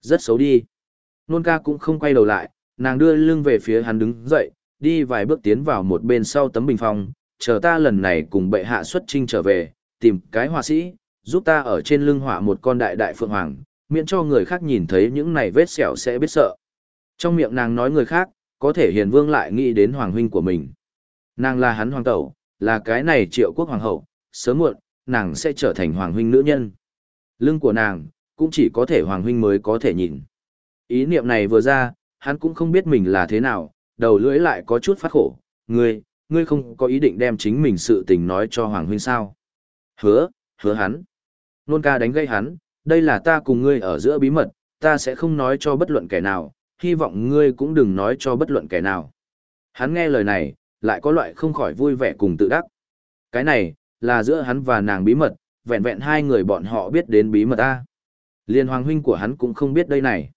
Rất xấu đi. Nôn ca cũng không quay đầu lại, nàng đưa lưng về phía hắn đứng dậy, đi vài bước tiến vào một bên sau tấm bình phong, chờ ta lần này cùng bệ hạ xuất trinh trở về, tìm cái họa sĩ, giúp ta ở trên lưng họa một con đại đại phượng hoàng, miễn cho người khác nhìn thấy những này vết sẹo sẽ biết sợ. Trong miệng nàng nói người khác, có thể hiền vương lại nghĩ đến hoàng huynh của mình. Nàng là hắn hoàng tẩu, là cái này triệu quốc hoàng hậu, sớm muộn, nàng sẽ trở thành hoàng huynh nữ nhân. Lưng của nàng, cũng chỉ có thể hoàng huynh mới có thể nhìn. Ý niệm này vừa ra, hắn cũng không biết mình là thế nào, đầu lưỡi lại có chút phát khổ. Ngươi, ngươi không có ý định đem chính mình sự tình nói cho hoàng huynh sao? Hứa, hứa hắn. Nôn ca đánh gây hắn, đây là ta cùng ngươi ở giữa bí mật, ta sẽ không nói cho bất luận kẻ nào, hy vọng ngươi cũng đừng nói cho bất luận kẻ nào. Hắn nghe lời này, lại có loại không khỏi vui vẻ cùng tự đắc. Cái này, là giữa hắn và nàng bí mật, vẹn vẹn hai người bọn họ biết đến bí mật ta. Liên hoàng huynh của hắn cũng không biết đây này.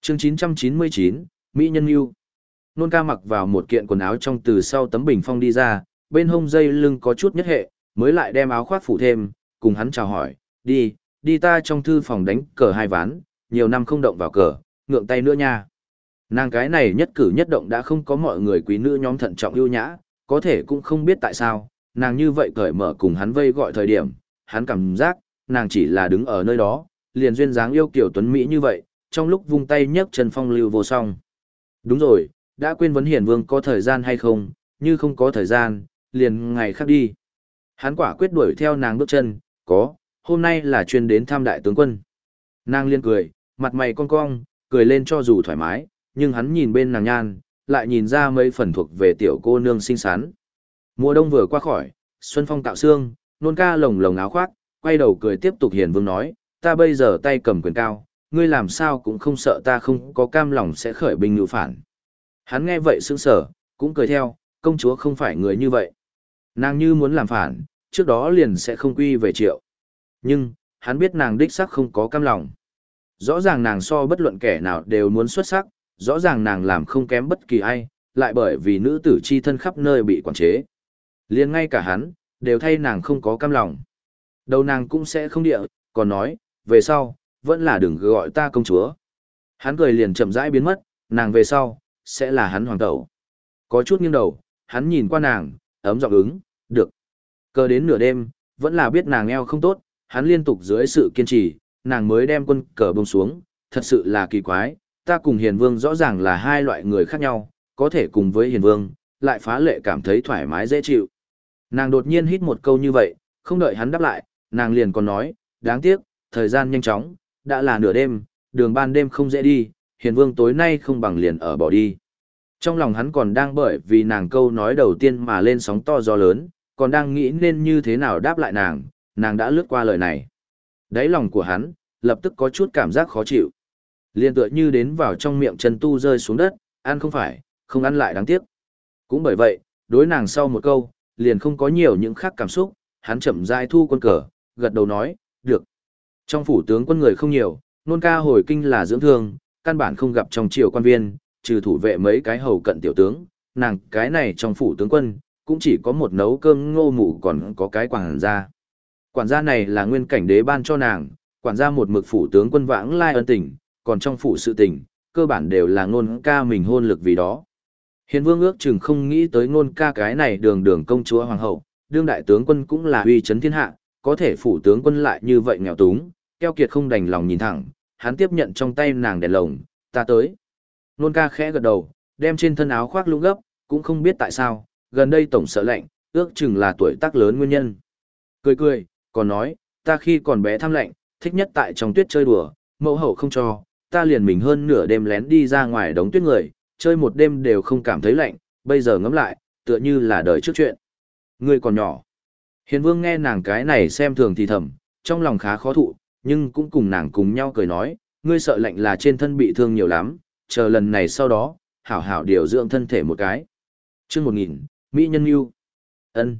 chương 999, Mỹ Nhân Yêu. Nôn ca mặc vào một kiện quần áo trong từ sau tấm bình phong đi ra, bên hông dây lưng có chút nhất hệ, mới lại đem áo khoác phủ thêm, cùng hắn chào hỏi, đi, đi ta trong thư phòng đánh cờ hai ván, nhiều năm không động vào cờ, ngượng tay nữa nha. Nàng cái này nhất cử nhất động đã không có mọi người quý nữ nhóm thận trọng yêu nhã, có thể cũng không biết tại sao, nàng như vậy cởi mở cùng hắn vây gọi thời điểm, hắn cảm giác, nàng chỉ là đứng ở nơi đó, liền duyên dáng yêu kiểu tuấn Mỹ như vậy, trong lúc vung tay nhấc chân phong lưu vô song. Đúng rồi, đã quên vấn hiển vương có thời gian hay không, như không có thời gian, liền ngày khác đi. Hắn quả quyết đuổi theo nàng bước chân, có, hôm nay là chuyên đến thăm đại tướng quân. Nàng liên cười, mặt mày cong cong, cười lên cho dù thoải mái, nhưng hắn nhìn bên nàng nhan, lại nhìn ra mấy phần thuộc về tiểu cô nương xinh xắn. Mùa đông vừa qua khỏi, xuân phong tạo xương, nôn ca lồng lồng áo khoác, quay đầu cười tiếp tục hiền vương nói, ta bây giờ tay cầm quyền cao, ngươi làm sao cũng không sợ ta không có cam lòng sẽ khởi binh ngự phản. Hắn nghe vậy sững sở, cũng cười theo, công chúa không phải người như vậy. Nàng như muốn làm phản, trước đó liền sẽ không quy về triệu. Nhưng, hắn biết nàng đích sắc không có cam lòng. Rõ ràng nàng so bất luận kẻ nào đều muốn xuất sắc, rõ ràng nàng làm không kém bất kỳ ai, lại bởi vì nữ tử chi thân khắp nơi bị quản chế. liền ngay cả hắn, đều thay nàng không có cam lòng. Đầu nàng cũng sẽ không địa, còn nói, về sau, vẫn là đừng gọi ta công chúa. Hắn cười liền chậm rãi biến mất, nàng về sau, sẽ là hắn hoàng tẩu. Có chút nghiêng đầu, hắn nhìn qua nàng, ấm giọng ứng, được. Cơ đến nửa đêm, vẫn là biết nàng eo không tốt, hắn liên tục dưới sự kiên trì, nàng mới đem quân cờ bông xuống, thật sự là kỳ quái, ta cùng hiền vương rõ ràng là hai loại người khác nhau, có thể cùng với hiền vương, lại phá lệ cảm thấy thoải mái dễ chịu. Nàng đột nhiên hít một câu như vậy, không đợi hắn đáp lại, nàng liền còn nói, đáng tiếc, thời gian nhanh chóng, đã là nửa đêm, đường ban đêm không dễ đi, hiền vương tối nay không bằng liền ở bỏ đi. Trong lòng hắn còn đang bởi vì nàng câu nói đầu tiên mà lên sóng to gió lớn, còn đang nghĩ nên như thế nào đáp lại nàng, nàng đã lướt qua lời này. Đáy lòng của hắn, lập tức có chút cảm giác khó chịu. Liên tựa như đến vào trong miệng chân tu rơi xuống đất, ăn không phải, không ăn lại đáng tiếc. Cũng bởi vậy, đối nàng sau một câu, liền không có nhiều những khác cảm xúc, hắn chậm rãi thu quân cờ, gật đầu nói, được. Trong phủ tướng quân người không nhiều, nôn ca hồi kinh là dưỡng thương, căn bản không gặp trong triều quan viên, trừ thủ vệ mấy cái hầu cận tiểu tướng, nàng cái này trong phủ tướng quân, cũng chỉ có một nấu cơm ngô mụ còn có cái quản gia. Quản gia này là nguyên cảnh đế ban cho nàng, quản gia một mực phủ tướng quân vãng lai ân tình, còn trong phủ sự tình, cơ bản đều là ngôn ca mình hôn lực vì đó. Hiền vương ước chừng không nghĩ tới ngôn ca cái này đường đường công chúa hoàng hậu, đương đại tướng quân cũng là uy chấn thiên hạ, có thể phủ tướng quân lại như vậy nghèo túng, keo kiệt không đành lòng nhìn thẳng, hắn tiếp nhận trong tay nàng đèn lồng, ta tới. Nôn ca khẽ gật đầu, đem trên thân áo khoác lung gấp, cũng không biết tại sao, gần đây tổng sợ lạnh, ước chừng là tuổi tác lớn nguyên nhân. Cười cười, còn nói, ta khi còn bé tham lạnh, thích nhất tại trong tuyết chơi đùa, mẫu hậu không cho, ta liền mình hơn nửa đêm lén đi ra ngoài đống tuyết người, chơi một đêm đều không cảm thấy lạnh, bây giờ ngẫm lại, tựa như là đời trước chuyện. Ngươi còn nhỏ. Hiền vương nghe nàng cái này xem thường thì thầm, trong lòng khá khó thụ, nhưng cũng cùng nàng cùng nhau cười nói, ngươi sợ lạnh là trên thân bị thương nhiều lắm, chờ lần này sau đó, hảo hảo điều dưỡng thân thể một cái. Chương một nghìn, Mỹ nhân yêu. ân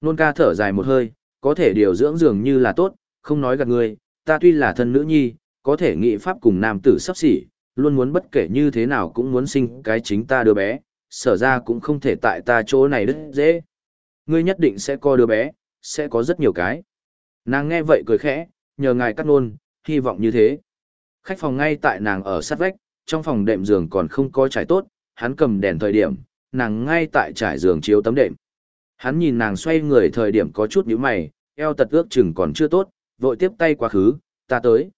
Nôn ca thở dài một hơi, có thể điều dưỡng dường như là tốt, không nói gạt ngươi, ta tuy là thân nữ nhi, có thể nghị pháp cùng nam tử sắp xỉ, luôn muốn bất kể như thế nào cũng muốn sinh cái chính ta đứa bé, sở ra cũng không thể tại ta chỗ này đứt dễ. Ngươi nhất định sẽ có đứa bé, sẽ có rất nhiều cái. Nàng nghe vậy cười khẽ, nhờ ngài cắt nôn, hy vọng như thế. Khách phòng ngay tại nàng ở sát vách, trong phòng đệm giường còn không có trải tốt, hắn cầm đèn thời điểm, nàng ngay tại trải giường chiếu tấm đệm. Hắn nhìn nàng xoay người thời điểm có chút nhíu mày, eo tật ước chừng còn chưa tốt, vội tiếp tay quá khứ, ta tới.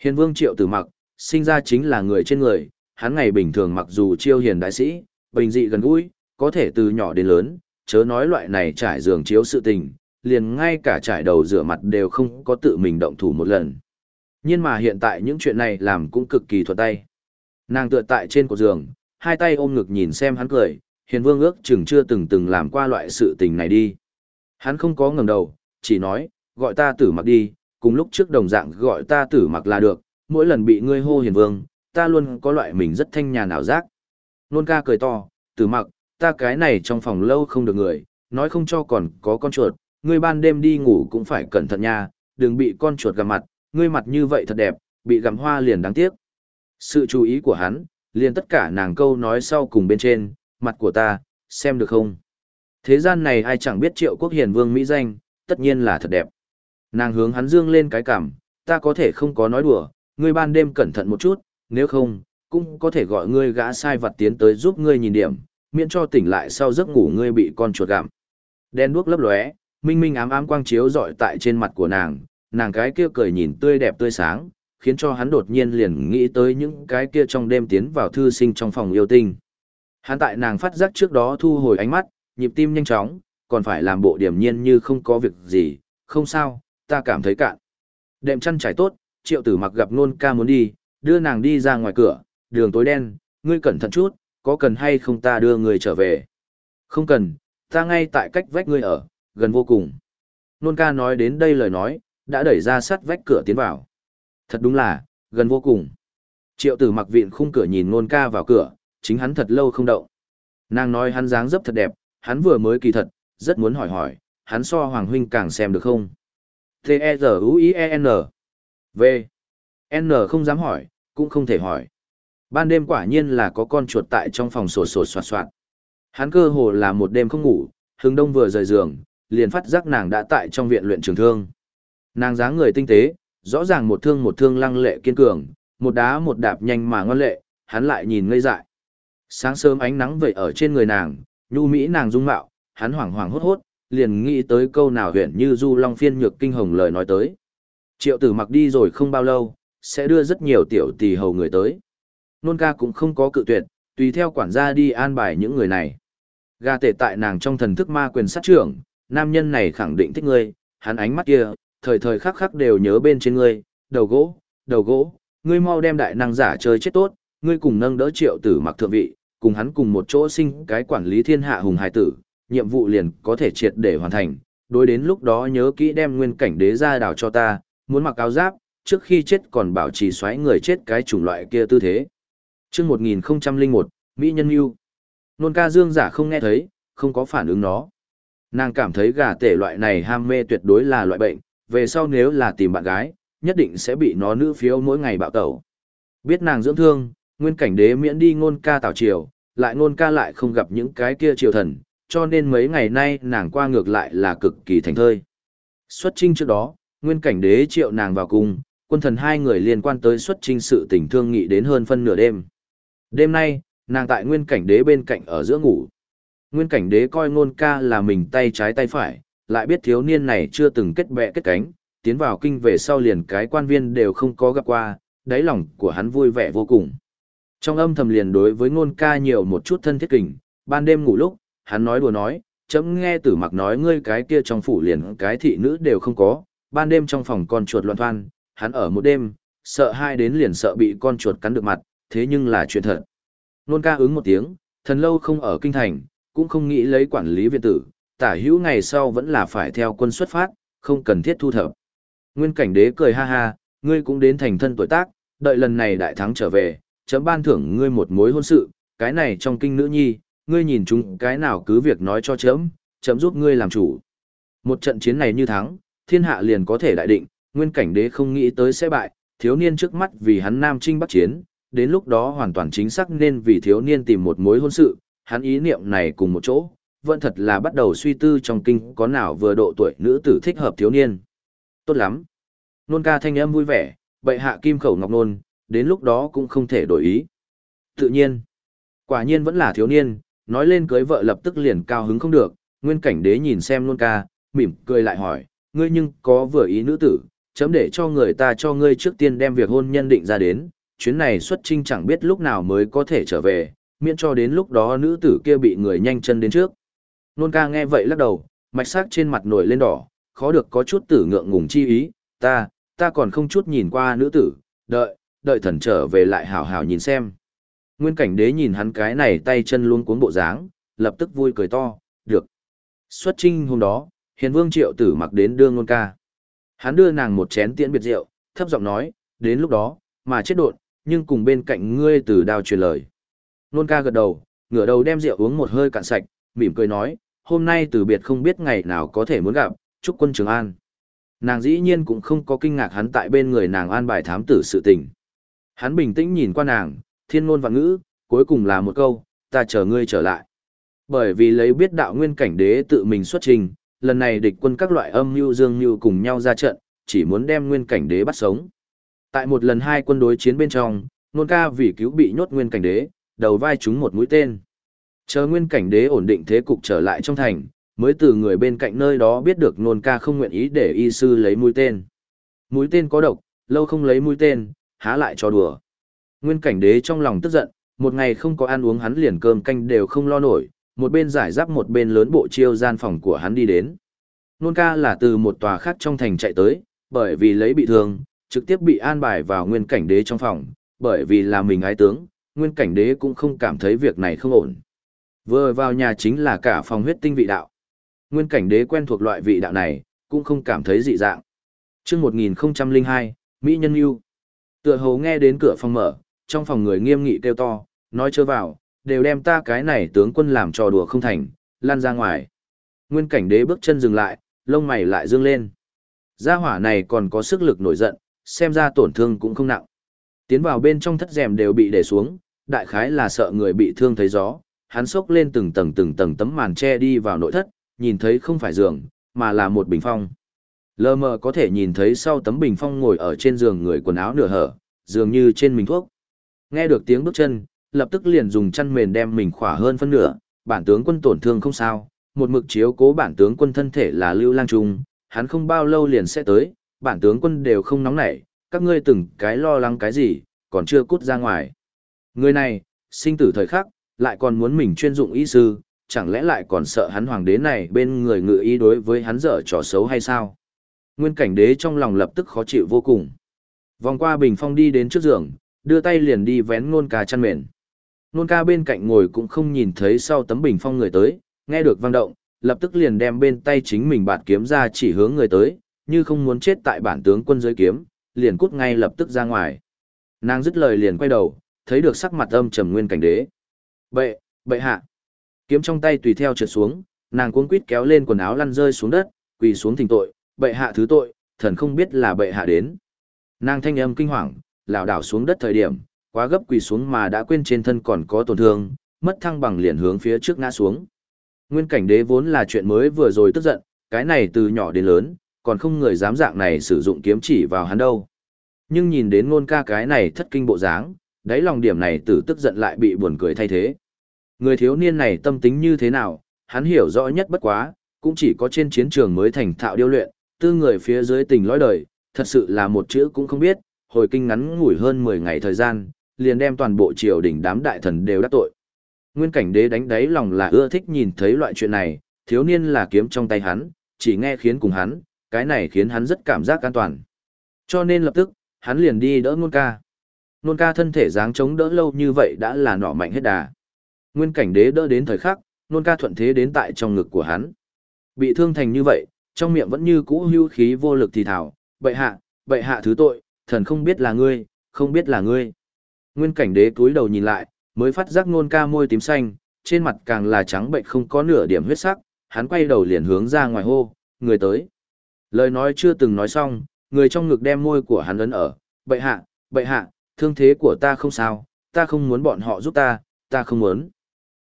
Hiền vương triệu tử mặc, sinh ra chính là người trên người, hắn ngày bình thường mặc dù chiêu hiền đại sĩ, bình dị gần gũi, có thể từ nhỏ đến lớn, chớ nói loại này trải giường chiếu sự tình, liền ngay cả trải đầu rửa mặt đều không có tự mình động thủ một lần. Nhưng mà hiện tại những chuyện này làm cũng cực kỳ thuận tay. Nàng tựa tại trên cột giường, hai tay ôm ngực nhìn xem hắn cười, hiền vương ước chừng chưa từng từng làm qua loại sự tình này đi. Hắn không có ngẩng đầu, chỉ nói, gọi ta tử mặc đi, cùng lúc trước đồng dạng gọi ta tử mặc là được, mỗi lần bị ngươi hô hiền vương, ta luôn có loại mình rất thanh nhàn ảo giác. Nôn ca cười to, tử mặc, ta cái này trong phòng lâu không được người, nói không cho còn có con chuột, ngươi ban đêm đi ngủ cũng phải cẩn thận nha, đừng bị con chuột gặm mặt, ngươi mặt như vậy thật đẹp, bị gặm hoa liền đáng tiếc. Sự chú ý của hắn, liền tất cả nàng câu nói sau cùng bên trên, mặt của ta, xem được không? Thế gian này ai chẳng biết triệu quốc hiền vương Mỹ danh, tất nhiên là thật đẹp. Nàng hướng hắn dương lên cái cảm, ta có thể không có nói đùa, ngươi ban đêm cẩn thận một chút, nếu không, cũng có thể gọi ngươi gã sai vật tiến tới giúp ngươi nhìn điểm, miễn cho tỉnh lại sau giấc ngủ ngươi bị con chuột gặm. Đen đuốc lấp lóe, minh minh ám ám quang chiếu rọi tại trên mặt của nàng, nàng cái kia cười nhìn tươi đẹp tươi sáng, khiến cho hắn đột nhiên liền nghĩ tới những cái kia trong đêm tiến vào thư sinh trong phòng yêu tinh. Hắn tại nàng phát giác trước đó thu hồi ánh mắt, nhịp tim nhanh chóng, còn phải làm bộ điểm nhiên như không có việc gì, không sao, ta cảm thấy cạn. Đệm chăn trải tốt, triệu tử mặc gặp nôn ca muốn đi, đưa nàng đi ra ngoài cửa, đường tối đen, ngươi cẩn thận chút, có cần hay không ta đưa người trở về. Không cần, ta ngay tại cách vách ngươi ở, gần vô cùng. Nôn ca nói đến đây lời nói, đã đẩy ra sắt vách cửa tiến vào. Thật đúng là, gần vô cùng. Triệu tử mặc viện khung cửa nhìn nôn ca vào cửa, chính hắn thật lâu không động. Nàng nói hắn dáng dấp thật đẹp, hắn vừa mới kỳ thật, rất muốn hỏi hỏi, hắn so Hoàng Huynh càng xem được không? T-E-Z-U-I-E-N V N không dám hỏi, cũng không thể hỏi. Ban đêm quả nhiên là có con chuột tại trong phòng sổ sổ soạt soạt. Hắn cơ hồ là một đêm không ngủ, hướng đông vừa rời giường, liền phát giác nàng đã tại trong viện luyện trường thương. Nàng dáng người tinh tế, rõ ràng một thương một thương lăng lệ kiên cường, một đá một đạp nhanh mà ngoan lệ, hắn lại nhìn ngây dại. Sáng sớm ánh nắng vậy ở trên người nàng, nhu mỹ nàng dung mạo, hắn hoảng hoảng hốt hốt, liền nghĩ tới câu nào huyền như du long phiên nhược kinh hồng lời nói tới. Triệu tử mặc đi rồi không bao lâu, sẽ đưa rất nhiều tiểu tỷ hầu người tới. Nôn ca cũng không có cự tuyệt, tùy theo quản gia đi an bài những người này. Gà tể tại nàng trong thần thức ma quyền sát trưởng, nam nhân này khẳng định thích ngươi, hắn ánh mắt kia, thời thời khắc khắc đều nhớ bên trên ngươi, đầu gỗ, đầu gỗ, ngươi mau đem đại năng giả chơi chết tốt, ngươi cùng nâng đỡ triệu tử mặc thượng vị, cùng hắn cùng một chỗ sinh cái quản lý thiên hạ hùng hài tử, nhiệm vụ liền có thể triệt để hoàn thành. Đối đến lúc đó nhớ kỹ đem nguyên cảnh đế ra đảo cho ta, muốn mặc áo giáp, trước khi chết còn bảo trì xoáy người chết cái chủng loại kia tư thế. chương 1001, Mỹ Nhân Yêu. Nôn ca dương giả không nghe thấy, không có phản ứng nó. Nàng cảm thấy gà tể loại này ham mê tuyệt đối là loại bệnh, về sau nếu là tìm bạn gái, nhất định sẽ bị nó nữ phiếu mỗi ngày bạo tẩu. Biết nàng dưỡng thương, nguyên cảnh đế miễn đi ngôn ca tảo triều, lại ngôn ca lại không gặp những cái kia triều thần, cho nên mấy ngày nay nàng qua ngược lại là cực kỳ thành thơi. Xuất trinh trước đó, nguyên cảnh đế triệu nàng vào cung, quân thần hai người liên quan tới xuất trinh sự tình thương nghị đến hơn phân nửa đêm. Đêm nay, nàng tại nguyên cảnh đế bên cạnh ở giữa ngủ. Nguyên cảnh đế coi ngôn ca là mình tay trái tay phải, lại biết thiếu niên này chưa từng kết bè kết cánh, tiến vào kinh về sau liền cái quan viên đều không có gặp qua, đáy lòng của hắn vui vẻ vô cùng. Trong âm thầm liền đối với ngôn ca nhiều một chút thân thiết kình, ban đêm ngủ lúc, hắn nói đùa nói, chấm nghe tử mặc nói ngươi cái kia trong phủ liền cái thị nữ đều không có, ban đêm trong phòng con chuột loạn thoan, hắn ở một đêm, sợ hai đến liền sợ bị con chuột cắn được mặt, thế nhưng là chuyện thật. Nôn ca ứng một tiếng, thần lâu không ở kinh thành, cũng không nghĩ lấy quản lý viện tử, tả hữu ngày sau vẫn là phải theo quân xuất phát, không cần thiết thu thập. Nguyên cảnh đế cười ha ha, ngươi cũng đến thành thân tuổi tác, đợi lần này đại thắng trở về, chấm ban thưởng ngươi một mối hôn sự, cái này trong kinh nữ nhi, ngươi nhìn chúng cái nào cứ việc nói cho chấm, chấm giúp ngươi làm chủ. Một trận chiến này như thắng, thiên hạ liền có thể đại định, nguyên cảnh đế không nghĩ tới sẽ bại, thiếu niên trước mắt vì hắn nam trinh bắc chiến, đến lúc đó hoàn toàn chính xác nên vì thiếu niên tìm một mối hôn sự, hắn ý niệm này cùng một chỗ, vẫn thật là bắt đầu suy tư trong kinh có nào vừa độ tuổi nữ tử thích hợp thiếu niên. Tốt lắm. Nôn ca thanh âm vui vẻ, bệ hạ kim khẩu ngọc nôn, đến lúc đó cũng không thể đổi ý. Tự nhiên, quả nhiên vẫn là thiếu niên, nói lên cưới vợ lập tức liền cao hứng không được, nguyên cảnh đế nhìn xem nôn ca, mỉm cười lại hỏi, ngươi nhưng có vừa ý nữ tử, chấm để cho người ta cho ngươi trước tiên đem việc hôn nhân định ra đến, chuyến này xuất trinh chẳng biết lúc nào mới có thể trở về, miễn cho đến lúc đó nữ tử kia bị người nhanh chân đến trước. Nôn ca nghe vậy lắc đầu, mạch sắc trên mặt nổi lên đỏ, khó được có chút tử ngượng ngùng chi ý, ta, ta còn không chút nhìn qua nữ tử, đợi, đợi thần trở về lại hảo hảo nhìn xem. Nguyên cảnh đế nhìn hắn cái này tay chân luôn cuốn bộ dáng, lập tức vui cười to, được. Xuất trinh hôm đó, hiền vương triệu tử mặc đến đưa nôn ca. Hắn đưa nàng một chén tiễn biệt rượu, thấp giọng nói, đến lúc đó, mà chết đột, nhưng cùng bên cạnh ngươi từ đao truyền lời. Nôn ca gật đầu, ngửa đầu đem rượu uống một hơi cạn sạch, mỉm cười nói, hôm nay từ biệt không biết ngày nào có thể muốn gặp, chúc quân Trường An. Nàng dĩ nhiên cũng không có kinh ngạc hắn tại bên người nàng an bài thám tử sự tình. Hắn bình tĩnh nhìn qua nàng, thiên ngôn và ngữ, cuối cùng là một câu, ta chờ ngươi trở lại. Bởi vì lấy biết đạo nguyên cảnh đế tự mình xuất trình, lần này địch quân các loại âm mưu dương mưu cùng nhau ra trận, chỉ muốn đem nguyên cảnh đế bắt sống. Tại một lần hai quân đối chiến bên trong, nôn ca vì cứu bị nhốt nguyên cảnh đế, đầu vai chúng một mũi tên. Chờ nguyên cảnh đế ổn định thế cục trở lại trong thành, mới từ người bên cạnh nơi đó biết được nôn ca không nguyện ý để y sư lấy mũi tên. Mũi tên có độc, lâu không lấy mũi tên, há lại cho đùa. Nguyên cảnh đế trong lòng tức giận, một ngày không có ăn uống hắn liền cơm canh đều không lo nổi, một bên giải giáp một bên lớn bộ chiêu gian phòng của hắn đi đến. Nôn ca là từ một tòa khác trong thành chạy tới, bởi vì lấy bị thương, trực tiếp bị an bài vào nguyên cảnh đế trong phòng, bởi vì là mình ái tướng, nguyên cảnh đế cũng không cảm thấy việc này không ổn. Vừa vào nhà chính là cả phòng huyết tinh vị đạo. Nguyên cảnh đế quen thuộc loại vị đạo này, cũng không cảm thấy dị dạng. chương 1002, Mỹ Nhân Yêu. Tựa hồ nghe đến cửa phòng mở, trong phòng người nghiêm nghị kêu to, nói chớ vào, đều đem ta cái này tướng quân làm trò đùa không thành, lan ra ngoài. Nguyên cảnh đế bước chân dừng lại, lông mày lại dương lên. Gia hỏa này còn có sức lực nổi giận, xem ra tổn thương cũng không nặng. Tiến vào bên trong thất rèm đều bị để xuống, đại khái là sợ người bị thương thấy gió, hắn xốc lên từng tầng từng tầng tấm màn che đi vào nội thất, nhìn thấy không phải giường, mà là một bình phong. Lờ mờ có thể nhìn thấy sau tấm bình phong ngồi ở trên giường người quần áo nửa hở, dường như trên mình thuốc. Nghe được tiếng bước chân, lập tức liền dùng chăn mền đem mình khỏa hơn phân nửa, bản tướng quân tổn thương không sao, một mực chiếu cố bản tướng quân thân thể là Lưu Lang Trung, hắn không bao lâu liền sẽ tới, bản tướng quân đều không nóng nảy, các ngươi từng cái lo lắng cái gì, còn chưa cút ra ngoài. Người này, sinh tử thời khắc, lại còn muốn mình chuyên dụng y sư, chẳng lẽ lại còn sợ hắn hoàng đế này bên người ngự ý đối với hắn dở trò xấu hay sao? Nguyên cảnh đế trong lòng lập tức khó chịu vô cùng. Vòng qua bình phong đi đến trước giường, đưa tay liền đi vén nôn ca chăn mền. Nôn ca bên cạnh ngồi cũng không nhìn thấy sau tấm bình phong người tới, nghe được vang động, lập tức liền đem bên tay chính mình bạt kiếm ra chỉ hướng người tới, như không muốn chết tại bản tướng quân giới kiếm, liền cút ngay lập tức ra ngoài. Nàng dứt lời liền quay đầu, thấy được sắc mặt âm trầm nguyên cảnh đế. Bệ, bệ hạ. Kiếm trong tay tùy theo trượt xuống, nàng cuống quýt kéo lên quần áo lăn rơi xuống đất, quỳ xuống thỉnh tội, bệ hạ thứ tội, thần không biết là bệ hạ đến. Nàng thanh âm kinh hoàng, lảo đảo xuống đất thời điểm, quá gấp quỳ xuống mà đã quên trên thân còn có tổn thương, mất thăng bằng liền hướng phía trước ngã xuống. Nguyên cảnh đế vốn là chuyện mới vừa rồi tức giận, cái này từ nhỏ đến lớn, còn không người dám dạng này sử dụng kiếm chỉ vào hắn đâu. Nhưng nhìn đến ngôn ca cái này thất kinh bộ dáng, đáy lòng điểm này tử tức giận lại bị buồn cười thay thế. Người thiếu niên này tâm tính như thế nào, hắn hiểu rõ nhất bất quá, cũng chỉ có trên chiến trường mới thành thạo điêu luyện, tư người phía dưới tình lõi đời, thật sự là một chữ cũng không biết, hồi kinh ngắn ngủi hơn 10 ngày thời gian, liền đem toàn bộ triều đình đám đại thần đều đắc tội. Nguyên cảnh đế đánh đáy lòng là ưa thích nhìn thấy loại chuyện này, thiếu niên là kiếm trong tay hắn, chỉ nghe khiến cùng hắn, cái này khiến hắn rất cảm giác an toàn. Cho nên lập tức, hắn liền đi đỡ nôn ca. Nôn ca thân thể dáng chống đỡ lâu như vậy đã là nọ mạnh hết đà. Nguyên cảnh đế đỡ đến thời khắc, nôn ca thuận thế đến tại trong ngực của hắn. Bị thương thành như vậy, trong miệng vẫn như cũ hưu khí vô lực thì thảo, bệ hạ, bệ hạ thứ tội, thần không biết là ngươi, không biết là ngươi. Nguyên cảnh đế cúi đầu nhìn lại, mới phát giác nôn ca môi tím xanh, trên mặt càng là trắng bệnh không có nửa điểm huyết sắc, hắn quay đầu liền hướng ra ngoài hô, người tới. Lời nói chưa từng nói xong, người trong ngực đem môi của hắn ấn ở, bệ hạ, bệ hạ, thương thế của ta không sao, ta không muốn bọn họ giúp ta, ta không muốn.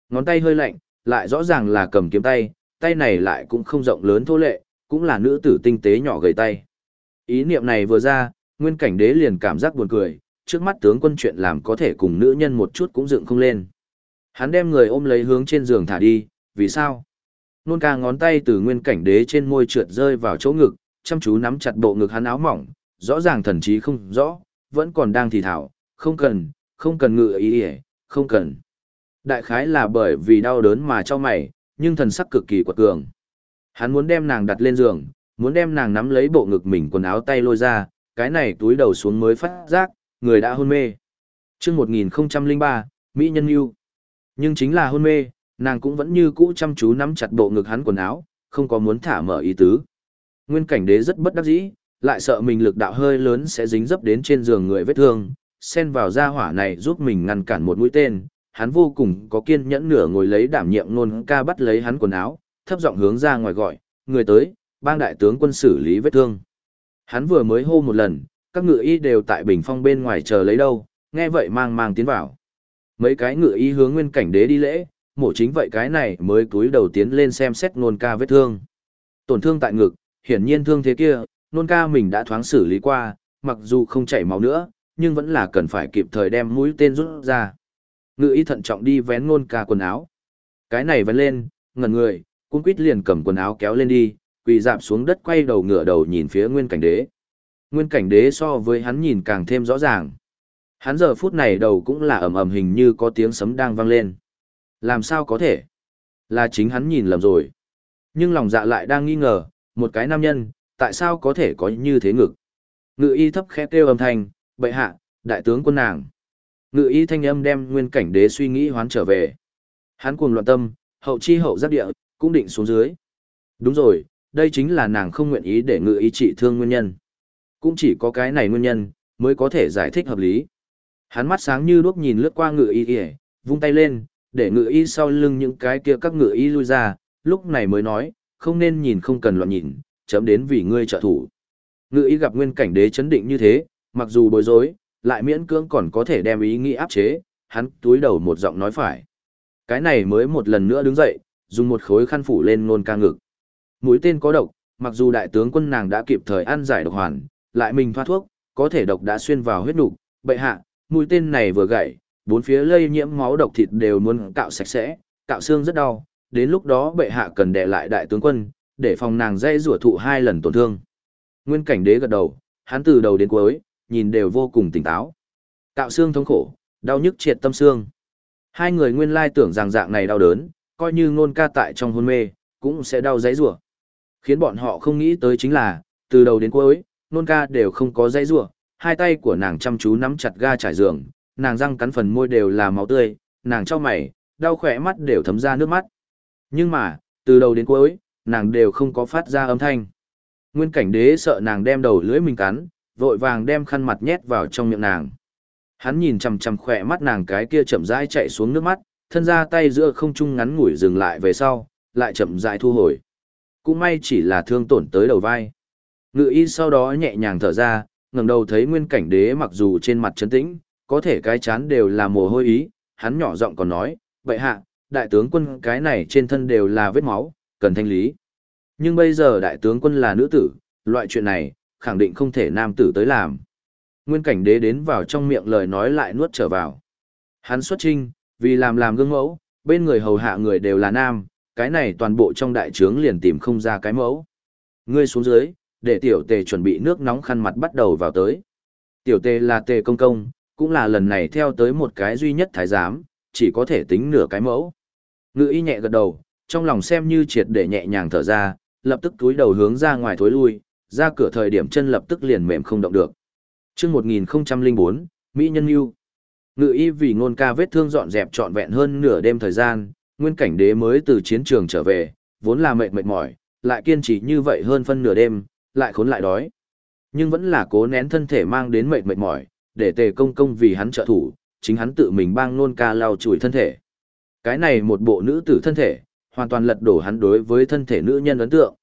Ngón tay hơi lạnh, lại rõ ràng là cầm kiếm tay, tay này lại cũng không rộng lớn thô lệ, cũng là nữ tử tinh tế nhỏ gầy tay. Ý niệm này vừa ra, nguyên cảnh đế liền cảm giác buồn cười, trước mắt tướng quân chuyện làm có thể cùng nữ nhân một chút cũng dựng không lên. Hắn đem người ôm lấy hướng trên giường thả đi, vì sao? Nôn ca ngón tay từ nguyên cảnh đế trên môi trượt rơi vào chỗ ngực, chăm chú nắm chặt bộ ngực hắn áo mỏng, rõ ràng thần trí không rõ, vẫn còn đang thì thảo, không cần, không cần ngự ý ý, không cần. Đại khái là bởi vì đau đớn mà cho mày, nhưng thần sắc cực kỳ quật cường. Hắn muốn đem nàng đặt lên giường, muốn đem nàng nắm lấy bộ ngực mình quần áo tay lôi ra, cái này túi đầu xuống mới phát giác, người đã hôn mê. chương 1003, Mỹ Nhân Yêu. Nhưng chính là hôn mê, nàng cũng vẫn như cũ chăm chú nắm chặt bộ ngực hắn quần áo, không có muốn thả mở ý tứ. Nguyên cảnh đế rất bất đắc dĩ, lại sợ mình lực đạo hơi lớn sẽ dính dấp đến trên giường người vết thương, xen vào ra hỏa này giúp mình ngăn cản một mũi tên. Hắn vô cùng có kiên nhẫn nửa ngồi lấy đảm nhiệm nôn ca bắt lấy hắn quần áo, thấp giọng hướng ra ngoài gọi, người tới, bang đại tướng quân xử lý vết thương. Hắn vừa mới hô một lần, các ngựa y đều tại bình phong bên ngoài chờ lấy đâu, nghe vậy mang mang tiến vào. Mấy cái ngựa y hướng nguyên cảnh đế đi lễ, mổ chính vậy cái này mới cúi đầu tiến lên xem xét nôn ca vết thương. Tổn thương tại ngực, hiển nhiên thương thế kia, nôn ca mình đã thoáng xử lý qua, mặc dù không chảy máu nữa, nhưng vẫn là cần phải kịp thời đem mũi tên rút ra. Ngự y thận trọng đi vén nôn ca quần áo. Cái này vén lên, ngẩn người, cung quýt liền cầm quần áo kéo lên đi, quỳ dạp xuống đất quay đầu ngửa đầu nhìn phía nguyên cảnh đế. Nguyên cảnh đế so với hắn nhìn càng thêm rõ ràng. Hắn giờ phút này đầu cũng là ầm ầm hình như có tiếng sấm đang vang lên. Làm sao có thể? Là chính hắn nhìn lầm rồi. Nhưng lòng dạ lại đang nghi ngờ, một cái nam nhân, tại sao có thể có như thế ngực? Ngự y thấp khẽ kêu âm thanh, bệ hạ, đại tướng quân nàng. Ngự y thanh âm đem nguyên cảnh đế suy nghĩ hoán trở về. Hắn cuồng loạn tâm, hậu chi hậu giáp địa, cũng định xuống dưới. Đúng rồi, đây chính là nàng không nguyện ý để ngự y trị thương nguyên nhân. Cũng chỉ có cái này nguyên nhân, mới có thể giải thích hợp lý. Hắn mắt sáng như đuốc nhìn lướt qua ngự y y, vung tay lên, để ngự y sau lưng những cái kia các ngự y lui ra, lúc này mới nói, không nên nhìn không cần loạn nhìn, chấm đến vì ngươi trợ thủ. Ngự ý gặp nguyên cảnh đế chấn định như thế, mặc dù bối rối, lại miễn cưỡng còn có thể đem ý nghĩ áp chế, hắn túi đầu một giọng nói phải. Cái này mới một lần nữa đứng dậy, dùng một khối khăn phủ lên nôn ca ngực. Mũi tên có độc, mặc dù đại tướng quân nàng đã kịp thời ăn giải độc hoàn, lại mình thoát thuốc, có thể độc đã xuyên vào huyết nục, bệ hạ, mũi tên này vừa gãy, bốn phía lây nhiễm máu độc thịt đều muốn cạo sạch sẽ, cạo xương rất đau, đến lúc đó bệ hạ cần đè lại đại tướng quân, để phòng nàng dây rủa thụ hai lần tổn thương. Nguyên cảnh đế gật đầu, hắn từ đầu đến cuối, nhìn đều vô cùng tỉnh táo. Cạo xương thống khổ, đau nhức triệt tâm xương. Hai người nguyên lai tưởng rằng dạng này đau đớn, coi như ngôn ca tại trong hôn mê, cũng sẽ đau giấy rủa. Khiến bọn họ không nghĩ tới chính là, từ đầu đến cuối, ngôn ca đều không có giấy rủa, hai tay của nàng chăm chú nắm chặt ga trải giường, nàng răng cắn phần môi đều là máu tươi, nàng cho mày, đau khỏe mắt đều thấm ra nước mắt. Nhưng mà, từ đầu đến cuối, nàng đều không có phát ra âm thanh. Nguyên cảnh đế sợ nàng đem đầu lưỡi mình cắn, vội vàng đem khăn mặt nhét vào trong miệng nàng. Hắn nhìn chằm chằm khỏe mắt nàng cái kia chậm rãi chạy xuống nước mắt, thân ra tay giữa không trung ngắn ngủi dừng lại về sau, lại chậm rãi thu hồi. Cũng may chỉ là thương tổn tới đầu vai. Ngự y sau đó nhẹ nhàng thở ra, ngẩng đầu thấy nguyên cảnh đế mặc dù trên mặt trấn tĩnh, có thể cái chán đều là mồ hôi ý, hắn nhỏ giọng còn nói, vậy hạ, đại tướng quân cái này trên thân đều là vết máu, cần thanh lý. Nhưng bây giờ đại tướng quân là nữ tử, loại chuyện này, khẳng định không thể nam tử tới làm. Nguyên cảnh đế đến vào trong miệng lời nói lại nuốt trở vào. Hắn xuất trinh, vì làm làm gương mẫu, bên người hầu hạ người đều là nam, cái này toàn bộ trong đại trướng liền tìm không ra cái mẫu. Ngươi xuống dưới, để tiểu tề chuẩn bị nước nóng khăn mặt bắt đầu vào tới. Tiểu tề là tề công công, cũng là lần này theo tới một cái duy nhất thái giám, chỉ có thể tính nửa cái mẫu. Ngự y nhẹ gật đầu, trong lòng xem như triệt để nhẹ nhàng thở ra, lập tức túi đầu hướng ra ngoài thối lui, ra cửa thời điểm chân lập tức liền mềm không động được. Trước 1004, Mỹ Nhân Yêu. Ngự y vì ngôn ca vết thương dọn dẹp trọn vẹn hơn nửa đêm thời gian, nguyên cảnh đế mới từ chiến trường trở về, vốn là mệt mệt mỏi, lại kiên trì như vậy hơn phân nửa đêm, lại khốn lại đói. Nhưng vẫn là cố nén thân thể mang đến mệt mệt mỏi, để tề công công vì hắn trợ thủ, chính hắn tự mình bang nôn ca lau chùi thân thể. Cái này một bộ nữ tử thân thể, hoàn toàn lật đổ hắn đối với thân thể nữ nhân ấn tượng.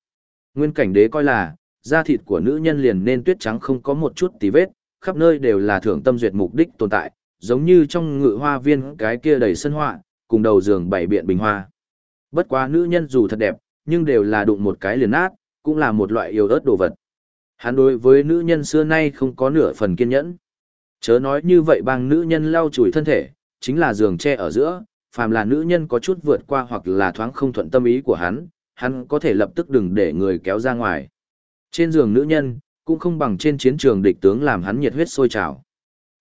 Nguyên cảnh đế coi là, da thịt của nữ nhân liền nên tuyết trắng không có một chút tí vết, khắp nơi đều là thưởng tâm duyệt mục đích tồn tại, giống như trong ngự hoa viên cái kia đầy sân họa, cùng đầu giường bảy biện bình hoa. Bất quá nữ nhân dù thật đẹp, nhưng đều là đụng một cái liền nát, cũng là một loại yêu ớt đồ vật. Hắn đối với nữ nhân xưa nay không có nửa phần kiên nhẫn. Chớ nói như vậy bằng nữ nhân lau chùi thân thể, chính là giường tre ở giữa, phàm là nữ nhân có chút vượt qua hoặc là thoáng không thuận tâm ý của hắn, hắn có thể lập tức đừng để người kéo ra ngoài. Trên giường nữ nhân, cũng không bằng trên chiến trường địch tướng làm hắn nhiệt huyết sôi trào.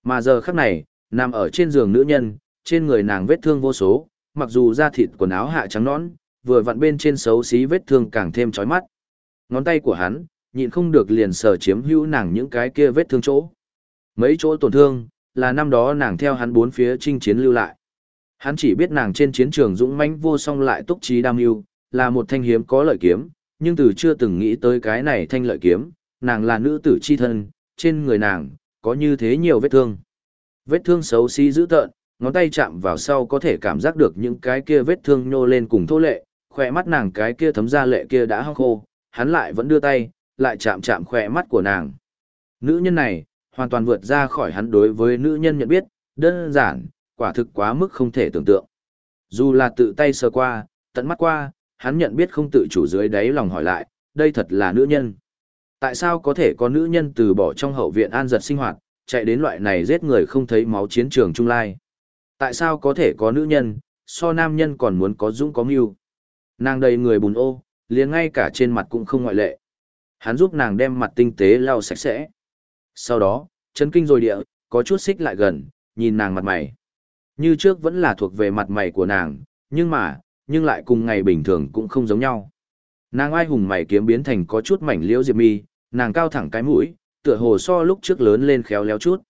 Mà giờ khắc này, nằm ở trên giường nữ nhân, trên người nàng vết thương vô số, mặc dù da thịt quần áo hạ trắng nõn, vừa vặn bên trên xấu xí vết thương càng thêm chói mắt. Ngón tay của hắn, nhịn không được liền sờ chiếm hữu nàng những cái kia vết thương chỗ. Mấy chỗ tổn thương, là năm đó nàng theo hắn bốn phía chinh chiến lưu lại. Hắn chỉ biết nàng trên chiến trường dũng mãnh vô song lại túc trí đam mưu, là một thanh hiếm có lợi kiếm, nhưng từ chưa từng nghĩ tới cái này thanh lợi kiếm, nàng là nữ tử chi thân, trên người nàng, có như thế nhiều vết thương. Vết thương xấu xí dữ tợn, ngón tay chạm vào sau có thể cảm giác được những cái kia vết thương nhô lên cùng thô lệ, khỏe mắt nàng cái kia thấm ra lệ kia đã hong khô, hắn lại vẫn đưa tay, lại chạm chạm khỏe mắt của nàng. Nữ nhân này, hoàn toàn vượt ra khỏi hắn đối với nữ nhân nhận biết, đơn giản, quả thực quá mức không thể tưởng tượng. Dù là tự tay sờ qua, tận mắt qua, hắn nhận biết không tự chủ dưới đáy lòng hỏi lại, đây thật là nữ nhân. Tại sao có thể có nữ nhân từ bỏ trong hậu viện an giật sinh hoạt, chạy đến loại này giết người không thấy máu chiến trường trung lai? Tại sao có thể có nữ nhân, so nam nhân còn muốn có dũng có mưu? Nàng đầy người bùn ô, liền ngay cả trên mặt cũng không ngoại lệ. Hắn giúp nàng đem mặt tinh tế lau sạch sẽ. Sau đó, chấn kinh rồi địa, có chút xích lại gần, nhìn nàng mặt mày. Như trước vẫn là thuộc về mặt mày của nàng, nhưng mà, nhưng lại cùng ngày bình thường cũng không giống nhau. Nàng ai hùng mày kiếm biến thành có chút mảnh liễu diệp mi, nàng cao thẳng cái mũi, tựa hồ so lúc trước lớn lên khéo léo chút.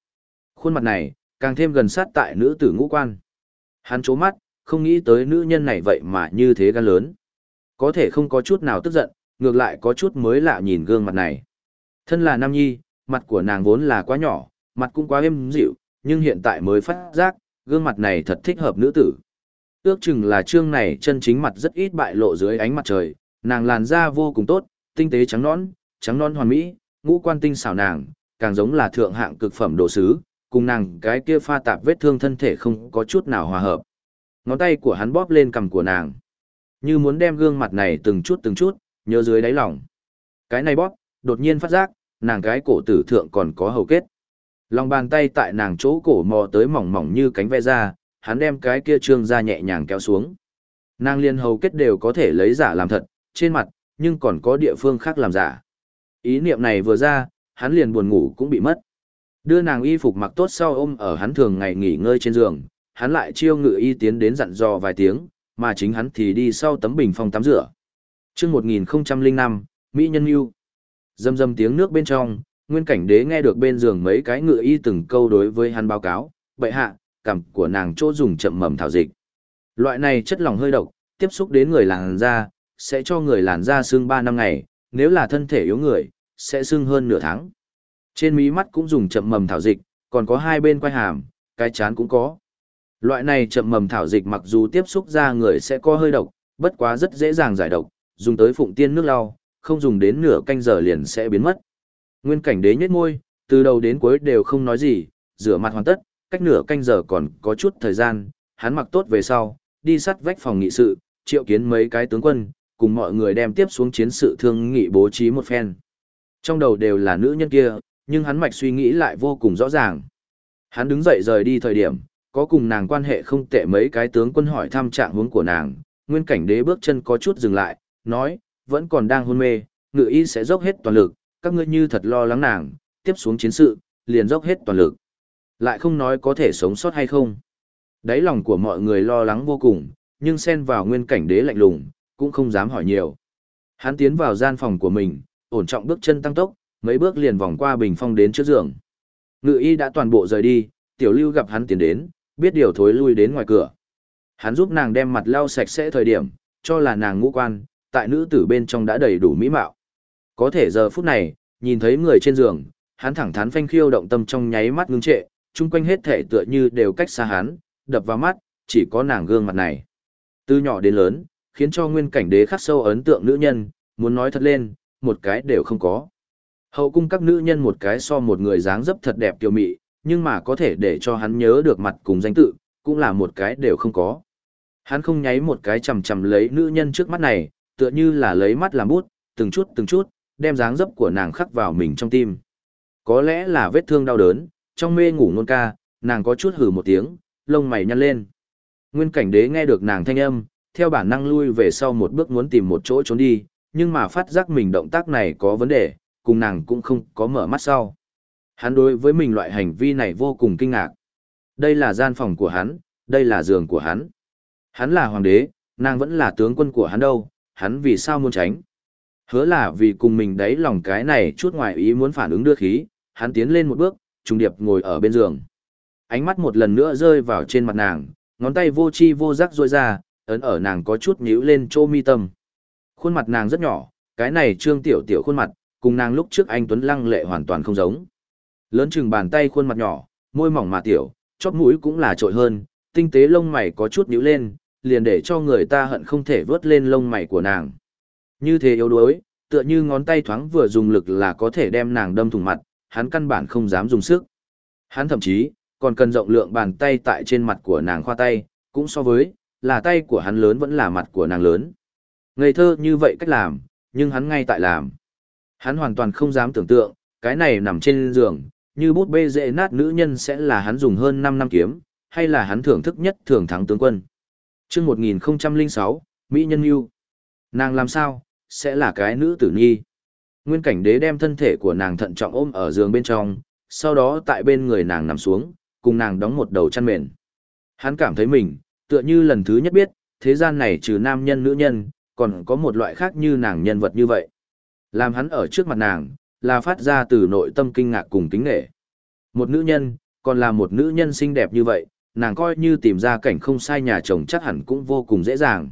Khuôn mặt này, càng thêm gần sát tại nữ tử ngũ quan. Hắn chố mắt, không nghĩ tới nữ nhân này vậy mà như thế gan lớn. Có thể không có chút nào tức giận, ngược lại có chút mới lạ nhìn gương mặt này. Thân là nam nhi, mặt của nàng vốn là quá nhỏ, mặt cũng quá êm dịu, nhưng hiện tại mới phát giác, gương mặt này thật thích hợp nữ tử. Ước chừng là trương này chân chính mặt rất ít bại lộ dưới ánh mặt trời, nàng làn da vô cùng tốt, tinh tế trắng nõn, trắng non hoàn mỹ, ngũ quan tinh xảo nàng, càng giống là thượng hạng cực phẩm đồ sứ, cùng nàng cái kia pha tạp vết thương thân thể không có chút nào hòa hợp. Ngón tay của hắn bóp lên cằm của nàng, như muốn đem gương mặt này từng chút từng chút, nhớ dưới đáy lòng. Cái này bóp, đột nhiên phát giác, nàng cái cổ tử thượng còn có hầu kết. Lòng bàn tay tại nàng chỗ cổ mò tới mỏng mỏng như cánh ve da, hắn đem cái kia trương ra nhẹ nhàng kéo xuống. Nàng liên hầu kết đều có thể lấy giả làm thật, trên mặt, nhưng còn có địa phương khác làm giả. Ý niệm này vừa ra, hắn liền buồn ngủ cũng bị mất. Đưa nàng y phục mặc tốt sau ôm ở hắn thường ngày nghỉ ngơi trên giường, hắn lại chiêu ngự y tiến đến dặn dò vài tiếng, mà chính hắn thì đi sau tấm bình phòng tắm rửa. Trước 1005, Mỹ Nhân Yêu. Dâm dâm tiếng nước bên trong, nguyên cảnh đế nghe được bên giường mấy cái ngựa y từng câu đối với hắn báo cáo, bệ hạ, cảm của nàng chỗ dùng chậm mầm thảo dịch. Loại này chất lỏng hơi độc, tiếp xúc đến người làn da, sẽ cho người làn da sưng 3 năm ngày, nếu là thân thể yếu người, sẽ sưng hơn nửa tháng. Trên mí mắt cũng dùng chậm mầm thảo dịch, còn có hai bên quai hàm, cái chán cũng có. Loại này chậm mầm thảo dịch mặc dù tiếp xúc ra người sẽ có hơi độc, bất quá rất dễ dàng giải độc, dùng tới phụng tiên nước lau, không dùng đến nửa canh giờ liền sẽ biến mất. Nguyên cảnh đế nhếch môi, từ đầu đến cuối đều không nói gì, rửa mặt hoàn tất, cách nửa canh giờ còn có chút thời gian, hắn mặc tốt về sau, đi sắt vách phòng nghị sự, triệu kiến mấy cái tướng quân, cùng mọi người đem tiếp xuống chiến sự thương nghị bố trí một phen. Trong đầu đều là nữ nhân kia, nhưng hắn mạch suy nghĩ lại vô cùng rõ ràng. Hắn đứng dậy rời đi thời điểm, có cùng nàng quan hệ không tệ mấy cái tướng quân hỏi thăm trạng huống của nàng, nguyên cảnh đế bước chân có chút dừng lại, nói, vẫn còn đang hôn mê, ngự y sẽ dốc hết toàn lực, các ngươi như thật lo lắng nàng, tiếp xuống chiến sự, liền dốc hết toàn lực. Lại không nói có thể sống sót hay không. Đáy lòng của mọi người lo lắng vô cùng, nhưng xen vào nguyên cảnh đế lạnh lùng, cũng không dám hỏi nhiều. Hắn tiến vào gian phòng của mình, ổn trọng bước chân tăng tốc, mấy bước liền vòng qua bình phong đến trước giường. Ngự y đã toàn bộ rời đi, tiểu lưu gặp hắn tiến đến, biết điều thối lui đến ngoài cửa. Hắn giúp nàng đem mặt lau sạch sẽ thời điểm, cho là nàng ngũ quan, tại nữ tử bên trong đã đầy đủ mỹ mạo. Có thể giờ phút này, nhìn thấy người trên giường, hắn thẳng thắn phanh khiêu động tâm trong nháy mắt ngưng trệ, chung quanh hết thể tựa như đều cách xa hắn, đập vào mắt, chỉ có nàng gương mặt này. Từ nhỏ đến lớn, khiến cho nguyên cảnh đế khắc sâu ấn tượng nữ nhân, muốn nói thật lên, một cái đều không có. Hậu cung các nữ nhân một cái so một người dáng dấp thật đẹp kiều mị, nhưng mà có thể để cho hắn nhớ được mặt cùng danh tự, cũng là một cái đều không có. Hắn không nháy một cái chầm chầm lấy nữ nhân trước mắt này, tựa như là lấy mắt làm bút, từng chút từng chút, đem dáng dấp của nàng khắc vào mình trong tim. Có lẽ là vết thương đau đớn, trong mê ngủ nôn ca, nàng có chút hừ một tiếng, lông mày nhăn lên. Nguyên cảnh đế nghe được nàng thanh âm, theo bản năng lui về sau một bước muốn tìm một chỗ trốn đi, nhưng mà phát giác mình động tác này có vấn đề, cùng nàng cũng không có mở mắt sau. Hắn đối với mình loại hành vi này vô cùng kinh ngạc. Đây là gian phòng của hắn, đây là giường của hắn. Hắn là hoàng đế, nàng vẫn là tướng quân của hắn đâu, hắn vì sao muốn tránh. Hứa là vì cùng mình đáy lòng cái này chút ngoài ý muốn phản ứng đưa khí, hắn tiến lên một bước, trùng điệp ngồi ở bên giường. Ánh mắt một lần nữa rơi vào trên mặt nàng, ngón tay vô chi vô giác rôi ra, ấn ở nàng có chút nhíu lên chỗ mi tâm. Khuôn mặt nàng rất nhỏ, cái này trương tiểu tiểu khuôn mặt, cùng nàng lúc trước anh Tuấn Lăng lệ hoàn toàn không giống. Lớn chừng bàn tay khuôn mặt nhỏ, môi mỏng mà tiểu, chóp mũi cũng là trội hơn, tinh tế lông mày có chút nhíu lên, liền để cho người ta hận không thể vớt lên lông mày của nàng. Như thế yếu đuối, tựa như ngón tay thoáng vừa dùng lực là có thể đem nàng đâm thủng mặt, hắn căn bản không dám dùng sức. Hắn thậm chí, còn cần rộng lượng bàn tay tại trên mặt của nàng khoa tay, cũng so với, là tay của hắn lớn vẫn là mặt của nàng lớn. Ngây thơ như vậy cách làm, nhưng hắn ngay tại làm. Hắn hoàn toàn không dám tưởng tượng, cái này nằm trên giường, như bút bê dễ nát nữ nhân sẽ là hắn dùng hơn 5 năm kiếm, hay là hắn thưởng thức nhất thường thắng tướng quân. Trước 1006, Mỹ Nhân Yêu. Nàng làm sao, sẽ là cái nữ tử nhi. Nguyên cảnh đế đem thân thể của nàng thận trọng ôm ở giường bên trong, sau đó tại bên người nàng nằm xuống, cùng nàng đóng một đầu chăn mền. Hắn cảm thấy mình, tựa như lần thứ nhất biết, thế gian này trừ nam nhân nữ nhân, còn có một loại khác như nàng nhân vật như vậy. Làm hắn ở trước mặt nàng, là phát ra từ nội tâm kinh ngạc cùng kính nghệ. Một nữ nhân, còn là một nữ nhân xinh đẹp như vậy, nàng coi như tìm ra cảnh không sai nhà chồng chắc hẳn cũng vô cùng dễ dàng.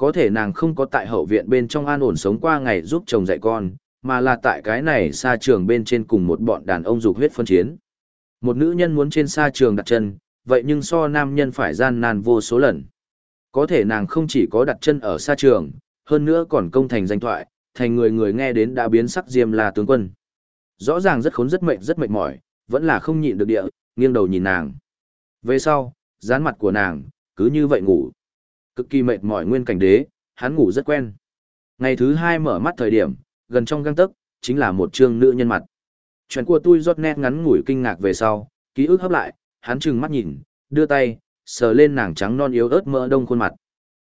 Có thể nàng không có tại hậu viện bên trong an ổn sống qua ngày giúp chồng dạy con, mà là tại cái này xa trường bên trên cùng một bọn đàn ông dục huyết phân chiến. Một nữ nhân muốn trên xa trường đặt chân, vậy nhưng so nam nhân phải gian nan vô số lần. Có thể nàng không chỉ có đặt chân ở xa trường, hơn nữa còn công thành danh thoại, thành người người nghe đến đã biến sắc diêm là tướng quân. Rõ ràng rất khốn rất mệt rất mệt mỏi, vẫn là không nhịn được địa, nghiêng đầu nhìn nàng. Về sau, dán mặt của nàng, cứ như vậy ngủ. Cực kỳ mệt mỏi nguyên cảnh đế, hắn ngủ rất quen. Ngày thứ hai mở mắt thời điểm, gần trong găng tấc, chính là một trương nữ nhân mặt. Chuyện của tôi rót nét ngắn ngủi kinh ngạc về sau, ký ức hấp lại, hắn trừng mắt nhìn, đưa tay, sờ lên nàng trắng non yếu ớt mỡ đông khuôn mặt.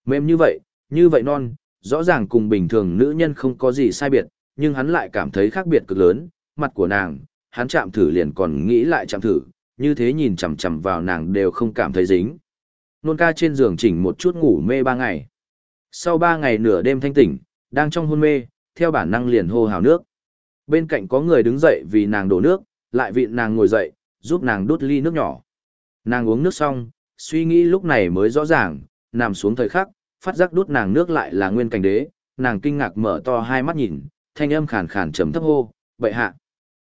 Mềm như vậy, như vậy non, rõ ràng cùng bình thường nữ nhân không có gì sai biệt, nhưng hắn lại cảm thấy khác biệt cực lớn, mặt của nàng, hắn chạm thử liền còn nghĩ lại chạm thử, như thế nhìn chằm chằm vào nàng đều không cảm thấy dính. Nôn ca trên giường chỉnh một chút ngủ mê ba ngày. Sau ba ngày nửa đêm thanh tỉnh, đang trong hôn mê, theo bản năng liền hô hào nước. Bên cạnh có người đứng dậy vì nàng đổ nước, lại vịn nàng ngồi dậy, giúp nàng đút ly nước nhỏ. Nàng uống nước xong, suy nghĩ lúc này mới rõ ràng, nằm xuống thời khắc, phát giác đút nàng nước lại là nguyên cảnh đế, nàng kinh ngạc mở to hai mắt nhìn, thanh âm khàn khàn trầm thấp hô, bậy hạ.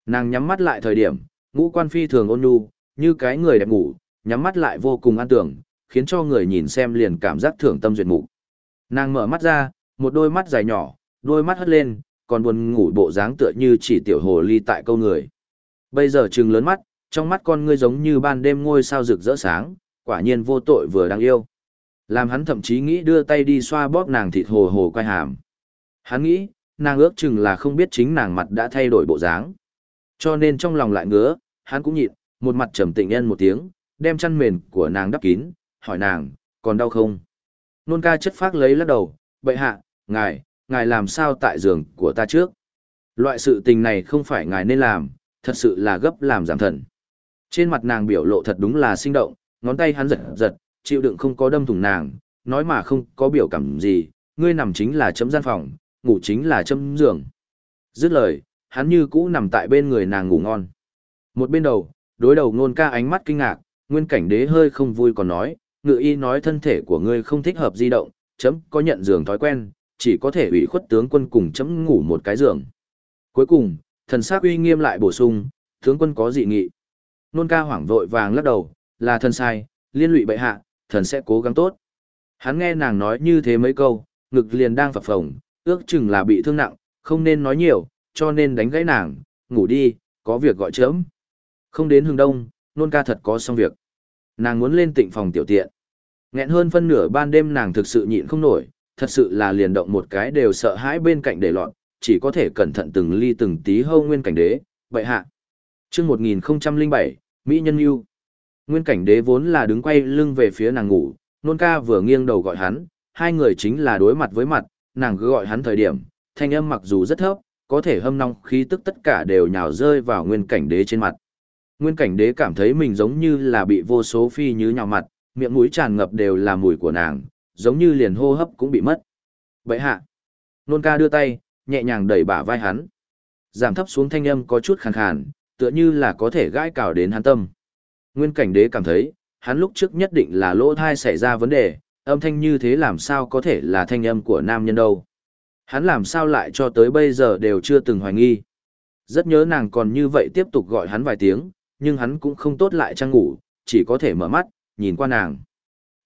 Nàng nhắm mắt lại thời điểm, ngũ quan phi thường ôn nhu, như cái người đẹp ngủ, nhắm mắt lại vô cùng an tưởng, khiến cho người nhìn xem liền cảm giác thưởng tâm duyệt mục. Nàng mở mắt ra, một đôi mắt dài nhỏ, đôi mắt hất lên, còn buồn ngủ bộ dáng tựa như chỉ tiểu hồ ly tại câu người. Bây giờ trừng lớn mắt, trong mắt con ngươi giống như ban đêm ngôi sao rực rỡ sáng, quả nhiên vô tội vừa đang yêu. Làm hắn thậm chí nghĩ đưa tay đi xoa bóp nàng thịt hồ hồ quay hàm. Hắn nghĩ, nàng ước chừng là không biết chính nàng mặt đã thay đổi bộ dáng. Cho nên trong lòng lại ngứa, hắn cũng nhịn, một mặt trầm tịnh nhân một tiếng, đem chăn mền của nàng đắp kín, hỏi nàng, còn đau không? Nôn ca chất phác lấy lắc đầu, bệ hạ, ngài, ngài làm sao tại giường của ta trước? Loại sự tình này không phải ngài nên làm, thật sự là gấp làm giảm thần. Trên mặt nàng biểu lộ thật đúng là sinh động, ngón tay hắn giật giật, chịu đựng không có đâm thủng nàng, nói mà không có biểu cảm gì, ngươi nằm chính là chấm gian phòng, ngủ chính là chấm giường. Dứt lời, hắn như cũ nằm tại bên người nàng ngủ ngon. Một bên đầu, đối đầu nôn ca ánh mắt kinh ngạc, nguyên cảnh đế hơi không vui còn nói, ngự y nói thân thể của ngươi không thích hợp di động, chấm có nhận giường thói quen, chỉ có thể ủy khuất tướng quân cùng chấm ngủ một cái giường. Cuối cùng, thần sắc uy nghiêm lại bổ sung, tướng quân có dị nghị. Nôn ca hoảng vội vàng lắc đầu, là thần sai, liên lụy bệ hạ, thần sẽ cố gắng tốt. Hắn nghe nàng nói như thế mấy câu, ngực liền đang phập phồng, ước chừng là bị thương nặng, không nên nói nhiều, cho nên đánh gãy nàng, ngủ đi, có việc gọi chấm. Không đến hướng đông, nôn ca thật có xong việc. Nàng muốn lên tịnh phòng tiểu tiện. Nghẹn hơn phân nửa ban đêm nàng thực sự nhịn không nổi, thật sự là liền động một cái đều sợ hãi bên cạnh để loạn, chỉ có thể cẩn thận từng ly từng tí hâu nguyên cảnh đế, bệ hạ. chương 1007, Mỹ Nhân Yêu. Nguyên cảnh đế vốn là đứng quay lưng về phía nàng ngủ, nôn ca vừa nghiêng đầu gọi hắn, hai người chính là đối mặt với mặt, nàng cứ gọi hắn thời điểm, thanh âm mặc dù rất thấp, có thể hâm nong khí tức tất cả đều nhào rơi vào nguyên cảnh đế trên mặt. Nguyên cảnh đế cảm thấy mình giống như là bị vô số phi như nhào mặt, miệng mũi tràn ngập đều là mùi của nàng, giống như liền hô hấp cũng bị mất. Vậy hạ, nôn ca đưa tay, nhẹ nhàng đẩy bả vai hắn. Giảm thấp xuống thanh âm có chút khàn khàn, tựa như là có thể gãi cào đến hắn tâm. Nguyên cảnh đế cảm thấy, hắn lúc trước nhất định là lỗ thai xảy ra vấn đề, âm thanh như thế làm sao có thể là thanh âm của nam nhân đâu. Hắn làm sao lại cho tới bây giờ đều chưa từng hoài nghi. Rất nhớ nàng còn như vậy tiếp tục gọi hắn vài tiếng, nhưng hắn cũng không tốt lại trang ngủ, chỉ có thể mở mắt, nhìn qua nàng.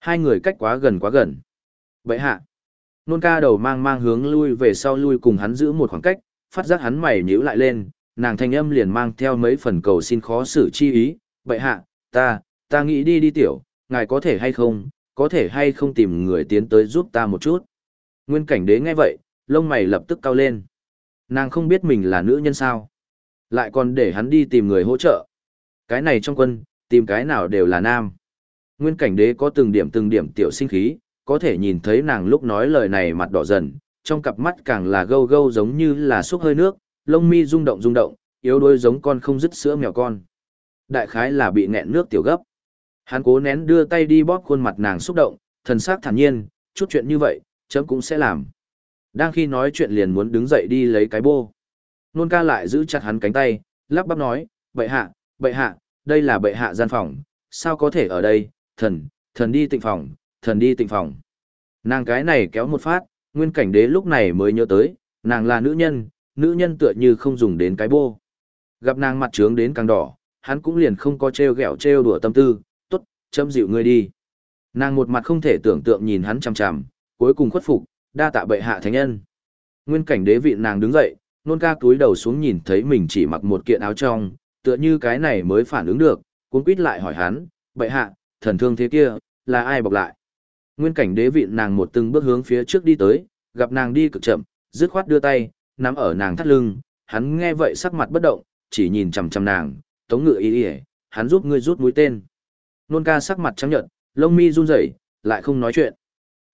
Hai người cách quá gần quá gần. Vậy hạ. Nôn ca đầu mang mang hướng lui về sau lui cùng hắn giữ một khoảng cách, phát giác hắn mày nhíu lại lên, nàng thanh âm liền mang theo mấy phần cầu xin khó xử chi ý. Vậy hạ, ta, ta nghĩ đi đi tiểu, ngài có thể hay không, có thể hay không tìm người tiến tới giúp ta một chút. Nguyên cảnh đế nghe vậy, lông mày lập tức cao lên. Nàng không biết mình là nữ nhân sao. Lại còn để hắn đi tìm người hỗ trợ. Cái này trong quân, tìm cái nào đều là nam. Nguyên cảnh đế có từng điểm từng điểm tiểu sinh khí, có thể nhìn thấy nàng lúc nói lời này mặt đỏ dần, trong cặp mắt càng là gâu gâu giống như là xúc hơi nước, lông mi rung động rung động, yếu đuối giống con không dứt sữa mèo con. Đại khái là bị nghẹn nước tiểu gấp. Hắn cố nén đưa tay đi bóp khuôn mặt nàng xúc động, thần sắc thản nhiên, chút chuyện như vậy, chấm cũng sẽ làm. Đang khi nói chuyện liền muốn đứng dậy đi lấy cái bô. Nôn ca lại giữ chặt hắn cánh tay, lắp bắp nói, vậy hạ, bệ hạ, đây là bệ hạ gian phòng, sao có thể ở đây, thần, thần đi tịnh phòng, thần đi tịnh phòng. Nàng cái này kéo một phát, nguyên cảnh đế lúc này mới nhớ tới, nàng là nữ nhân, nữ nhân tựa như không dùng đến cái bô. Gặp nàng mặt trướng đến càng đỏ, hắn cũng liền không có trêu ghẹo trêu đùa tâm tư, tốt, châm dịu ngươi đi. Nàng một mặt không thể tưởng tượng nhìn hắn chằm chằm, cuối cùng khuất phục, đa tạ bệ hạ thánh nhân. Nguyên cảnh đế vị nàng đứng dậy, nôn ca túi đầu xuống nhìn thấy mình chỉ mặc một kiện áo trong, tựa như cái này mới phản ứng được, cuốn quýt lại hỏi hắn, bệ hạ, thần thương thế kia, là ai bọc lại. Nguyên cảnh đế vị nàng một từng bước hướng phía trước đi tới, gặp nàng đi cực chậm, dứt khoát đưa tay, nắm ở nàng thắt lưng, hắn nghe vậy sắc mặt bất động, chỉ nhìn chằm chằm nàng, tống ngựa ý ý, hắn giúp ngươi rút mũi tên. Nôn ca sắc mặt trắng nhợt, lông mi run rẩy, lại không nói chuyện.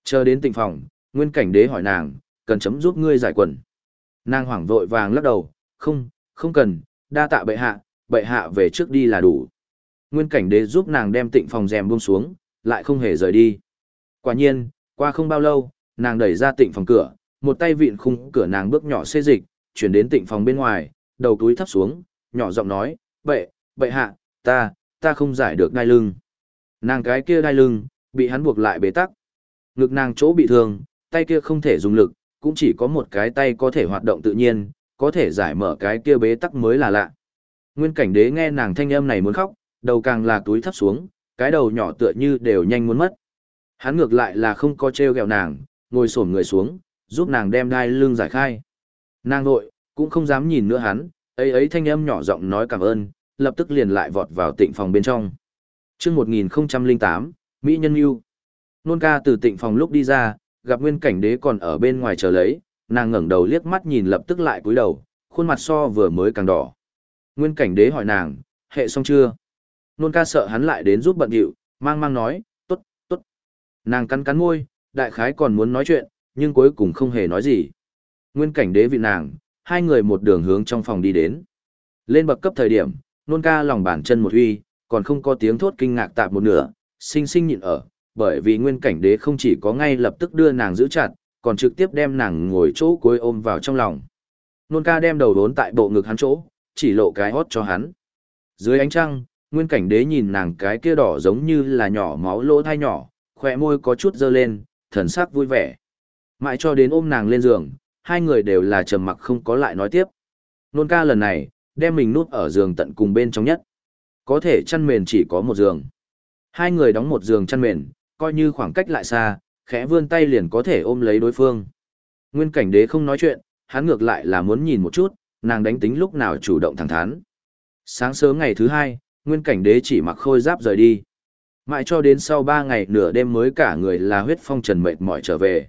Chờ đến tỉnh phòng, nguyên cảnh đế hỏi nàng, cần chấm giúp ngươi giải quần. Nàng hoảng vội vàng lắc đầu, không, không cần, đa tạ bệ hạ, bệ hạ về trước đi là đủ. Nguyên cảnh đế giúp nàng đem tịnh phòng rèm buông xuống, lại không hề rời đi. Quả nhiên, qua không bao lâu, nàng đẩy ra tịnh phòng cửa, một tay vịn khung cửa nàng bước nhỏ xê dịch, chuyển đến tịnh phòng bên ngoài, đầu túi thấp xuống, nhỏ giọng nói, bệ, bệ hạ, ta, ta không giải được đai lưng. Nàng cái kia đai lưng, bị hắn buộc lại bế tắc. Ngực nàng chỗ bị thương, tay kia không thể dùng lực, cũng chỉ có một cái tay có thể hoạt động tự nhiên, có thể giải mở cái kia bế tắc mới là lạ. Nguyên cảnh đế nghe nàng thanh âm này muốn khóc, đầu càng là túi thấp xuống, cái đầu nhỏ tựa như đều nhanh muốn mất. Hắn ngược lại là không có treo gẹo nàng, ngồi xổm người xuống, giúp nàng đem đai lưng giải khai. Nàng nội, cũng không dám nhìn nữa hắn, ấy ấy thanh âm nhỏ giọng nói cảm ơn, lập tức liền lại vọt vào tịnh phòng bên trong. chương 1008, Mỹ Nhân Yêu. Nôn ca từ tịnh phòng lúc đi ra, gặp nguyên cảnh đế còn ở bên ngoài chờ lấy, nàng ngẩng đầu liếc mắt nhìn lập tức lại cúi đầu, khuôn mặt so vừa mới càng đỏ. Nguyên cảnh đế hỏi nàng, hệ xong chưa? Nôn ca sợ hắn lại đến giúp bận điệu, mang mang nói, tốt, tốt. Nàng cắn cắn môi, đại khái còn muốn nói chuyện, nhưng cuối cùng không hề nói gì. Nguyên cảnh đế vị nàng, hai người một đường hướng trong phòng đi đến. Lên bậc cấp thời điểm, nôn ca lòng bàn chân một huy, còn không có tiếng thốt kinh ngạc tạp một nửa, sinh sinh nhịn ở, bởi vì nguyên cảnh đế không chỉ có ngay lập tức đưa nàng giữ chặt, còn trực tiếp đem nàng ngồi chỗ cuối ôm vào trong lòng. Nôn ca đem đầu đốn tại bộ ngực hắn chỗ, chỉ lộ cái hót cho hắn. Dưới ánh trăng, nguyên cảnh đế nhìn nàng cái kia đỏ giống như là nhỏ máu lỗ thai nhỏ, khỏe môi có chút dơ lên, thần sắc vui vẻ. Mãi cho đến ôm nàng lên giường, hai người đều là trầm mặc không có lại nói tiếp. Nôn ca lần này, đem mình nút ở giường tận cùng bên trong nhất. Có thể chăn mền chỉ có một giường. Hai người đóng một giường chăn mền, coi như khoảng cách lại xa, khẽ vươn tay liền có thể ôm lấy đối phương. Nguyên cảnh đế không nói chuyện, hắn ngược lại là muốn nhìn một chút, nàng đánh tính lúc nào chủ động thẳng thắn. Sáng sớm ngày thứ hai, nguyên cảnh đế chỉ mặc khôi giáp rời đi. Mãi cho đến sau ba ngày nửa đêm mới cả người là huyết phong trần mệt mỏi trở về.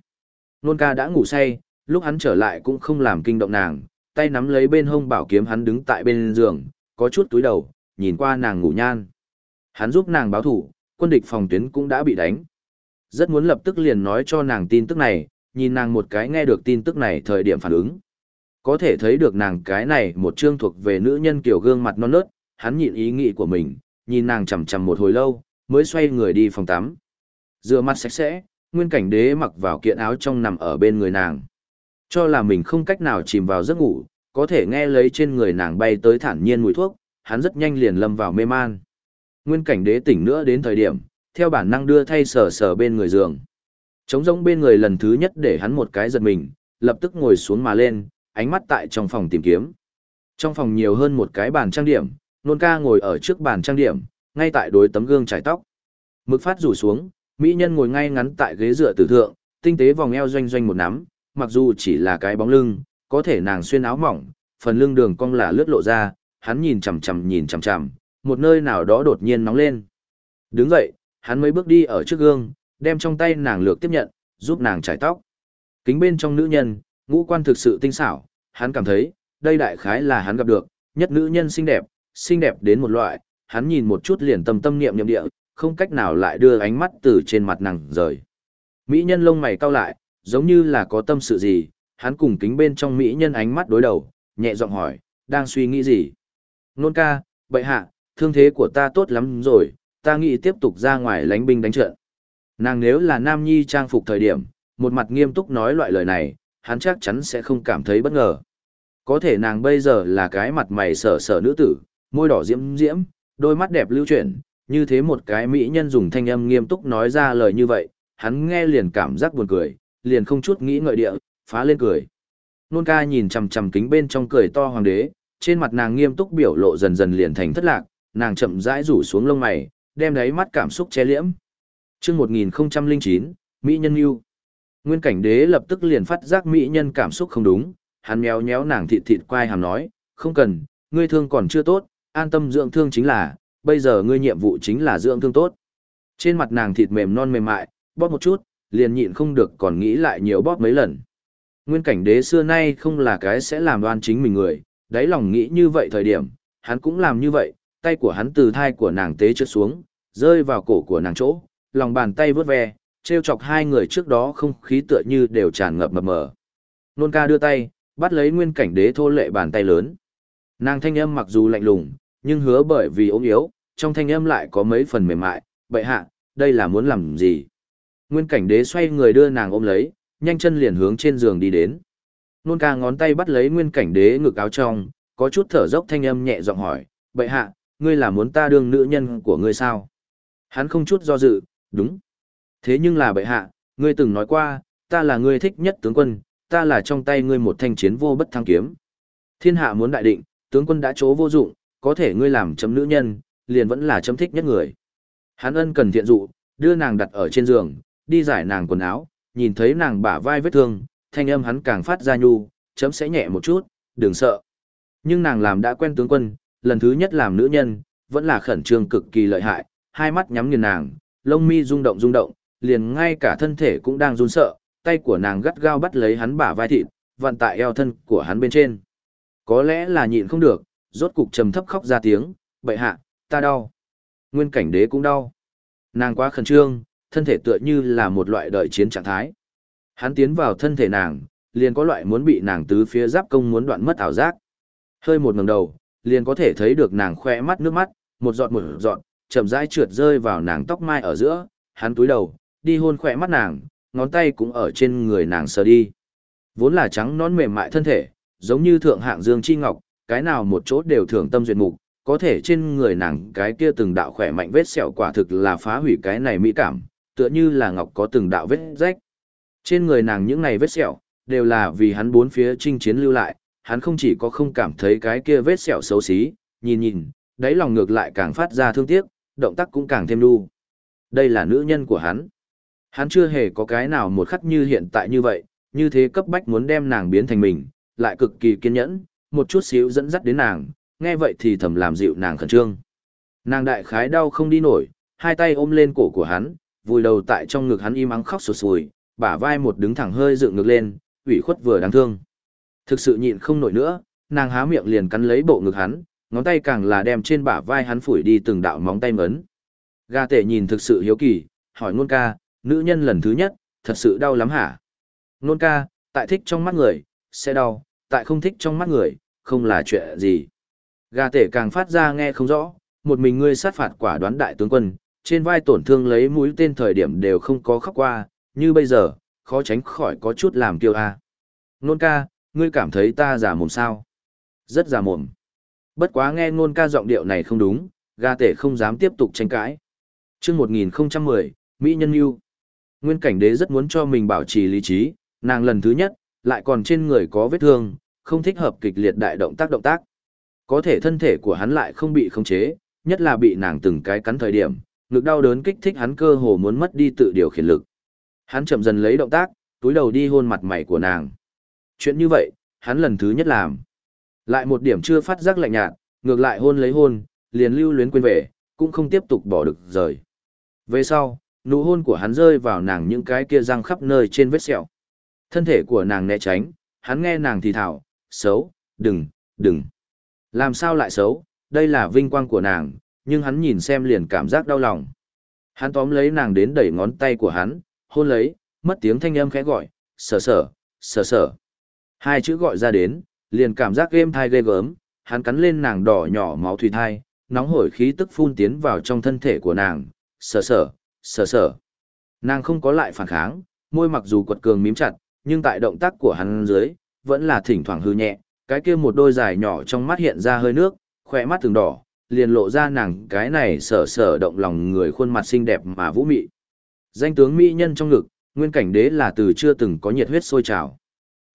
Nôn ca đã ngủ say, lúc hắn trở lại cũng không làm kinh động nàng, tay nắm lấy bên hông bảo kiếm hắn đứng tại bên giường, có chút túi đầu, nhìn qua nàng ngủ nhan. Hắn giúp nàng báo thủ, quân địch phòng tuyến cũng đã bị đánh. Rất muốn lập tức liền nói cho nàng tin tức này, nhìn nàng một cái nghe được tin tức này thời điểm phản ứng. Có thể thấy được nàng cái này một chương thuộc về nữ nhân kiểu gương mặt non nớt, hắn nhịn ý nghĩ của mình, nhìn nàng chầm chầm một hồi lâu, mới xoay người đi phòng tắm. Rửa mặt sạch sẽ, nguyên cảnh đế mặc vào kiện áo trong nằm ở bên người nàng. Cho là mình không cách nào chìm vào giấc ngủ, có thể nghe lấy trên người nàng bay tới thản nhiên mùi thuốc, hắn rất nhanh liền lâm vào mê man. Nguyên cảnh đế tỉnh nữa đến thời điểm, theo bản năng đưa thay sờ sờ bên người giường. Trống rỗng bên người lần thứ nhất để hắn một cái giật mình, lập tức ngồi xuống mà lên, ánh mắt tại trong phòng tìm kiếm. Trong phòng nhiều hơn một cái bàn trang điểm, nôn ca ngồi ở trước bàn trang điểm, ngay tại đối tấm gương trải tóc. Mực phát rủ xuống, mỹ nhân ngồi ngay ngắn tại ghế dựa tử thượng, tinh tế vòng eo doanh doanh một nắm, mặc dù chỉ là cái bóng lưng, có thể nàng xuyên áo mỏng, phần lưng đường cong là lướt lộ ra, hắn nhìn chằm chằm nhìn chằm chằm, một nơi nào đó đột nhiên nóng lên. Đứng dậy, hắn mới bước đi ở trước gương, đem trong tay nàng lược tiếp nhận, giúp nàng trải tóc. Kính bên trong nữ nhân, ngũ quan thực sự tinh xảo, hắn cảm thấy, đây đại khái là hắn gặp được, nhất nữ nhân xinh đẹp, xinh đẹp đến một loại, hắn nhìn một chút liền tâm tâm niệm niệm địa, không cách nào lại đưa ánh mắt từ trên mặt nàng rời. Mỹ nhân lông mày cau lại, giống như là có tâm sự gì, hắn cùng kính bên trong Mỹ nhân ánh mắt đối đầu, nhẹ giọng hỏi, đang suy nghĩ gì? Nôn ca, bậy hạ, thương thế của ta tốt lắm rồi, ta nghĩ tiếp tục ra ngoài lánh binh đánh trận. Nàng nếu là nam nhi trang phục thời điểm, một mặt nghiêm túc nói loại lời này, hắn chắc chắn sẽ không cảm thấy bất ngờ. Có thể nàng bây giờ là cái mặt mày sở sở nữ tử, môi đỏ diễm diễm, đôi mắt đẹp lưu chuyển, như thế một cái mỹ nhân dùng thanh âm nghiêm túc nói ra lời như vậy, hắn nghe liền cảm giác buồn cười, liền không chút nghĩ ngợi địa, phá lên cười. Nôn ca nhìn chằm chằm kính bên trong cười to hoàng đế, trên mặt nàng nghiêm túc biểu lộ dần dần liền thành thất lạc, nàng chậm rãi rủ xuống lông mày, đem đáy mắt cảm xúc che liễm. Chương 1009, Mỹ nhân yêu. Nguyên cảnh đế lập tức liền phát giác mỹ nhân cảm xúc không đúng, hắn méo méo nàng thịt thịt quai hàm nói, không cần, ngươi thương còn chưa tốt, an tâm dưỡng thương chính là, bây giờ ngươi nhiệm vụ chính là dưỡng thương tốt. Trên mặt nàng thịt mềm non mềm mại, bóp một chút, liền nhịn không được còn nghĩ lại nhiều bóp mấy lần. Nguyên cảnh đế xưa nay không là cái sẽ làm đoan chính mình người, đáy lòng nghĩ như vậy thời điểm, hắn cũng làm như vậy, tay của hắn từ thai của nàng tế trượt xuống, rơi vào cổ của nàng chỗ, lòng bàn tay vướt ve, treo chọc hai người trước đó không khí tựa như đều tràn ngập mập mờ. Nôn ca đưa tay, bắt lấy nguyên cảnh đế thô lệ bàn tay lớn. Nàng thanh âm mặc dù lạnh lùng, nhưng hứa bởi vì ốm yếu, trong thanh âm lại có mấy phần mềm mại, bậy hạ, đây là muốn làm gì? Nguyên cảnh đế xoay người đưa nàng ôm lấy, nhanh chân liền hướng trên giường đi đến. Nôn ca ngón tay bắt lấy nguyên cảnh đế ngực áo trong, có chút thở dốc thanh âm nhẹ giọng hỏi, bậy hạ, ngươi là muốn ta đương nữ nhân của ngươi sao? Hắn không chút do dự, đúng. Thế nhưng là bệ hạ, ngươi từng nói qua, ta là ngươi thích nhất tướng quân, ta là trong tay ngươi một thanh chiến vô bất thăng kiếm. Thiên hạ muốn đại định, tướng quân đã chỗ vô dụng, có thể ngươi làm chấm nữ nhân, liền vẫn là chấm thích nhất người. Hắn ân cần thiện dụ, đưa nàng đặt ở trên giường, đi giải nàng quần áo, nhìn thấy nàng bả vai vết thương, thanh âm hắn càng phát ra nhu, chấm sẽ nhẹ một chút, đừng sợ. Nhưng nàng làm đã quen tướng quân, lần thứ nhất làm nữ nhân, vẫn là khẩn trương cực kỳ lợi hại, hai mắt nhắm nghiền nàng, lông mi rung động rung động, liền ngay cả thân thể cũng đang run sợ, tay của nàng gắt gao bắt lấy hắn bả vai thịt, vặn tại eo thân của hắn bên trên. Có lẽ là nhịn không được, rốt cục trầm thấp khóc ra tiếng, bệ hạ, ta đau. Nguyên cảnh đế cũng đau. Nàng quá khẩn trương, thân thể tựa như là một loại đợi chiến trạng thái. Hắn tiến vào thân thể nàng, liền có loại muốn bị nàng tứ phía giáp công muốn đoạn mất ảo giác. Hơi một ngẩng đầu, liền có thể thấy được nàng khoe mắt nước mắt, một giọt một giọt, chậm rãi trượt rơi vào nàng tóc mai ở giữa, hắn túi đầu, đi hôn khỏe mắt nàng, ngón tay cũng ở trên người nàng sờ đi. Vốn là trắng nón mềm mại thân thể, giống như thượng hạng dương chi ngọc, cái nào một chỗ đều thường tâm duyệt mục, có thể trên người nàng cái kia từng đạo khỏe mạnh vết sẹo quả thực là phá hủy cái này mỹ cảm, tựa như là ngọc có từng đạo vết rách. Trên người nàng những này vết sẹo, đều là vì hắn bốn phía chinh chiến lưu lại, hắn không chỉ có không cảm thấy cái kia vết sẹo xấu xí, nhìn nhìn, đáy lòng ngược lại càng phát ra thương tiếc, động tác cũng càng thêm đu. Đây là nữ nhân của hắn. Hắn chưa hề có cái nào một khắc như hiện tại như vậy, như thế cấp bách muốn đem nàng biến thành mình, lại cực kỳ kiên nhẫn, một chút xíu dẫn dắt đến nàng, nghe vậy thì thầm làm dịu nàng khẩn trương. Nàng đại khái đau không đi nổi, hai tay ôm lên cổ của hắn, vùi đầu tại trong ngực hắn im ắng khóc sụt sùi, bả vai một đứng thẳng hơi dựng ngực lên, ủy khuất vừa đáng thương. Thực sự nhịn không nổi nữa, nàng há miệng liền cắn lấy bộ ngực hắn, ngón tay càng là đem trên bả vai hắn phủi đi từng đạo móng tay mấn. Gà tể nhìn thực sự hiếu kỳ, hỏi ngôn ca, nữ nhân lần thứ nhất, thật sự đau lắm hả? Nôn ca, tại thích trong mắt người, sẽ đau, tại không thích trong mắt người, không là chuyện gì. Gà tể càng phát ra nghe không rõ, một mình ngươi sát phạt quả đoán đại tướng quân, trên vai tổn thương lấy mũi tên thời điểm đều không có khóc qua, như bây giờ, khó tránh khỏi có chút làm kiêu a. Nôn ca, ngươi cảm thấy ta giả mồm sao? Rất giả mồm. Bất quá nghe nôn ca giọng điệu này không đúng, gà tể không dám tiếp tục tranh cãi. chương 1010, Mỹ Nhân Yêu. Nguyên cảnh đế rất muốn cho mình bảo trì lý trí, nàng lần thứ nhất, lại còn trên người có vết thương, không thích hợp kịch liệt đại động tác động tác. Có thể thân thể của hắn lại không bị khống chế, nhất là bị nàng từng cái cắn thời điểm, ngực đau đớn kích thích hắn cơ hồ muốn mất đi tự điều khiển lực. Hắn chậm dần lấy động tác, túi đầu đi hôn mặt mày của nàng. Chuyện như vậy, hắn lần thứ nhất làm. Lại một điểm chưa phát giác lạnh nhạt, ngược lại hôn lấy hôn, liền lưu luyến quên về, cũng không tiếp tục bỏ được rời. Về sau, nụ hôn của hắn rơi vào nàng những cái kia răng khắp nơi trên vết sẹo. Thân thể của nàng né tránh, hắn nghe nàng thì thảo, xấu, đừng, đừng. Làm sao lại xấu, đây là vinh quang của nàng, nhưng hắn nhìn xem liền cảm giác đau lòng. Hắn tóm lấy nàng đến đẩy ngón tay của hắn, hôn lấy, mất tiếng thanh âm khẽ gọi, sở sở, sở sở. Hai chữ gọi ra đến, liền cảm giác êm thai ghê gớm, hắn cắn lên nàng đỏ nhỏ máu thủy thai, nóng hổi khí tức phun tiến vào trong thân thể của nàng, sở sở, sờ sờ. Nàng không có lại phản kháng, môi mặc dù quật cường mím chặt, nhưng tại động tác của hắn dưới, vẫn là thỉnh thoảng hư nhẹ, cái kia một đôi dài nhỏ trong mắt hiện ra hơi nước, khỏe mắt thường đỏ, liền lộ ra nàng cái này sở sở động lòng người khuôn mặt xinh đẹp mà vũ mị. Danh tướng mỹ nhân trong ngực, nguyên cảnh đế là từ chưa từng có nhiệt huyết sôi trào.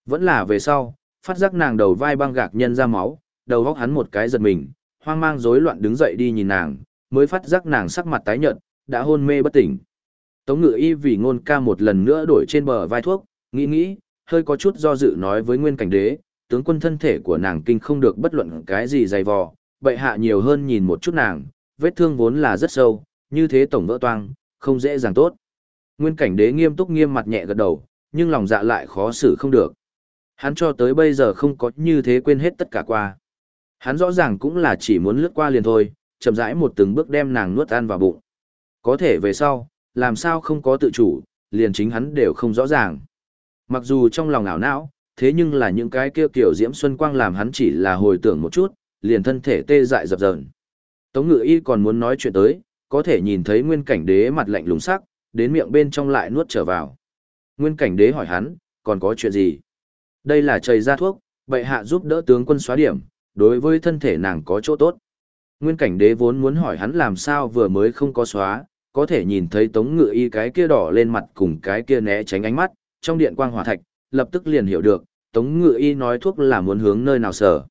Vẫn là về sau, phát giác nàng đầu vai băng gạc nhân ra máu, đầu góc hắn một cái giật mình, hoang mang rối loạn đứng dậy đi nhìn nàng, mới phát giác nàng sắc mặt tái nhợt, đã hôn mê bất tỉnh. Tống ngự y vì ngôn ca một lần nữa đổi trên bờ vai thuốc, nghĩ nghĩ, hơi có chút do dự nói với nguyên cảnh đế, tướng quân thân thể của nàng kinh không được bất luận cái gì dày vò, bệ hạ nhiều hơn nhìn một chút nàng, vết thương vốn là rất sâu, như thế tổng vỡ toang, không dễ dàng tốt. Nguyên cảnh đế nghiêm túc nghiêm mặt nhẹ gật đầu, nhưng lòng dạ lại khó xử không được. Hắn cho tới bây giờ không có như thế quên hết tất cả qua. Hắn rõ ràng cũng là chỉ muốn lướt qua liền thôi, chậm rãi một từng bước đem nàng nuốt ăn vào bụng. Có thể về sau, làm sao không có tự chủ, liền chính hắn đều không rõ ràng. Mặc dù trong lòng ảo não, thế nhưng là những cái kia kiểu diễm xuân quang làm hắn chỉ là hồi tưởng một chút, liền thân thể tê dại dập dờn. Tống ngự y còn muốn nói chuyện tới, có thể nhìn thấy nguyên cảnh đế mặt lạnh lùng sắc, đến miệng bên trong lại nuốt trở vào. Nguyên cảnh đế hỏi hắn, còn có chuyện gì? Đây là chảy ra thuốc, bệ hạ giúp đỡ tướng quân xóa điểm, đối với thân thể nàng có chỗ tốt. Nguyên cảnh đế vốn muốn hỏi hắn làm sao vừa mới không có xóa, có thể nhìn thấy tống ngự y cái kia đỏ lên mặt cùng cái kia né tránh ánh mắt, trong điện quang hỏa thạch, lập tức liền hiểu được, tống ngự y nói thuốc là muốn hướng nơi nào sở.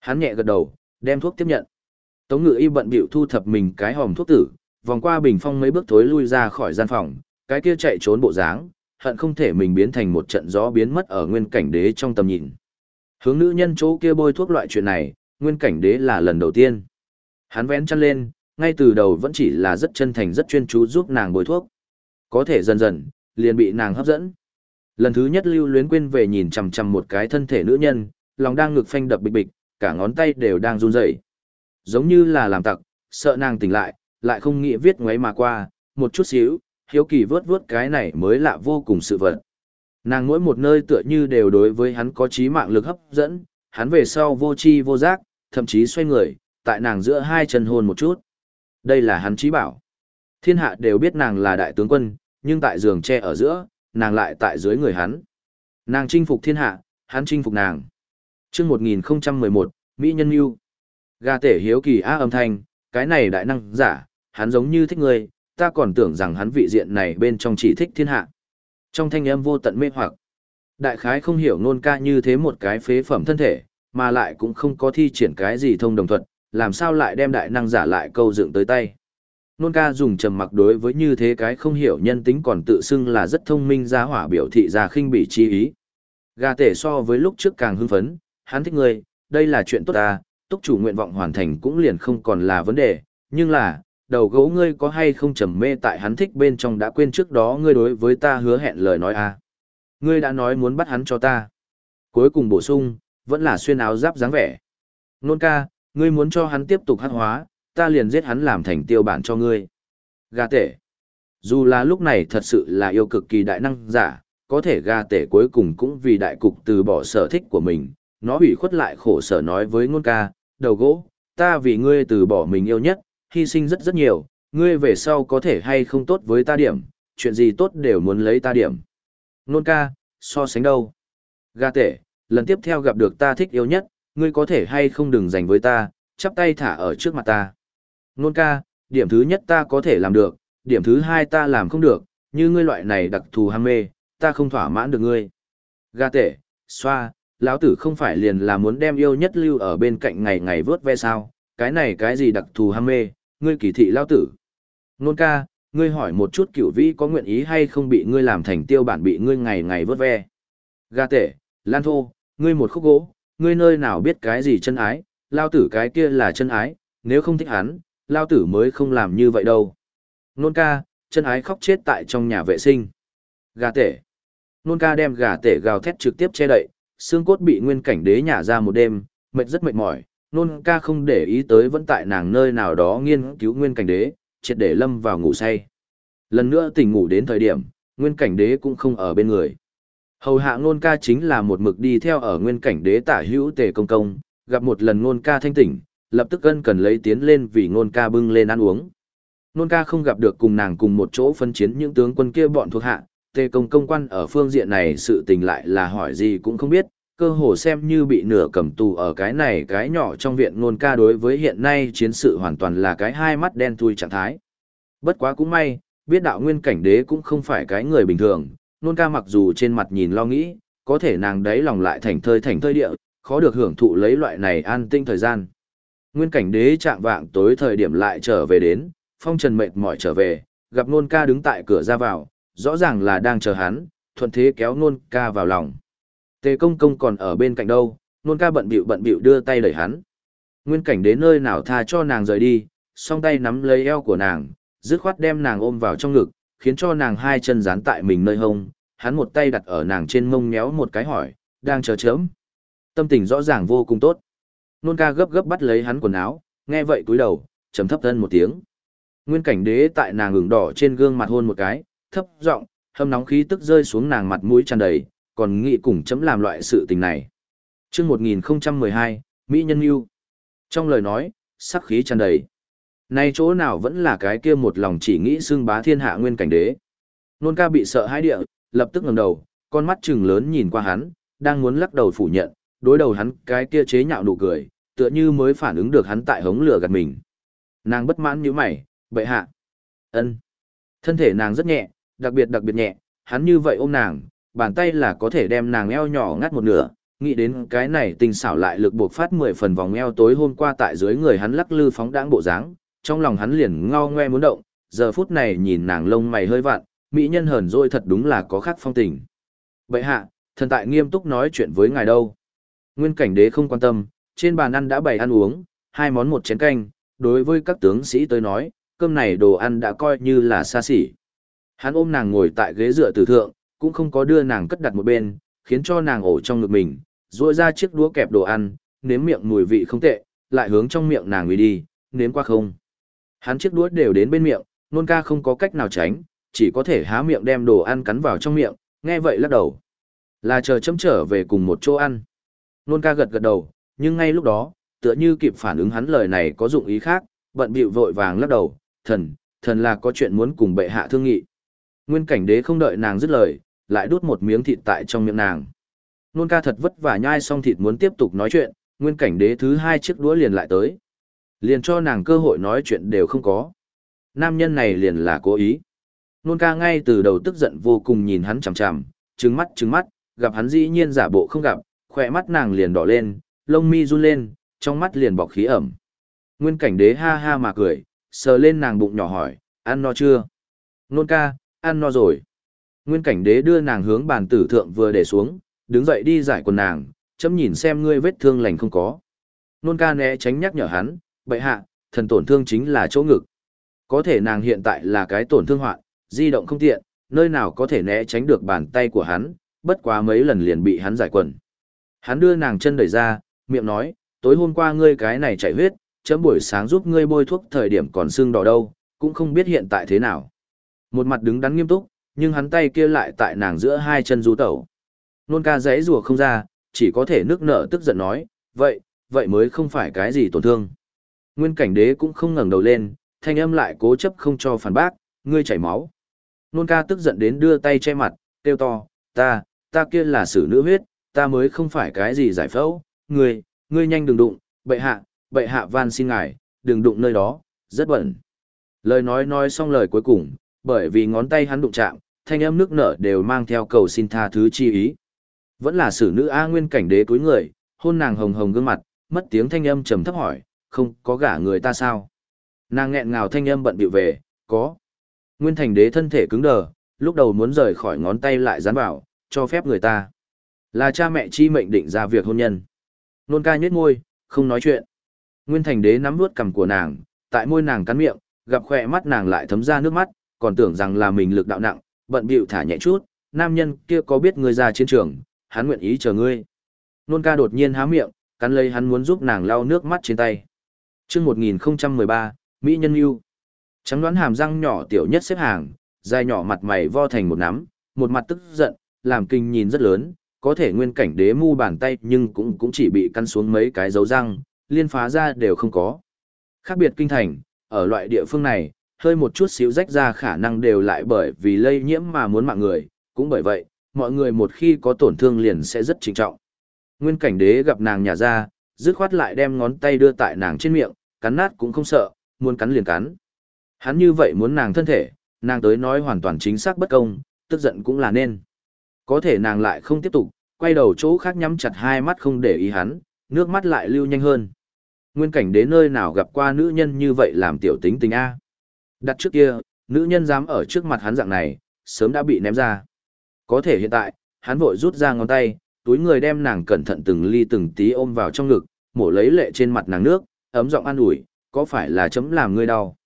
Hắn nhẹ gật đầu, đem thuốc tiếp nhận. Tống ngự y bận bịu thu thập mình cái hòm thuốc tử, vòng qua bình phong mấy bước thối lui ra khỏi gian phòng, cái kia chạy trốn bộ dáng, hận không thể mình biến thành một trận gió biến mất ở nguyên cảnh đế trong tầm nhìn. Hướng nữ nhân chỗ kia bôi thuốc loại chuyện này, nguyên cảnh đế là lần đầu tiên. Hắn vén chăn lên, ngay từ đầu vẫn chỉ là rất chân thành rất chuyên chú giúp nàng bồi thuốc. Có thể dần dần, liền bị nàng hấp dẫn. Lần thứ nhất lưu luyến quên về nhìn chằm chằm một cái thân thể nữ nhân, lòng đang ngực phanh đập bịch bịch, cả ngón tay đều đang run rẩy. Giống như là làm tặc, sợ nàng tỉnh lại, lại không nghĩ viết ngoáy mà qua, một chút xíu, hiếu kỳ vớt vớt cái này mới lạ vô cùng sự vật. Nàng mỗi một nơi tựa như đều đối với hắn có trí mạng lực hấp dẫn, hắn về sau vô chi vô giác, thậm chí xoay người, tại nàng giữa hai chân hôn một chút. Đây là hắn trí bảo. Thiên hạ đều biết nàng là đại tướng quân, nhưng tại giường tre ở giữa, nàng lại tại dưới người hắn. Nàng chinh phục thiên hạ, hắn chinh phục nàng. Trước 1011, Mỹ Nhân Yêu. Gà tể hiếu kỳ á âm thanh, cái này đại năng giả, hắn giống như thích người, ta còn tưởng rằng hắn vị diện này bên trong chỉ thích thiên hạ. Trong thanh âm vô tận mê hoặc, đại khái không hiểu nôn ca như thế một cái phế phẩm thân thể, mà lại cũng không có thi triển cái gì thông đồng thuật, làm sao lại đem đại năng giả lại câu dựng tới tay. Nôn ca dùng trầm mặc đối với như thế cái không hiểu nhân tính còn tự xưng là rất thông minh ra hỏa biểu thị ra khinh bỉ chi ý. Gà tể so với lúc trước càng hưng phấn, hắn thích ngươi, đây là chuyện tốt ta, túc chủ nguyện vọng hoàn thành cũng liền không còn là vấn đề, nhưng là, đầu gấu ngươi có hay không trầm mê tại hắn thích bên trong đã quên trước đó ngươi đối với ta hứa hẹn lời nói à. Ngươi đã nói muốn bắt hắn cho ta. Cuối cùng bổ sung, vẫn là xuyên áo giáp dáng vẻ. Nôn ca, ngươi muốn cho hắn tiếp tục hát hóa, ta liền giết hắn làm thành tiêu bản cho ngươi. Gà tể. Dù là lúc này thật sự là yêu cực kỳ đại năng giả, có thể gà tể cuối cùng cũng vì đại cục từ bỏ sở thích của mình, nó ủy khuất lại khổ sở nói với ngôn ca, đầu gỗ, ta vì ngươi từ bỏ mình yêu nhất, hy sinh rất rất nhiều, ngươi về sau có thể hay không tốt với ta điểm, chuyện gì tốt đều muốn lấy ta điểm. Ngôn ca, so sánh đâu? Gà tể, lần tiếp theo gặp được ta thích yêu nhất, ngươi có thể hay không đừng dành với ta, chắp tay thả ở trước mặt ta. Nôn ca, điểm thứ nhất ta có thể làm được, điểm thứ hai ta làm không được, như ngươi loại này đặc thù ham mê, ta không thỏa mãn được ngươi. Ga tể, xoa, lão tử không phải liền là muốn đem yêu nhất lưu ở bên cạnh ngày ngày vớt ve sao, cái này cái gì đặc thù ham mê, ngươi kỳ thị lão tử. Nôn ca, ngươi hỏi một chút cửu vĩ có nguyện ý hay không bị ngươi làm thành tiêu bản bị ngươi ngày ngày vớt ve. Ga tể, lan thô, ngươi một khúc gỗ, ngươi nơi nào biết cái gì chân ái, lao tử cái kia là chân ái, nếu không thích hắn, lao tử mới không làm như vậy đâu. Nôn ca, chân ái khóc chết tại trong nhà vệ sinh. Gà tể. Nôn ca đem gà tể gào thét trực tiếp che đậy, xương cốt bị nguyên cảnh đế nhả ra một đêm, mệt rất mệt mỏi. Nôn ca không để ý tới vẫn tại nàng nơi nào đó nghiên cứu nguyên cảnh đế, triệt để lâm vào ngủ say. Lần nữa tỉnh ngủ đến thời điểm, nguyên cảnh đế cũng không ở bên người. Hầu hạ ngôn ca chính là một mực đi theo ở nguyên cảnh đế tả hữu tề công công, gặp một lần ngôn ca thanh tỉnh, lập tức gân cần lấy tiến lên vì ngôn ca bưng lên ăn uống. Ngôn ca không gặp được cùng nàng cùng một chỗ phân chiến những tướng quân kia bọn thuộc hạ, tề công công quan ở phương diện này sự tình lại là hỏi gì cũng không biết, cơ hồ xem như bị nửa cầm tù ở cái này cái nhỏ trong viện ngôn ca đối với hiện nay chiến sự hoàn toàn là cái hai mắt đen thui trạng thái. Bất quá cũng may, biết đạo nguyên cảnh đế cũng không phải cái người bình thường, nôn ca mặc dù trên mặt nhìn lo nghĩ, có thể nàng đấy lòng lại thành thơi thành thơi địa, khó được hưởng thụ lấy loại này an tinh thời gian. Nguyên cảnh đế trạng vạng tối thời điểm lại trở về đến, phong trần mệt mỏi trở về, gặp nôn ca đứng tại cửa ra vào, rõ ràng là đang chờ hắn, thuận thế kéo nôn ca vào lòng. Tề công công còn ở bên cạnh đâu, nôn ca bận bịu bận bịu đưa tay đẩy hắn. Nguyên cảnh đến nơi nào tha cho nàng rời đi, song tay nắm lấy eo của nàng, dứt khoát đem nàng ôm vào trong ngực, khiến cho nàng hai chân dán tại mình nơi hông, hắn một tay đặt ở nàng trên mông méo một cái hỏi, đang chờ chớm. Tâm tình rõ ràng vô cùng tốt. Nôn ca gấp gấp bắt lấy hắn quần áo, nghe vậy cúi đầu, trầm thấp thân một tiếng. Nguyên cảnh đế tại nàng ửng đỏ trên gương mặt hôn một cái, thấp giọng, hâm nóng khí tức rơi xuống nàng mặt mũi tràn đầy, còn nghĩ cùng chấm làm loại sự tình này. Chương 1012, Mỹ Nhân Yêu. Trong lời nói, sắc khí tràn đầy. Nay chỗ nào vẫn là cái kia một lòng chỉ nghĩ xưng bá thiên hạ nguyên cảnh đế. Nôn ca bị sợ hãi địa, lập tức ngẩng đầu, con mắt trừng lớn nhìn qua hắn, đang muốn lắc đầu phủ nhận, đối đầu hắn cái kia chế nhạo nụ cười, tựa như mới phản ứng được hắn tại hống lửa gạt mình. Nàng bất mãn như mày, bệ hạ. ân Thân thể nàng rất nhẹ, đặc biệt đặc biệt nhẹ, hắn như vậy ôm nàng, bàn tay là có thể đem nàng eo nhỏ ngắt một nửa, nghĩ đến cái này tình xảo lại lực buộc phát mười phần vòng eo tối hôm qua tại dưới người hắn lắc lư phóng đãng bộ dáng, trong lòng hắn liền ngao ngoe muốn động, giờ phút này nhìn nàng lông mày hơi vặn, mỹ nhân hờn dỗi thật đúng là có khác phong tình. Bệ hạ, thần tại nghiêm túc nói chuyện với ngài đâu. Nguyên cảnh đế không quan tâm, trên bàn ăn đã bày ăn uống, hai món một chén canh, đối với các tướng sĩ tới nói, cơm này đồ ăn đã coi như là xa xỉ. Hắn ôm nàng ngồi tại ghế dựa tử thượng, cũng không có đưa nàng cất đặt một bên, khiến cho nàng ổ trong ngực mình, duỗi ra chiếc đũa kẹp đồ ăn, nếm miệng mùi vị không tệ, lại hướng trong miệng nàng uy đi, nếm qua không. Hắn chiếc đũa đều đến bên miệng, nôn ca không có cách nào tránh, chỉ có thể há miệng đem đồ ăn cắn vào trong miệng, nghe vậy lắc đầu. Là chờ chấm trở về cùng một chỗ ăn. Nôn ca gật gật đầu, nhưng ngay lúc đó, tựa như kịp phản ứng hắn lời này có dụng ý khác, bận bịu vội vàng lắc đầu, thần, thần là có chuyện muốn cùng bệ hạ thương nghị. Nguyên cảnh đế không đợi nàng dứt lời, lại đút một miếng thịt tại trong miệng nàng. Nôn ca thật vất vả nhai xong thịt muốn tiếp tục nói chuyện, nguyên cảnh đế thứ hai chiếc đũa liền lại tới. Liền cho nàng cơ hội nói chuyện đều không có. Nam nhân này liền là cố ý. Nôn ca ngay từ đầu tức giận vô cùng nhìn hắn chằm chằm, trừng mắt trừng mắt, gặp hắn dĩ nhiên giả bộ không gặp, khỏe mắt nàng liền đỏ lên, lông mi run lên, trong mắt liền bọc khí ẩm. Nguyên cảnh đế ha ha mà cười, sờ lên nàng bụng nhỏ hỏi, ăn no chưa? Nôn ca, ăn no rồi. Nguyên cảnh đế đưa nàng hướng bàn tử thượng vừa để xuống, đứng dậy đi giải quần nàng, chấm nhìn xem ngươi vết thương lành không có. Nôn ca né tránh nhắc nhở hắn, bệ hạ, thần tổn thương chính là chỗ ngực. Có thể nàng hiện tại là cái tổn thương hoạn, di động không tiện, nơi nào có thể né tránh được bàn tay của hắn, bất quá mấy lần liền bị hắn giải quần. Hắn đưa nàng chân đẩy ra, miệng nói, tối hôm qua ngươi cái này chảy huyết, chấm buổi sáng giúp ngươi bôi thuốc thời điểm còn sưng đỏ đâu, cũng không biết hiện tại thế nào. Một mặt đứng đắn nghiêm túc, nhưng hắn tay kia lại tại nàng giữa hai chân du tẩu. Nôn ca giấy rùa không ra, chỉ có thể nước nở tức giận nói, vậy, vậy mới không phải cái gì tổn thương. Nguyên cảnh đế cũng không ngẩng đầu lên, thanh âm lại cố chấp không cho phản bác, ngươi chảy máu. Nôn ca tức giận đến đưa tay che mặt, kêu to, ta, ta kia là xử nữ huyết, ta mới không phải cái gì giải phẫu, ngươi, ngươi nhanh đừng đụng, bệ hạ, bệ hạ van xin ngài, đừng đụng nơi đó, rất bẩn. Lời nói nói xong lời cuối cùng, bởi vì ngón tay hắn đụng chạm, thanh âm nước nở đều mang theo cầu xin tha thứ chi ý. Vẫn là xử nữ A nguyên cảnh đế túi người, hôn nàng hồng hồng gương mặt, mất tiếng thanh âm trầm thấp hỏi, không có gả người ta sao? Nàng nghẹn ngào thanh âm bận bịu về, có. Nguyên thành đế thân thể cứng đờ, lúc đầu muốn rời khỏi ngón tay lại dán vào, cho phép người ta. Là cha mẹ chi mệnh định ra việc hôn nhân. Nôn ca nhếch môi, không nói chuyện. Nguyên thành đế nắm vuốt cằm của nàng, tại môi nàng cắn miệng, gặp khỏe mắt nàng lại thấm ra nước mắt, còn tưởng rằng là mình lực đạo nặng, bận bịu thả nhẹ chút, nam nhân kia có biết ngươi ra chiến trường, hắn nguyện ý chờ ngươi. Nôn ca đột nhiên há miệng, cắn lấy hắn muốn giúp nàng lau nước mắt trên tay chương 1013, Mỹ Nhân Yêu. Trắng đoán hàm răng nhỏ tiểu nhất xếp hàng, dài nhỏ mặt mày vo thành một nắm, một mặt tức giận, làm kinh nhìn rất lớn, có thể nguyên cảnh đế mu bàn tay nhưng cũng cũng chỉ bị căn xuống mấy cái dấu răng, liên phá ra đều không có. Khác biệt kinh thành, ở loại địa phương này, hơi một chút xíu rách ra khả năng đều lại bởi vì lây nhiễm mà muốn mạng người, cũng bởi vậy, mọi người một khi có tổn thương liền sẽ rất trinh trọng. Nguyên cảnh đế gặp nàng nhà ra, dứt khoát lại đem ngón tay đưa tại nàng trên miệng, cắn nát cũng không sợ, muốn cắn liền cắn. Hắn như vậy muốn nàng thân thể, nàng tới nói hoàn toàn chính xác bất công, tức giận cũng là nên. Có thể nàng lại không tiếp tục, quay đầu chỗ khác nhắm chặt hai mắt không để ý hắn, nước mắt lại lưu nhanh hơn. Nguyên cảnh đến nơi nào gặp qua nữ nhân như vậy làm tiểu tính tình A. Đặt trước kia, nữ nhân dám ở trước mặt hắn dạng này, sớm đã bị ném ra. Có thể hiện tại, hắn vội rút ra ngón tay, túi người đem nàng cẩn thận từng ly từng tí ôm vào trong ngực, mổ lấy lệ trên mặt nàng nước, ấm giọng an ủi, có phải là chấm làm ngươi đau.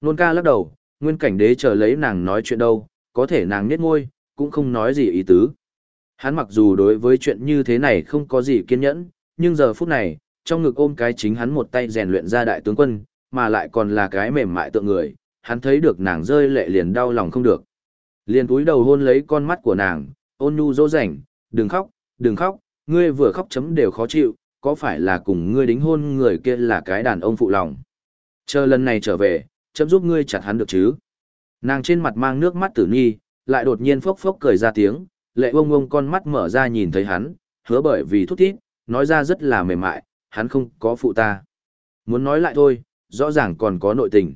Nôn ca lắc đầu, nguyên cảnh đế chờ lấy nàng nói chuyện đâu, có thể nàng nhếch môi, cũng không nói gì ý tứ. Hắn mặc dù đối với chuyện như thế này không có gì kiên nhẫn, nhưng giờ phút này, trong ngực ôm cái chính hắn một tay rèn luyện ra đại tướng quân, mà lại còn là cái mềm mại tượng người, hắn thấy được nàng rơi lệ liền đau lòng không được. Liền túi đầu hôn lấy con mắt của nàng, ôn nhu dỗ rảnh, đừng khóc, đừng khóc, ngươi vừa khóc chấm đều khó chịu, có phải là cùng ngươi đính hôn người kia là cái đàn ông phụ lòng. Chờ lần này trở về, chấm giúp ngươi chặt hắn được chứ. Nàng trên mặt mang nước mắt tử nhi, lại đột nhiên phốc phốc cười ra tiếng, lệ ông ông con mắt mở ra nhìn thấy hắn, hứa bởi vì thút thít, nói ra rất là mềm mại, hắn không có phụ ta. Muốn nói lại thôi, rõ ràng còn có nội tình.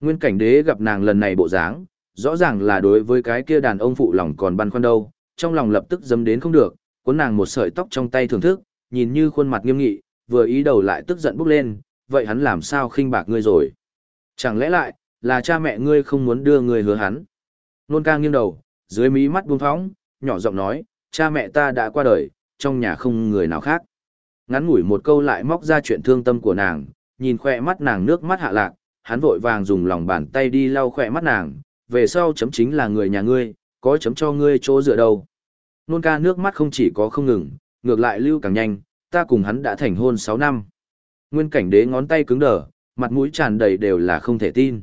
Nguyên cảnh đế gặp nàng lần này bộ dáng, rõ ràng là đối với cái kia đàn ông phụ lòng còn băn khoăn đâu, trong lòng lập tức dấm đến không được, cuốn nàng một sợi tóc trong tay thưởng thức, nhìn như khuôn mặt nghiêm nghị, vừa ý đầu lại tức giận bốc lên, vậy hắn làm sao khinh bạc ngươi rồi? Chẳng lẽ lại, là cha mẹ ngươi không muốn đưa ngươi hứa hắn? Nôn ca nghiêng đầu, dưới mí mắt buông phóng, nhỏ giọng nói, cha mẹ ta đã qua đời, trong nhà không người nào khác. Ngắn ngủi một câu lại móc ra chuyện thương tâm của nàng, nhìn khoe mắt nàng nước mắt hạ lạc, hắn vội vàng dùng lòng bàn tay đi lau khoe mắt nàng, về sau chấm chính là người nhà ngươi, có chấm cho ngươi chỗ dựa đâu. Nôn ca nước mắt không chỉ có không ngừng, ngược lại lưu càng nhanh, ta cùng hắn đã thành hôn 6 năm. Nguyên cảnh đế ngón tay cứng đờ, mặt mũi tràn đầy đều là không thể tin.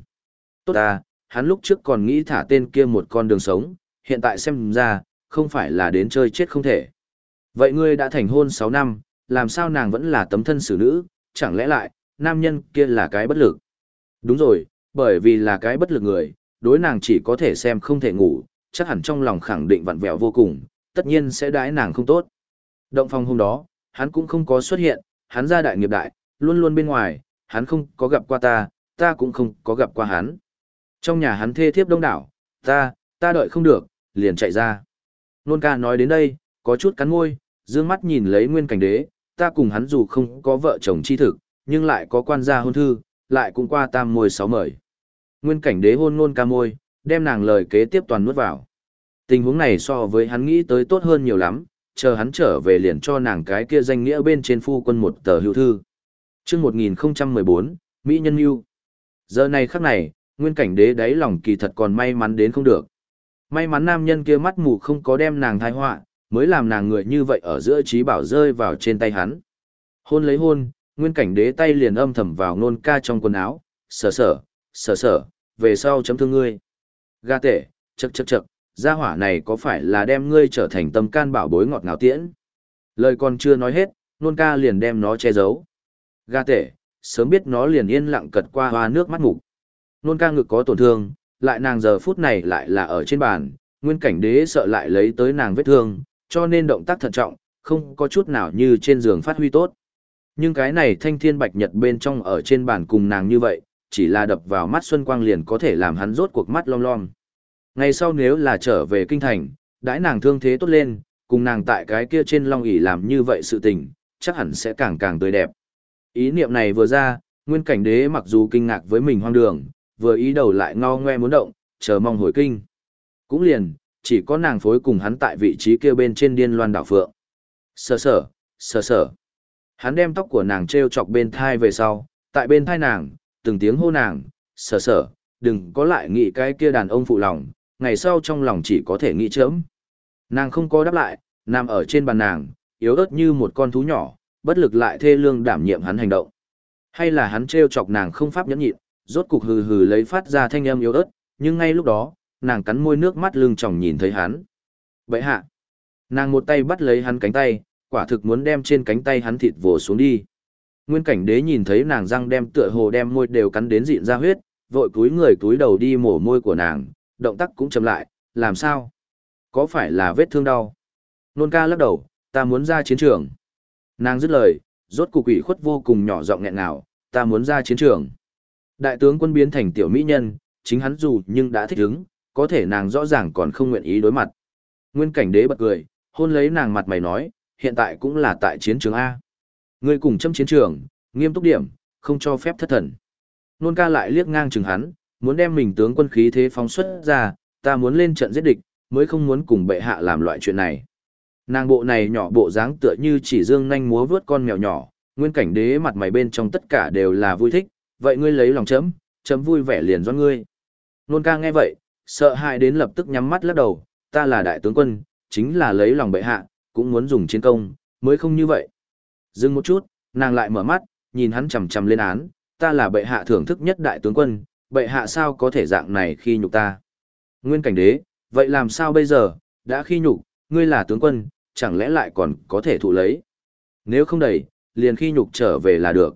Tốt ta, hắn lúc trước còn nghĩ thả tên kia một con đường sống, hiện tại xem ra, không phải là đến chơi chết không thể. Vậy ngươi đã thành hôn 6 năm, làm sao nàng vẫn là tấm thân xử nữ, chẳng lẽ lại, nam nhân kia là cái bất lực. Đúng rồi, bởi vì là cái bất lực người, đối nàng chỉ có thể xem không thể ngủ, chắc hẳn trong lòng khẳng định vặn vẹo vô cùng, tất nhiên sẽ đãi nàng không tốt. Động phòng hôm đó, hắn cũng không có xuất hiện, hắn ra đại nghiệp đại, luôn luôn bên ngoài, hắn không có gặp qua ta, ta cũng không có gặp qua hắn. Trong nhà hắn thê thiếp đông đảo, ta, ta đợi không được, liền chạy ra. Nôn ca nói đến đây, có chút cắn môi, dương mắt nhìn lấy nguyên cảnh đế, ta cùng hắn dù không có vợ chồng chi thực, nhưng lại có quan gia hôn thư, lại cũng qua tam môi sáu mời. Nguyên cảnh đế hôn nôn ca môi, đem nàng lời kế tiếp toàn nuốt vào. Tình huống này so với hắn nghĩ tới tốt hơn nhiều lắm, chờ hắn trở về liền cho nàng cái kia danh nghĩa bên trên phu quân một tờ hữu thư. chương 1014, Mỹ Nhân Yêu. Giờ này khắc này, nguyên cảnh đế đáy lòng kỳ thật còn may mắn đến không được. May mắn nam nhân kia mắt mù không có đem nàng thai họa mới làm nàng người như vậy ở giữa trí bảo rơi vào trên tay hắn. Hôn lấy hôn, nguyên cảnh đế tay liền âm thầm vào nôn ca trong quần áo, sở sở, sở sở, về sau chấm thương ngươi. Ga tệ, chậc chậc chậc, gia hỏa này có phải là đem ngươi trở thành tâm can bảo bối ngọt ngào tiễn? Lời còn chưa nói hết, nôn ca liền đem nó che giấu. Ga tệ, sớm biết nó liền yên lặng cật qua hoa nước mắt mục. Nôn ca ngực có tổn thương, lại nàng giờ phút này lại là ở trên bàn, nguyên cảnh đế sợ lại lấy tới nàng vết thương, cho nên động tác thận trọng, không có chút nào như trên giường phát huy tốt. Nhưng cái này thanh thiên bạch nhật bên trong ở trên bàn cùng nàng như vậy, chỉ là đập vào mắt Xuân Quang liền có thể làm hắn rốt cuộc mắt long long. Ngày sau nếu là trở về kinh thành, đãi nàng thương thế tốt lên, cùng nàng tại cái kia trên long ỷ làm như vậy sự tình, chắc hẳn sẽ càng càng tươi đẹp. Ý niệm này vừa ra, nguyên cảnh đế mặc dù kinh ngạc với mình hoang đường, vừa ý đầu lại ngao ngoe muốn động, chờ mong hồi kinh. Cũng liền, chỉ có nàng phối cùng hắn tại vị trí kia bên trên điên loan đảo phượng. Sờ sở, sờ sở. Hắn đem tóc của nàng treo chọc bên thai về sau, tại bên thai nàng, từng tiếng hô nàng, sờ sở, đừng có lại nghĩ cái kia đàn ông phụ lòng, ngày sau trong lòng chỉ có thể nghĩ chớm. Nàng không có đáp lại, nằm ở trên bàn nàng, yếu ớt như một con thú nhỏ, bất lực lại thê lương đảm nhiệm hắn hành động. Hay là hắn treo chọc nàng không pháp nhẫn nhịn, rốt cục hừ hừ lấy phát ra thanh âm yếu ớt, nhưng ngay lúc đó, nàng cắn môi nước mắt lưng tròng nhìn thấy hắn. Vậy hạ, nàng một tay bắt lấy hắn cánh tay, quả thực muốn đem trên cánh tay hắn thịt vồ xuống đi. Nguyên cảnh đế nhìn thấy nàng răng đem tựa hồ đem môi đều cắn đến dịn ra huyết, vội cúi người cúi đầu đi mổ môi của nàng, động tác cũng chậm lại, làm sao? Có phải là vết thương đau? Nôn ca lắc đầu, ta muốn ra chiến trường. Nàng dứt lời, rốt cục ủy khuất vô cùng nhỏ giọng nghẹn ngào, ta muốn ra chiến trường. Đại tướng quân biến thành tiểu mỹ nhân, chính hắn dù nhưng đã thích ứng, có thể nàng rõ ràng còn không nguyện ý đối mặt. Nguyên cảnh đế bật cười, hôn lấy nàng mặt mày nói, hiện tại cũng là tại chiến trường A. Ngươi cùng châm chiến trường, nghiêm túc điểm, không cho phép thất thần. Nôn ca lại liếc ngang chừng hắn, muốn đem mình tướng quân khí thế phóng xuất ra, ta muốn lên trận giết địch, mới không muốn cùng bệ hạ làm loại chuyện này. Nàng bộ này nhỏ bộ dáng tựa như chỉ dương nhanh múa vướt con mèo nhỏ, nguyên cảnh đế mặt mày bên trong tất cả đều là vui thích, vậy ngươi lấy lòng chấm, chấm vui vẻ liền do ngươi. Nôn ca nghe vậy, sợ hãi đến lập tức nhắm mắt lắc đầu, ta là đại tướng quân, chính là lấy lòng bệ hạ, cũng muốn dùng chiến công, mới không như vậy. Dừng một chút, nàng lại mở mắt, nhìn hắn chằm chằm lên án, ta là bệ hạ thưởng thức nhất đại tướng quân, bệ hạ sao có thể dạng này khi nhục ta. Nguyên cảnh đế, vậy làm sao bây giờ, đã khi nhục, ngươi là tướng quân, chẳng lẽ lại còn có thể thụ lấy. Nếu không đẩy, liền khi nhục trở về là được.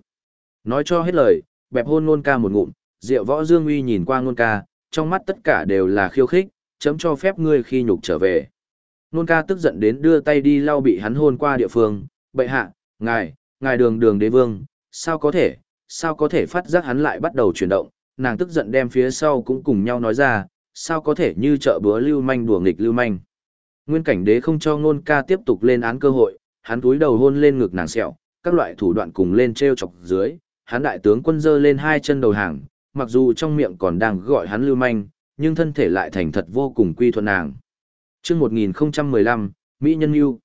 Nói cho hết lời, bẹp hôn nôn ca một ngụm, diệu võ dương uy nhìn qua nôn ca, trong mắt tất cả đều là khiêu khích, chấm cho phép ngươi khi nhục trở về. Nôn ca tức giận đến đưa tay đi lau bị hắn hôn qua địa phương, bệ hạ, ngài, ngài đường đường đế vương, sao có thể, sao có thể phát giác hắn lại bắt đầu chuyển động, nàng tức giận đem phía sau cũng cùng nhau nói ra, sao có thể như chợ búa lưu manh đùa nghịch lưu manh. Nguyên cảnh đế không cho ngôn ca tiếp tục lên án cơ hội, hắn túi đầu hôn lên ngực nàng sẹo, các loại thủ đoạn cùng lên treo chọc dưới, hắn đại tướng quân dơ lên hai chân đầu hàng, mặc dù trong miệng còn đang gọi hắn lưu manh, nhưng thân thể lại thành thật vô cùng quy thuận nàng. Trước 1015, Mỹ Nhân Yêu.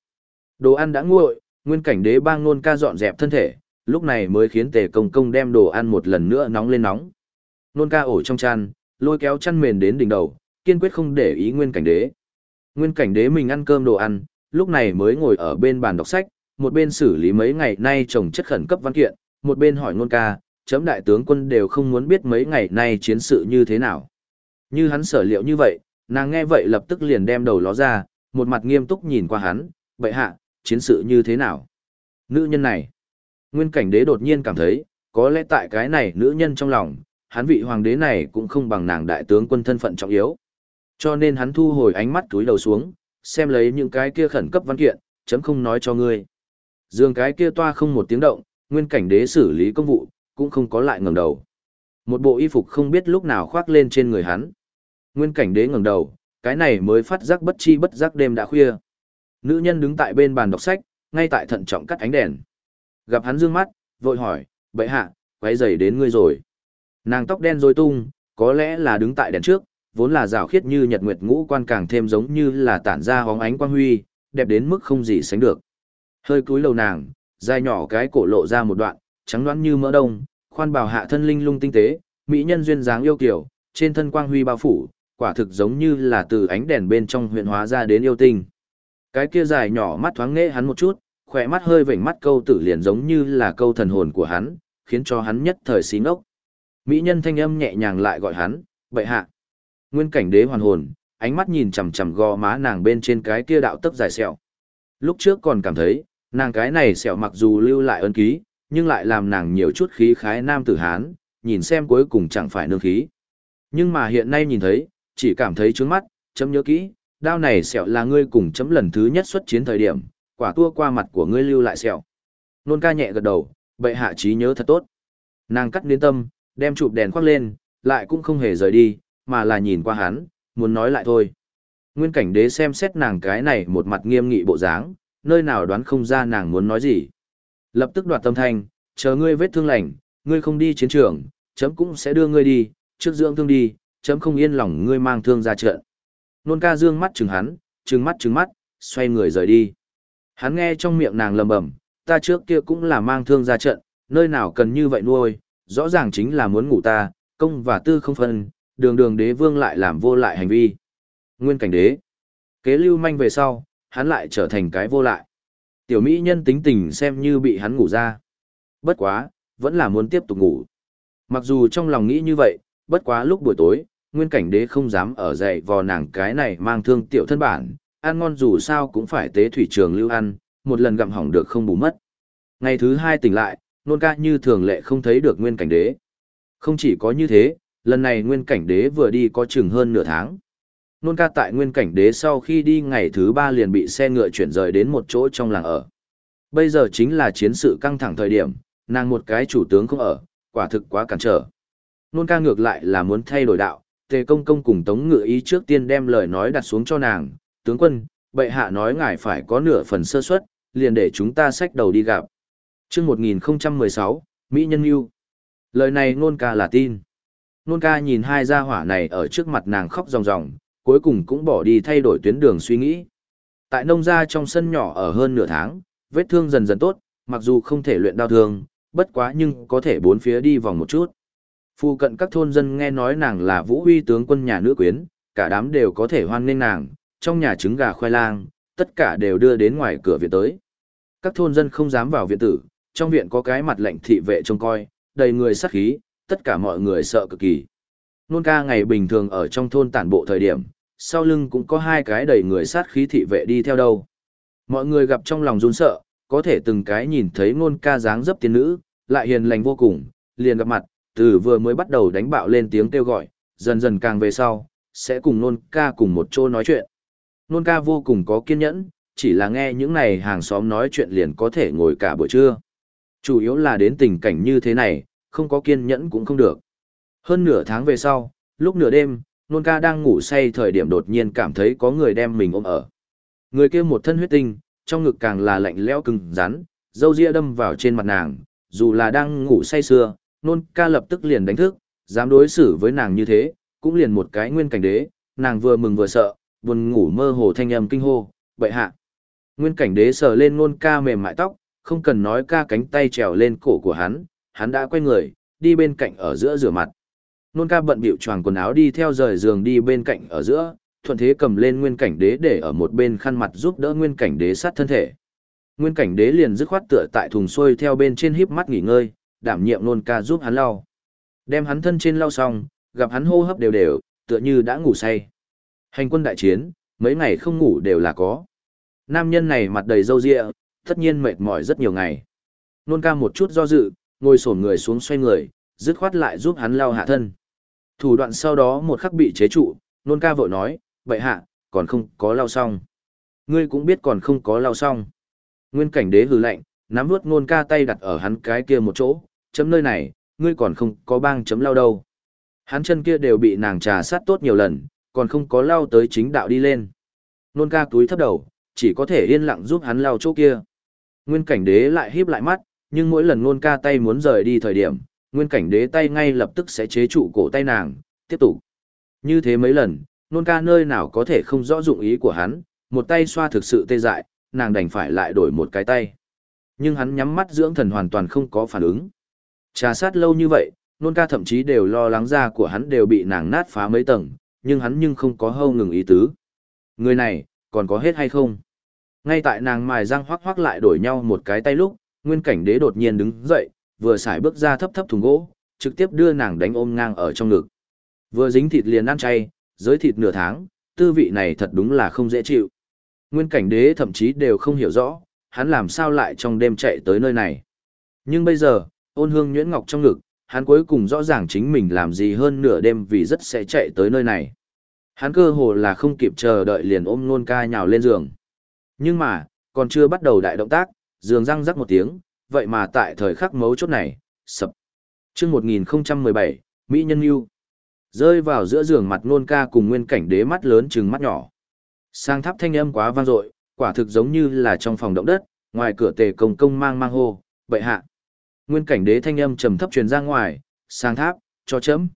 Đồ ăn đã nguội, nguyên cảnh đế bang nôn ca dọn dẹp thân thể, lúc này mới khiến tề công công đem đồ ăn một lần nữa nóng lên nóng. Nôn ca ổ trong chăn, lôi kéo chăn mền đến đỉnh đầu, kiên quyết không để ý nguyên cảnh đế. Nguyên cảnh đế mình ăn cơm đồ ăn, lúc này mới ngồi ở bên bàn đọc sách, một bên xử lý mấy ngày nay trồng chất khẩn cấp văn kiện, một bên hỏi nôn ca, chấm đại tướng quân đều không muốn biết mấy ngày nay chiến sự như thế nào. Như hắn sở liệu như vậy, nàng nghe vậy lập tức liền đem đầu ló ra, một mặt nghiêm túc nhìn qua hắn, bệ hạ, chiến sự như thế nào? Nữ nhân này, nguyên cảnh đế đột nhiên cảm thấy, có lẽ tại cái này nữ nhân trong lòng, hắn vị hoàng đế này cũng không bằng nàng đại tướng quân thân phận trọng yếu. Cho nên hắn thu hồi ánh mắt túi đầu xuống, xem lấy những cái kia khẩn cấp văn kiện, chấm không nói cho ngươi. Dương cái kia toa không một tiếng động, nguyên cảnh đế xử lý công vụ, cũng không có lại ngẩng đầu. Một bộ y phục không biết lúc nào khoác lên trên người hắn. Nguyên cảnh đế ngẩng đầu, cái này mới phát giác bất chi bất giác đêm đã khuya. Nữ nhân đứng tại bên bàn đọc sách, ngay tại thận trọng cắt ánh đèn. Gặp hắn dương mắt, vội hỏi, bệ hạ, quấy giày đến ngươi rồi. Nàng tóc đen rối tung, có lẽ là đứng tại đèn trước, vốn là rào khiết như nhật nguyệt ngũ quan càng thêm giống như là tản ra hóng ánh quang huy, đẹp đến mức không gì sánh được. Hơi cúi đầu nàng, dài nhỏ cái cổ lộ ra một đoạn, trắng đoán như mỡ đông, khoan bào hạ thân linh lung tinh tế, mỹ nhân duyên dáng yêu kiều, trên thân quang huy bao phủ, quả thực giống như là từ ánh đèn bên trong huyện hóa ra đến yêu tinh. Cái kia dài nhỏ mắt thoáng nghệ hắn một chút, khỏe mắt hơi vểnh mắt câu tử liền giống như là câu thần hồn của hắn, khiến cho hắn nhất thời xí ngốc. Mỹ nhân thanh âm nhẹ nhàng lại gọi hắn, bệ hạ. Nguyên cảnh đế hoàn hồn, ánh mắt nhìn chằm chằm gò má nàng bên trên cái kia đạo tấc dài sẹo. Lúc trước còn cảm thấy, nàng cái này sẹo mặc dù lưu lại ân ký, nhưng lại làm nàng nhiều chút khí khái nam tử hán, nhìn xem cuối cùng chẳng phải nương khí. Nhưng mà hiện nay nhìn thấy, chỉ cảm thấy trướng mắt, chấm nhớ kỹ, đao này sẹo là ngươi cùng chấm lần thứ nhất xuất chiến thời điểm, quả tua qua mặt của ngươi lưu lại sẹo. Nôn ca nhẹ gật đầu, bệ hạ trí nhớ thật tốt. Nàng cắt đến tâm, đem chụp đèn khoác lên, lại cũng không hề rời đi, mà là nhìn qua hắn, muốn nói lại thôi. Nguyên cảnh đế xem xét nàng cái này một mặt nghiêm nghị bộ dáng, nơi nào đoán không ra nàng muốn nói gì. Lập tức đoạt tâm thanh, chờ ngươi vết thương lành, ngươi không đi chiến trường, chấm cũng sẽ đưa ngươi đi, trước dưỡng thương đi, chấm không yên lòng ngươi mang thương ra trận. Nôn ca dương mắt chừng hắn, trừng mắt trừng mắt, xoay người rời đi. Hắn nghe trong miệng nàng lầm bầm, ta trước kia cũng là mang thương ra trận, nơi nào cần như vậy nuôi, rõ ràng chính là muốn ngủ ta, công và tư không phân, đường đường đế vương lại làm vô lại hành vi. Nguyên cảnh đế. Kế lưu manh về sau, hắn lại trở thành cái vô lại. Tiểu mỹ nhân tính tình xem như bị hắn ngủ ra. Bất quá, vẫn là muốn tiếp tục ngủ. Mặc dù trong lòng nghĩ như vậy, bất quá lúc buổi tối, nguyên cảnh đế không dám ở dậy vò nàng cái này mang thương tiểu thân bản, ăn ngon dù sao cũng phải tế thủy trường lưu ăn, một lần gặm hỏng được không bù mất. Ngày thứ hai tỉnh lại, nôn ca như thường lệ không thấy được nguyên cảnh đế. Không chỉ có như thế, lần này nguyên cảnh đế vừa đi có chừng hơn nửa tháng. Nôn ca tại nguyên cảnh đế sau khi đi ngày thứ ba liền bị xe ngựa chuyển rời đến một chỗ trong làng ở. Bây giờ chính là chiến sự căng thẳng thời điểm, nàng một cái chủ tướng không ở, quả thực quá cản trở. Nôn ca ngược lại là muốn thay đổi đạo, tề công công cùng tống ngựa ý trước tiên đem lời nói đặt xuống cho nàng, tướng quân, bệ hạ nói ngài phải có nửa phần sơ suất, liền để chúng ta xách đầu đi gặp. Trước 1016, Mỹ Nhân Yêu. Lời này nôn ca là tin. Nôn ca nhìn hai gia hỏa này ở trước mặt nàng khóc ròng ròng, cuối cùng cũng bỏ đi thay đổi tuyến đường suy nghĩ. Tại nông gia trong sân nhỏ ở hơn nửa tháng, vết thương dần dần tốt, mặc dù không thể luyện đau thương, bất quá nhưng có thể bốn phía đi vòng một chút. Phu cận các thôn dân nghe nói nàng là vũ huy tướng quân nhà nữ quyến, cả đám đều có thể hoan nghênh nàng, trong nhà trứng gà khoai lang, tất cả đều đưa đến ngoài cửa viện tới. Các thôn dân không dám vào viện tử, trong viện có cái mặt lệnh thị vệ trông coi, đầy người sát khí, tất cả mọi người sợ cực kỳ. Nôn ca ngày bình thường ở trong thôn tản bộ thời điểm, sau lưng cũng có hai cái đầy người sát khí thị vệ đi theo đâu. Mọi người gặp trong lòng run sợ, có thể từng cái nhìn thấy nôn ca dáng dấp tiên nữ, lại hiền lành vô cùng, liền gặp mặt, từ vừa mới bắt đầu đánh bạo lên tiếng kêu gọi, dần dần càng về sau, sẽ cùng nôn ca cùng một chỗ nói chuyện. Nôn ca vô cùng có kiên nhẫn, chỉ là nghe những này hàng xóm nói chuyện liền có thể ngồi cả buổi trưa. Chủ yếu là đến tình cảnh như thế này, không có kiên nhẫn cũng không được. Hơn nửa tháng về sau, lúc nửa đêm, nôn ca đang ngủ say thời điểm đột nhiên cảm thấy có người đem mình ôm ở. Người kia một thân huyết tinh, trong ngực càng là lạnh lẽo cứng rắn, dâu ria đâm vào trên mặt nàng, dù là đang ngủ say sưa, nôn ca lập tức liền đánh thức, dám đối xử với nàng như thế, cũng liền một cái nguyên cảnh đế, nàng vừa mừng vừa sợ, buồn ngủ mơ hồ thanh âm kinh hô, bậy hạ. Nguyên cảnh đế sờ lên nôn ca mềm mại tóc, không cần nói ca cánh tay trèo lên cổ của hắn, hắn đã quay người, đi bên cạnh ở giữa rửa mặt. Nôn ca bận bịu choàng quần áo đi theo rời giường đi bên cạnh ở giữa, thuận thế cầm lên nguyên cảnh đế để ở một bên khăn mặt giúp đỡ nguyên cảnh đế sát thân thể. Nguyên cảnh đế liền dứt khoát tựa tại thùng xuôi theo bên trên híp mắt nghỉ ngơi, đảm nhiệm nôn ca giúp hắn lau. Đem hắn thân trên lau xong, gặp hắn hô hấp đều đều, tựa như đã ngủ say. Hành quân đại chiến, mấy ngày không ngủ đều là có. Nam nhân này mặt đầy râu ria, tất nhiên mệt mỏi rất nhiều ngày. Nôn ca một chút do dự, ngồi sổn người xuống xoay người, dứt khoát lại giúp hắn lau hạ thân. Thủ đoạn sau đó một khắc bị chế trụ, nôn ca vội nói, vậy hạ, còn không có lau xong. Ngươi cũng biết còn không có lau xong. Nguyên cảnh đế hừ lạnh, nắm vuốt nôn ca tay đặt ở hắn cái kia một chỗ, chấm nơi này, ngươi còn không có bang chấm lau đâu. Hắn chân kia đều bị nàng trà sát tốt nhiều lần, còn không có lau tới chính đạo đi lên. Nôn ca túi thấp đầu, chỉ có thể yên lặng giúp hắn lau chỗ kia. Nguyên cảnh đế lại híp lại mắt, nhưng mỗi lần nôn ca tay muốn rời đi thời điểm, nguyên cảnh đế tay ngay lập tức sẽ chế trụ cổ tay nàng, tiếp tục. Như thế mấy lần, nôn ca nơi nào có thể không rõ dụng ý của hắn, một tay xoa thực sự tê dại, nàng đành phải lại đổi một cái tay. Nhưng hắn nhắm mắt dưỡng thần hoàn toàn không có phản ứng. Trà sát lâu như vậy, nôn ca thậm chí đều lo lắng da của hắn đều bị nàng nát phá mấy tầng, nhưng hắn nhưng không có hâu ngừng ý tứ. Người này, còn có hết hay không? Ngay tại nàng mài răng hoắc hoắc lại đổi nhau một cái tay lúc, nguyên cảnh đế đột nhiên đứng dậy, vừa xài bước ra thấp thấp thùng gỗ, trực tiếp đưa nàng đánh ôm ngang ở trong ngực. Vừa dính thịt liền ăn chay, giới thịt nửa tháng, tư vị này thật đúng là không dễ chịu. Nguyên cảnh đế thậm chí đều không hiểu rõ, hắn làm sao lại trong đêm chạy tới nơi này. Nhưng bây giờ, ôn hương nhuyễn ngọc trong ngực, hắn cuối cùng rõ ràng chính mình làm gì hơn nửa đêm vì rất sẽ chạy tới nơi này. Hắn cơ hồ là không kịp chờ đợi liền ôm nôn ca nhào lên giường. Nhưng mà, còn chưa bắt đầu đại động tác, giường răng rắc một tiếng, vậy mà tại thời khắc mấu chốt này, sập. chương 1017, Mỹ Nhân Yêu. Rơi vào giữa giường mặt nôn ca cùng nguyên cảnh đế mắt lớn trừng mắt nhỏ. Sang tháp thanh âm quá vang dội, quả thực giống như là trong phòng động đất, ngoài cửa tề công công mang mang hô, bệ hạ. Nguyên cảnh đế thanh âm trầm thấp truyền ra ngoài, sang tháp, cho chấm.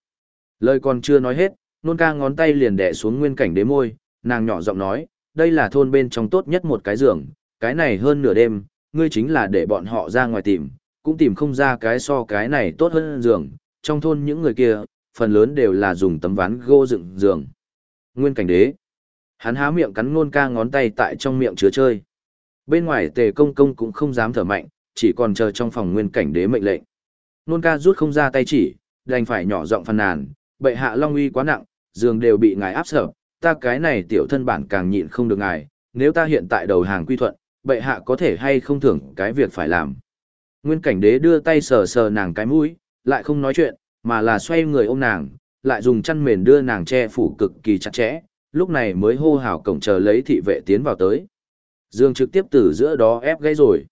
Lời còn chưa nói hết, nôn ca ngón tay liền đẻ xuống nguyên cảnh đế môi, nàng nhỏ giọng nói, đây là thôn bên trong tốt nhất một cái giường, cái này hơn nửa đêm, ngươi chính là để bọn họ ra ngoài tìm, cũng tìm không ra cái so cái này tốt hơn giường, trong thôn những người kia, phần lớn đều là dùng tấm ván gỗ dựng giường. Nguyên cảnh đế. Hắn há miệng cắn nôn ca ngón tay tại trong miệng chứa chơi. Bên ngoài tề công công cũng không dám thở mạnh, chỉ còn chờ trong phòng nguyên cảnh đế mệnh lệnh. Nôn ca rút không ra tay chỉ, đành phải nhỏ giọng phàn nàn, bệ hạ long uy quá nặng, giường đều bị ngài áp sở, ta cái này tiểu thân bản càng nhịn không được ngài, nếu ta hiện tại đầu hàng quy thuận, bệ hạ có thể hay không thưởng cái việc phải làm. Nguyên cảnh đế đưa tay sờ sờ nàng cái mũi, lại không nói chuyện, mà là xoay người ôm nàng, lại dùng chăn mền đưa nàng che phủ cực kỳ chặt chẽ, lúc này mới hô hào cổng chờ lấy thị vệ tiến vào tới. Dương trực tiếp từ giữa đó ép gãy rồi.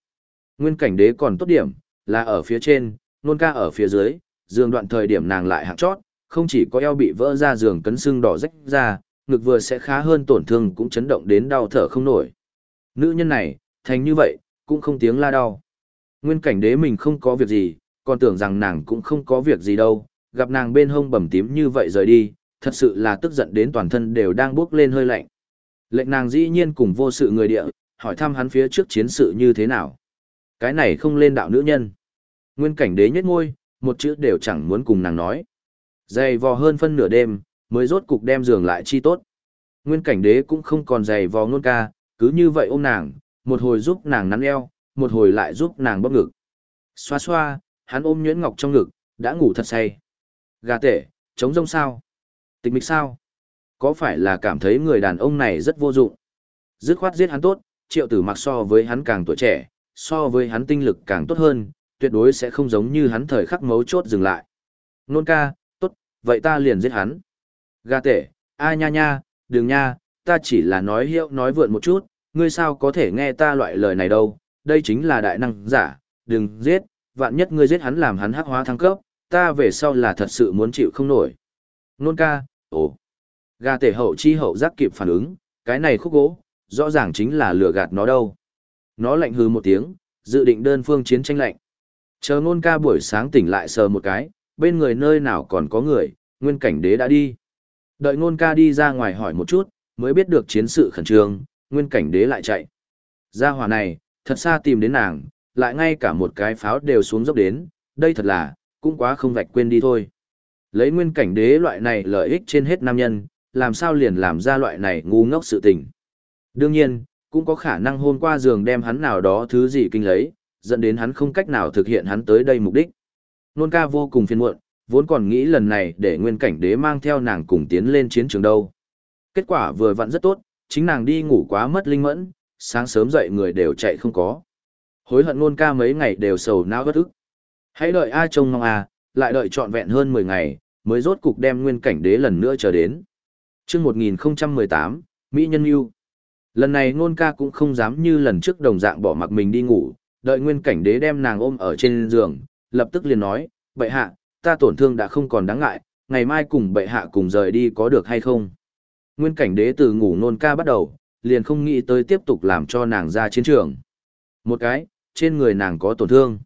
Nguyên cảnh đế còn tốt điểm, là ở phía trên, nôn ca ở phía dưới, dương đoạn thời điểm nàng lại hạng chót, không chỉ có eo bị vỡ ra giường cấn xương đỏ rách ra, ngực vừa sẽ khá hơn tổn thương cũng chấn động đến đau thở không nổi. Nữ nhân này, thành như vậy, cũng không tiếng la đau. Nguyên cảnh đế mình không có việc gì, còn tưởng rằng nàng cũng không có việc gì đâu, gặp nàng bên hông bầm tím như vậy rời đi, thật sự là tức giận đến toàn thân đều đang bước lên hơi lạnh. Lệnh nàng dĩ nhiên cùng vô sự người địa, hỏi thăm hắn phía trước chiến sự như thế nào. Cái này không lên đạo nữ nhân. Nguyên cảnh đế nhất ngôi, một chữ đều chẳng muốn cùng nàng nói. Dày vò hơn phân nửa đêm, mới rốt cục đem giường lại chi tốt. Nguyên cảnh đế cũng không còn dày vò ngôn ca, cứ như vậy ôm nàng, một hồi giúp nàng nắn eo, một hồi lại giúp nàng bóp ngực. Xoa xoa, hắn ôm nhuyễn ngọc trong ngực, đã ngủ thật say. Gà tể, chống rông sao? Tịch mịch sao? Có phải là cảm thấy người đàn ông này rất vô dụng? Dứt khoát giết hắn tốt, triệu tử mặc so với hắn càng tuổi trẻ, so với hắn tinh lực càng tốt hơn, tuyệt đối sẽ không giống như hắn thời khắc mấu chốt dừng lại. Nôn ca, tốt, vậy ta liền giết hắn. Gà tể, a nha nha, đừng nha, ta chỉ là nói hiệu nói vượn một chút, ngươi sao có thể nghe ta loại lời này đâu, đây chính là đại năng giả, đừng giết, vạn nhất ngươi giết hắn làm hắn hắc hóa thăng cấp, ta về sau là thật sự muốn chịu không nổi. Nôn ca, ồ, gà tể hậu chi hậu giác kịp phản ứng, cái này khúc gỗ, rõ ràng chính là lừa gạt nó đâu. Nó lạnh hư một tiếng, dự định đơn phương chiến tranh lạnh. Chờ nôn ca buổi sáng tỉnh lại sờ một cái, bên người nơi nào còn có người, nguyên cảnh đế đã đi. Đợi nôn ca đi ra ngoài hỏi một chút, mới biết được chiến sự khẩn trương, nguyên cảnh đế lại chạy. Gia hỏa này, thật xa tìm đến nàng, lại ngay cả một cái pháo đều xuống dốc đến, đây thật là, cũng quá không vạch quên đi thôi. Lấy nguyên cảnh đế loại này lợi ích trên hết nam nhân, làm sao liền làm ra loại này ngu ngốc sự tình. Đương nhiên, cũng có khả năng hôm qua giường đem hắn nào đó thứ gì kinh lấy, dẫn đến hắn không cách nào thực hiện hắn tới đây mục đích. Nôn ca vô cùng phiền muộn, vốn còn nghĩ lần này để nguyên cảnh đế mang theo nàng cùng tiến lên chiến trường đâu. Kết quả vừa vặn rất tốt, chính nàng đi ngủ quá mất linh mẫn, sáng sớm dậy người đều chạy không có. Hối hận nôn ca mấy ngày đều sầu não bất ức. Hãy đợi ai trông mong à, lại đợi trọn vẹn hơn 10 ngày, mới rốt cục đem nguyên cảnh đế lần nữa chờ đến. Trước 1018, Mỹ Nhân Yêu. Lần này nôn ca cũng không dám như lần trước đồng dạng bỏ mặc mình đi ngủ, đợi nguyên cảnh đế đem nàng ôm ở trên giường, lập tức liền nói, vậy hạ, ta tổn thương đã không còn đáng ngại, ngày mai cùng bệ hạ cùng rời đi có được hay không? Nguyên cảnh đế từ ngủ nôn ca bắt đầu, liền không nghĩ tới tiếp tục làm cho nàng ra chiến trường. Một cái, trên người nàng có tổn thương.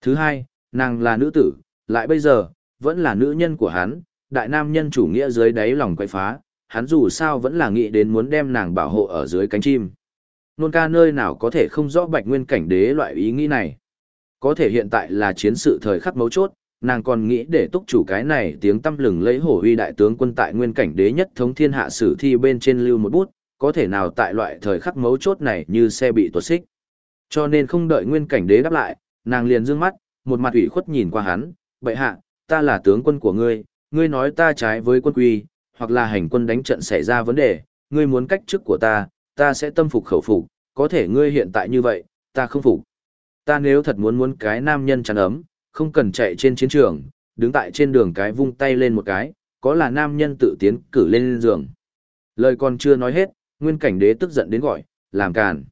Thứ hai, nàng là nữ tử, lại bây giờ, vẫn là nữ nhân của hắn, đại nam nhân chủ nghĩa dưới đáy lòng quậy phá, hắn dù sao vẫn là nghĩ đến muốn đem nàng bảo hộ ở dưới cánh chim. Nôn ca nơi nào có thể không rõ bạch nguyên cảnh đế loại ý nghĩ này. Có thể hiện tại là chiến sự thời khắc mấu chốt, nàng còn nghĩ để túc chủ cái này tiếng tâm lừng lấy hổ huy đại tướng quân tại nguyên cảnh đế nhất thống thiên hạ sử thi bên trên lưu một bút, có thể nào tại loại thời khắc mấu chốt này như xe bị tuột xích. Cho nên không đợi nguyên cảnh đế đáp lại, nàng liền dương mắt, một mặt ủy khuất nhìn qua hắn, bệ hạ, ta là tướng quân của ngươi, ngươi nói ta trái với quân quy, hoặc là hành quân đánh trận xảy ra vấn đề, ngươi muốn cách chức của ta, ta sẽ tâm phục khẩu phục, có thể ngươi hiện tại như vậy, ta không phục. Ta nếu thật muốn muốn cái nam nhân chắn ấm, không cần chạy trên chiến trường, đứng tại trên đường cái vung tay lên một cái, có là nam nhân tự tiến cử lên giường. Lời còn chưa nói hết, nguyên cảnh đế tức giận đến gọi, làm càn.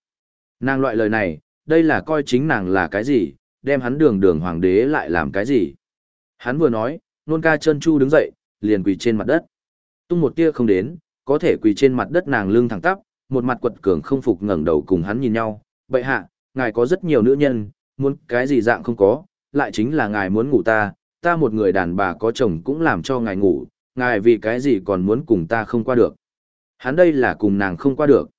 Nàng loại lời này, đây là coi chính nàng là cái gì, đem hắn đường đường hoàng đế lại làm cái gì. Hắn vừa nói, nôn ca chân chu đứng dậy, liền quỳ trên mặt đất. Tung một tia không đến, có thể quỳ trên mặt đất nàng lưng thẳng tắp, một mặt quật cường không phục ngẩng đầu cùng hắn nhìn nhau. Bậy hạ, ngài có rất nhiều nữ nhân, muốn cái gì dạng không có, lại chính là ngài muốn ngủ ta, ta một người đàn bà có chồng cũng làm cho ngài ngủ, ngài vì cái gì còn muốn cùng ta không qua được. Hắn đây là cùng nàng không qua được.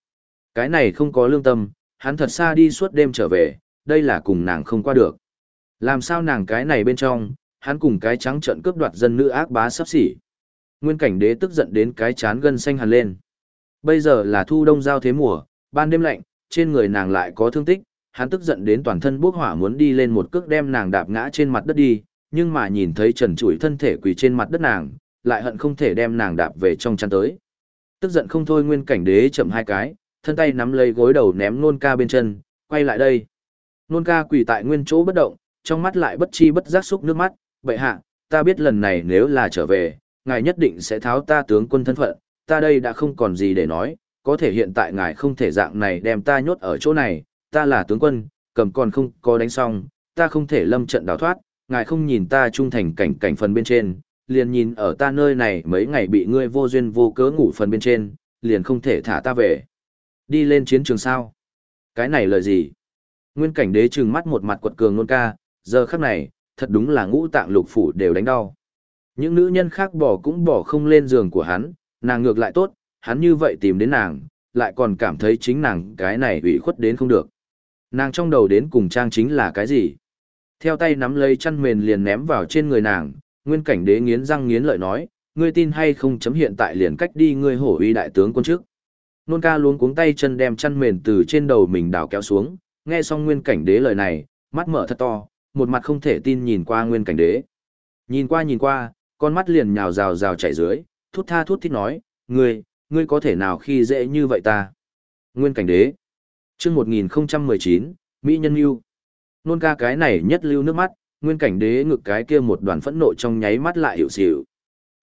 Cái này không có lương tâm, hắn thật xa đi suốt đêm trở về, đây là cùng nàng không qua được. Làm sao nàng cái này bên trong, hắn cùng cái trắng trận cướp đoạt dân nữ ác bá sắp xỉ. Nguyên cảnh đế tức giận đến cái chán gân xanh hẳn lên. Bây giờ là thu đông giao thế mùa, ban đêm lạnh, trên người nàng lại có thương tích, hắn tức giận đến toàn thân bốc hỏa muốn đi lên một cước đem nàng đạp ngã trên mặt đất đi, nhưng mà nhìn thấy trần trụi thân thể quỳ trên mặt đất nàng, lại hận không thể đem nàng đạp về trong chăn tới. Tức giận không thôi nguyên cảnh đế chậm hai cái, thân tay nắm lấy gối đầu ném nôn ca bên chân, quay lại đây. Nôn ca quỳ tại nguyên chỗ bất động, trong mắt lại bất chi bất giác xúc nước mắt, vậy hạ, ta biết lần này nếu là trở về, ngài nhất định sẽ tháo ta tướng quân thân phận, ta đây đã không còn gì để nói, có thể hiện tại ngài không thể dạng này đem ta nhốt ở chỗ này, ta là tướng quân, cầm còn không có đánh xong, ta không thể lâm trận đào thoát, ngài không nhìn ta trung thành cảnh cảnh phần bên trên, liền nhìn ở ta nơi này mấy ngày bị ngươi vô duyên vô cớ ngủ phần bên trên, liền không thể thả ta về. Đi lên chiến trường sao? Cái này lời gì? Nguyên cảnh đế trừng mắt một mặt quật cường nôn ca, giờ khắc này, thật đúng là ngũ tạng lục phủ đều đánh đau. Những nữ nhân khác bỏ cũng bỏ không lên giường của hắn, nàng ngược lại tốt, hắn như vậy tìm đến nàng, lại còn cảm thấy chính nàng cái này ủy khuất đến không được. Nàng trong đầu đến cùng trang chính là cái gì? Theo tay nắm lấy chăn mền liền ném vào trên người nàng, nguyên cảnh đế nghiến răng nghiến lợi nói, ngươi tin hay không chấm hiện tại liền cách đi ngươi hổ uy đại tướng quân trước. Nôn ca luống cuống tay chân đem chăn mền từ trên đầu mình đào kéo xuống, nghe xong nguyên cảnh đế lời này, mắt mở thật to, một mặt không thể tin nhìn qua nguyên cảnh đế. Nhìn qua nhìn qua, con mắt liền nhào rào rào chảy dưới, thút tha thút thít nói, ngươi, ngươi có thể nào khi dễ như vậy ta? Nguyên cảnh đế. Trước 1019, Mỹ nhân yêu. Nôn ca cái này nhất lưu nước mắt, nguyên cảnh đế ngực cái kia một đoàn phẫn nộ trong nháy mắt lại hiểu xỉu.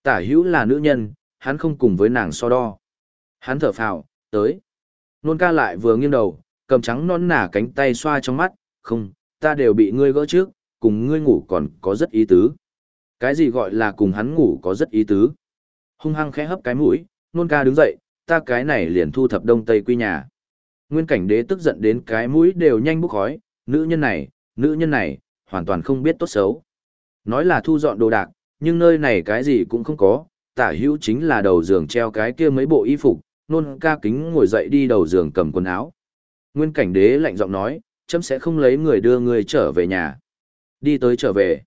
Tả hữu là nữ nhân, hắn không cùng với nàng so đo. Hắn thở phào, tới. Nôn ca lại vừa nghiêng đầu, cầm trắng non nả cánh tay xoa trong mắt, không, ta đều bị ngươi gỡ trước, cùng ngươi ngủ còn có rất ý tứ. Cái gì gọi là cùng hắn ngủ có rất ý tứ. Hung hăng khẽ hấp cái mũi, nôn ca đứng dậy, ta cái này liền thu thập đông tây quy nhà. Nguyên cảnh đế tức giận đến cái mũi đều nhanh bốc khói, nữ nhân này, nữ nhân này, hoàn toàn không biết tốt xấu. Nói là thu dọn đồ đạc, nhưng nơi này cái gì cũng không có, tả hữu chính là đầu giường treo cái kia mấy bộ y phục, nôn ca kính ngồi dậy đi đầu giường cầm quần áo. Nguyên cảnh đế lạnh giọng nói, chấm sẽ không lấy người đưa người trở về nhà. Đi tới trở về.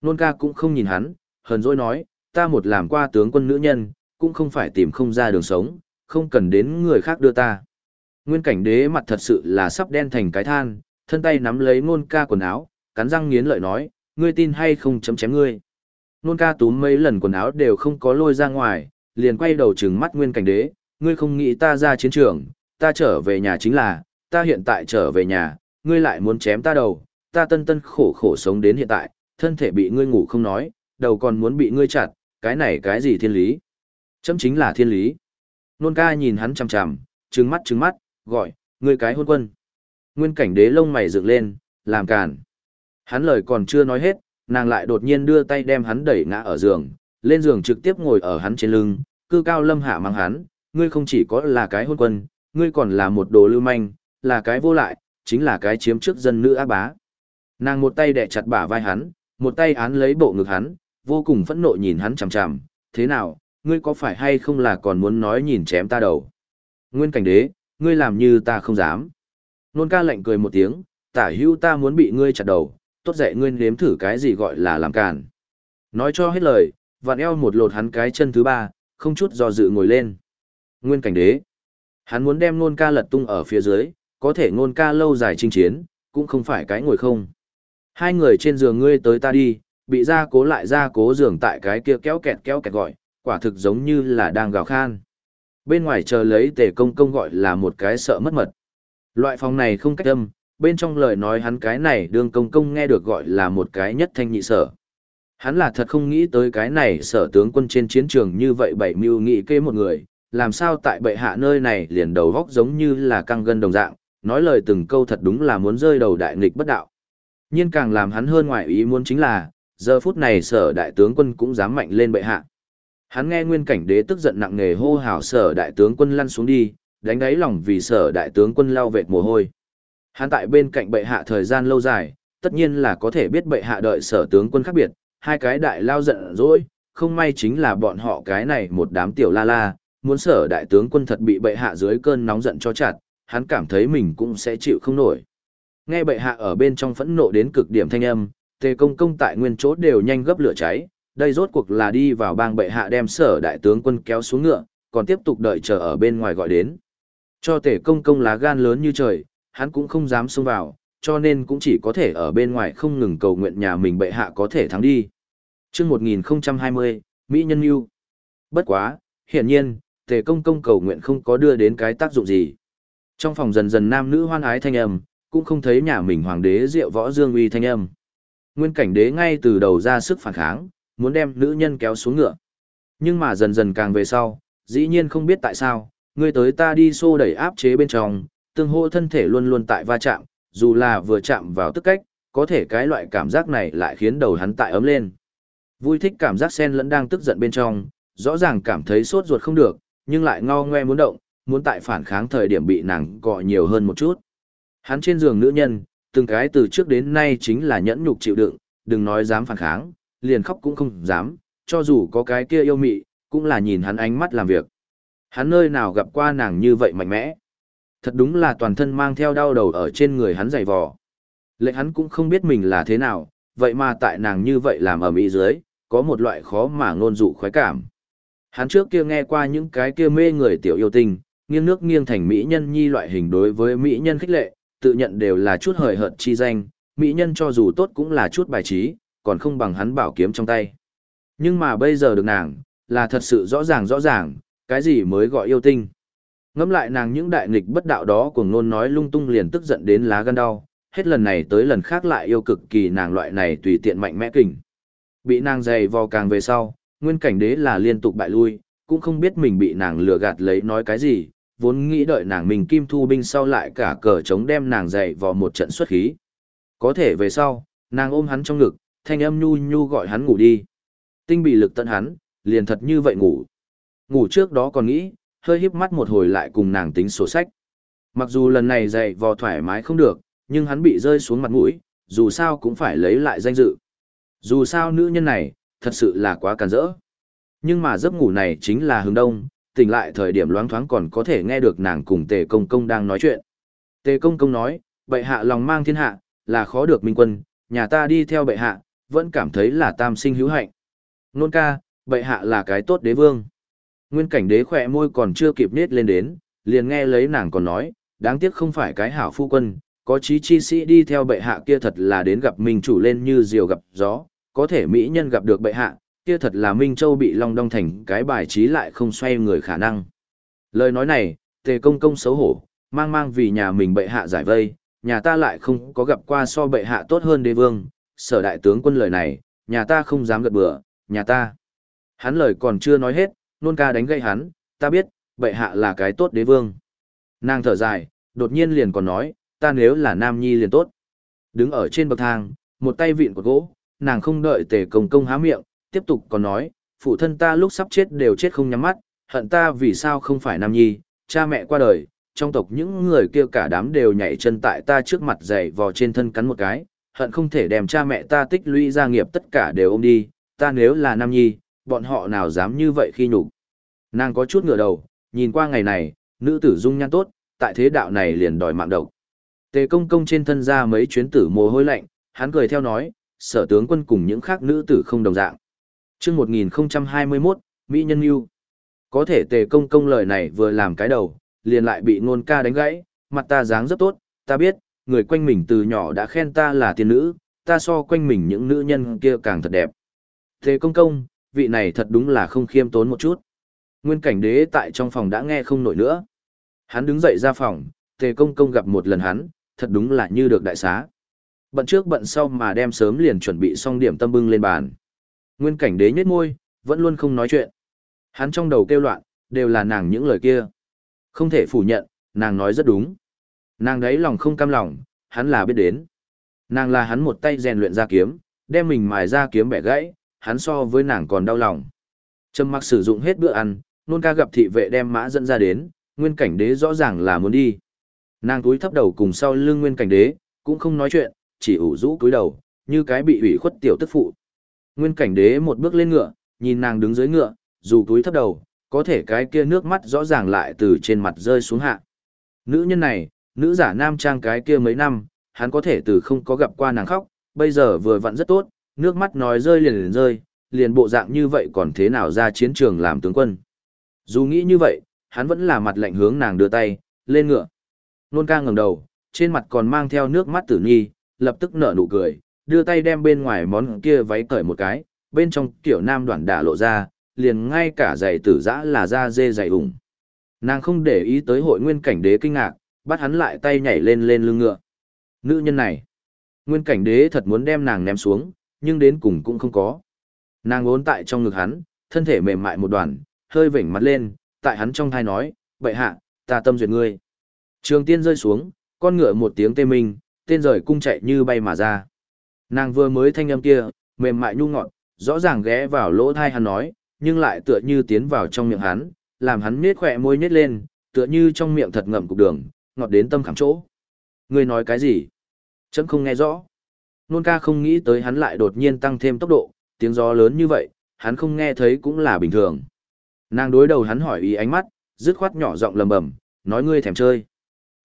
Nôn ca cũng không nhìn hắn, hờn dỗi nói, ta một làm qua tướng quân nữ nhân, cũng không phải tìm không ra đường sống, không cần đến người khác đưa ta. Nguyên cảnh đế mặt thật sự là sắp đen thành cái than, thân tay nắm lấy nôn ca quần áo, cắn răng nghiến lợi nói, ngươi tin hay không chấm chém ngươi. Nôn ca túm mấy lần quần áo đều không có lôi ra ngoài, liền quay đầu trừng mắt nguyên cảnh đế, ngươi không nghĩ ta ra chiến trường, ta trở về nhà chính là, ta hiện tại trở về nhà, ngươi lại muốn chém ta đầu, ta tân tân khổ khổ sống đến hiện tại, thân thể bị ngươi ngủ không nói, đầu còn muốn bị ngươi chặt, cái này cái gì thiên lý? Chấm chính là thiên lý. Nôn ca nhìn hắn chằm chằm, trừng mắt trừng mắt, gọi, ngươi cái hôn quân. Nguyên cảnh đế lông mày dựng lên, làm càn. Hắn lời còn chưa nói hết, nàng lại đột nhiên đưa tay đem hắn đẩy ngã ở giường, lên giường trực tiếp ngồi ở hắn trên lưng, cư cao lâm hạ mang hắn, ngươi không chỉ có là cái hôn quân, ngươi còn là một đồ lưu manh, là cái vô lại, chính là cái chiếm trước dân nữ ác bá. Nàng một tay đè chặt bả vai hắn, một tay án lấy bộ ngực hắn, vô cùng phẫn nộ nhìn hắn chằm chằm, thế nào, ngươi có phải hay không là còn muốn nói nhìn chém ta đầu. Nguyên cảnh đế, ngươi làm như ta không dám. Nôn ca lạnh cười một tiếng, tả hưu ta muốn bị ngươi chặt đầu, tốt dạy ngươi nếm thử cái gì gọi là làm càn. Nói cho hết lời, vạn eo một lột hắn cái chân thứ ba, không chút do dự ngồi lên. Nguyên cảnh đế. Hắn muốn đem nôn ca lật tung ở phía dưới, có thể nôn ca lâu dài chinh chiến, cũng không phải cái ngồi không. Hai người trên giường ngươi tới ta đi, bị ra cố lại ra cố giường tại cái kia kéo kẹt kéo kẹt gọi, quả thực giống như là đang gào khan. Bên ngoài chờ lấy tề công công gọi là một cái sợ mất mật. Loại phòng này không cách âm, bên trong lời nói hắn cái này đương công công nghe được gọi là một cái nhất thanh nhị sở. Hắn là thật không nghĩ tới cái này sở tướng quân trên chiến trường như vậy bảy mưu nghị kê một người, làm sao tại bệ hạ nơi này liền đầu vóc giống như là căng gân đồng dạng, nói lời từng câu thật đúng là muốn rơi đầu đại nghịch bất đạo. nhiên càng làm hắn hơn ngoài ý muốn chính là, giờ phút này sở đại tướng quân cũng dám mạnh lên bệ hạ. Hắn nghe nguyên cảnh đế tức giận nặng nề hô hào sở đại tướng quân lăn xuống đi, đánh đáy lòng vì sở đại tướng quân lao vệt mồ hôi. Hắn tại bên cạnh bệ hạ thời gian lâu dài, tất nhiên là có thể biết bệ hạ đợi sở tướng quân khác biệt, hai cái đại lao giận dỗi, không may chính là bọn họ cái này một đám tiểu la la, muốn sở đại tướng quân thật bị bệ hạ dưới cơn nóng giận cho chặt, hắn cảm thấy mình cũng sẽ chịu không nổi. Nghe bệ hạ ở bên trong phẫn nộ đến cực điểm thanh âm, tề công công tại nguyên chỗ đều nhanh gấp lửa cháy, đây rốt cuộc là đi vào bang bệ hạ đem sở đại tướng quân kéo xuống ngựa, còn tiếp tục đợi chờ ở bên ngoài gọi đến. Cho tể công công lá gan lớn như trời, hắn cũng không dám xông vào, cho nên cũng chỉ có thể ở bên ngoài không ngừng cầu nguyện nhà mình bệ hạ có thể thắng đi. Trước 1020, Mỹ Nhân Yêu. Bất quá, hiển nhiên, tề công công cầu nguyện không có đưa đến cái tác dụng gì. Trong phòng dần dần nam nữ hoan ái thanh âm, cũng không thấy nhà mình hoàng đế diệu võ dương uy thanh âm. Nguyên cảnh đế ngay từ đầu ra sức phản kháng, muốn đem nữ nhân kéo xuống ngựa. Nhưng mà dần dần càng về sau, dĩ nhiên không biết tại sao, người tới ta đi xô đẩy áp chế bên trong, tương hô thân thể luôn luôn tại va chạm, dù là vừa chạm vào tức cách, có thể cái loại cảm giác này lại khiến đầu hắn tại ấm lên. Vui thích cảm giác sen lẫn đang tức giận bên trong, rõ ràng cảm thấy sốt ruột không được, nhưng lại ngao ngoe muốn động, muốn tại phản kháng thời điểm bị nàng cọ nhiều hơn một chút. Hắn trên giường nữ nhân, từng cái từ trước đến nay chính là nhẫn nhục chịu đựng, đừng nói dám phản kháng, liền khóc cũng không dám, cho dù có cái kia yêu mị, cũng là nhìn hắn ánh mắt làm việc. Hắn nơi nào gặp qua nàng như vậy mạnh mẽ. Thật đúng là toàn thân mang theo đau đầu ở trên người hắn dày vò. Lệnh hắn cũng không biết mình là thế nào, vậy mà tại nàng như vậy làm ở mỹ dưới, có một loại khó mà ngôn dụ khoái cảm. Hắn trước kia nghe qua những cái kia mê người tiểu yêu tình, nghiêng nước nghiêng thành mỹ nhân nhi loại hình đối với mỹ nhân khích lệ, tự nhận đều là chút hời hợt chi danh, mỹ nhân cho dù tốt cũng là chút bài trí, còn không bằng hắn bảo kiếm trong tay. Nhưng mà bây giờ được nàng, là thật sự rõ ràng rõ ràng, cái gì mới gọi yêu tinh. Ngắm lại nàng những đại nghịch bất đạo đó của ngôn nói lung tung liền tức giận đến lá gan đau, hết lần này tới lần khác lại yêu cực kỳ nàng loại này tùy tiện mạnh mẽ kình. Bị nàng dày vò càng về sau, nguyên cảnh đế là liên tục bại lui, cũng không biết mình bị nàng lừa gạt lấy nói cái gì, vốn nghĩ đợi nàng mình kim thu binh sau lại cả cờ chống đem nàng dày vò một trận xuất khí. Có thể về sau, nàng ôm hắn trong ngực, thanh âm nhu nhu gọi hắn ngủ đi. Tinh bị lực tận hắn, liền thật như vậy ngủ. Ngủ trước đó còn nghĩ, hơi híp mắt một hồi lại cùng nàng tính sổ sách. Mặc dù lần này dậy vò thoải mái không được, nhưng hắn bị rơi xuống mặt mũi, dù sao cũng phải lấy lại danh dự. Dù sao nữ nhân này, thật sự là quá càn rỡ. Nhưng mà giấc ngủ này chính là hướng đông, tỉnh lại thời điểm loáng thoáng còn có thể nghe được nàng cùng tề công công đang nói chuyện. Tề công công nói, bệ hạ lòng mang thiên hạ, là khó được minh quân, nhà ta đi theo bệ hạ, vẫn cảm thấy là tam sinh hữu hạnh. Nôn ca, bệ hạ là cái tốt đế vương. Nguyên cảnh đế khỏe môi còn chưa kịp nết lên đến, liền nghe lấy nàng còn nói, đáng tiếc không phải cái hảo phu quân, có chí chi sĩ đi theo bệ hạ kia thật là đến gặp mình chủ lên như diều gặp gió, có thể mỹ nhân gặp được bệ hạ, kia thật là Minh Châu bị long đong thành cái bài trí lại không xoay người khả năng. Lời nói này, tề công công xấu hổ, mang mang vì nhà mình bệ hạ giải vây, nhà ta lại không có gặp qua so bệ hạ tốt hơn đế vương, sở đại tướng quân lời này, nhà ta không dám gật bừa, nhà ta. Hắn lời còn chưa nói hết, nôn ca đánh gây hắn, ta biết, bệ hạ là cái tốt đế vương. Nàng thở dài, đột nhiên liền còn nói, ta nếu là nam nhi liền tốt. Đứng ở trên bậc thang, một tay vịn của gỗ, nàng không đợi tề công công há miệng, tiếp tục còn nói, phụ thân ta lúc sắp chết đều chết không nhắm mắt, hận ta vì sao không phải nam nhi, cha mẹ qua đời, trong tộc những người kia cả đám đều nhảy chân tại ta trước mặt dày vò trên thân cắn một cái, hận không thể đem cha mẹ ta tích lũy gia nghiệp tất cả đều ôm đi, ta nếu là nam nhi, bọn họ nào dám như vậy khi nhục. Nàng có chút ngửa đầu, nhìn qua ngày này, nữ tử dung nhan tốt, tại thế đạo này liền đòi mạng độc. Tề công công trên thân ra mấy chuyến tử mồ hôi lạnh, hắn cười theo nói, sở tướng quân cùng những khác nữ tử không đồng dạng. Trước 1021, Mỹ Nhân Yêu. Có thể tề công công lời này vừa làm cái đầu, liền lại bị nôn ca đánh gãy, mặt ta dáng rất tốt, ta biết, người quanh mình từ nhỏ đã khen ta là tiên nữ, ta so quanh mình những nữ nhân kia càng thật đẹp. Thế công công, vị này thật đúng là không khiêm tốn một chút. Nguyên cảnh đế tại trong phòng đã nghe không nổi nữa. Hắn đứng dậy ra phòng, tề công công gặp một lần hắn, thật đúng là như được đại xá. Bận trước bận sau mà đem sớm liền chuẩn bị xong điểm tâm bưng lên bàn. Nguyên cảnh đế nhếch môi, vẫn luôn không nói chuyện. Hắn trong đầu kêu loạn, đều là nàng những lời kia. Không thể phủ nhận, nàng nói rất đúng. Nàng đấy lòng không cam lòng, hắn là biết đến. Nàng là hắn một tay rèn luyện ra kiếm, đem mình mài ra kiếm bẻ gãy, hắn so với nàng còn đau lòng. Trầm mặc sử dụng hết bữa ăn, nôn ca gặp thị vệ đem mã dẫn ra đến, nguyên cảnh đế rõ ràng là muốn đi. Nàng túi thấp đầu cùng sau lưng nguyên cảnh đế, cũng không nói chuyện, chỉ ủ rũ cúi đầu, như cái bị ủy khuất tiểu tức phụ. Nguyên cảnh đế một bước lên ngựa, nhìn nàng đứng dưới ngựa, dù túi thấp đầu, có thể cái kia nước mắt rõ ràng lại từ trên mặt rơi xuống hạ. Nữ nhân này, nữ giả nam trang cái kia mấy năm, hắn có thể từ không có gặp qua nàng khóc, bây giờ vừa vặn rất tốt, nước mắt nói rơi liền liền rơi, liền bộ dạng như vậy còn thế nào ra chiến trường làm tướng quân. Dù nghĩ như vậy, hắn vẫn là mặt lạnh hướng nàng đưa tay, lên ngựa. Nôn ca ngẩng đầu, trên mặt còn mang theo nước mắt tử nhi, lập tức nở nụ cười, đưa tay đem bên ngoài món kia váy cởi một cái, bên trong kiểu nam đoạn đả lộ ra, liền ngay cả giày tử dã là da dê dày ủng. Nàng không để ý tới hội nguyên cảnh đế kinh ngạc, bắt hắn lại tay nhảy lên lên lưng ngựa. Nữ nhân này, nguyên cảnh đế thật muốn đem nàng ném xuống, nhưng đến cùng cũng không có. Nàng ốn tại trong ngực hắn, thân thể mềm mại một đoàn, hơi vểnh mặt lên, tại hắn trong thai nói, bệ hạ, ta tâm duyệt ngươi. Trường tiên rơi xuống, con ngựa một tiếng tê minh, tên rời cung chạy như bay mà ra. Nàng vừa mới thanh âm kia, mềm mại nhu ngọt, rõ ràng ghé vào lỗ thai hắn nói, nhưng lại tựa như tiến vào trong miệng hắn, làm hắn nhếch khỏe môi nhếch lên, tựa như trong miệng thật ngậm cục đường, ngọt đến tâm khảm chỗ. Ngươi nói cái gì? Chấm không nghe rõ. Nôn ca không nghĩ tới hắn lại đột nhiên tăng thêm tốc độ, tiếng gió lớn như vậy, hắn không nghe thấy cũng là bình thường. Nàng đối đầu hắn hỏi ý ánh mắt, dứt khoát nhỏ giọng lầm bầm, nói ngươi thèm chơi.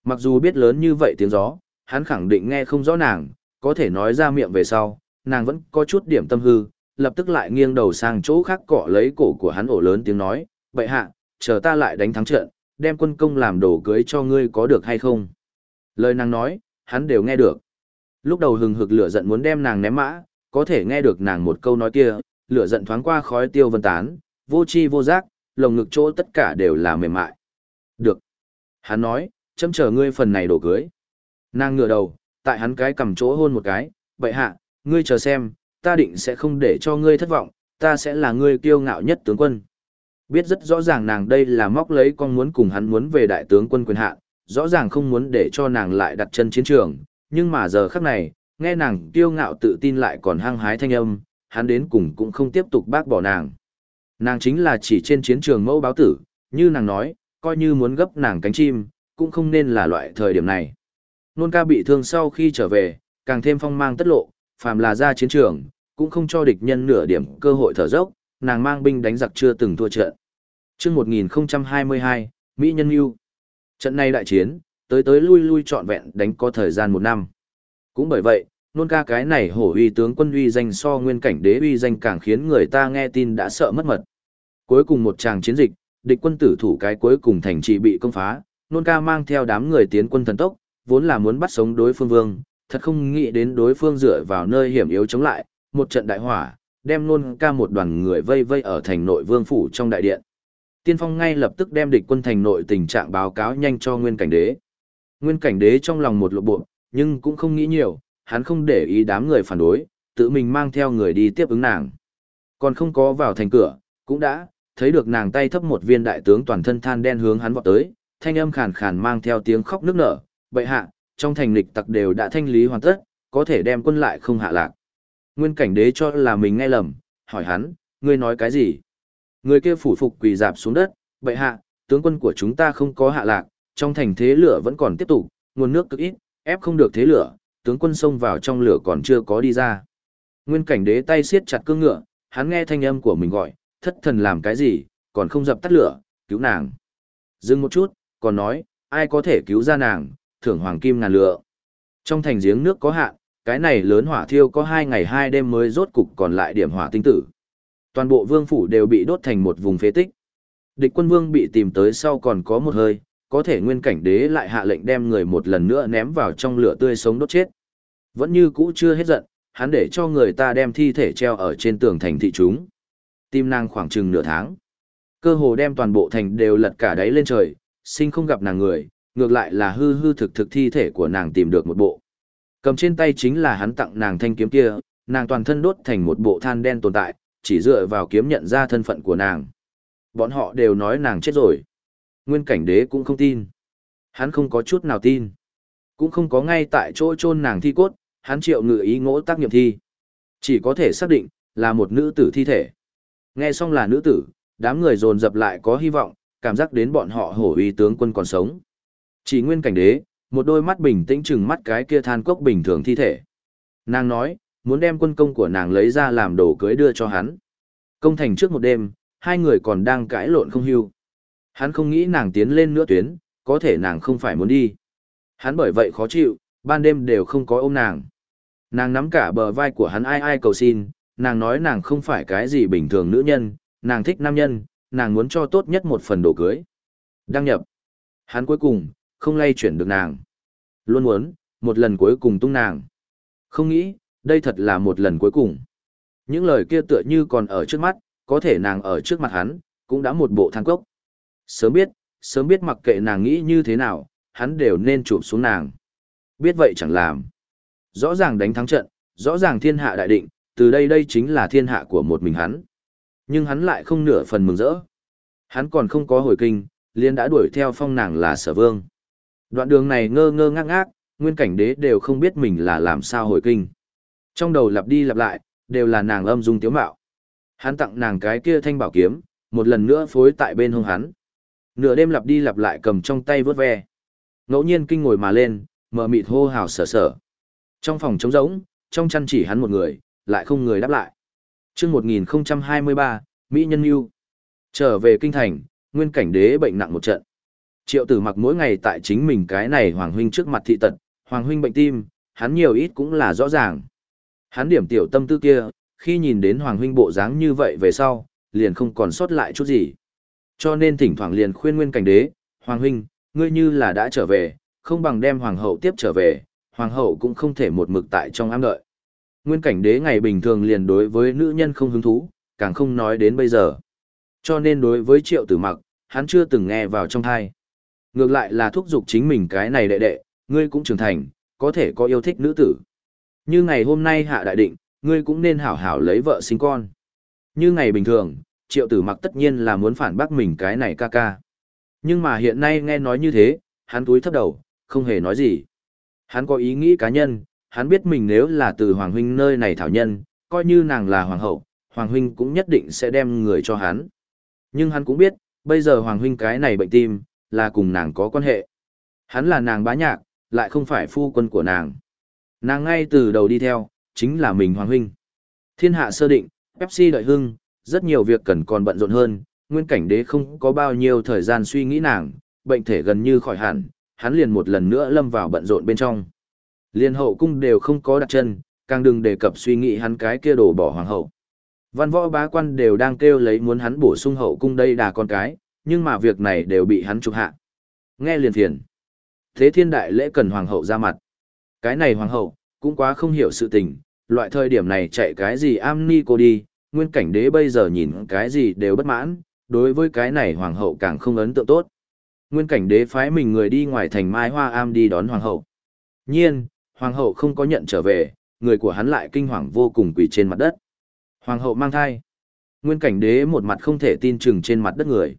Mặc dù biết lớn như vậy tiếng gió, hắn khẳng định nghe không rõ nàng, có thể nói ra miệng về sau, nàng vẫn có chút điểm tâm hư, lập tức lại nghiêng đầu sang chỗ khác cọ lấy cổ của hắn ổ lớn tiếng nói, vậy hạ, chờ ta lại đánh thắng trận, đem quân công làm đồ cưới cho ngươi có được hay không? Lời nàng nói, hắn đều nghe được. Lúc đầu hừng hực lửa giận muốn đem nàng ném mã, có thể nghe được nàng một câu nói kia, lửa giận thoáng qua khói tiêu vân tán, vô chi vô giác, lồng ngực chỗ tất cả đều là mềm mại. Được. Hắn nói, chấm chờ ngươi phần này đổ cưới. Nàng ngửa đầu, tại hắn cái cầm chỗ hôn một cái, vậy hạ, ngươi chờ xem, ta định sẽ không để cho ngươi thất vọng, ta sẽ là ngươi kiêu ngạo nhất tướng quân. Biết rất rõ ràng nàng đây là móc lấy con muốn cùng hắn muốn về đại tướng quân quyền hạn, rõ ràng không muốn để cho nàng lại đặt chân chiến trường, nhưng mà giờ khắc này, nghe nàng kiêu ngạo tự tin lại còn hăng hái thanh âm, hắn đến cùng cũng không tiếp tục bác bỏ nàng. Nàng chính là chỉ trên chiến trường mẫu báo tử, như nàng nói, coi như muốn gấp nàng cánh chim, cũng không nên là loại thời điểm này. Nôn ca bị thương sau khi trở về, càng thêm phong mang tất lộ, phàm là ra chiến trường, cũng không cho địch nhân nửa điểm cơ hội thở dốc, nàng mang binh đánh giặc chưa từng thua trận. Trước 1022, Mỹ Nhân Yêu. Trận này đại chiến, tới tới lui lui trọn vẹn đánh có thời gian một năm. Cũng bởi vậy, nôn ca cái này hổ uy tướng quân uy danh so nguyên cảnh đế uy danh càng khiến người ta nghe tin đã sợ mất mật. Cuối cùng một tràng chiến dịch, địch quân tử thủ cái cuối cùng thành trì bị công phá, nôn ca mang theo đám người tiến quân thần tốc, vốn là muốn bắt sống đối phương vương, thật không nghĩ đến đối phương dựa vào nơi hiểm yếu chống lại, một trận đại hỏa, đem nôn ca một đoàn người vây vây ở thành nội vương phủ trong đại điện. Tiên phong ngay lập tức đem địch quân thành nội tình trạng báo cáo nhanh cho nguyên cảnh đế. Nguyên cảnh đế trong lòng một lộ bộ, nhưng cũng không nghĩ nhiều, hắn không để ý đám người phản đối, tự mình mang theo người đi tiếp ứng nàng. Còn không có vào thành cửa, cũng đã, thấy được nàng tay thấp một viên đại tướng toàn thân than đen hướng hắn vọt tới, thanh âm khàn khàn mang theo tiếng khóc nức nở, bệ hạ, trong thành lịch tặc đều đã thanh lý hoàn tất, có thể đem quân lại không hạ lạc. Nguyên cảnh đế cho là mình nghe lầm, hỏi hắn, ngươi nói cái gì? Người kia phủ phục quỳ dạp xuống đất, bệ hạ, tướng quân của chúng ta không có hạ lạc, trong thành thế lửa vẫn còn tiếp tục, nguồn nước cực ít, ép không được thế lửa, tướng quân xông vào trong lửa còn chưa có đi ra. Nguyên cảnh đế tay siết chặt cương ngựa, hắn nghe thanh âm của mình gọi, thất thần làm cái gì, còn không dập tắt lửa, cứu nàng. Dừng một chút, còn nói, ai có thể cứu ra nàng, thưởng hoàng kim ngàn lựa. Trong thành giếng nước có hạn, cái này lớn hỏa thiêu có hai ngày hai đêm mới rốt cục còn lại điểm hỏa tinh tử. Toàn bộ vương phủ đều bị đốt thành một vùng phế tích. Địch quân vương bị tìm tới sau còn có một hơi, có thể nguyên cảnh đế lại hạ lệnh đem người một lần nữa ném vào trong lửa tươi sống đốt chết. Vẫn như cũ chưa hết giận, hắn để cho người ta đem thi thể treo ở trên tường thành thị chúng. Tim nàng khoảng chừng nửa tháng. Cơ hồ đem toàn bộ thành đều lật cả đáy lên trời, sinh không gặp nàng người, ngược lại là hư hư thực thực thi thể của nàng tìm được một bộ. Cầm trên tay chính là hắn tặng nàng thanh kiếm kia, nàng toàn thân đốt thành một bộ than đen tồn tại, chỉ dựa vào kiếm nhận ra thân phận của nàng. Bọn họ đều nói nàng chết rồi. Nguyên cảnh đế cũng không tin. Hắn không có chút nào tin. Cũng không có ngay tại chỗ chôn nàng thi cốt, hắn triệu ngự ý ngỗ tác nghiệm thi. Chỉ có thể xác định, là một nữ tử thi thể. Nghe xong là nữ tử, đám người dồn dập lại có hy vọng, cảm giác đến bọn họ hổ uy tướng quân còn sống. Chỉ nguyên cảnh đế, một đôi mắt bình tĩnh chừng mắt cái kia than cốc bình thường thi thể. Nàng nói, muốn đem quân công của nàng lấy ra làm đồ cưới đưa cho hắn. Công thành trước một đêm, hai người còn đang cãi lộn không hưu. Hắn không nghĩ nàng tiến lên nữa tuyến, có thể nàng không phải muốn đi. Hắn bởi vậy khó chịu, ban đêm đều không có ôm nàng. Nàng nắm cả bờ vai của hắn ai ai cầu xin, nàng nói nàng không phải cái gì bình thường nữ nhân, nàng thích nam nhân, nàng muốn cho tốt nhất một phần đồ cưới. Đăng nhập. Hắn cuối cùng, không lay chuyển được nàng. Luôn muốn, một lần cuối cùng tung nàng. Không nghĩ, đây thật là một lần cuối cùng. Những lời kia tựa như còn ở trước mắt, có thể nàng ở trước mặt hắn, cũng đã một bộ thang cốc. Sớm biết, sớm biết mặc kệ nàng nghĩ như thế nào, hắn đều nên chụp xuống nàng. Biết vậy chẳng làm. Rõ ràng đánh thắng trận, rõ ràng thiên hạ đại định, từ đây đây chính là thiên hạ của một mình hắn. Nhưng hắn lại không nửa phần mừng rỡ. Hắn còn không có hồi kinh, liền đã đuổi theo phong nàng là sở vương. Đoạn đường này ngơ ngơ ngác ngác, nguyên cảnh đế đều không biết mình là làm sao hồi kinh. Trong đầu lặp đi lặp lại, đều là nàng âm dung tiếu mạo. Hắn tặng nàng cái kia thanh bảo kiếm, một lần nữa phối tại bên hông hắn. Nửa đêm lặp đi lặp lại cầm trong tay vớt ve. Ngẫu nhiên kinh ngồi mà lên, mở mịt hô hào sở sở. Trong phòng trống rỗng, trong chăn chỉ hắn một người, lại không người đáp lại. Trước 1023, Mỹ Nhân Yêu. Trở về kinh thành, nguyên cảnh đế bệnh nặng một trận. Triệu tử mặc mỗi ngày tại chính mình cái này Hoàng Huynh trước mặt thị tật, Hoàng Huynh bệnh tim, hắn nhiều ít cũng là rõ ràng. Hắn điểm tiểu tâm tư kia, khi nhìn đến Hoàng Huynh bộ dáng như vậy về sau, liền không còn sót lại chút gì. Cho nên thỉnh thoảng liền khuyên nguyên cảnh đế, Hoàng Huynh, ngươi như là đã trở về, không bằng đem Hoàng hậu tiếp trở về, Hoàng hậu cũng không thể một mực tại trong ám đợi. Nguyên cảnh đế ngày bình thường liền đối với nữ nhân không hứng thú, càng không nói đến bây giờ. Cho nên đối với triệu tử mặc, hắn chưa từng nghe vào trong thai. Ngược lại là thúc giục chính mình cái này đệ đệ, ngươi cũng trưởng thành, có thể có yêu thích nữ tử. Như ngày hôm nay hạ đại định, ngươi cũng nên hảo hảo lấy vợ sinh con. Như ngày bình thường, triệu tử mặc tất nhiên là muốn phản bác mình cái này ca ca. Nhưng mà hiện nay nghe nói như thế, hắn túi thấp đầu, không hề nói gì. Hắn có ý nghĩ cá nhân, hắn biết mình nếu là từ Hoàng Huynh nơi này thảo nhân, coi như nàng là Hoàng hậu, Hoàng Huynh cũng nhất định sẽ đem người cho hắn. Nhưng hắn cũng biết, bây giờ Hoàng Huynh cái này bệnh tim, là cùng nàng có quan hệ. Hắn là nàng bá nhạc, lại không phải phu quân của nàng. Nàng ngay từ đầu đi theo, chính là mình Hoàng Huynh. Thiên hạ sơ định, Pepsi đợi hưng, rất nhiều việc cần còn bận rộn hơn, nguyên cảnh đế không có bao nhiêu thời gian suy nghĩ nàng, bệnh thể gần như khỏi hẳn, hắn liền một lần nữa lâm vào bận rộn bên trong. Liên hậu cung đều không có đặt chân, càng đừng đề cập suy nghĩ hắn cái kia đổ bỏ hoàng hậu. Văn võ bá quan đều đang kêu lấy muốn hắn bổ sung hậu cung đây đà con cái, nhưng mà việc này đều bị hắn trục hạ. Nghe liền thiền Thế thiên đại lễ cần hoàng hậu ra mặt. Cái này hoàng hậu, cũng quá không hiểu sự tình, loại thời điểm này chạy cái gì am ni cô đi, nguyên cảnh đế bây giờ nhìn cái gì đều bất mãn, đối với cái này hoàng hậu càng không ấn tượng tốt. Nguyên cảnh đế phái mình người đi ngoài thành Mai Hoa Am đi đón hoàng hậu. Nhiên, hoàng hậu không có nhận trở về, người của hắn lại kinh hoàng vô cùng quỳ trên mặt đất. Hoàng hậu mang thai. Nguyên cảnh đế một mặt không thể tin chừng trên mặt đất người.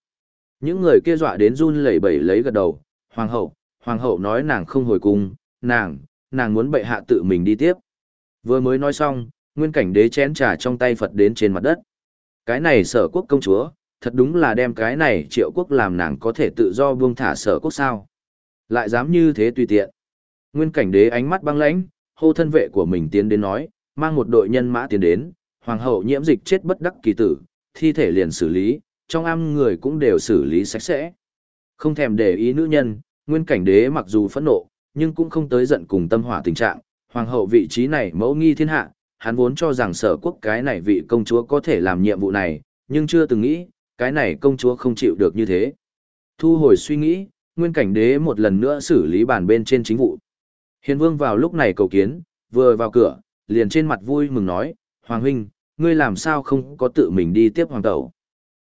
Những người kia dọa đến run lẩy bẩy lấy gật đầu. Hoàng hậu, hoàng hậu nói nàng không hồi cung, nàng, nàng muốn bệ hạ tự mình đi tiếp. Vừa mới nói xong, nguyên cảnh đế chén trà trong tay Phật đến trên mặt đất. Cái này sở quốc công chúa, thật đúng là đem cái này triệu quốc làm nàng có thể tự do buông thả sở quốc sao. Lại dám như thế tùy tiện. Nguyên cảnh đế ánh mắt băng lãnh, hô thân vệ của mình tiến đến nói, mang một đội nhân mã tiến đến, hoàng hậu nhiễm dịch chết bất đắc kỳ tử, thi thể liền xử lý, trong am người cũng đều xử lý sạch sẽ. Không thèm để ý nữ nhân, nguyên cảnh đế mặc dù phẫn nộ, nhưng cũng không tới giận cùng tâm hỏa tình trạng, hoàng hậu vị trí này mẫu nghi thiên hạ, hắn vốn cho rằng sở quốc cái này vị công chúa có thể làm nhiệm vụ này, nhưng chưa từng nghĩ, cái này công chúa không chịu được như thế. Thu hồi suy nghĩ, Nguyên cảnh đế một lần nữa xử lý bàn bên trên chính vụ. Hiền vương vào lúc này cầu kiến, vừa vào cửa, liền trên mặt vui mừng nói, Hoàng huynh, ngươi làm sao không có tự mình đi tiếp hoàng tẩu.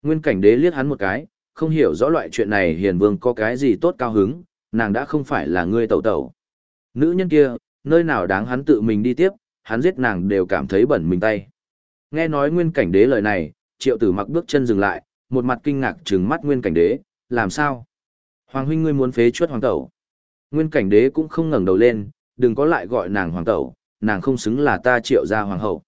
Nguyên cảnh đế liếc hắn một cái, không hiểu rõ loại chuyện này hiền vương có cái gì tốt cao hứng, nàng đã không phải là ngươi tẩu tẩu. Nữ nhân kia, nơi nào đáng hắn tự mình đi tiếp, hắn giết nàng đều cảm thấy bẩn mình tay. Nghe nói nguyên cảnh đế lời này, triệu tử mặc bước chân dừng lại, một mặt kinh ngạc trừng mắt nguyên cảnh đế, làm sao? Hoàng huynh ngươi muốn phế chuất hoàng tẩu. Nguyên cảnh đế cũng không ngẩng đầu lên, đừng có lại gọi nàng hoàng tẩu, nàng không xứng là ta triệu gia hoàng hậu.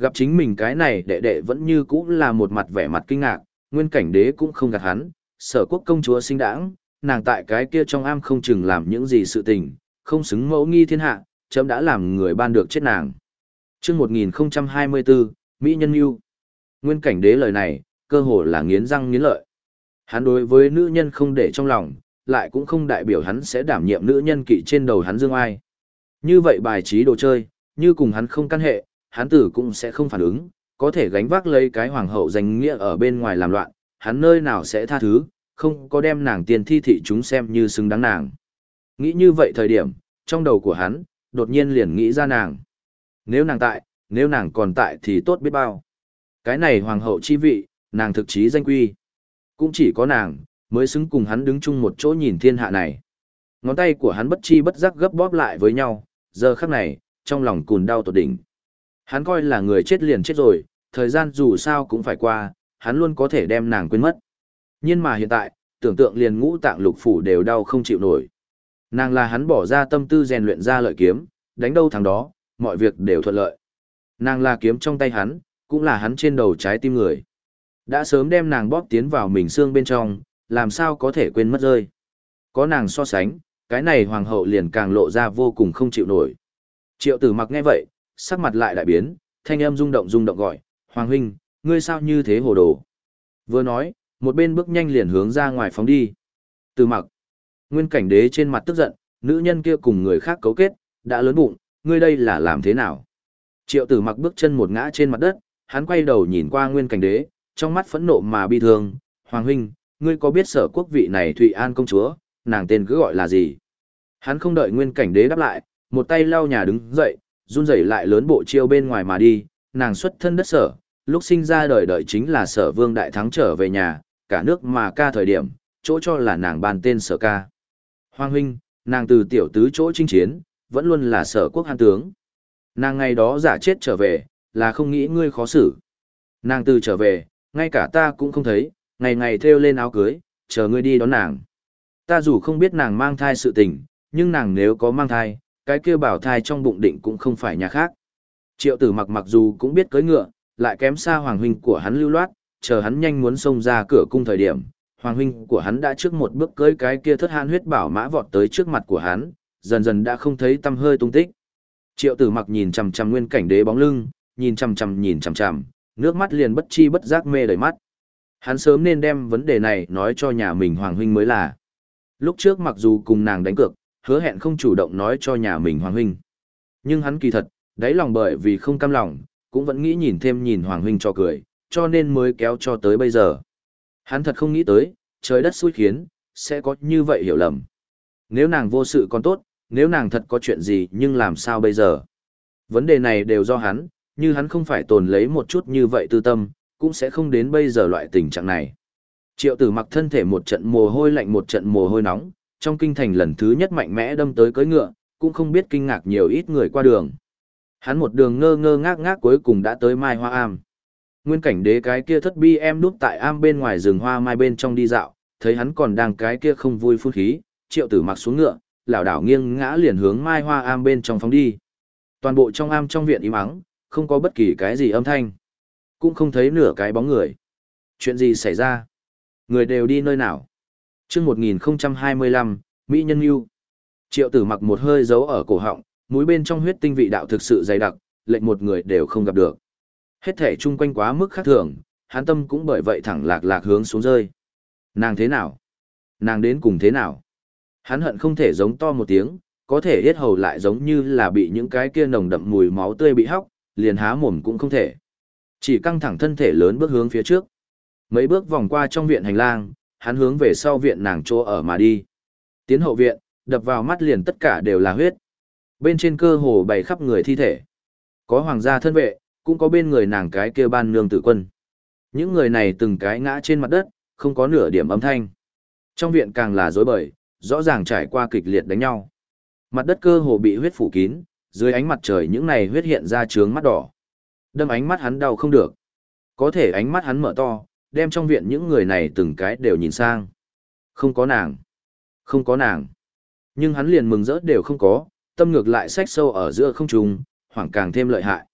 Gặp chính mình cái này đệ đệ vẫn như cũ là một mặt vẻ mặt kinh ngạc, nguyên cảnh đế cũng không gạt hắn, sở quốc công chúa sinh đãng, nàng tại cái kia trong am không chừng làm những gì sự tình, không xứng mẫu nghi thiên hạ, chấm đã làm người ban được chết nàng. Trước 1024, Mỹ Nhân Yêu. Nguyên cảnh đế lời này, cơ hồ là nghiến răng nghiến lợi. Hắn đối với nữ nhân không để trong lòng, lại cũng không đại biểu hắn sẽ đảm nhiệm nữ nhân kỵ trên đầu hắn dương ai. Như vậy bài trí đồ chơi, như cùng hắn không căn hệ, hắn tử cũng sẽ không phản ứng, có thể gánh vác lấy cái hoàng hậu danh nghĩa ở bên ngoài làm loạn, hắn nơi nào sẽ tha thứ, không có đem nàng tiền thi thị chúng xem như xứng đáng nàng. Nghĩ như vậy thời điểm, trong đầu của hắn, đột nhiên liền nghĩ ra nàng. Nếu nàng tại, nếu nàng còn tại thì tốt biết bao. Cái này hoàng hậu chi vị, nàng thực chí danh quy. Cũng chỉ có nàng, mới xứng cùng hắn đứng chung một chỗ nhìn thiên hạ này. Ngón tay của hắn bất chi bất giác gấp bóp lại với nhau, giờ khắc này, trong lòng cùn đau tột đỉnh. Hắn coi là người chết liền chết rồi, thời gian dù sao cũng phải qua, hắn luôn có thể đem nàng quên mất. Nhưng mà hiện tại, tưởng tượng liền ngũ tạng lục phủ đều đau không chịu nổi. Nàng là hắn bỏ ra tâm tư rèn luyện ra lợi kiếm, đánh đâu thằng đó, mọi việc đều thuận lợi. Nàng là kiếm trong tay hắn, cũng là hắn trên đầu trái tim người. Đã sớm đem nàng bóp tiến vào mình xương bên trong, làm sao có thể quên mất rơi. Có nàng so sánh, cái này hoàng hậu liền càng lộ ra vô cùng không chịu nổi. Triệu tử mặc nghe vậy, sắc mặt lại đại biến, thanh âm rung động rung động gọi, Hoàng huynh, ngươi sao như thế hồ đồ? Vừa nói, một bên bước nhanh liền hướng ra ngoài phóng đi. Từ mặc, nguyên cảnh đế trên mặt tức giận, nữ nhân kia cùng người khác cấu kết, đã lớn bụng, ngươi đây là làm thế nào? Triệu tử mặc bước chân một ngã trên mặt đất, hắn quay đầu nhìn qua nguyên cảnh đế, trong mắt phẫn nộ mà bi thương, Hoàng huynh, ngươi có biết sở quốc vị này Thụy An công chúa, nàng tên cứ gọi là gì? Hắn không đợi nguyên cảnh đế đáp lại, một tay lau nhà đứng dậy, run rẩy lại lớn bộ chiêu bên ngoài mà đi, nàng xuất thân đất sở, lúc sinh ra đời đợi chính là sở vương đại thắng trở về nhà, cả nước mà ca thời điểm, chỗ cho là nàng bàn tên sở ca. Hoàng huynh, nàng từ tiểu tứ chỗ chinh chiến, vẫn luôn là sở quốc hàn tướng. Nàng ngày đó giả chết trở về, là không nghĩ ngươi khó xử. Nàng từ trở về, ngay cả ta cũng không thấy, ngày ngày theo lên áo cưới, chờ ngươi đi đón nàng. Ta dù không biết nàng mang thai sự tình, nhưng nàng nếu có mang thai, cái kia bảo thai trong bụng định cũng không phải nhà khác. Triệu tử mặc mặc dù cũng biết cưới ngựa, lại kém xa hoàng huynh của hắn lưu loát, chờ hắn nhanh muốn xông ra cửa cung thời điểm, hoàng huynh của hắn đã trước một bước cưới cái kia thất han huyết bảo mã vọt tới trước mặt của hắn, dần dần đã không thấy tâm hơi tung tích. Triệu tử mặc nhìn chằm chằm nguyên cảnh đế bóng lưng, nhìn chằm chằm nhìn chằm chằm, nước mắt liền bất chi bất giác mê đầy mắt. Hắn sớm nên đem vấn đề này nói cho nhà mình hoàng huynh mới là. Lúc trước mặc dù cùng nàng đánh cược, hứa hẹn không chủ động nói cho nhà mình hoàng huynh. Nhưng hắn kỳ thật, đáy lòng bởi vì không cam lòng, cũng vẫn nghĩ nhìn thêm nhìn hoàng huynh cho cười, cho nên mới kéo cho tới bây giờ. Hắn thật không nghĩ tới, trời đất xui khiến, sẽ có như vậy hiểu lầm. Nếu nàng vô sự còn tốt, nếu nàng thật có chuyện gì nhưng làm sao bây giờ? Vấn đề này đều do hắn, như hắn không phải tồn lấy một chút như vậy tư tâm, cũng sẽ không đến bây giờ loại tình trạng này. Triệu tử mặc thân thể một trận mồ hôi lạnh một trận mồ hôi nóng, trong kinh thành lần thứ nhất mạnh mẽ đâm tới cưỡi ngựa, cũng không biết kinh ngạc nhiều ít người qua đường. Hắn một đường ngơ ngơ ngác ngác cuối cùng đã tới Mai Hoa Am. Nguyên cảnh đế cái kia thất bi em núp tại am bên ngoài rừng hoa mai bên trong đi dạo, thấy hắn còn đang cái kia không vui phun khí, triệu tử mặc xuống ngựa, lảo đảo nghiêng ngã liền hướng Mai Hoa Am bên trong phóng đi. Toàn bộ trong am trong viện im ắng, không có bất kỳ cái gì âm thanh. Cũng không thấy nửa cái bóng người. Chuyện gì xảy ra? Người đều đi nơi nào? Chương 1025, Mỹ Nhân Yêu. Triệu tử mặc một hơi giấu ở cổ họng, mũi bên trong huyết tinh vị đạo thực sự dày đặc, lệnh một người đều không gặp được. Hết thể chung quanh quá mức khác thường, hắn tâm cũng bởi vậy thẳng lạc lạc hướng xuống rơi. Nàng thế nào? Nàng đến cùng thế nào? Hắn hận không thể giống to một tiếng, có thể hết hầu lại giống như là bị những cái kia nồng đậm mùi máu tươi bị hóc, liền há mồm cũng không thể. Chỉ căng thẳng thân thể lớn bước hướng phía trước. Mấy bước vòng qua trong viện hành lang, hắn hướng về sau viện nàng chỗ ở mà đi. Tiến hậu viện, đập vào mắt liền tất cả đều là huyết. Bên trên cơ hồ bày khắp người thi thể. Có hoàng gia thân vệ, cũng có bên người nàng cái kia ban nương tử quân. Những người này từng cái ngã trên mặt đất, không có nửa điểm âm thanh. Trong viện càng là rối bời, rõ ràng trải qua kịch liệt đánh nhau. Mặt đất cơ hồ bị huyết phủ kín, dưới ánh mặt trời những này huyết hiện ra trướng mắt đỏ. Đâm ánh mắt hắn đau không được. Có thể ánh mắt hắn mở to, đem trong viện những người này từng cái đều nhìn sang. Không có nàng. Không có nàng. Nhưng hắn liền mừng rỡ đều không có, tâm ngược lại sách sâu ở giữa không trùng, hoảng càng thêm lợi hại.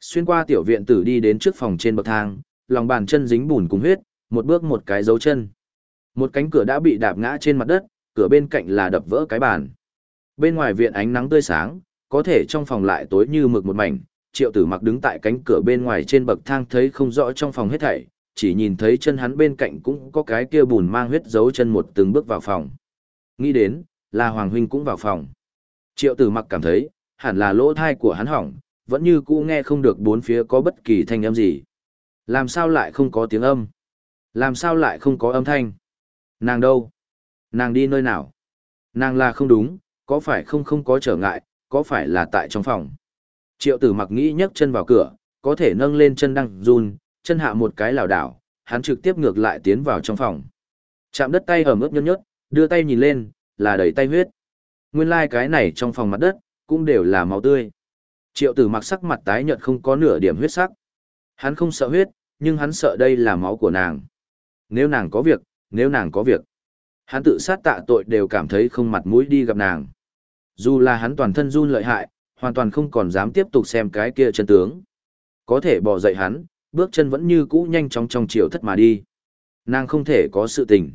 Xuyên qua tiểu viện tử đi đến trước phòng trên bậc thang, lòng bàn chân dính bùn cùng huyết, một bước một cái dấu chân. Một cánh cửa đã bị đạp ngã trên mặt đất, cửa bên cạnh là đập vỡ cái bàn. Bên ngoài viện ánh nắng tươi sáng, có thể trong phòng lại tối như mực một mảnh, triệu tử mặc đứng tại cánh cửa bên ngoài trên bậc thang thấy không rõ trong phòng hết thảy, chỉ nhìn thấy chân hắn bên cạnh cũng có cái kia bùn mang huyết dấu chân một từng bước vào phòng. Nghĩ đến, là Hoàng Huynh cũng vào phòng. Triệu tử mặc cảm thấy, hẳn là lỗ thai của hắn hỏng, vẫn như cũ nghe không được bốn phía có bất kỳ thanh âm gì. Làm sao lại không có tiếng âm? Làm sao lại không có âm thanh? Nàng đâu? Nàng đi nơi nào? Nàng là không đúng, có phải không không có trở ngại, có phải là tại trong phòng? Triệu tử mặc nghĩ nhấc chân vào cửa, có thể nâng lên chân đang run, chân hạ một cái lảo đảo, hắn trực tiếp ngược lại tiến vào trong phòng. Chạm đất tay ẩm ướt nhớt nhớt, đưa tay nhìn lên, là đầy tay huyết. Nguyên lai like cái này trong phòng mặt đất, cũng đều là máu tươi. Triệu tử mặc sắc mặt tái nhợt không có nửa điểm huyết sắc. Hắn không sợ huyết, nhưng hắn sợ đây là máu của nàng. Nếu nàng có việc, nếu nàng có việc. Hắn tự sát tạ tội đều cảm thấy không mặt mũi đi gặp nàng. Dù là hắn toàn thân run lợi hại, hoàn toàn không còn dám tiếp tục xem cái kia chân tướng. Có thể bỏ dậy hắn, bước chân vẫn như cũ nhanh chóng trong chiều thất mà đi. Nàng không thể có sự tình.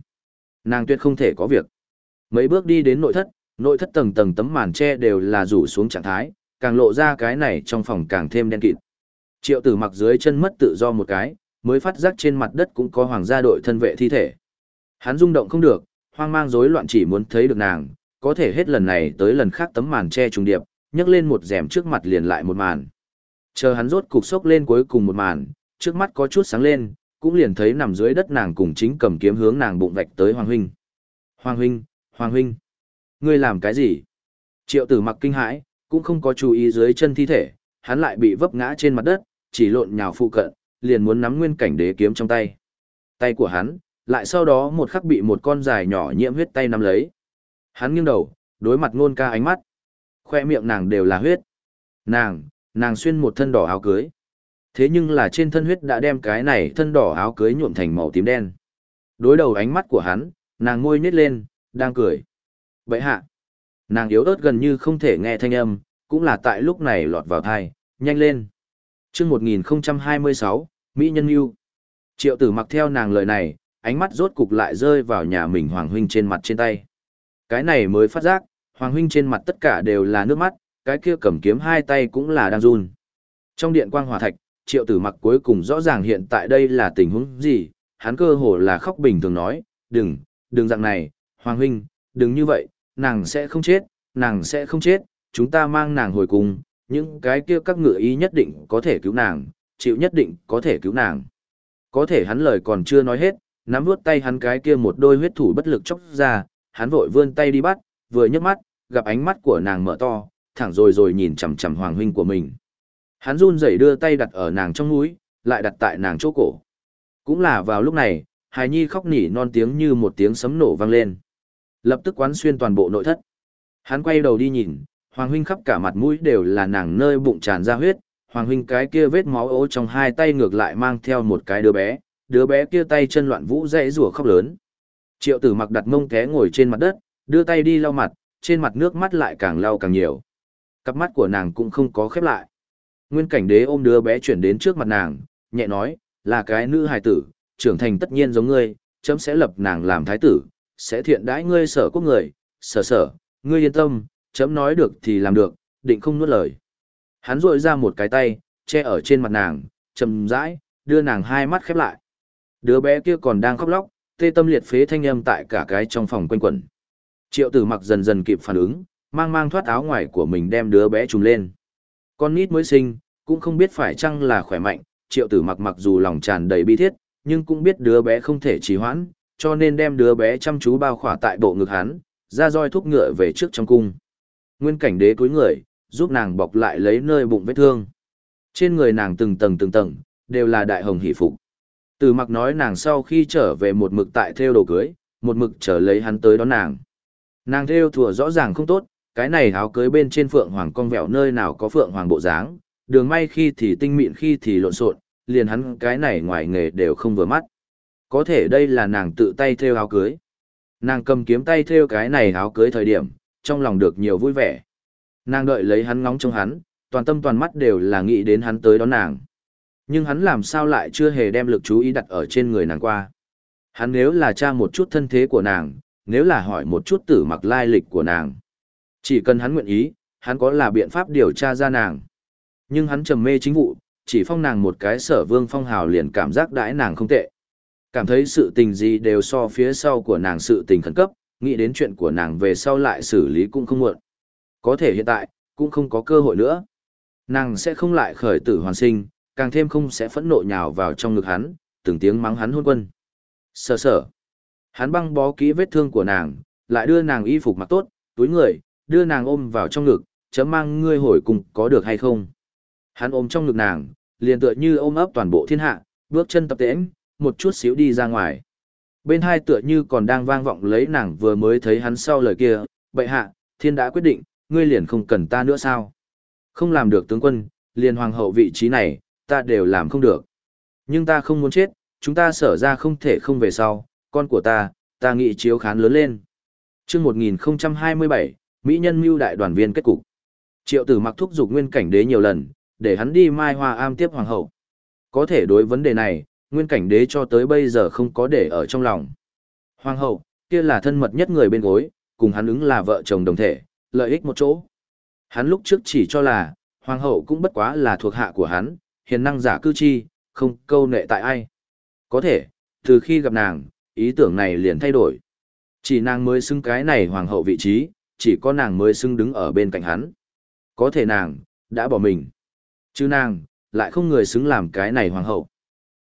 Nàng tuyệt không thể có việc. Mấy bước đi đến nội thất, nội thất tầng tầng tấm màn tre đều là rủ xuống trạng thái, càng lộ ra cái này trong phòng càng thêm đen kịt. Triệu tử mặc dưới chân mất tự do một cái, mới phát giác trên mặt đất cũng có hoàng gia đội thân vệ thi thể. Hắn rung động không được, hoang mang rối loạn chỉ muốn thấy được nàng, có thể hết lần này tới lần khác tấm màn che trùng điệp, nhấc lên một rèm trước mặt liền lại một màn. Chờ hắn rốt cục sốc lên cuối cùng một màn, trước mắt có chút sáng lên, cũng liền thấy nằm dưới đất nàng cùng chính cầm kiếm hướng nàng bụng vạch tới Hoàng huynh. Hoàng huynh, Hoàng huynh, ngươi làm cái gì? Triệu Tử Mặc kinh hãi, cũng không có chú ý dưới chân thi thể, hắn lại bị vấp ngã trên mặt đất, chỉ lộn nhào phụ cận, liền muốn nắm nguyên cảnh đế kiếm trong tay. Tay của hắn, lại sau đó một khắc bị một con dài nhỏ nhiễm huyết tay nắm lấy. Hắn nghiêng đầu, đối mặt ngôn ca ánh mắt. Khoe miệng nàng đều là huyết. Nàng, nàng xuyên một thân đỏ áo cưới. Thế nhưng là trên thân huyết đã đem cái này thân đỏ áo cưới nhuộm thành màu tím đen. Đối đầu ánh mắt của hắn, nàng ngôi nhếch lên, đang cười. Vậy hạ, nàng yếu ớt gần như không thể nghe thanh âm, cũng là tại lúc này lọt vào thai, nhanh lên. chương 1026, Mỹ Nhân Yêu. Triệu tử mặc theo nàng lời này, ánh mắt rốt cục lại rơi vào nhà mình Hoàng Huynh trên mặt trên tay. Cái này mới phát giác, Hoàng Huynh trên mặt tất cả đều là nước mắt, cái kia cầm kiếm hai tay cũng là đang run. Trong điện quang hòa thạch, triệu tử mặc cuối cùng rõ ràng hiện tại đây là tình huống gì, hắn cơ hồ là khóc bình thường nói, đừng, đừng dạng này, Hoàng Huynh, đừng như vậy, nàng sẽ không chết, nàng sẽ không chết, chúng ta mang nàng hồi cùng, những cái kia các ngựa ý nhất định có thể cứu nàng, chịu nhất định có thể cứu nàng. Có thể hắn lời còn chưa nói hết, nắm vuốt tay hắn cái kia một đôi huyết thủ bất lực chốc ra, hắn vội vươn tay đi bắt, vừa nhấc mắt, gặp ánh mắt của nàng mở to, thẳng rồi rồi nhìn chằm chằm hoàng huynh của mình. Hắn run rẩy đưa tay đặt ở nàng trong mũi, lại đặt tại nàng chỗ cổ. Cũng là vào lúc này, Hải Nhi khóc nỉ non tiếng như một tiếng sấm nổ vang lên. Lập tức quán xuyên toàn bộ nội thất. Hắn quay đầu đi nhìn, Hoàng huynh khắp cả mặt mũi đều là nàng nơi bụng tràn ra huyết, Hoàng huynh cái kia vết máu ố trong hai tay ngược lại mang theo một cái đứa bé, đứa bé kia tay chân loạn vũ dãy rủa khóc lớn. Triệu tử mặc đặt mông té ngồi trên mặt đất, đưa tay đi lau mặt, trên mặt nước mắt lại càng lau càng nhiều. Cặp mắt của nàng cũng không có khép lại. Nguyên cảnh đế ôm đứa bé chuyển đến trước mặt nàng, nhẹ nói, là cái nữ hài tử, trưởng thành tất nhiên giống ngươi, chấm sẽ lập nàng làm thái tử, sẽ thiện đãi ngươi sở quốc người, sở sở, ngươi yên tâm, chấm nói được thì làm được, định không nuốt lời. Hắn rội ra một cái tay, che ở trên mặt nàng, chầm rãi, đưa nàng hai mắt khép lại. Đứa bé kia còn đang khóc lóc, tê tâm liệt phế thanh âm tại cả cái trong phòng quanh quẩn. Triệu tử mặc dần dần kịp phản ứng, mang mang thoát áo ngoài của mình đem đứa bé trùm lên. Con nít mới sinh, cũng không biết phải chăng là khỏe mạnh, triệu tử mặc mặc dù lòng tràn đầy bi thiết, nhưng cũng biết đứa bé không thể trì hoãn, cho nên đem đứa bé chăm chú bao khỏa tại bộ ngực hắn, ra roi thúc ngựa về trước trong cung. Nguyên cảnh đế cúi người, giúp nàng bọc lại lấy nơi bụng vết thương. Trên người nàng từng tầng từng tầng, đều là đại hồng hỷ phục. Từ mặc nói nàng sau khi trở về một mực tại theo đồ cưới, một mực trở lấy hắn tới đón nàng. Nàng theo thùa rõ ràng không tốt, cái này áo cưới bên trên phượng hoàng cong vẹo nơi nào có phượng hoàng bộ dáng, đường may khi thì tinh mịn khi thì lộn xộn, liền hắn cái này ngoài nghề đều không vừa mắt. Có thể đây là nàng tự tay theo áo cưới. Nàng cầm kiếm tay theo cái này áo cưới thời điểm, trong lòng được nhiều vui vẻ. Nàng đợi lấy hắn ngóng trong hắn, toàn tâm toàn mắt đều là nghĩ đến hắn tới đón nàng. Nhưng hắn làm sao lại chưa hề đem lực chú ý đặt ở trên người nàng qua. Hắn nếu là tra một chút thân thế của nàng, nếu là hỏi một chút tử mặc lai lịch của nàng. Chỉ cần hắn nguyện ý, hắn có là biện pháp điều tra ra nàng. Nhưng hắn trầm mê chính vụ, chỉ phong nàng một cái sở vương phong hào liền cảm giác đãi nàng không tệ. Cảm thấy sự tình gì đều so phía sau của nàng sự tình khẩn cấp, nghĩ đến chuyện của nàng về sau lại xử lý cũng không muộn. Có thể hiện tại, cũng không có cơ hội nữa. Nàng sẽ không lại khởi tử hoàn sinh, càng thêm không sẽ phẫn nộ nhào vào trong ngực hắn, từng tiếng mắng hắn hôn quân. Sở sở. Hắn băng bó kỹ vết thương của nàng, lại đưa nàng y phục mặc tốt, túi người, đưa nàng ôm vào trong ngực, chấm mang ngươi hồi cùng có được hay không. Hắn ôm trong ngực nàng, liền tựa như ôm ấp toàn bộ thiên hạ, bước chân tập tễnh, một chút xíu đi ra ngoài. Bên hai tựa như còn đang vang vọng lấy nàng vừa mới thấy hắn sau lời kia, bệ hạ, thiên đã quyết định, ngươi liền không cần ta nữa sao? Không làm được tướng quân, liền hoàng hậu vị trí này, ta đều làm không được. Nhưng ta không muốn chết, chúng ta sở ra không thể không về sau, con của ta, ta nghĩ chiếu khán lớn lên. chương 1027, Mỹ nhân mưu đại đoàn viên kết cục. Triệu tử mặc thúc giục nguyên cảnh đế nhiều lần, để hắn đi mai hoa am tiếp hoàng hậu. Có thể đối vấn đề này, nguyên cảnh đế cho tới bây giờ không có để ở trong lòng. Hoàng hậu, kia là thân mật nhất người bên gối, cùng hắn ứng là vợ chồng đồng thể, lợi ích một chỗ. Hắn lúc trước chỉ cho là, hoàng hậu cũng bất quá là thuộc hạ của hắn, hiền năng giả cư chi, không câu nệ tại ai. Có thể, từ khi gặp nàng, ý tưởng này liền thay đổi. Chỉ nàng mới xưng cái này hoàng hậu vị trí, chỉ có nàng mới xưng đứng ở bên cạnh hắn. Có thể nàng, đã bỏ mình. Chứ nàng, lại không người xứng làm cái này hoàng hậu.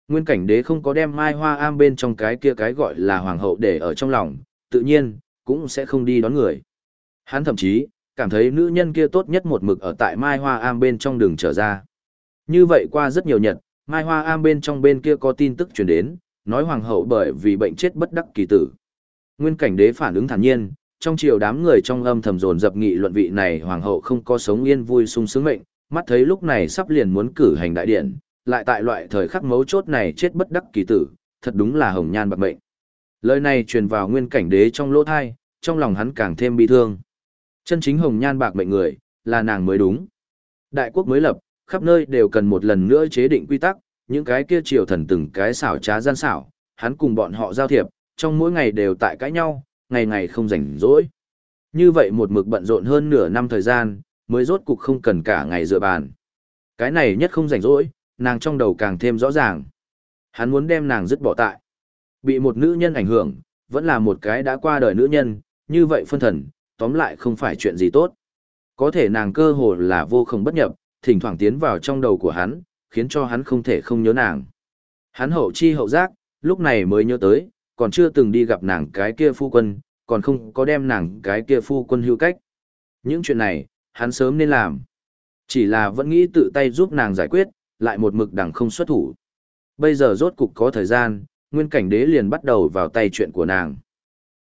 Nguyên cảnh đế không có đem mai hoa am bên trong cái kia cái gọi là hoàng hậu để ở trong lòng, tự nhiên, cũng sẽ không đi đón người. Hắn thậm chí, cảm thấy nữ nhân kia tốt nhất một mực ở tại mai hoa am bên trong đường trở ra. Như vậy qua rất nhiều nhật, mai hoa am bên trong bên kia có tin tức truyền đến, nói hoàng hậu bởi vì bệnh chết bất đắc kỳ tử. Nguyên cảnh đế phản ứng thản nhiên, trong chiều đám người trong âm thầm dồn dập nghị luận vị này hoàng hậu không có sống yên vui sung sướng mệnh, mắt thấy lúc này sắp liền muốn cử hành đại điện, lại tại loại thời khắc mấu chốt này chết bất đắc kỳ tử, thật đúng là hồng nhan bạc mệnh. Lời này truyền vào nguyên cảnh đế trong lỗ thai, trong lòng hắn càng thêm bi thương. Chân chính hồng nhan bạc mệnh người, là nàng mới đúng. Đại quốc mới lập, khắp nơi đều cần một lần nữa chế định quy tắc, những cái kia triều thần từng cái xảo trá gian xảo, hắn cùng bọn họ giao thiệp, trong mỗi ngày đều tại cãi nhau, ngày ngày không rảnh rỗi. Như vậy một mực bận rộn hơn nửa năm thời gian, mới rốt cục không cần cả ngày dựa bàn. Cái này nhất không rảnh rỗi, nàng trong đầu càng thêm rõ ràng. Hắn muốn đem nàng dứt bỏ tại. Bị một nữ nhân ảnh hưởng, vẫn là một cái đã qua đời nữ nhân, như vậy phân thần, tóm lại không phải chuyện gì tốt. Có thể nàng cơ hồ là vô không bất nhập, thỉnh thoảng tiến vào trong đầu của hắn, khiến cho hắn không thể không nhớ nàng. Hắn hậu chi hậu giác, lúc này mới nhớ tới, còn chưa từng đi gặp nàng cái kia phu quân, còn không có đem nàng cái kia phu quân hưu cách. Những chuyện này, hắn sớm nên làm. Chỉ là vẫn nghĩ tự tay giúp nàng giải quyết, lại một mực đằng không xuất thủ. Bây giờ rốt cục có thời gian, nguyên cảnh đế liền bắt đầu vào tay chuyện của nàng.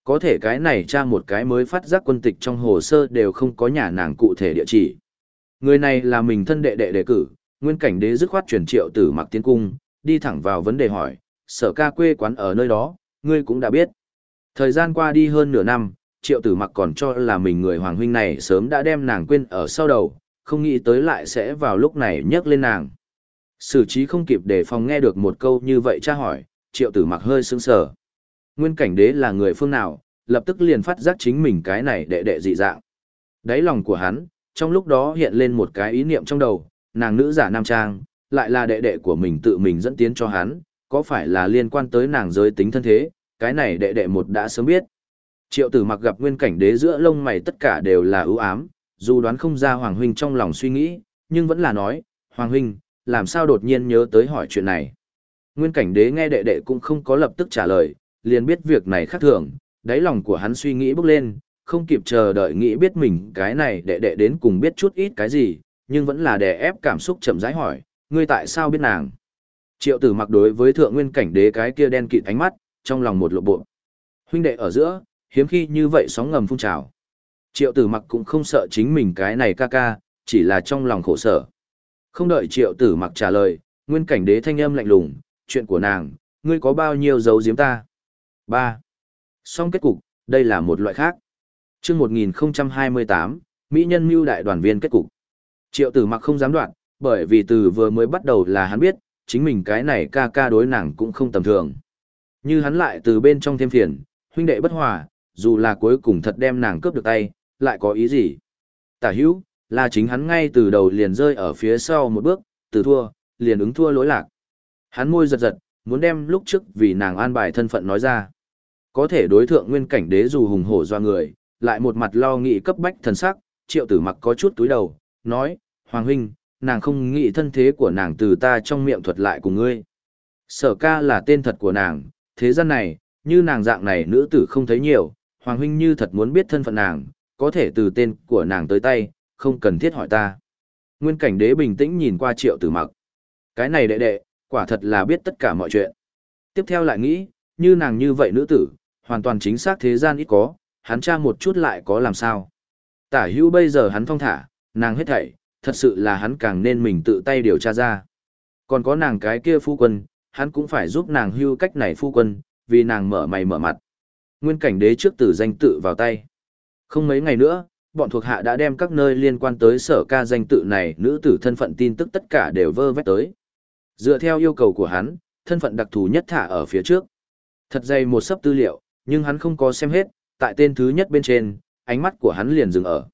Có thể cái này tra một cái mới phát giác quân tịch trong hồ sơ đều không có nhà nàng cụ thể địa chỉ. Người này là mình thân đệ đệ đề cử, nguyên cảnh đế dứt khoát chuyển triệu tử mặc tiến cung, đi thẳng vào vấn đề hỏi, sở ca quê quán ở nơi đó, ngươi cũng đã biết. Thời gian qua đi hơn nửa năm, triệu tử mặc còn cho là mình người hoàng huynh này sớm đã đem nàng quên ở sau đầu, không nghĩ tới lại sẽ vào lúc này nhắc lên nàng. Sử trí không kịp để phòng nghe được một câu như vậy tra hỏi, triệu tử mặc hơi sững sờ. Nguyên cảnh đế là người phương nào, lập tức liền phát giác chính mình cái này đệ đệ dị dạng. Đáy lòng của hắn, trong lúc đó hiện lên một cái ý niệm trong đầu, nàng nữ giả nam trang, lại là đệ đệ của mình tự mình dẫn tiến cho hắn, có phải là liên quan tới nàng giới tính thân thế, cái này đệ đệ một đã sớm biết. Triệu tử mặc gặp nguyên cảnh đế giữa lông mày tất cả đều là ưu ám, dù đoán không ra Hoàng Huynh trong lòng suy nghĩ, nhưng vẫn là nói, Hoàng Huynh, làm sao đột nhiên nhớ tới hỏi chuyện này. Nguyên cảnh đế nghe đệ đệ cũng không có lập tức trả lời, liền biết việc này khác thường, đáy lòng của hắn suy nghĩ bước lên, không kịp chờ đợi nghĩ biết mình cái này đệ đệ đến cùng biết chút ít cái gì, nhưng vẫn là đè ép cảm xúc chậm rãi hỏi, ngươi tại sao biết nàng? Triệu tử mặc đối với thượng nguyên cảnh đế cái kia đen kịt ánh mắt, trong lòng một lộ bộ. Huynh đệ ở giữa, hiếm khi như vậy sóng ngầm phun trào. Triệu tử mặc cũng không sợ chính mình cái này ca ca, chỉ là trong lòng khổ sở. Không đợi triệu tử mặc trả lời, nguyên cảnh đế thanh âm lạnh lùng, chuyện của nàng, ngươi có bao nhiêu dấu giếm ta? 3. Xong kết cục, đây là một loại khác. chương 1028, Mỹ nhân mưu đại đoàn viên kết cục. Triệu tử mặc không dám đoạn, bởi vì từ vừa mới bắt đầu là hắn biết, chính mình cái này ca ca đối nàng cũng không tầm thường. Như hắn lại từ bên trong thêm phiền, huynh đệ bất hòa, dù là cuối cùng thật đem nàng cướp được tay, lại có ý gì? Tả hữu, là chính hắn ngay từ đầu liền rơi ở phía sau một bước, từ thua, liền ứng thua lối lạc. Hắn môi giật giật, muốn đem lúc trước vì nàng an bài thân phận nói ra. Có thể đối thượng nguyên cảnh đế dù hùng hổ do người, lại một mặt lo nghĩ cấp bách thần sắc, triệu tử mặc có chút túi đầu, nói, Hoàng huynh, nàng không nghĩ thân thế của nàng từ ta trong miệng thuật lại cùng ngươi. Sở ca là tên thật của nàng, thế gian này, như nàng dạng này nữ tử không thấy nhiều, Hoàng huynh như thật muốn biết thân phận nàng, có thể từ tên của nàng tới tay, không cần thiết hỏi ta. Nguyên cảnh đế bình tĩnh nhìn qua triệu tử mặc. Cái này đệ đệ, quả thật là biết tất cả mọi chuyện. Tiếp theo lại nghĩ, như nàng như vậy nữ tử, hoàn toàn chính xác thế gian ít có, hắn tra một chút lại có làm sao. Tả hữu bây giờ hắn phong thả, nàng hết thảy, thật sự là hắn càng nên mình tự tay điều tra ra. Còn có nàng cái kia phu quân, hắn cũng phải giúp nàng hưu cách này phu quân, vì nàng mở mày mở mặt. Nguyên cảnh đế trước tử danh tự vào tay. Không mấy ngày nữa, bọn thuộc hạ đã đem các nơi liên quan tới sở ca danh tự này nữ tử thân phận tin tức tất cả đều vơ vét tới. Dựa theo yêu cầu của hắn, thân phận đặc thù nhất thả ở phía trước. Thật dày một sấp tư liệu, nhưng hắn không có xem hết, tại tên thứ nhất bên trên, ánh mắt của hắn liền dừng ở.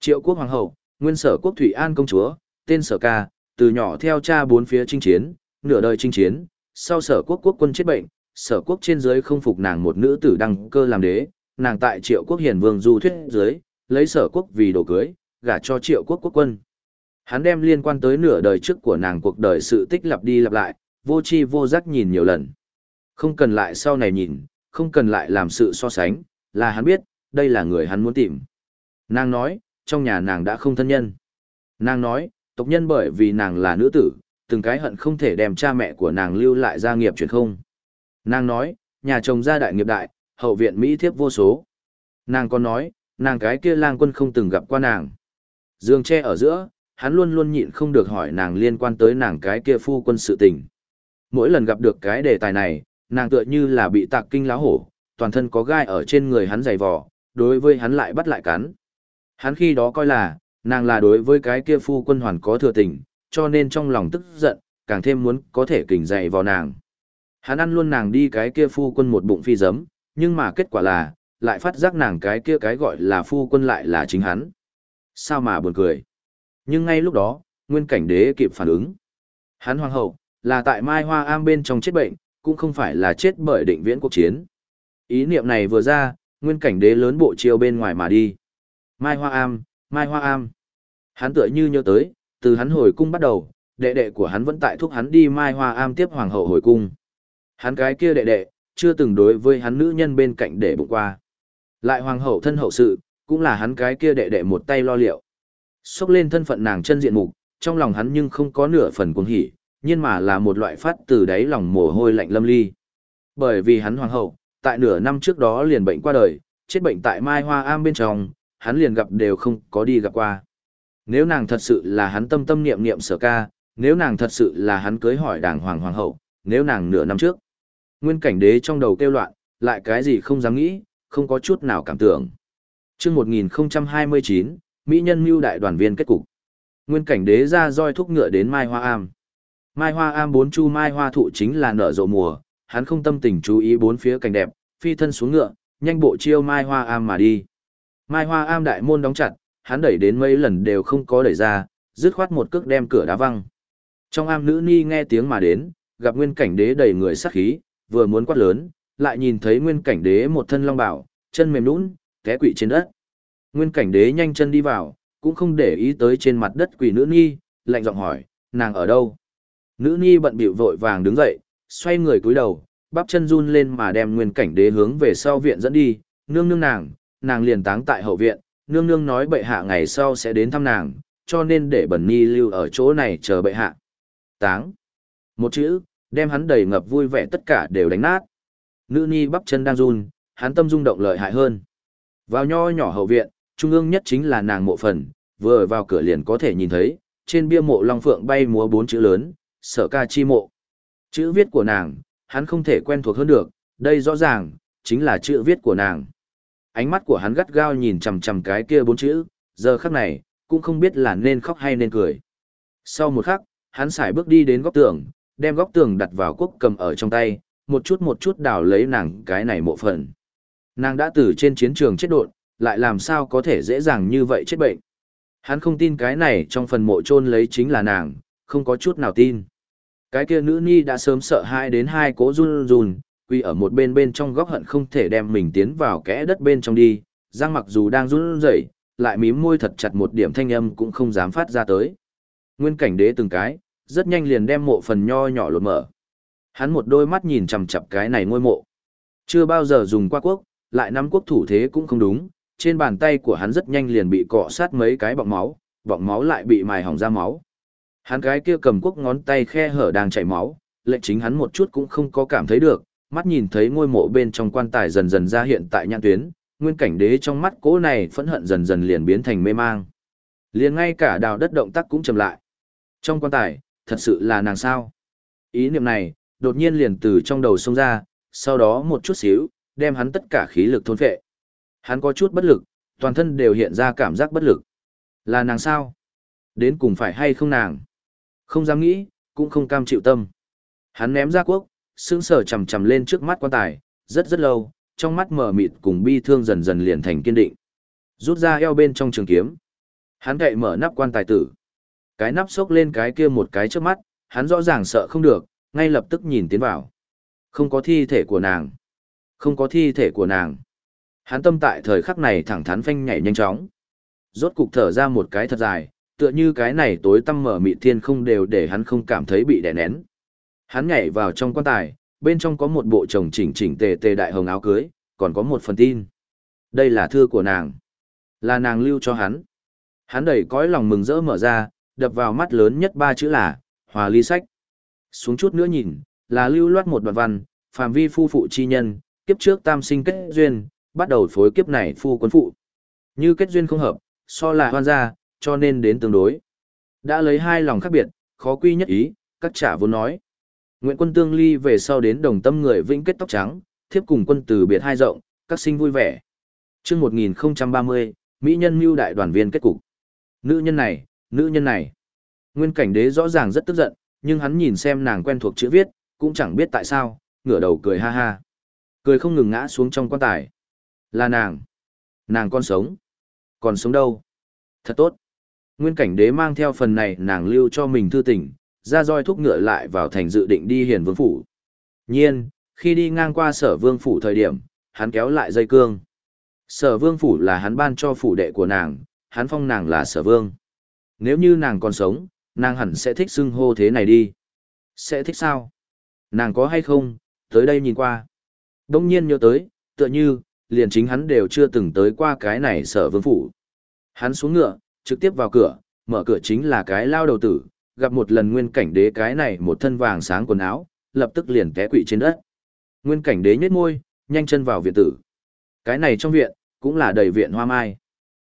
Triệu quốc hoàng hậu, nguyên sở quốc Thủy An công chúa, tên sở ca, từ nhỏ theo cha bốn phía chinh chiến, nửa đời chinh chiến, sau sở quốc quốc quân chết bệnh, sở quốc trên dưới không phục nàng một nữ tử đăng cơ làm đế, nàng tại triệu quốc hiền vương du thuyết dưới, lấy sở quốc vì đồ cưới, gả cho triệu quốc quốc quân. Hắn đem liên quan tới nửa đời trước của nàng cuộc đời sự tích lặp đi lặp lại, vô chi vô giác nhìn nhiều lần. Không cần lại sau này nhìn, không cần lại làm sự so sánh, là hắn biết, đây là người hắn muốn tìm. Nàng nói, trong nhà nàng đã không thân nhân. Nàng nói, tộc nhân bởi vì nàng là nữ tử, từng cái hận không thể đem cha mẹ của nàng lưu lại gia nghiệp truyền không. Nàng nói, nhà chồng gia đại nghiệp đại, hậu viện Mỹ thiếp vô số. Nàng còn nói, nàng cái kia lang quân không từng gặp qua nàng. Dương che ở giữa, hắn luôn luôn nhịn không được hỏi nàng liên quan tới nàng cái kia phu quân sự tình. Mỗi lần gặp được cái đề tài này, nàng tựa như là bị tạc kinh láo hổ, toàn thân có gai ở trên người hắn dày vò, đối với hắn lại bắt lại cắn. Hắn khi đó coi là, nàng là đối với cái kia phu quân hoàn có thừa tình, cho nên trong lòng tức giận, càng thêm muốn có thể kình dạy vào nàng. Hắn ăn luôn nàng đi cái kia phu quân một bụng phi giấm, nhưng mà kết quả là, lại phát giác nàng cái kia cái gọi là phu quân lại là chính hắn. Sao mà buồn cười. Nhưng ngay lúc đó, nguyên cảnh đế kịp phản ứng. Hắn hoàng hậu, là tại Mai Hoa Am bên trong chết bệnh, cũng không phải là chết bởi định viễn cuộc chiến. Ý niệm này vừa ra, nguyên cảnh đế lớn bộ chiêu bên ngoài mà đi. Mai Hoa Am, Mai Hoa Am. Hắn tựa như nhớ tới, từ hắn hồi cung bắt đầu, đệ đệ của hắn vẫn tại thúc hắn đi Mai Hoa Am tiếp hoàng hậu hồi cung. Hắn cái kia đệ đệ, chưa từng đối với hắn nữ nhân bên cạnh để bụng qua. Lại hoàng hậu thân hậu sự, cũng là hắn cái kia đệ đệ một tay lo liệu. Xốc lên thân phận nàng chân diện mục, trong lòng hắn nhưng không có nửa phần cuồng hỉ, nhưng mà là một loại phát từ đáy lòng mồ hôi lạnh lâm ly. Bởi vì hắn hoàng hậu, tại nửa năm trước đó liền bệnh qua đời, chết bệnh tại Mai Hoa Am bên trong, hắn liền gặp đều không có đi gặp qua. Nếu nàng thật sự là hắn tâm tâm niệm niệm sở ca, nếu nàng thật sự là hắn cưới hỏi đàng hoàng hoàng hậu, nếu nàng nửa năm trước. Nguyên cảnh đế trong đầu kêu loạn, lại cái gì không dám nghĩ, không có chút nào cảm tưởng. chương 1029, Mỹ nhân mưu đại đoàn viên kết cục. Nguyên cảnh đế ra roi thúc ngựa đến Mai Hoa Am. Mai Hoa Am bốn chu Mai Hoa thụ chính là nở rộ mùa, hắn không tâm tình chú ý bốn phía cảnh đẹp, phi thân xuống ngựa, nhanh bộ chiêu Mai Hoa Am mà đi. Mai Hoa Am đại môn đóng chặt, hắn đẩy đến mấy lần đều không có đẩy ra, dứt khoát một cước đem cửa đá văng. Trong am nữ ni nghe tiếng mà đến, gặp nguyên cảnh đế đầy người sát khí, vừa muốn quát lớn, lại nhìn thấy nguyên cảnh đế một thân long bảo, chân mềm nhũn, té quỵ trên đất. Nguyên cảnh đế nhanh chân đi vào, cũng không để ý tới trên mặt đất quỳ nữ ni, lạnh giọng hỏi, nàng ở đâu? Nữ ni bận bịu vội vàng đứng dậy, xoay người cúi đầu, bắp chân run lên mà đem nguyên cảnh đế hướng về sau viện dẫn đi, nương nương nàng, nàng liền táng tại hậu viện, nương nương nói bệ hạ ngày sau sẽ đến thăm nàng, cho nên để bẩn Nhi lưu ở chỗ này chờ bệ hạ. Táng. Một chữ, đem hắn đầy ngập vui vẻ tất cả đều đánh nát. Nữ Nhi bắp chân đang run, hắn tâm rung động lợi hại hơn. Vào nho nhỏ hậu viện, trung ương nhất chính là nàng mộ phần, vừa vào cửa liền có thể nhìn thấy, trên bia mộ long phượng bay múa bốn chữ lớn, sở ca chi mộ. Chữ viết của nàng, hắn không thể quen thuộc hơn được, đây rõ ràng, chính là chữ viết của nàng. Ánh mắt của hắn gắt gao nhìn chằm chằm cái kia bốn chữ, giờ khắc này, cũng không biết là nên khóc hay nên cười. Sau một khắc, hắn xài bước đi đến góc tường, đem góc tường đặt vào quốc cầm ở trong tay, một chút một chút đào lấy nàng cái này mộ phần. Nàng đã từ trên chiến trường chết đột, lại làm sao có thể dễ dàng như vậy chết bệnh. Hắn không tin cái này trong phần mộ chôn lấy chính là nàng, không có chút nào tin. Cái kia nữ ni đã sớm sợ hai đến hai cố run run, quy ở một bên bên trong góc hận không thể đem mình tiến vào kẽ đất bên trong đi, giang mặc dù đang run rẩy, lại mím môi thật chặt một điểm thanh âm cũng không dám phát ra tới. Nguyên cảnh đế từng cái, rất nhanh liền đem mộ phần nho nhỏ lột mở. Hắn một đôi mắt nhìn chằm chằm cái này ngôi mộ. Chưa bao giờ dùng qua quốc, lại nắm quốc thủ thế cũng không đúng, trên bàn tay của hắn rất nhanh liền bị cọ sát mấy cái bọng máu, bọng máu lại bị mài hỏng ra máu. Hắn cái kia cầm quốc ngón tay khe hở đang chảy máu, lệnh chính hắn một chút cũng không có cảm thấy được, mắt nhìn thấy ngôi mộ bên trong quan tài dần dần ra hiện tại nhãn tuyến, nguyên cảnh đế trong mắt cố này phẫn hận dần dần liền biến thành mê mang. Liền ngay cả đào đất động tác cũng chậm lại. Trong quan tài, thật sự là nàng sao? Ý niệm này, đột nhiên liền từ trong đầu xông ra, sau đó một chút xíu, đem hắn tất cả khí lực thôn phệ. Hắn có chút bất lực, toàn thân đều hiện ra cảm giác bất lực. Là nàng sao? Đến cùng phải hay không nàng? Không dám nghĩ, cũng không cam chịu tâm. Hắn ném ra quốc, sững sờ chầm chầm lên trước mắt quan tài, rất rất lâu, trong mắt mở mịt cùng bi thương dần dần liền thành kiên định. Rút ra eo bên trong trường kiếm. Hắn cậy mở nắp quan tài tử. Cái nắp xốc lên cái kia một cái trước mắt, hắn rõ ràng sợ không được, ngay lập tức nhìn tiến vào. Không có thi thể của nàng. Không có thi thể của nàng. Hắn tâm tại thời khắc này thẳng thắn phanh nhảy nhanh chóng. Rốt cục thở ra một cái thật dài, tựa như cái này tối tăm mở mịt thiên không đều để hắn không cảm thấy bị đè nén. Hắn nhảy vào trong quan tài, bên trong có một bộ chồng chỉnh chỉnh tề tề đại hồng áo cưới, còn có một phần tin. Đây là thư của nàng. Là nàng lưu cho hắn. Hắn đẩy cõi lòng mừng rỡ mở ra, đập vào mắt lớn nhất ba chữ là, hòa ly sách. Xuống chút nữa nhìn, là lưu loát một đoạn văn, phàm vi phu phụ chi nhân, kiếp trước tam sinh kết duyên, bắt đầu phối kiếp này phu quân phụ. Như kết duyên không hợp, so là hoan gia, cho nên đến tương đối. Đã lấy hai lòng khác biệt, khó quy nhất ý, các trả vốn nói. Nguyễn quân tương ly về sau đến đồng tâm người vĩnh kết tóc trắng, thiếp cùng quân từ biệt hai rộng, các sinh vui vẻ. chương 1030, Mỹ nhân mưu đại đoàn viên kết cục. Nữ nhân này, nữ nhân này. Nguyên cảnh đế rõ ràng rất tức giận, nhưng hắn nhìn xem nàng quen thuộc chữ viết, cũng chẳng biết tại sao, ngửa đầu cười ha ha. Cười không ngừng ngã xuống trong quan tài. Là nàng. Nàng còn sống. Còn sống đâu? Thật tốt. Nguyên cảnh đế mang theo phần này nàng lưu cho mình thư tình, ra roi thúc ngựa lại vào thành dự định đi hiền vương phủ. Nhiên, khi đi ngang qua sở vương phủ thời điểm, hắn kéo lại dây cương. Sở vương phủ là hắn ban cho phủ đệ của nàng, hắn phong nàng là sở vương. Nếu như nàng còn sống, nàng hẳn sẽ thích xưng hô thế này đi. Sẽ thích sao? Nàng có hay không, tới đây nhìn qua. Đông nhiên nhớ tới, tựa như, liền chính hắn đều chưa từng tới qua cái này sở vương phủ. Hắn xuống ngựa, trực tiếp vào cửa, mở cửa chính là cái lao đầu tử, gặp một lần nguyên cảnh đế cái này một thân vàng sáng quần áo, lập tức liền té quỵ trên đất. Nguyên cảnh đế nhếch môi, nhanh chân vào viện tử. Cái này trong viện, cũng là đầy viện hoa mai.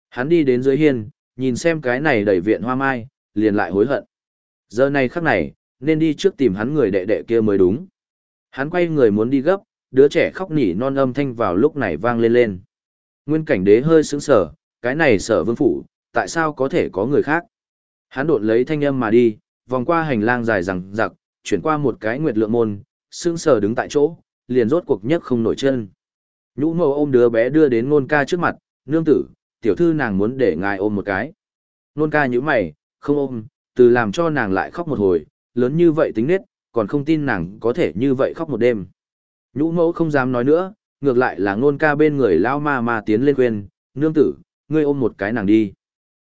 Hắn đi đến dưới hiên, nhìn xem cái này đầy viện hoa mai, liền lại hối hận. Giờ này khắc này, nên đi trước tìm hắn người đệ đệ kia mới đúng. Hắn quay người muốn đi gấp, đứa trẻ khóc nỉ non âm thanh vào lúc này vang lên lên. Nguyên cảnh đế hơi sững sờ, cái này sở vương phủ, tại sao có thể có người khác? Hắn đột lấy thanh âm mà đi, vòng qua hành lang dài rằng giặc, chuyển qua một cái nguyệt lượng môn, sững sờ đứng tại chỗ, liền rốt cuộc nhất không nổi chân. Nhũ mồ ôm đứa bé đưa đến nôn ca trước mặt, nương tử, tiểu thư nàng muốn để ngài ôm một cái. Nôn ca nhíu mày, không ôm, từ làm cho nàng lại khóc một hồi, lớn như vậy tính nết, còn không tin nàng có thể như vậy khóc một đêm. Nhũ mẫu không dám nói nữa, ngược lại là nôn ca bên người lao ma ma tiến lên khuyên, nương tử, ngươi ôm một cái nàng đi.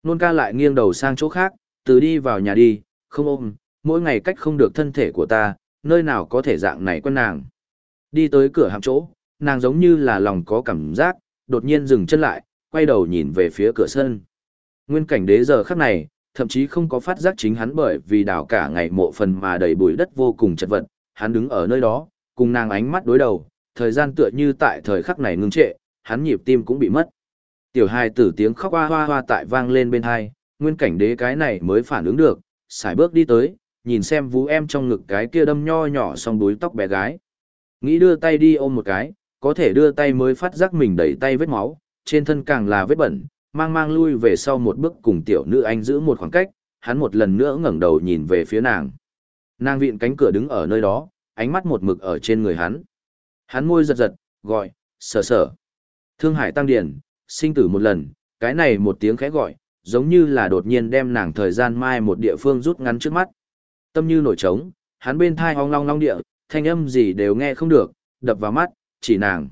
Nôn ca lại nghiêng đầu sang chỗ khác, từ đi vào nhà đi, không ôm, mỗi ngày cách không được thân thể của ta, nơi nào có thể dạng này quân nàng. Đi tới cửa hạm chỗ, nàng giống như là lòng có cảm giác, đột nhiên dừng chân lại, quay đầu nhìn về phía cửa sân. Nguyên cảnh đế giờ khắc này, thậm chí không có phát giác chính hắn bởi vì đào cả ngày mộ phần mà đầy bụi đất vô cùng chật vật, hắn đứng ở nơi đó, cùng nàng ánh mắt đối đầu, thời gian tựa như tại thời khắc này ngưng trệ, hắn nhịp tim cũng bị mất. Tiểu hài tử tiếng khóc hoa hoa hoa tại vang lên bên hai, nguyên cảnh đế cái này mới phản ứng được, xài bước đi tới, nhìn xem vú em trong ngực cái kia đâm nho nhỏ song đuối tóc bé gái. Nghĩ đưa tay đi ôm một cái, có thể đưa tay mới phát giác mình đẩy tay vết máu, trên thân càng là vết bẩn, mang mang lui về sau một bước cùng tiểu nữ anh giữ một khoảng cách, hắn một lần nữa ngẩng đầu nhìn về phía nàng. Nàng viện cánh cửa đứng ở nơi đó, ánh mắt một mực ở trên người hắn. Hắn môi giật giật, gọi, sở sở. Thương hải tăng điển, sinh tử một lần, cái này một tiếng khẽ gọi, giống như là đột nhiên đem nàng thời gian mai một địa phương rút ngắn trước mắt. Tâm như nổi trống, hắn bên thai hong long long địa, thanh âm gì đều nghe không được, đập vào mắt, chỉ nàng.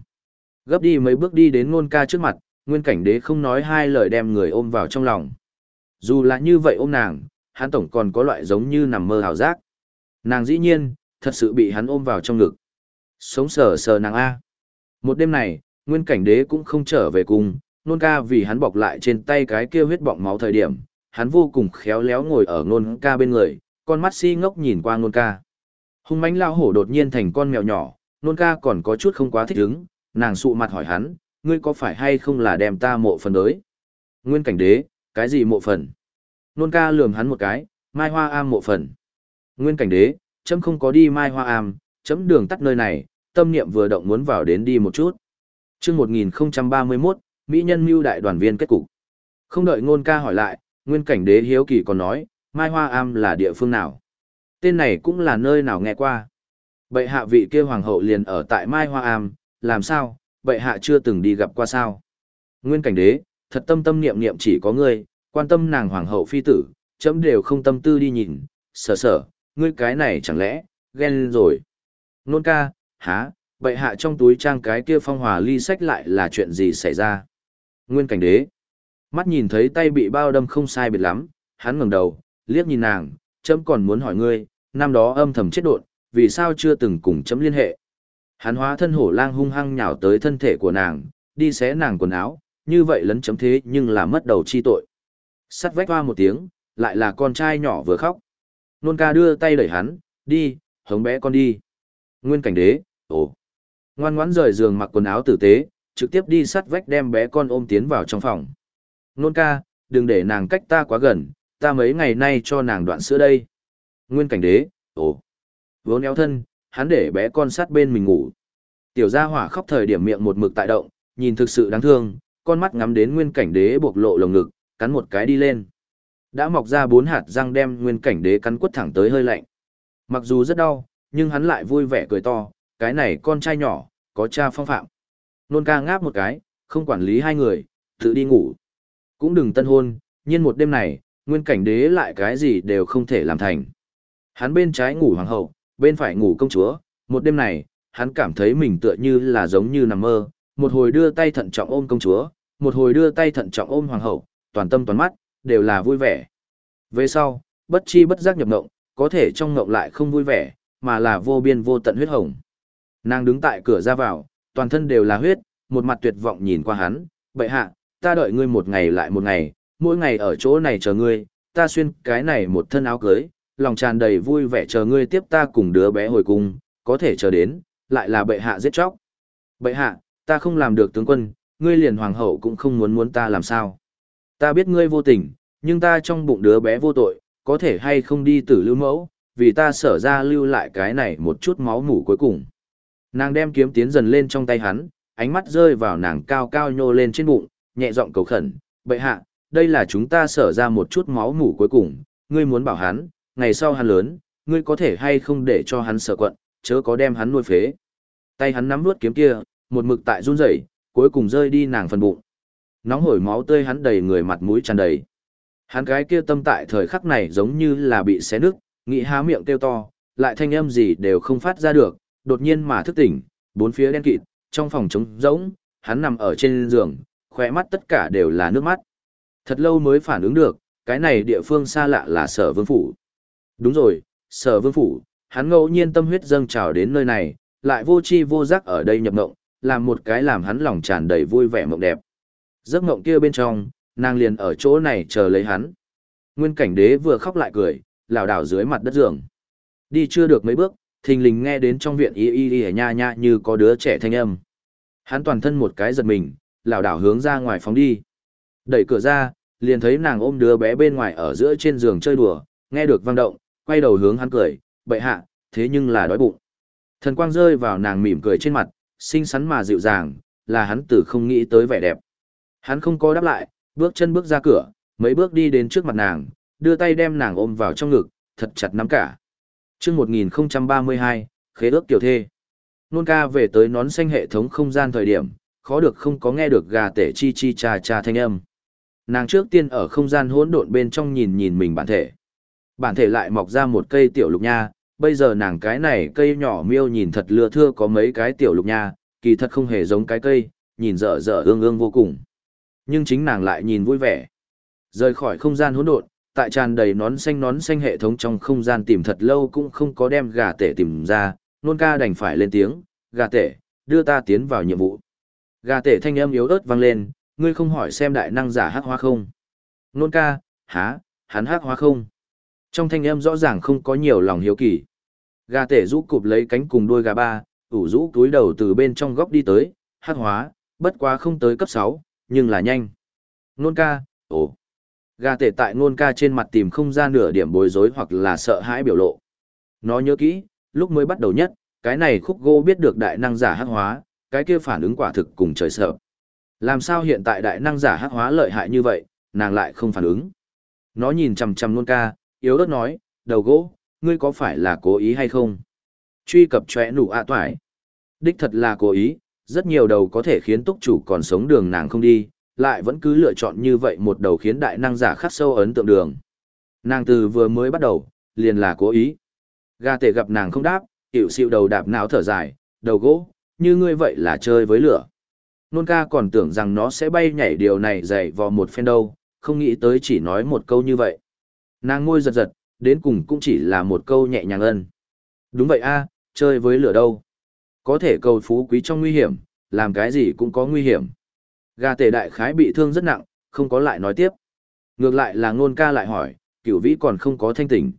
Gấp đi mấy bước đi đến ngôn ca trước mặt, nguyên cảnh đế không nói hai lời đem người ôm vào trong lòng. Dù là như vậy ôm nàng, hắn tổng còn có loại giống như nằm mơ hào giác. Nàng dĩ nhiên, thật sự bị hắn ôm vào trong ngực. Sống sờ sờ nàng A. Một đêm này, nguyên cảnh đế cũng không trở về cùng, nôn ca vì hắn bọc lại trên tay cái kia huyết bọng máu thời điểm, hắn vô cùng khéo léo ngồi ở nôn ca bên người, con mắt si ngốc nhìn qua nôn ca. Hung mãnh lao hổ đột nhiên thành con mèo nhỏ, nôn ca còn có chút không quá thích ứng, nàng sụ mặt hỏi hắn, ngươi có phải hay không là đem ta mộ phần đới? Nguyên cảnh đế, cái gì mộ phần? Nôn ca lườm hắn một cái, mai hoa am mộ phần. Nguyên cảnh đế, chấm không có đi mai hoa am, chấm đường tắt nơi này, tâm niệm vừa động muốn vào đến đi một chút. chương 1031, Mỹ nhân mưu đại đoàn viên kết cục. Không đợi ngôn ca hỏi lại, nguyên cảnh đế hiếu kỳ còn nói, mai hoa am là địa phương nào? Tên này cũng là nơi nào nghe qua. Bệ hạ vị kia hoàng hậu liền ở tại mai hoa am, làm sao, bệ hạ chưa từng đi gặp qua sao? Nguyên cảnh đế, thật tâm tâm niệm niệm chỉ có ngươi, quan tâm nàng hoàng hậu phi tử, chấm đều không tâm tư đi nhìn, sở sở, ngươi cái này chẳng lẽ, ghen rồi. Nôn ca, há, bệ hạ trong túi trang cái kia phong hòa ly sách lại là chuyện gì xảy ra? Nguyên cảnh đế, mắt nhìn thấy tay bị bao đâm không sai biệt lắm, hắn ngẩng đầu, liếc nhìn nàng, chấm còn muốn hỏi ngươi, năm đó âm thầm chết đột, vì sao chưa từng cùng chấm liên hệ? Hắn hóa thân hổ lang hung hăng nhào tới thân thể của nàng, đi xé nàng quần áo, như vậy lấn chấm thế nhưng là mất đầu chi tội. Sắt vách hoa một tiếng, lại là con trai nhỏ vừa khóc. Nôn ca đưa tay đẩy hắn, đi, hống bé con đi. Nguyên cảnh đế, ồ. Ngoan ngoãn rời giường mặc quần áo tử tế, trực tiếp đi sắt vách đem bé con ôm tiến vào trong phòng. Nôn ca, đừng để nàng cách ta quá gần, ta mấy ngày nay cho nàng đoạn sữa đây. Nguyên cảnh đế, ồ. Vốn éo thân, hắn để bé con sát bên mình ngủ. Tiểu gia hỏa khóc thời điểm miệng một mực tại động, nhìn thực sự đáng thương, con mắt ngắm đến nguyên cảnh đế buộc lộ lồng ngực, cắn một cái đi lên. Đã mọc ra bốn hạt răng đem nguyên cảnh đế cắn quất thẳng tới hơi lạnh. Mặc dù rất đau, nhưng hắn lại vui vẻ cười to, cái này con trai nhỏ, có cha phong phạm. Nôn ca ngáp một cái, không quản lý hai người, tự đi ngủ. Cũng đừng tân hôn, nhiên một đêm này, nguyên cảnh đế lại cái gì đều không thể làm thành. Hắn bên trái ngủ hoàng hậu, bên phải ngủ công chúa, một đêm này, hắn cảm thấy mình tựa như là giống như nằm mơ, một hồi đưa tay thận trọng ôm công chúa, một hồi đưa tay thận trọng ôm hoàng hậu, toàn tâm toàn mắt, đều là vui vẻ. Về sau, bất chi bất giác nhập ngộng, có thể trong ngộng lại không vui vẻ, mà là vô biên vô tận huyết hồng. Nàng đứng tại cửa ra vào, toàn thân đều là huyết, một mặt tuyệt vọng nhìn qua hắn, bệ hạ, ta đợi ngươi một ngày lại một ngày, mỗi ngày ở chỗ này chờ ngươi, ta xuyên cái này một thân áo cưới, lòng tràn đầy vui vẻ chờ ngươi tiếp ta cùng đứa bé hồi cung, có thể chờ đến, lại là bệ hạ giết chóc. Bệ hạ, ta không làm được tướng quân, ngươi liền hoàng hậu cũng không muốn muốn ta làm sao. Ta biết ngươi vô tình, nhưng ta trong bụng đứa bé vô tội, có thể hay không đi tử lưu mẫu, vì ta sở ra lưu lại cái này một chút máu mủ cuối cùng. Nàng đem kiếm tiến dần lên trong tay hắn, ánh mắt rơi vào nàng cao cao nhô lên trên bụng, nhẹ giọng cầu khẩn, bệ hạ, đây là chúng ta sở ra một chút máu mủ cuối cùng, ngươi muốn bảo hắn, ngày sau hắn lớn, ngươi có thể hay không để cho hắn sợ quận, chớ có đem hắn nuôi phế. Tay hắn nắm nuốt kiếm kia, một mực tại run rẩy, cuối cùng rơi đi nàng phần bụng. Nóng hổi máu tươi hắn đầy người mặt mũi tràn đầy. Hắn gái kia tâm tại thời khắc này giống như là bị xé nứt, nghĩ há miệng kêu to, lại thanh âm gì đều không phát ra được, đột nhiên mà thức tỉnh, bốn phía đen kịt, trong phòng trống rỗng, hắn nằm ở trên giường, khỏe mắt tất cả đều là nước mắt. Thật lâu mới phản ứng được, cái này địa phương xa lạ là sở vương phủ. Đúng rồi, sở vương phủ, hắn ngẫu nhiên tâm huyết dâng trào đến nơi này, lại vô chi vô giác ở đây nhập ngộng, làm một cái làm hắn lòng tràn đầy vui vẻ mộng đẹp. Giấc mộng kia bên trong, nàng liền ở chỗ này chờ lấy hắn. Nguyên cảnh đế vừa khóc lại cười, lảo đảo dưới mặt đất giường. Đi chưa được mấy bước, thình lình nghe đến trong viện y y y nha nha như có đứa trẻ thanh âm. Hắn toàn thân một cái giật mình, lảo đảo hướng ra ngoài phóng đi. Đẩy cửa ra, liền thấy nàng ôm đứa bé bên ngoài ở giữa trên giường chơi đùa, nghe được vang động, quay đầu hướng hắn cười, bệ hạ, thế nhưng là đói bụng. Thần quang rơi vào nàng mỉm cười trên mặt, xinh xắn mà dịu dàng, là hắn từ không nghĩ tới vẻ đẹp. Hắn không có đáp lại, bước chân bước ra cửa, mấy bước đi đến trước mặt nàng, đưa tay đem nàng ôm vào trong ngực, thật chặt nắm cả. Trước 1032, khế ước tiểu thê. Nôn ca về tới nón xanh hệ thống không gian thời điểm, khó được không có nghe được gà tể chi chi cha cha thanh âm. Nàng trước tiên ở không gian hỗn độn bên trong nhìn nhìn mình bản thể. Bản thể lại mọc ra một cây tiểu lục nha, bây giờ nàng cái này cây nhỏ miêu nhìn thật lừa thưa có mấy cái tiểu lục nha, kỳ thật không hề giống cái cây, nhìn dở dở ương ương vô cùng. Nhưng chính nàng lại nhìn vui vẻ. Rời khỏi không gian hỗn độn, tại tràn đầy nón xanh nón xanh hệ thống trong không gian tìm thật lâu cũng không có đem gà tể tìm ra, nôn ca đành phải lên tiếng, gà tể, đưa ta tiến vào nhiệm vụ. Gà tể thanh âm yếu ớt vang lên, ngươi không hỏi xem đại năng giả hắc hoa không. Nôn ca, há, hắn hắc hoa không. Trong thanh âm rõ ràng không có nhiều lòng hiếu kỳ. Gà tể rũ cụp lấy cánh cùng đuôi gà ba, ủ rũ túi đầu từ bên trong góc đi tới, hắc hóa, bất quá không tới cấp 6, nhưng là nhanh. Nôn ca, ồ. Gà tể tại nôn ca trên mặt tìm không ra nửa điểm bối rối hoặc là sợ hãi biểu lộ. Nó nhớ kỹ, lúc mới bắt đầu nhất, cái này khúc gô biết được đại năng giả hắc hóa, cái kia phản ứng quả thực cùng trời sợ. Làm sao hiện tại đại năng giả hắc hóa lợi hại như vậy, nàng lại không phản ứng. Nó nhìn chằm chằm nôn ca, yếu ớt nói, đầu gỗ, ngươi có phải là cố ý hay không? Truy cập chóe nụ ạ toải. Đích thật là cố ý, rất nhiều đầu có thể khiến túc chủ còn sống đường nàng không đi, lại vẫn cứ lựa chọn như vậy một đầu khiến đại năng giả khắc sâu ấn tượng đường. Nàng từ vừa mới bắt đầu, liền là cố ý. Gà tể gặp nàng không đáp, hiểu siêu đầu đạp não thở dài, đầu gỗ, như ngươi vậy là chơi với lửa. Nôn ca còn tưởng rằng nó sẽ bay nhảy điều này dày vò một phen đâu, không nghĩ tới chỉ nói một câu như vậy. Nàng ngôi giật giật, đến cùng cũng chỉ là một câu nhẹ nhàng ân. Đúng vậy a, chơi với lửa đâu. Có thể cầu phú quý trong nguy hiểm, làm cái gì cũng có nguy hiểm. Gà tể đại khái bị thương rất nặng, không có lại nói tiếp. Ngược lại là ngôn ca lại hỏi, cửu vĩ còn không có thanh tỉnh.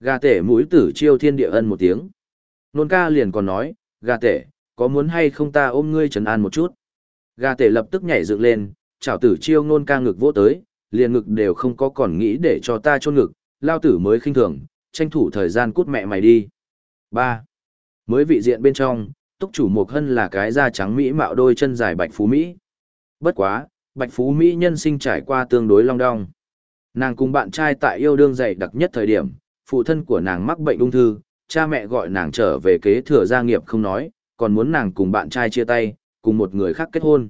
Gà tể mũi tử chiêu thiên địa ân một tiếng. Ngôn ca liền còn nói, gà tể, có muốn hay không ta ôm ngươi trấn an một chút. Gà tể lập tức nhảy dựng lên, chảo tử chiêu ngôn ca ngực vỗ tới, liền ngực đều không có còn nghĩ để cho ta chôn ngực, lao tử mới khinh thường, tranh thủ thời gian cút mẹ mày đi. 3. Mới vị diện bên trong, túc chủ Mộc Hân là cái da trắng Mỹ mạo đôi chân dài bạch phú Mỹ. Bất quá, bạch phú Mỹ nhân sinh trải qua tương đối long đong. Nàng cùng bạn trai tại yêu đương dày đặc nhất thời điểm, phụ thân của nàng mắc bệnh ung thư, cha mẹ gọi nàng trở về kế thừa gia nghiệp không nói, còn muốn nàng cùng bạn trai chia tay, cùng một người khác kết hôn.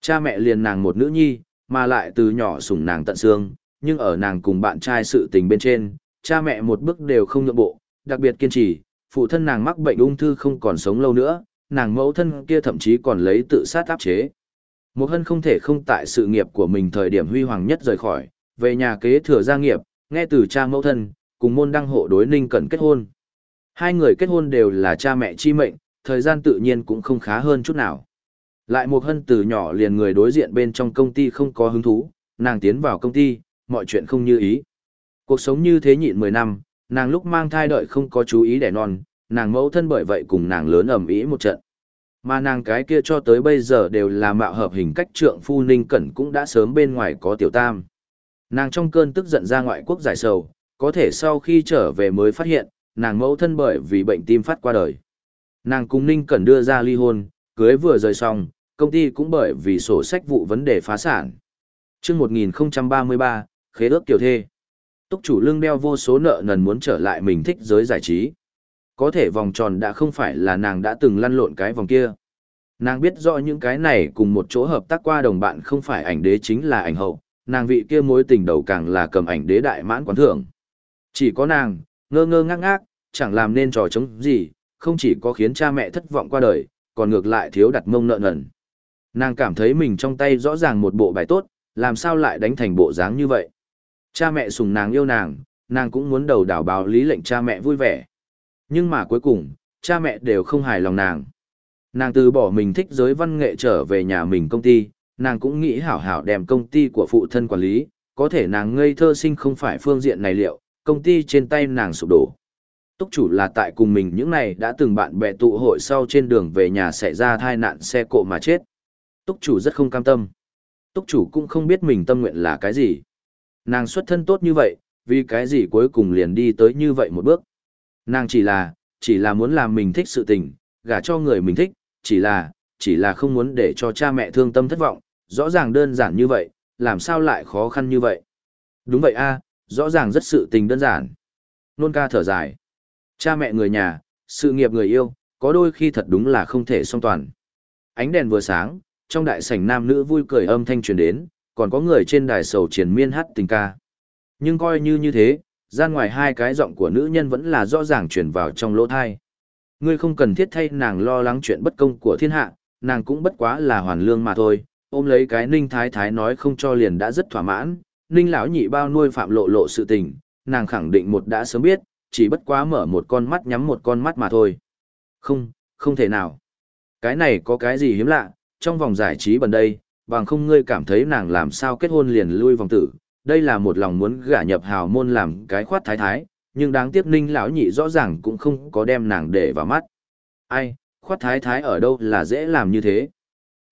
Cha mẹ liền nàng một nữ nhi, mà lại từ nhỏ sủng nàng tận xương, nhưng ở nàng cùng bạn trai sự tình bên trên, cha mẹ một bước đều không nhượng bộ, đặc biệt kiên trì, phụ thân nàng mắc bệnh ung thư không còn sống lâu nữa, nàng mẫu thân kia thậm chí còn lấy tự sát áp chế. Một hân không thể không tại sự nghiệp của mình thời điểm huy hoàng nhất rời khỏi, về nhà kế thừa gia nghiệp, nghe từ cha mẫu thân, cùng môn đăng hộ đối ninh cẩn kết hôn. Hai người kết hôn đều là cha mẹ chi mệnh, thời gian tự nhiên cũng không khá hơn chút nào. Lại một hân từ nhỏ liền người đối diện bên trong công ty không có hứng thú, nàng tiến vào công ty, mọi chuyện không như ý. Cuộc sống như thế nhịn 10 năm, nàng lúc mang thai đợi không có chú ý đẻ non, nàng mẫu thân bởi vậy cùng nàng lớn ầm ĩ một trận. Mà nàng cái kia cho tới bây giờ đều là mạo hợp hình cách trượng phu ninh cẩn cũng đã sớm bên ngoài có tiểu tam. Nàng trong cơn tức giận ra ngoại quốc giải sầu, có thể sau khi trở về mới phát hiện, nàng mẫu thân bởi vì bệnh tim phát qua đời. Nàng cùng ninh cẩn đưa ra ly hôn, cưới vừa rời xong, công ty cũng bởi vì sổ sách vụ vấn đề phá sản. Trước 1033, khế ước tiểu thê. Túc chủ lương đeo vô số nợ nần muốn trở lại mình thích giới giải trí. Có thể vòng tròn đã không phải là nàng đã từng lăn lộn cái vòng kia. Nàng biết rõ những cái này cùng một chỗ hợp tác qua đồng bạn không phải ảnh đế chính là ảnh hậu, nàng vị kia mối tình đầu càng là cầm ảnh đế đại mãn quán thưởng. Chỉ có nàng, ngơ ngơ ngác ngác, chẳng làm nên trò chống gì, không chỉ có khiến cha mẹ thất vọng qua đời, còn ngược lại thiếu đặt mông nợ nần. Nàng cảm thấy mình trong tay rõ ràng một bộ bài tốt, làm sao lại đánh thành bộ dáng như vậy. Cha mẹ sùng nàng yêu nàng, nàng cũng muốn đầu đảo báo lý lệnh cha mẹ vui vẻ. Nhưng mà cuối cùng, cha mẹ đều không hài lòng nàng. Nàng từ bỏ mình thích giới văn nghệ trở về nhà mình công ty, nàng cũng nghĩ hảo hảo đem công ty của phụ thân quản lý, có thể nàng ngây thơ sinh không phải phương diện này liệu, công ty trên tay nàng sụp đổ. Túc chủ là tại cùng mình những này đã từng bạn bè tụ hội sau trên đường về nhà xảy ra thai nạn xe cộ mà chết. Túc chủ rất không cam tâm. Túc chủ cũng không biết mình tâm nguyện là cái gì. Nàng xuất thân tốt như vậy, vì cái gì cuối cùng liền đi tới như vậy một bước. Nàng chỉ là, chỉ là muốn làm mình thích sự tình, gả cho người mình thích, chỉ là, chỉ là không muốn để cho cha mẹ thương tâm thất vọng, rõ ràng đơn giản như vậy, làm sao lại khó khăn như vậy. Đúng vậy a, rõ ràng rất sự tình đơn giản. Nôn ca thở dài. Cha mẹ người nhà, sự nghiệp người yêu, có đôi khi thật đúng là không thể song toàn. Ánh đèn vừa sáng, trong đại sảnh nam nữ vui cười âm thanh truyền đến, còn có người trên đài sầu triển miên hát tình ca. Nhưng coi như như thế, gian ngoài hai cái giọng của nữ nhân vẫn là rõ ràng truyền vào trong lỗ thai. Ngươi không cần thiết thay nàng lo lắng chuyện bất công của thiên hạ, nàng cũng bất quá là hoàn lương mà thôi, ôm lấy cái ninh thái thái nói không cho liền đã rất thỏa mãn, ninh lão nhị bao nuôi phạm lộ lộ sự tình, nàng khẳng định một đã sớm biết, chỉ bất quá mở một con mắt nhắm một con mắt mà thôi. Không, không thể nào. Cái này có cái gì hiếm lạ, trong vòng giải trí bần đây, bằng không ngươi cảm thấy nàng làm sao kết hôn liền lui vòng tử, đây là một lòng muốn gả nhập hào môn làm cái khoát thái thái, nhưng đáng tiếc ninh lão nhị rõ ràng cũng không có đem nàng để vào mắt. Ai, khoát thái thái ở đâu là dễ làm như thế.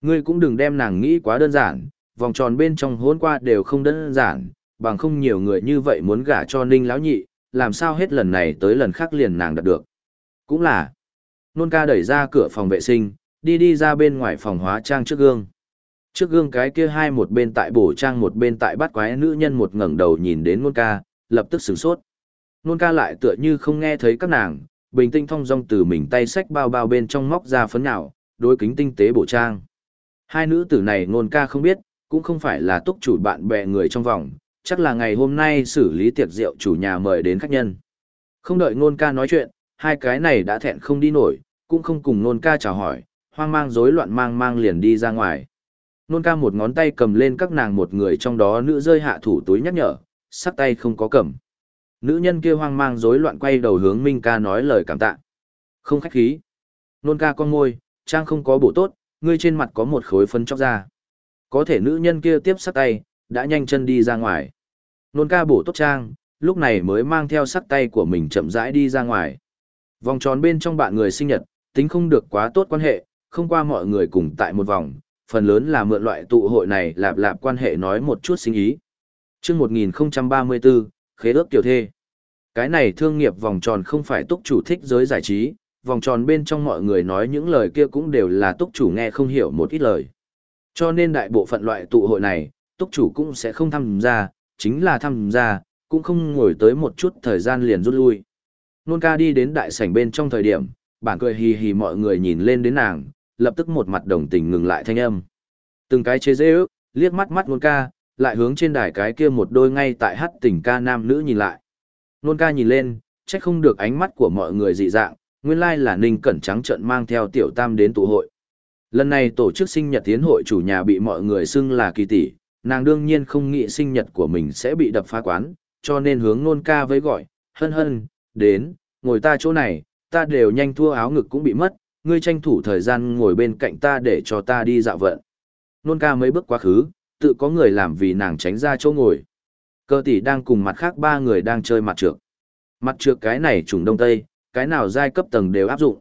Ngươi cũng đừng đem nàng nghĩ quá đơn giản, vòng tròn bên trong hôn qua đều không đơn giản, bằng không nhiều người như vậy muốn gả cho ninh lão nhị, làm sao hết lần này tới lần khác liền nàng đạt được. Cũng là, nôn ca đẩy ra cửa phòng vệ sinh, đi đi ra bên ngoài phòng hóa trang trước gương. Trước gương cái kia hai một bên tại bổ trang một bên tại bắt quái nữ nhân một ngẩng đầu nhìn đến nôn ca, lập tức sửng sốt. Nôn ca lại tựa như không nghe thấy các nàng, bình tinh thong dong từ mình tay sách bao bao bên trong móc ra phấn nhạo, đối kính tinh tế bổ trang. Hai nữ tử này nôn ca không biết, cũng không phải là túc chủ bạn bè người trong vòng, chắc là ngày hôm nay xử lý tiệc rượu chủ nhà mời đến khách nhân. Không đợi nôn ca nói chuyện, hai cái này đã thẹn không đi nổi, cũng không cùng nôn ca chào hỏi, hoang mang rối loạn mang mang liền đi ra ngoài. Nôn ca một ngón tay cầm lên các nàng một người trong đó nữ rơi hạ thủ túi nhắc nhở, sắt tay không có cầm. Nữ nhân kia hoang mang rối loạn quay đầu hướng Minh ca nói lời cảm tạ. Không khách khí. Nôn ca con môi, trang không có bổ tốt, ngươi trên mặt có một khối phân chóc ra. Có thể nữ nhân kia tiếp sắt tay, đã nhanh chân đi ra ngoài. Nôn ca bổ tốt trang, lúc này mới mang theo sắt tay của mình chậm rãi đi ra ngoài. Vòng tròn bên trong bạn người sinh nhật, tính không được quá tốt quan hệ, không qua mọi người cùng tại một vòng, phần lớn là mượn loại tụ hội này lạp lạp quan hệ nói một chút sinh ý. Trước 1034, khế ước tiểu thê. Cái này thương nghiệp vòng tròn không phải túc chủ thích giới giải trí, vòng tròn bên trong mọi người nói những lời kia cũng đều là túc chủ nghe không hiểu một ít lời. Cho nên đại bộ phận loại tụ hội này, túc chủ cũng sẽ không tham gia, chính là tham gia, cũng không ngồi tới một chút thời gian liền rút lui. Nôn ca đi đến đại sảnh bên trong thời điểm, bản cười hì hì mọi người nhìn lên đến nàng, lập tức một mặt đồng tình ngừng lại thanh âm. Từng cái chế dễ ước, liếc mắt mắt nôn ca, lại hướng trên đài cái kia một đôi ngay tại hát tình ca nam nữ nhìn lại. Nôn ca nhìn lên, trách không được ánh mắt của mọi người dị dạng, nguyên lai là Ninh Cẩn trắng trận mang theo tiểu tam đến tụ hội. Lần này tổ chức sinh nhật tiến hội chủ nhà bị mọi người xưng là kỳ tỷ, nàng đương nhiên không nghĩ sinh nhật của mình sẽ bị đập phá quán, cho nên hướng nôn ca với gọi, hân hân, đến, ngồi ta chỗ này, ta đều nhanh thua áo ngực cũng bị mất, ngươi tranh thủ thời gian ngồi bên cạnh ta để cho ta đi dạo vận. Nôn ca mấy bước quá khứ, tự có người làm vì nàng tránh ra chỗ ngồi. Cơ tỷ đang cùng mặt khác ba người đang chơi mặt trược. Mặt trược cái này trùng đông tây, cái nào giai cấp tầng đều áp dụng.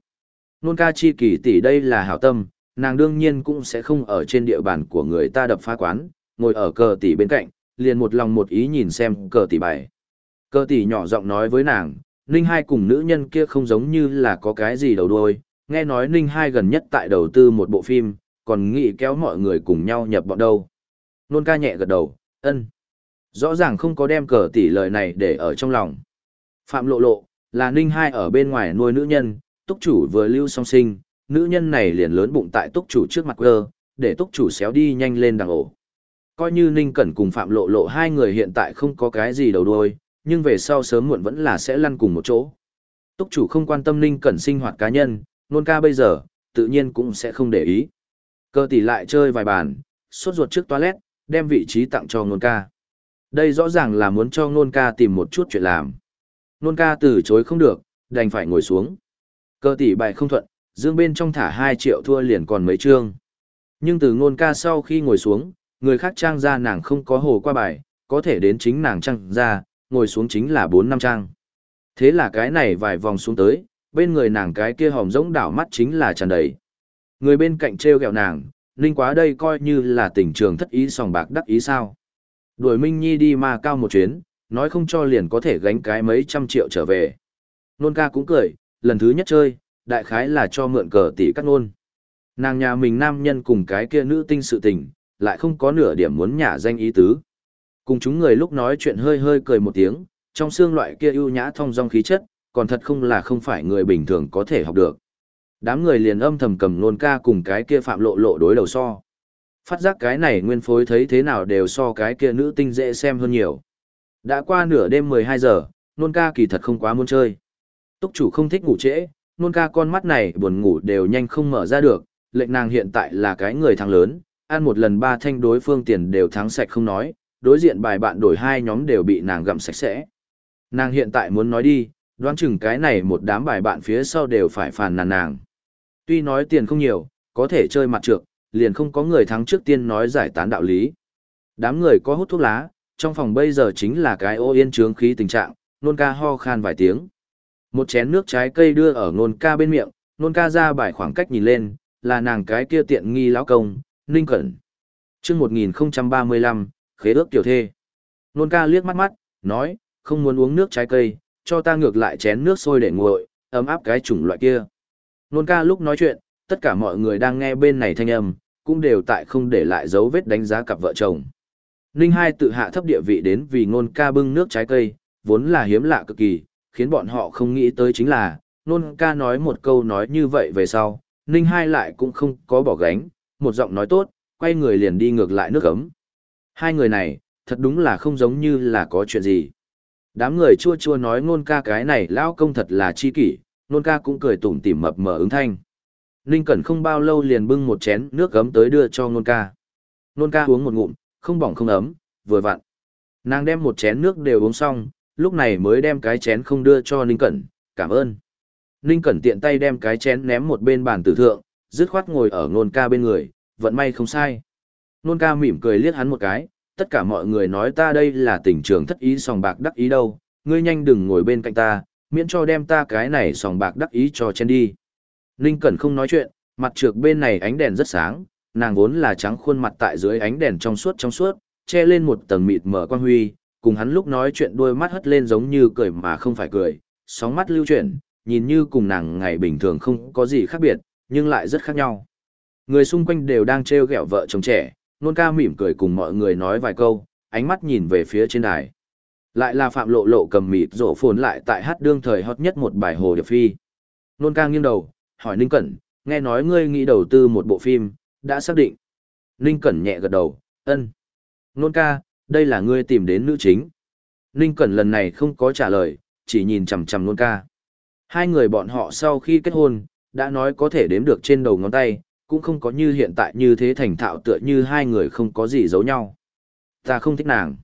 Nôn ca chi kỳ tỷ đây là hảo tâm, nàng đương nhiên cũng sẽ không ở trên địa bàn của người ta đập phá quán, ngồi ở cờ tỷ bên cạnh, liền một lòng một ý nhìn xem cờ tỷ bài. Cờ tỷ nhỏ giọng nói với nàng, Ninh hai cùng nữ nhân kia không giống như là có cái gì đầu đuôi, nghe nói Ninh hai gần nhất tại đầu tư một bộ phim, còn nghĩ kéo mọi người cùng nhau nhập bọn đâu. Nôn ca nhẹ gật đầu, ân. Rõ ràng không có đem cờ tỷ lời này để ở trong lòng. Phạm lộ lộ, là Ninh hai ở bên ngoài nuôi nữ nhân, túc chủ vừa lưu song sinh, nữ nhân này liền lớn bụng tại túc chủ trước mặt cơ, để túc chủ xéo đi nhanh lên đằng ổ. Coi như Ninh Cẩn cùng Phạm Lộ Lộ hai người hiện tại không có cái gì đầu đuôi, nhưng về sau sớm muộn vẫn là sẽ lăn cùng một chỗ. Túc chủ không quan tâm Ninh Cẩn sinh hoạt cá nhân, nôn ca bây giờ, tự nhiên cũng sẽ không để ý. Cơ tỷ lại chơi vài bàn, sốt ruột trước toilet, đem vị trí tặng cho nôn ca. Đây rõ ràng là muốn cho nôn ca tìm một chút chuyện làm. Nôn ca từ chối không được, đành phải ngồi xuống. Cơ tỷ bài không thuận, dương bên trong thả 2 triệu thua liền còn mấy chương. Nhưng từ nôn ca sau khi ngồi xuống, người khác trang ra nàng không có hồ qua bài, có thể đến chính nàng trang ra, ngồi xuống chính là 4 năm trang. Thế là cái này vài vòng xuống tới, bên người nàng cái kia hòm rỗng đảo mắt chính là tràn đầy. Người bên cạnh treo gẹo nàng, Ninh quá đây coi như là tình trường thất ý sòng bạc đắc ý sao. Đuổi Minh Nhi đi mà cao một chuyến, nói không cho liền có thể gánh cái mấy trăm triệu trở về. Nôn ca cũng cười, lần thứ nhất chơi, đại khái là cho mượn cờ tỷ cắt nôn. Nàng nhà mình nam nhân cùng cái kia nữ tinh sự tình, lại không có nửa điểm muốn nhả danh ý tứ. Cùng chúng người lúc nói chuyện hơi hơi cười một tiếng, trong xương loại kia ưu nhã thông dong khí chất, còn thật không là không phải người bình thường có thể học được. Đám người liền âm thầm cầm nôn ca cùng cái kia phạm lộ lộ đối đầu so. Phát giác cái này nguyên phối thấy thế nào đều so cái kia nữ tinh dễ xem hơn nhiều. Đã qua nửa đêm 12 giờ, nôn ca kỳ thật không quá muốn chơi. Túc chủ không thích ngủ trễ, nôn ca con mắt này buồn ngủ đều nhanh không mở ra được, lệnh nàng hiện tại là cái người thắng lớn, ăn một lần ba thanh đối phương tiền đều thắng sạch không nói, đối diện bài bạn đổi hai nhóm đều bị nàng gặm sạch sẽ. Nàng hiện tại muốn nói đi, đoán chừng cái này một đám bài bạn phía sau đều phải phàn nàn nàng. Tuy nói tiền không nhiều, có thể chơi mặt trược, liền không có người thắng trước tiên nói giải tán đạo lý. Đám người có hút thuốc lá, trong phòng bây giờ chính là cái ô yên trướng khí tình trạng, nôn ca ho khan vài tiếng. Một chén nước trái cây đưa ở nôn ca bên miệng, nôn ca ra bài khoảng cách nhìn lên, là nàng cái kia tiện nghi lão công, Ninh Cẩn. Trước 1035, khế ước tiểu thê. Nôn ca liếc mắt mắt, nói, không muốn uống nước trái cây, cho ta ngược lại chén nước sôi để nguội, ấm áp cái chủng loại kia. Nôn ca lúc nói chuyện, tất cả mọi người đang nghe bên này thanh âm, cũng đều tại không để lại dấu vết đánh giá cặp vợ chồng. Ninh Hai tự hạ thấp địa vị đến vì nôn ca bưng nước trái cây, vốn là hiếm lạ cực kỳ, khiến bọn họ không nghĩ tới chính là, nôn ca nói một câu nói như vậy về sau, Ninh Hai lại cũng không có bỏ gánh, một giọng nói tốt, quay người liền đi ngược lại nước ấm. Hai người này, thật đúng là không giống như là có chuyện gì. Đám người chua chua nói nôn ca cái này lão công thật là chi kỷ, nôn ca cũng cười tủm tỉm mập mờ ứng thanh. Ninh Cẩn không bao lâu liền bưng một chén nước gấm tới đưa cho nôn ca. Nôn ca uống một ngụm, không bỏng không ấm, vừa vặn. Nàng đem một chén nước đều uống xong, lúc này mới đem cái chén không đưa cho Ninh Cẩn, cảm ơn. Ninh Cẩn tiện tay đem cái chén ném một bên bàn tử thượng, dứt khoát ngồi ở nôn ca bên người, vận may không sai. Nôn ca mỉm cười liếc hắn một cái, tất cả mọi người nói ta đây là tình trường thất ý sòng bạc đắc ý đâu, ngươi nhanh đừng ngồi bên cạnh ta, miễn cho đem ta cái này sòng bạc đắc ý cho chen đi. Ninh Cẩn không nói chuyện, mặt trược bên này ánh đèn rất sáng, nàng vốn là trắng khuôn mặt tại dưới ánh đèn trong suốt trong suốt, che lên một tầng mịt mở quan huy, cùng hắn lúc nói chuyện đôi mắt hất lên giống như cười mà không phải cười, sóng mắt lưu chuyển, nhìn như cùng nàng ngày bình thường không có gì khác biệt, nhưng lại rất khác nhau. Người xung quanh đều đang trêu ghẹo vợ chồng trẻ, nôn ca mỉm cười cùng mọi người nói vài câu, ánh mắt nhìn về phía trên đài. Lại là Phạm Lộ Lộ cầm mịt rổ phồn lại tại hát đương thời hot nhất một bài hồ điệp phi. Nôn ca nghiêng đầu, hỏi Ninh Cẩn, nghe nói ngươi nghĩ đầu tư một bộ phim, đã xác định. Ninh Cẩn nhẹ gật đầu, ân. Nôn ca, đây là ngươi tìm đến nữ chính. Ninh Cẩn lần này không có trả lời, chỉ nhìn chằm chằm nôn ca. Hai người bọn họ sau khi kết hôn, đã nói có thể đếm được trên đầu ngón tay, cũng không có như hiện tại như thế thành thạo tựa như hai người không có gì giấu nhau. Ta không thích nàng.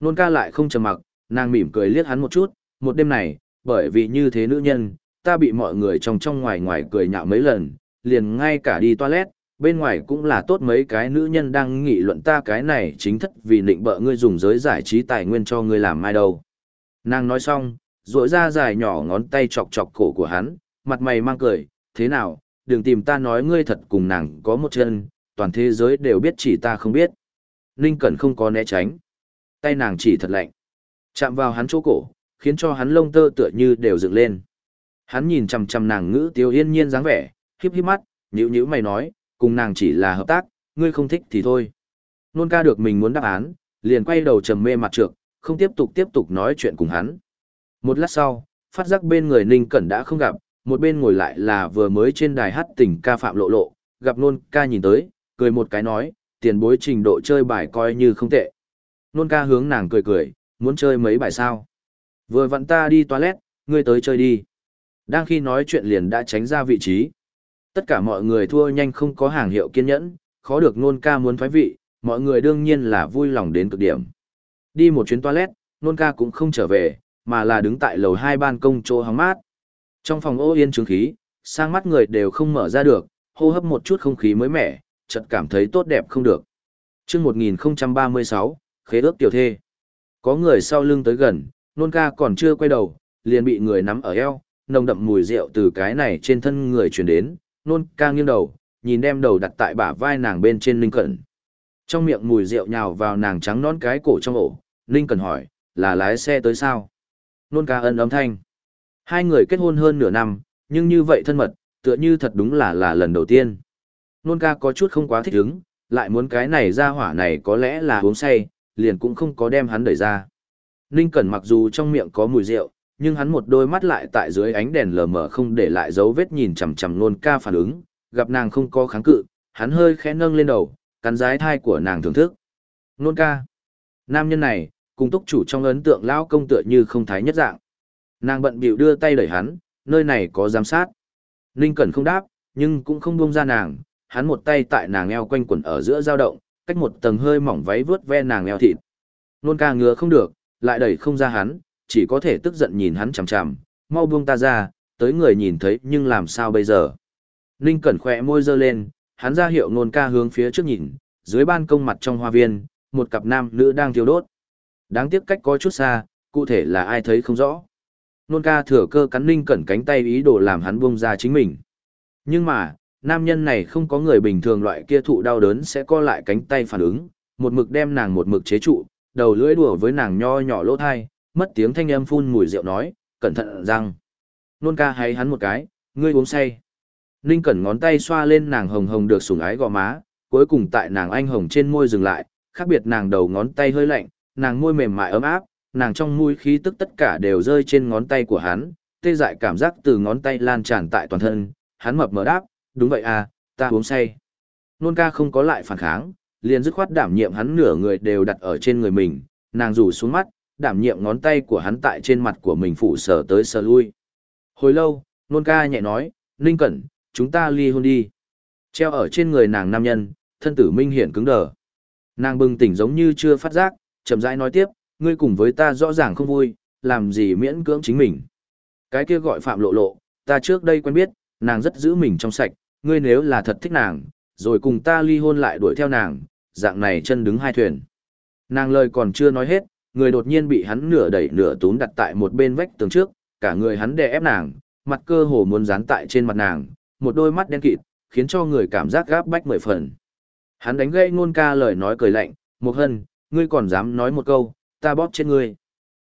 Nôn ca lại không trầm mặc, nàng mỉm cười liếc hắn một chút, một đêm này, bởi vì như thế nữ nhân, ta bị mọi người trong trong ngoài ngoài cười nhạo mấy lần, liền ngay cả đi toilet, bên ngoài cũng là tốt mấy cái nữ nhân đang nghị luận ta cái này chính thất vì định bợ ngươi dùng giới giải trí tài nguyên cho ngươi làm mai đâu. Nàng nói xong, rỗi ra dài nhỏ ngón tay chọc chọc cổ của hắn, mặt mày mang cười, thế nào, đừng tìm ta nói ngươi thật cùng nàng có một chân, toàn thế giới đều biết chỉ ta không biết. Ninh Cẩn không có né tránh. Tay nàng chỉ thật lạnh. Chạm vào hắn chỗ cổ, khiến cho hắn lông tơ tựa như đều dựng lên. Hắn nhìn chằm chằm nàng ngữ tiêu yên nhiên dáng vẻ, híp híp mắt, nhíu nhíu mày nói, cùng nàng chỉ là hợp tác, ngươi không thích thì thôi. Nôn ca được mình muốn đáp án, liền quay đầu trầm mê mặt trược, không tiếp tục tiếp tục nói chuyện cùng hắn. Một lát sau, phát giác bên người Ninh Cẩn đã không gặp, một bên ngồi lại là vừa mới trên đài hát tình ca phạm lộ lộ, gặp nôn ca nhìn tới, cười một cái nói, tiền bối trình độ chơi bài coi như không tệ. Nôn ca hướng nàng cười cười, muốn chơi mấy bài sao. Vừa vặn ta đi toilet, ngươi tới chơi đi. Đang khi nói chuyện liền đã tránh ra vị trí. Tất cả mọi người thua nhanh không có hàng hiệu kiên nhẫn, khó được nôn ca muốn thoái vị, mọi người đương nhiên là vui lòng đến cực điểm. Đi một chuyến toilet, nôn ca cũng không trở về, mà là đứng tại lầu hai ban công chỗ hóng mát. Trong phòng ô yên trướng khí, sang mắt người đều không mở ra được, hô hấp một chút không khí mới mẻ, chợt cảm thấy tốt đẹp không được. Trước 1036, khế ước tiểu thê. Có người sau lưng tới gần, nôn ca còn chưa quay đầu, liền bị người nắm ở eo, nồng đậm mùi rượu từ cái này trên thân người truyền đến, nôn ca nghiêng đầu, nhìn đem đầu đặt tại bả vai nàng bên trên Ninh Cẩn. Trong miệng mùi rượu nhào vào nàng trắng nón cái cổ trong ổ, Ninh Cẩn hỏi, là lái xe tới sao? Nôn ca ân âm thanh. Hai người kết hôn hơn nửa năm, nhưng như vậy thân mật, tựa như thật đúng là là lần đầu tiên. Nôn ca có chút không quá thích ứng, lại muốn cái này ra hỏa này có lẽ là uống say, liền cũng không có đem hắn đẩy ra. Ninh Cẩn mặc dù trong miệng có mùi rượu, nhưng hắn một đôi mắt lại tại dưới ánh đèn lờ mờ không để lại dấu vết nhìn chằm chằm nôn ca phản ứng, gặp nàng không có kháng cự, hắn hơi khẽ nâng lên đầu, cắn rái thai của nàng thưởng thức. Nôn ca. Nam nhân này, cùng túc chủ trong ấn tượng lão công tựa như không thái nhất dạng. Nàng bận bịu đưa tay đẩy hắn, nơi này có giám sát. Ninh Cẩn không đáp, nhưng cũng không buông ra nàng, hắn một tay tại nàng eo quanh quần ở giữa dao động, cách một tầng hơi mỏng váy vướt ve nàng eo thịt. Nôn ca ngứa không được, lại đẩy không ra hắn, chỉ có thể tức giận nhìn hắn chằm chằm, mau buông ta ra, tới người nhìn thấy nhưng làm sao bây giờ. Ninh Cẩn khỏe môi dơ lên, hắn ra hiệu nôn ca hướng phía trước nhìn, dưới ban công mặt trong hoa viên, một cặp nam nữ đang thiêu đốt. Đáng tiếc cách có chút xa, cụ thể là ai thấy không rõ. Nôn ca thừa cơ cắn Ninh Cẩn cánh tay ý đồ làm hắn buông ra chính mình. Nhưng mà, nam nhân này không có người bình thường loại kia thụ đau đớn sẽ co lại cánh tay phản ứng, một mực đem nàng một mực chế trụ, đầu lưỡi đùa với nàng nho nhỏ lỗ thai, mất tiếng thanh âm phun mùi rượu nói, cẩn thận răng. Nôn ca hay hắn một cái, ngươi uống say. Ninh cẩn ngón tay xoa lên nàng hồng hồng được sủng ái gò má, cuối cùng tại nàng anh hồng trên môi dừng lại, khác biệt nàng đầu ngón tay hơi lạnh, nàng môi mềm mại ấm áp, nàng trong mũi khí tức tất cả đều rơi trên ngón tay của hắn, tê dại cảm giác từ ngón tay lan tràn tại toàn thân, hắn mập mờ đáp, đúng vậy à, ta uống say. Nôn ca không có lại phản kháng, liền dứt khoát đảm nhiệm hắn nửa người đều đặt ở trên người mình, nàng rủ xuống mắt, đảm nhiệm ngón tay của hắn tại trên mặt của mình phủ sở tới sờ lui. Hồi lâu, nôn ca nhẹ nói, Ninh Cẩn, chúng ta ly hôn đi. Treo ở trên người nàng nam nhân, thân tử minh hiển cứng đờ. Nàng bừng tỉnh giống như chưa phát giác, chậm rãi nói tiếp, ngươi cùng với ta rõ ràng không vui, làm gì miễn cưỡng chính mình. Cái kia gọi phạm lộ lộ, ta trước đây quen biết, nàng rất giữ mình trong sạch, ngươi nếu là thật thích nàng, rồi cùng ta ly hôn lại đuổi theo nàng, dạng này chân đứng hai thuyền. Nàng lời còn chưa nói hết, người đột nhiên bị hắn nửa đẩy nửa túm đặt tại một bên vách tường trước, cả người hắn đè ép nàng, mặt cơ hồ muốn dán tại trên mặt nàng, một đôi mắt đen kịt, khiến cho người cảm giác gáp bách mười phần. Hắn đánh gây ngôn ca lời nói cười lạnh, một hân, ngươi còn dám nói một câu, ta bóp chết ngươi.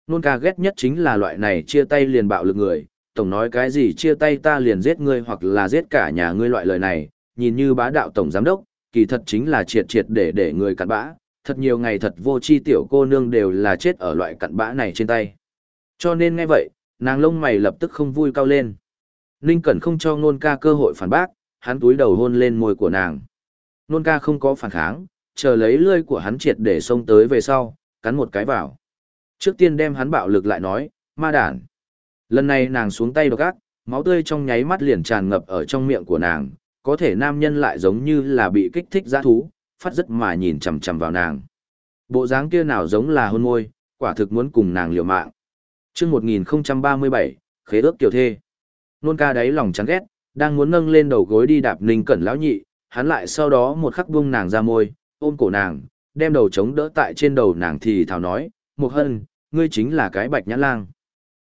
Nôn ca ghét nhất chính là loại này chia tay liền bạo lực người, tổng nói cái gì chia tay ta liền giết ngươi hoặc là giết cả nhà ngươi loại lời này, nhìn như bá đạo tổng giám đốc, kỳ thật chính là triệt triệt để để người cặn bã, thật nhiều ngày thật vô chi tiểu cô nương đều là chết ở loại cặn bã này trên tay. Cho nên nghe vậy, nàng lông mày lập tức không vui cao lên. Ninh Cẩn không cho Nôn ca cơ hội phản bác, hắn túi đầu hôn lên môi của nàng. Nôn ca không có phản kháng, chờ lấy lươi của hắn triệt để xông tới về sau, cắn một cái vào. Trước tiên đem hắn bạo lực lại nói, ma đản. Lần này nàng xuống tay độc ác, máu tươi trong nháy mắt liền tràn ngập ở trong miệng của nàng, có thể nam nhân lại giống như là bị kích thích giã thú, phát rất mà nhìn chằm chằm vào nàng. Bộ dáng kia nào giống là hôn môi, quả thực muốn cùng nàng liều mạng. Trước 1037, khế ước tiểu thê. Nôn ca đáy lòng chán ghét, đang muốn nâng lên đầu gối đi đạp ninh cẩn lão nhị, hắn lại sau đó một khắc buông nàng ra môi, ôm cổ nàng, đem đầu chống đỡ tại trên đầu nàng thì thảo nói, một hân, ngươi chính là cái bạch nhãn lang.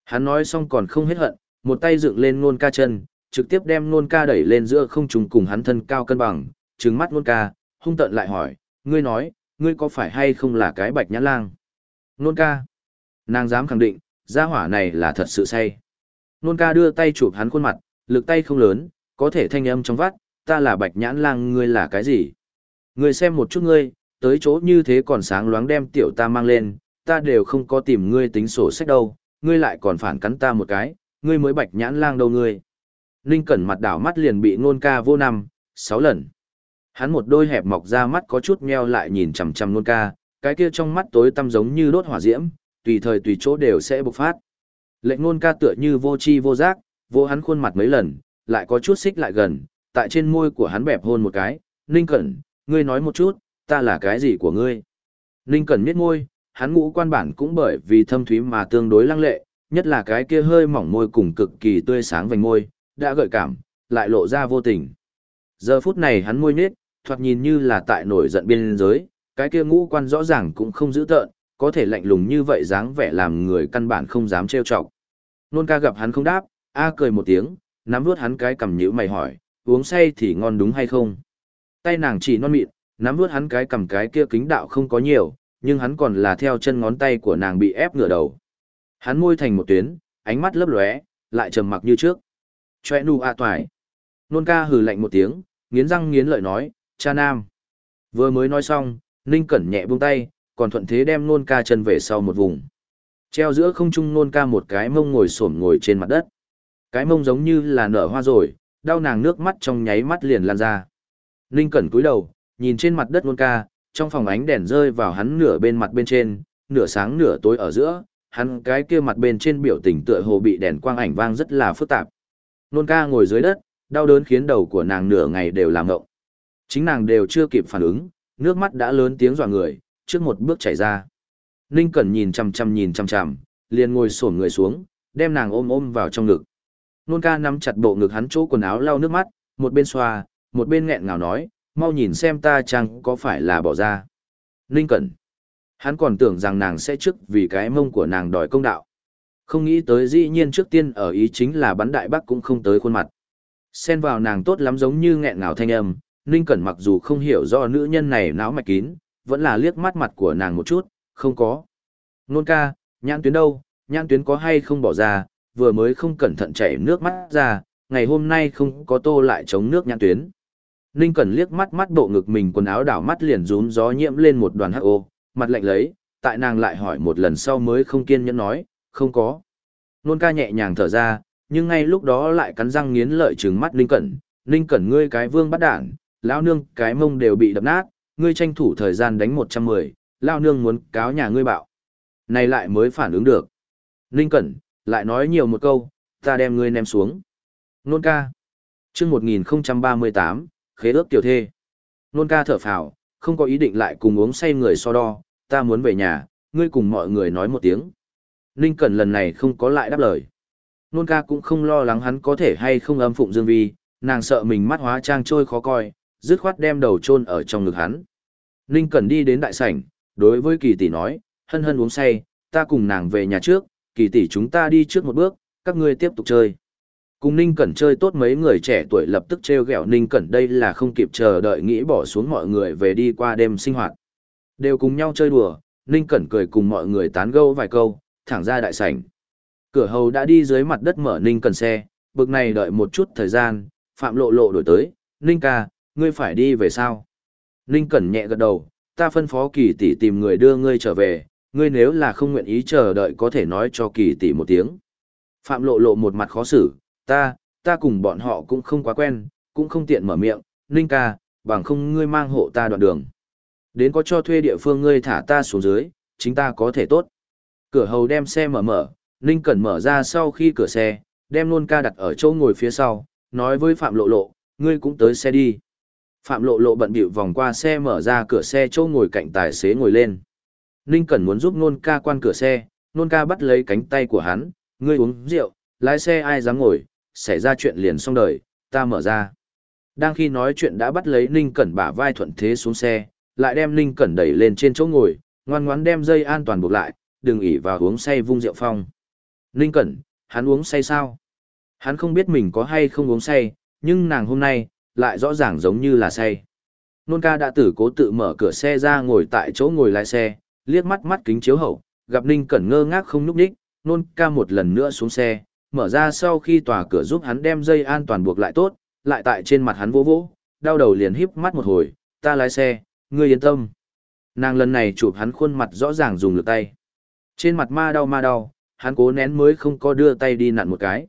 Hắn nói xong còn không hết hận, một tay dựng lên nôn ca chân, trực tiếp đem nôn ca đẩy lên giữa không trùng cùng hắn thân cao cân bằng, trừng mắt nôn ca, hung tận lại hỏi, ngươi nói, ngươi có phải hay không là cái bạch nhãn lang? Nôn ca. Nàng dám khẳng định, gia hỏa này là thật sự say. Nôn ca đưa tay chụp hắn khuôn mặt, lực tay không lớn, có thể thanh âm trong vắt, ta là bạch nhãn lang ngươi là cái gì? Ngươi xem một chút ngươi, tới chỗ như thế còn sáng loáng đem tiểu ta mang lên, ta đều không có tìm ngươi tính sổ sách đâu, ngươi lại còn phản cắn ta một cái, ngươi mới bạch nhãn lang đâu ngươi. Ninh Cẩn mặt đảo mắt liền bị nôn ca vô năm, sáu lần. Hắn một đôi hẹp mọc ra mắt có chút meo lại nhìn chằm chằm nôn ca, cái kia trong mắt tối tăm giống như đốt hỏa diễm, tùy thời tùy chỗ đều sẽ bộc phát. Lệnh nôn ca tựa như vô chi vô giác, vô hắn khuôn mặt mấy lần, lại có chút xích lại gần, tại trên môi của hắn bẹp hôn một cái, Ninh Cẩn, ngươi nói một chút, ta là cái gì của ngươi? Ninh Cẩn miết môi, hắn ngũ quan bản cũng bởi vì thâm thúy mà tương đối lăng lệ, nhất là cái kia hơi mỏng môi cùng cực kỳ tươi sáng vành môi, đã gợi cảm, lại lộ ra vô tình. Giờ phút này hắn môi nết, thoạt nhìn như là tại nổi giận biên giới, cái kia ngũ quan rõ ràng cũng không giữ tợn, có thể lạnh lùng như vậy dáng vẻ làm người căn bản không dám trêu chọc. Nôn ca gặp hắn không đáp, a cười một tiếng, nắm vuốt hắn cái cầm nhữ mày hỏi, uống say thì ngon đúng hay không? Tay nàng chỉ non mịn, nắm vuốt hắn cái cầm cái kia kính đạo không có nhiều, nhưng hắn còn là theo chân ngón tay của nàng bị ép ngửa đầu. Hắn môi thành một tuyến, ánh mắt lấp lóe, lại trầm mặc như trước. Choe nu a toài. Nôn ca hừ lạnh một tiếng, nghiến răng nghiến lợi nói, cha nam. Vừa mới nói xong, Ninh Cẩn nhẹ buông tay, còn thuận thế đem nôn ca chân về sau một vùng. Treo giữa không trung nôn ca một cái mông ngồi xổm ngồi trên mặt đất. Cái mông giống như là nở hoa rồi, đau nàng nước mắt trong nháy mắt liền lan ra. Ninh Cẩn cúi đầu, nhìn trên mặt đất nôn ca, trong phòng ánh đèn rơi vào hắn nửa bên mặt bên trên, nửa sáng nửa tối ở giữa, hắn cái kia mặt bên trên biểu tình tựa hồ bị đèn quang ảnh vang rất là phức tạp. Nôn ca ngồi dưới đất, đau đớn khiến đầu của nàng nửa ngày đều làm ngộng. Chính nàng đều chưa kịp phản ứng, nước mắt đã lớn tiếng dọa người, trước một bước chảy ra. Ninh Cẩn nhìn chằm chằm nhìn chằm chằm, liền ngồi xổm người xuống, đem nàng ôm ôm vào trong ngực. Nôn ca nắm chặt bộ ngực hắn chỗ quần áo lau nước mắt, một bên xoa, một bên nghẹn ngào nói, mau nhìn xem ta chăng có phải là bỏ ra. Ninh Cẩn. Hắn còn tưởng rằng nàng sẽ trước vì cái mông của nàng đòi công đạo. Không nghĩ tới dĩ nhiên trước tiên ở ý chính là bắn đại bác cũng không tới khuôn mặt. Xen vào nàng tốt lắm giống như nghẹn ngào thanh âm, Ninh Cẩn mặc dù không hiểu do nữ nhân này não mạch kín, vẫn là liếc mắt mặt của nàng một chút, không có. Nôn ca, nhãn tuyến đâu, nhãn tuyến có hay không bỏ ra, vừa mới không cẩn thận chảy nước mắt ra, ngày hôm nay không có tô lại chống nước nhãn tuyến. Ninh Cẩn liếc mắt mắt bộ ngực mình quần áo đảo mắt liền rún gió nhiễm lên một đoàn hắc ô, mặt lạnh lấy, tại nàng lại hỏi một lần sau mới không kiên nhẫn nói, không có. Nôn ca nhẹ nhàng thở ra, nhưng ngay lúc đó lại cắn răng nghiến lợi trừng mắt Ninh Cẩn, Ninh Cẩn ngươi cái vương bắt đảng, lão nương cái mông đều bị đập nát, ngươi tranh thủ thời gian đánh 110, lão nương muốn cáo nhà ngươi bạo. Này lại mới phản ứng được. Ninh Cẩn, lại nói nhiều một câu, ta đem ngươi ném xuống. Nôn ca. chương 1038, khế ước tiểu thê. Nôn ca thở phào, không có ý định lại cùng uống say người so đo, ta muốn về nhà, ngươi cùng mọi người nói một tiếng. Ninh Cẩn lần này không có lại đáp lời. Nôn ca cũng không lo lắng hắn có thể hay không âm phụng Dương Vi, nàng sợ mình mắt hóa trang trôi khó coi, dứt khoát đem đầu chôn ở trong ngực hắn. Ninh Cẩn đi đến đại sảnh, đối với kỳ tỷ nói, hân hân uống say, ta cùng nàng về nhà trước, kỳ tỷ chúng ta đi trước một bước, các ngươi tiếp tục chơi. Cùng Ninh Cẩn chơi tốt mấy người trẻ tuổi lập tức treo gẹo Ninh Cẩn đây là không kịp chờ đợi nghĩ bỏ xuống mọi người về đi qua đêm sinh hoạt. Đều cùng nhau chơi đùa, Ninh Cẩn cười cùng mọi người tán gẫu vài câu, thẳng ra đại sảnh. Cửa hầu đã đi dưới mặt đất mở Ninh Cẩn xe, bực này đợi một chút thời gian, Phạm Lộ Lộ đổi tới, Ninh ca, ngươi phải đi về sao? Ninh Cẩn nhẹ gật đầu, ta phân phó kỳ tỷ tìm người đưa ngươi trở về, ngươi nếu là không nguyện ý chờ đợi có thể nói cho kỳ tỷ một tiếng. Phạm Lộ Lộ một mặt khó xử, ta, ta cùng bọn họ cũng không quá quen, cũng không tiện mở miệng, Ninh ca, bằng không ngươi mang hộ ta đoạn đường. Đến có cho thuê địa phương ngươi thả ta xuống dưới, chính ta có thể tốt. Cửa hầu đem xe mở mở, Ninh Cẩn mở ra sau khi cửa xe, đem luôn ca đặt ở chỗ ngồi phía sau, nói với Phạm Lộ Lộ, ngươi cũng tới xe đi. Phạm Lộ Lộ bận bịu vòng qua xe mở ra cửa xe chỗ ngồi cạnh tài xế ngồi lên. Ninh Cẩn muốn giúp nôn ca quan cửa xe, nôn ca bắt lấy cánh tay của hắn, ngươi uống rượu, lái xe ai dám ngồi, xảy ra chuyện liền xong đời, ta mở ra. Đang khi nói chuyện đã bắt lấy Ninh Cẩn bả vai thuận thế xuống xe, lại đem Ninh Cẩn đẩy lên trên chỗ ngồi, ngoan ngoãn đem dây an toàn buộc lại, đừng ỉ vào uống say vung rượu phong. Ninh Cẩn, hắn uống say sao? Hắn không biết mình có hay không uống say, nhưng nàng hôm nay, lại rõ ràng giống như là say. Nôn ca đã tử cố tự mở cửa xe ra ngồi tại chỗ ngồi lái xe, liếc mắt mắt kính chiếu hậu, gặp Ninh Cẩn ngơ ngác không núp đích, nôn ca một lần nữa xuống xe, mở ra sau khi tòa cửa giúp hắn đem dây an toàn buộc lại tốt, lại tại trên mặt hắn vỗ vỗ, đau đầu liền híp mắt một hồi, ta lái xe, ngươi yên tâm. Nàng lần này chụp hắn khuôn mặt rõ ràng dùng lực tay. Trên mặt ma đau ma đau, hắn cố nén mới không có đưa tay đi nặn một cái.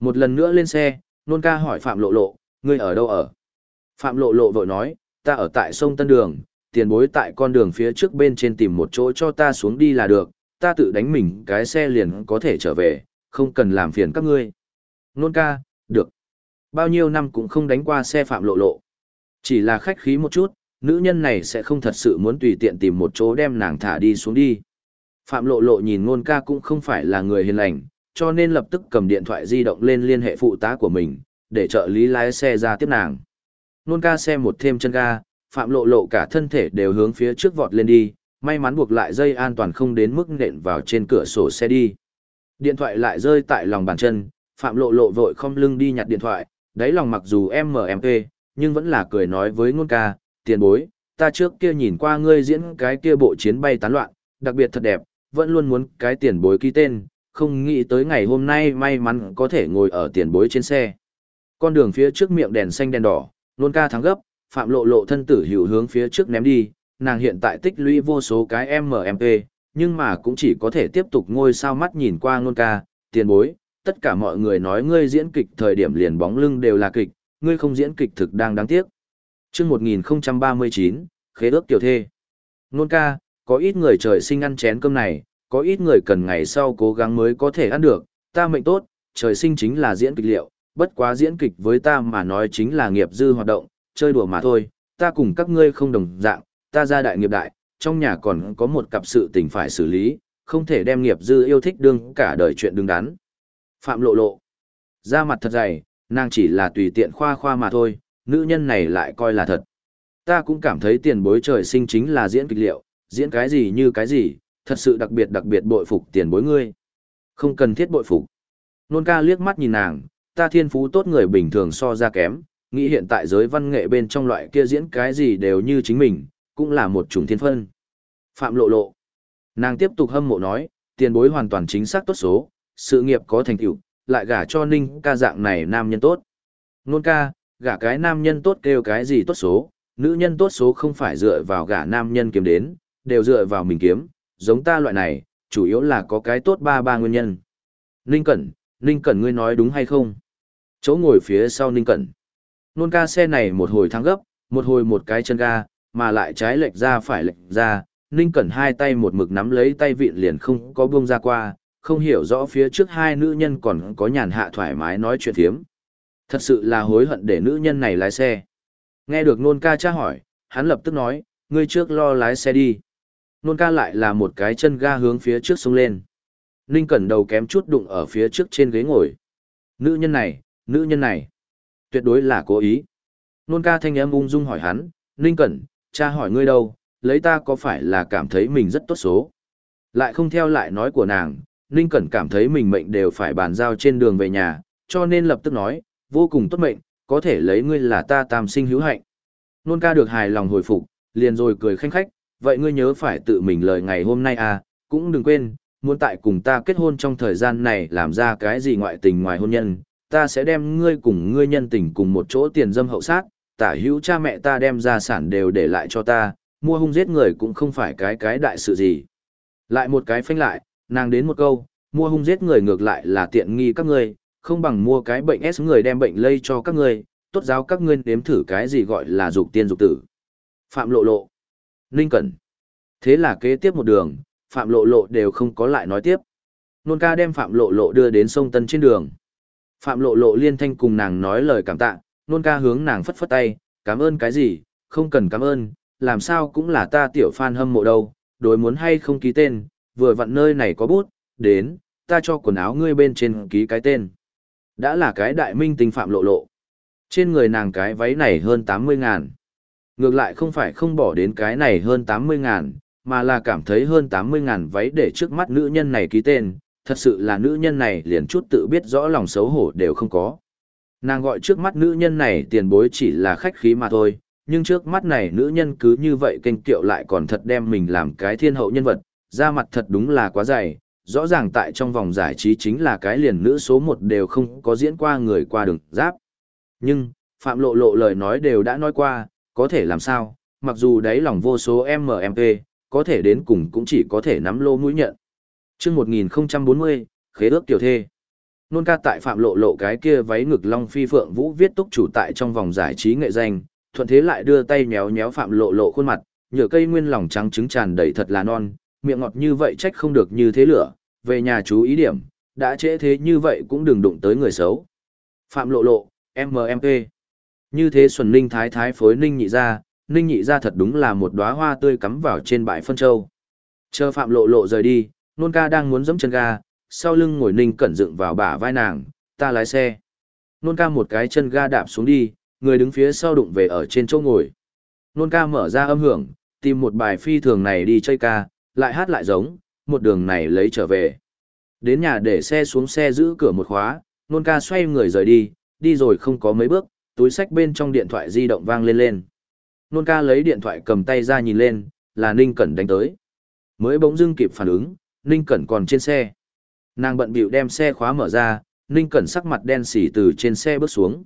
Một lần nữa lên xe, nôn ca hỏi Phạm Lộ Lộ, ngươi ở đâu ở? Phạm Lộ Lộ vội nói, ta ở tại sông Tân Đường, tiền bối tại con đường phía trước bên trên tìm một chỗ cho ta xuống đi là được, ta tự đánh mình cái xe liền có thể trở về, không cần làm phiền các ngươi. Nôn ca, được. Bao nhiêu năm cũng không đánh qua xe Phạm Lộ Lộ. Chỉ là khách khí một chút, nữ nhân này sẽ không thật sự muốn tùy tiện tìm một chỗ đem nàng thả đi xuống đi. Phạm Lộ Lộ nhìn Nôn ca cũng không phải là người hiền lành, cho nên lập tức cầm điện thoại di động lên liên hệ phụ tá của mình, để trợ lý lái xe ra tiếp nàng. Nôn ca xe một thêm chân ga, phạm lộ lộ cả thân thể đều hướng phía trước vọt lên đi, may mắn buộc lại dây an toàn không đến mức nện vào trên cửa sổ xe đi. Điện thoại lại rơi tại lòng bàn chân, phạm lộ lộ vội không lưng đi nhặt điện thoại, đáy lòng mặc dù MMP, nhưng vẫn là cười nói với ngôn ca, tiền bối, ta trước kia nhìn qua ngươi diễn cái kia bộ chiến bay tán loạn, đặc biệt thật đẹp, vẫn luôn muốn cái tiền bối ký tên, không nghĩ tới ngày hôm nay may mắn có thể ngồi ở tiền bối trên xe. Con đường phía trước miệng đèn xanh đèn đỏ, ngôn ca thắng gấp, phạm lộ lộ thân tử hữu hướng phía trước ném đi, nàng hiện tại tích lũy vô số cái MMP, nhưng mà cũng chỉ có thể tiếp tục ngôi sao mắt nhìn qua nôn ca, tiền bối, tất cả mọi người nói ngươi diễn kịch thời điểm liền bóng lưng đều là kịch, ngươi không diễn kịch thực đang đáng tiếc. chương 1039, khế ước tiểu thê. Nôn ca, có ít người trời sinh ăn chén cơm này, có ít người cần ngày sau cố gắng mới có thể ăn được, ta mệnh tốt, trời sinh chính là diễn kịch liệu, bất quá diễn kịch với ta mà nói chính là nghiệp dư hoạt động, chơi đùa mà thôi, ta cùng các ngươi không đồng dạng, ta ra đại nghiệp đại, trong nhà còn có một cặp sự tình phải xử lý, không thể đem nghiệp dư yêu thích đương cả đời chuyện đứng đắn. Phạm lộ lộ, ra mặt thật dày, nàng chỉ là tùy tiện khoa khoa mà thôi, nữ nhân này lại coi là thật. Ta cũng cảm thấy tiền bối trời sinh chính là diễn kịch liệu, diễn cái gì như cái gì, thật sự đặc biệt đặc biệt bội phục tiền bối ngươi. Không cần thiết bội phục. Nôn ca liếc mắt nhìn nàng, ta thiên phú tốt người bình thường so ra kém, nghĩ hiện tại giới văn nghệ bên trong loại kia diễn cái gì đều như chính mình, cũng là một chủng thiên phân. Phạm lộ lộ. Nàng tiếp tục hâm mộ nói, tiền bối hoàn toàn chính xác tốt số, sự nghiệp có thành tựu, lại gả cho ninh ca dạng này nam nhân tốt. Nôn ca, gả cái nam nhân tốt kêu cái gì tốt số, nữ nhân tốt số không phải dựa vào gả nam nhân kiếm đến, đều dựa vào mình kiếm, giống ta loại này, chủ yếu là có cái tốt ba ba nguyên nhân. Ninh Cẩn, Ninh Cẩn ngươi nói đúng hay không? Chỗ ngồi phía sau Ninh Cẩn. Nôn ca xe này một hồi thắng gấp, một hồi một cái chân ga, mà lại trái lệch ra phải lệch ra, Ninh Cẩn hai tay một mực nắm lấy tay vịn liền không có buông ra qua, không hiểu rõ phía trước hai nữ nhân còn có nhàn hạ thoải mái nói chuyện thiếm. Thật sự là hối hận để nữ nhân này lái xe. Nghe được nôn ca tra hỏi, hắn lập tức nói, ngươi trước lo lái xe đi. Nôn ca lại là một cái chân ga hướng phía trước xuống lên. Ninh Cẩn đầu kém chút đụng ở phía trước trên ghế ngồi. Nữ nhân này, nữ nhân này. Tuyệt đối là cố ý. Nôn ca thanh âm ung dung hỏi hắn, Ninh Cẩn, cha hỏi ngươi đâu, lấy ta có phải là cảm thấy mình rất tốt số. Lại không theo lại nói của nàng, Ninh Cẩn cảm thấy mình mệnh đều phải bàn giao trên đường về nhà, cho nên lập tức nói, vô cùng tốt mệnh, có thể lấy ngươi là ta tam sinh hữu hạnh. Nôn ca được hài lòng hồi phục, liền rồi cười khanh khách, vậy ngươi nhớ phải tự mình lời ngày hôm nay à, cũng đừng quên, muốn tại cùng ta kết hôn trong thời gian này làm ra cái gì ngoại tình ngoài hôn nhân, ta sẽ đem ngươi cùng ngươi nhân tình cùng một chỗ tiền dâm hậu sát, tả hữu cha mẹ ta đem gia sản đều để lại cho ta, mua hung giết người cũng không phải cái cái đại sự gì. Lại một cái phanh lại, nàng đến một câu, mua hung giết người ngược lại là tiện nghi các ngươi, không bằng mua cái bệnh S người đem bệnh lây cho các ngươi, tốt giáo các ngươi nếm thử cái gì gọi là dục tiên dục tử. Phạm lộ lộ. Ninh Cẩn. Thế là kế tiếp một đường, Phạm lộ lộ đều không có lại nói tiếp. Nôn ca đem Phạm lộ lộ đưa đến sông Tân trên đường. Phạm lộ lộ liên thanh cùng nàng nói lời cảm tạ, nôn ca hướng nàng phất phất tay, cảm ơn cái gì, không cần cảm ơn, làm sao cũng là ta tiểu fan hâm mộ đâu, đối muốn hay không ký tên, vừa vặn nơi này có bút, đến, ta cho quần áo ngươi bên trên ký cái tên. Đã là cái đại minh tinh phạm lộ lộ. Trên người nàng cái váy này hơn 80 ngàn. Ngược lại không phải không bỏ đến cái này hơn 80 ngàn, mà là cảm thấy hơn 80 ngàn váy để trước mắt nữ nhân này ký tên, thật sự là nữ nhân này liền chút tự biết rõ lòng xấu hổ đều không có. Nàng gọi trước mắt nữ nhân này tiền bối chỉ là khách khí mà thôi, nhưng trước mắt này nữ nhân cứ như vậy kênh kiệu lại còn thật đem mình làm cái thiên hậu nhân vật, da mặt thật đúng là quá dày, rõ ràng tại trong vòng giải trí chính là cái liền nữ số một đều không có diễn qua người qua đường giáp. Nhưng, Phạm Lộ Lộ lời nói đều đã nói qua, có thể làm sao, mặc dù đấy lòng vô số MMP, có thể đến cùng cũng chỉ có thể nắm lô mũi nhận. Trước 1040, khế ước tiểu thê. Nôn ca tại Phạm Lộ Lộ cái kia váy ngực long phi phượng vũ viết túc chủ tại trong vòng giải trí nghệ danh, thuận thế lại đưa tay nhéo nhéo Phạm Lộ Lộ khuôn mặt, nhựa cây nguyên lòng trắng trứng tràn đầy thật là non, miệng ngọt như vậy trách không được như thế lửa, về nhà chú ý điểm, đã trễ thế như vậy cũng đừng đụng tới người xấu. Phạm Lộ Lộ, MMP. Như thế Xuân Ninh thái thái phối Ninh nhị ra, Ninh nhị ra thật đúng là một đóa hoa tươi cắm vào trên bãi phân châu. Chờ Phạm Lộ Lộ rời đi, nôn ca đang muốn dẫm chân ga, sau lưng ngồi Ninh cẩn dựng vào bả vai nàng, ta lái xe. Nôn ca một cái chân ga đạp xuống đi, người đứng phía sau đụng về ở trên chỗ ngồi. Nôn ca mở ra âm hưởng, tìm một bài phi thường này đi chơi ca, lại hát lại giống, một đường này lấy trở về. Đến nhà để xe xuống xe giữ cửa một khóa, nôn ca xoay người rời đi, đi rồi không có mấy bước, túi sách bên trong điện thoại di động vang lên lên. Nôn ca lấy điện thoại cầm tay ra nhìn lên, là Ninh Cẩn đánh tới. Mới bỗng dưng kịp phản ứng, Ninh Cẩn còn trên xe. Nàng bận bịu đem xe khóa mở ra, Ninh Cẩn sắc mặt đen xỉ từ trên xe bước xuống.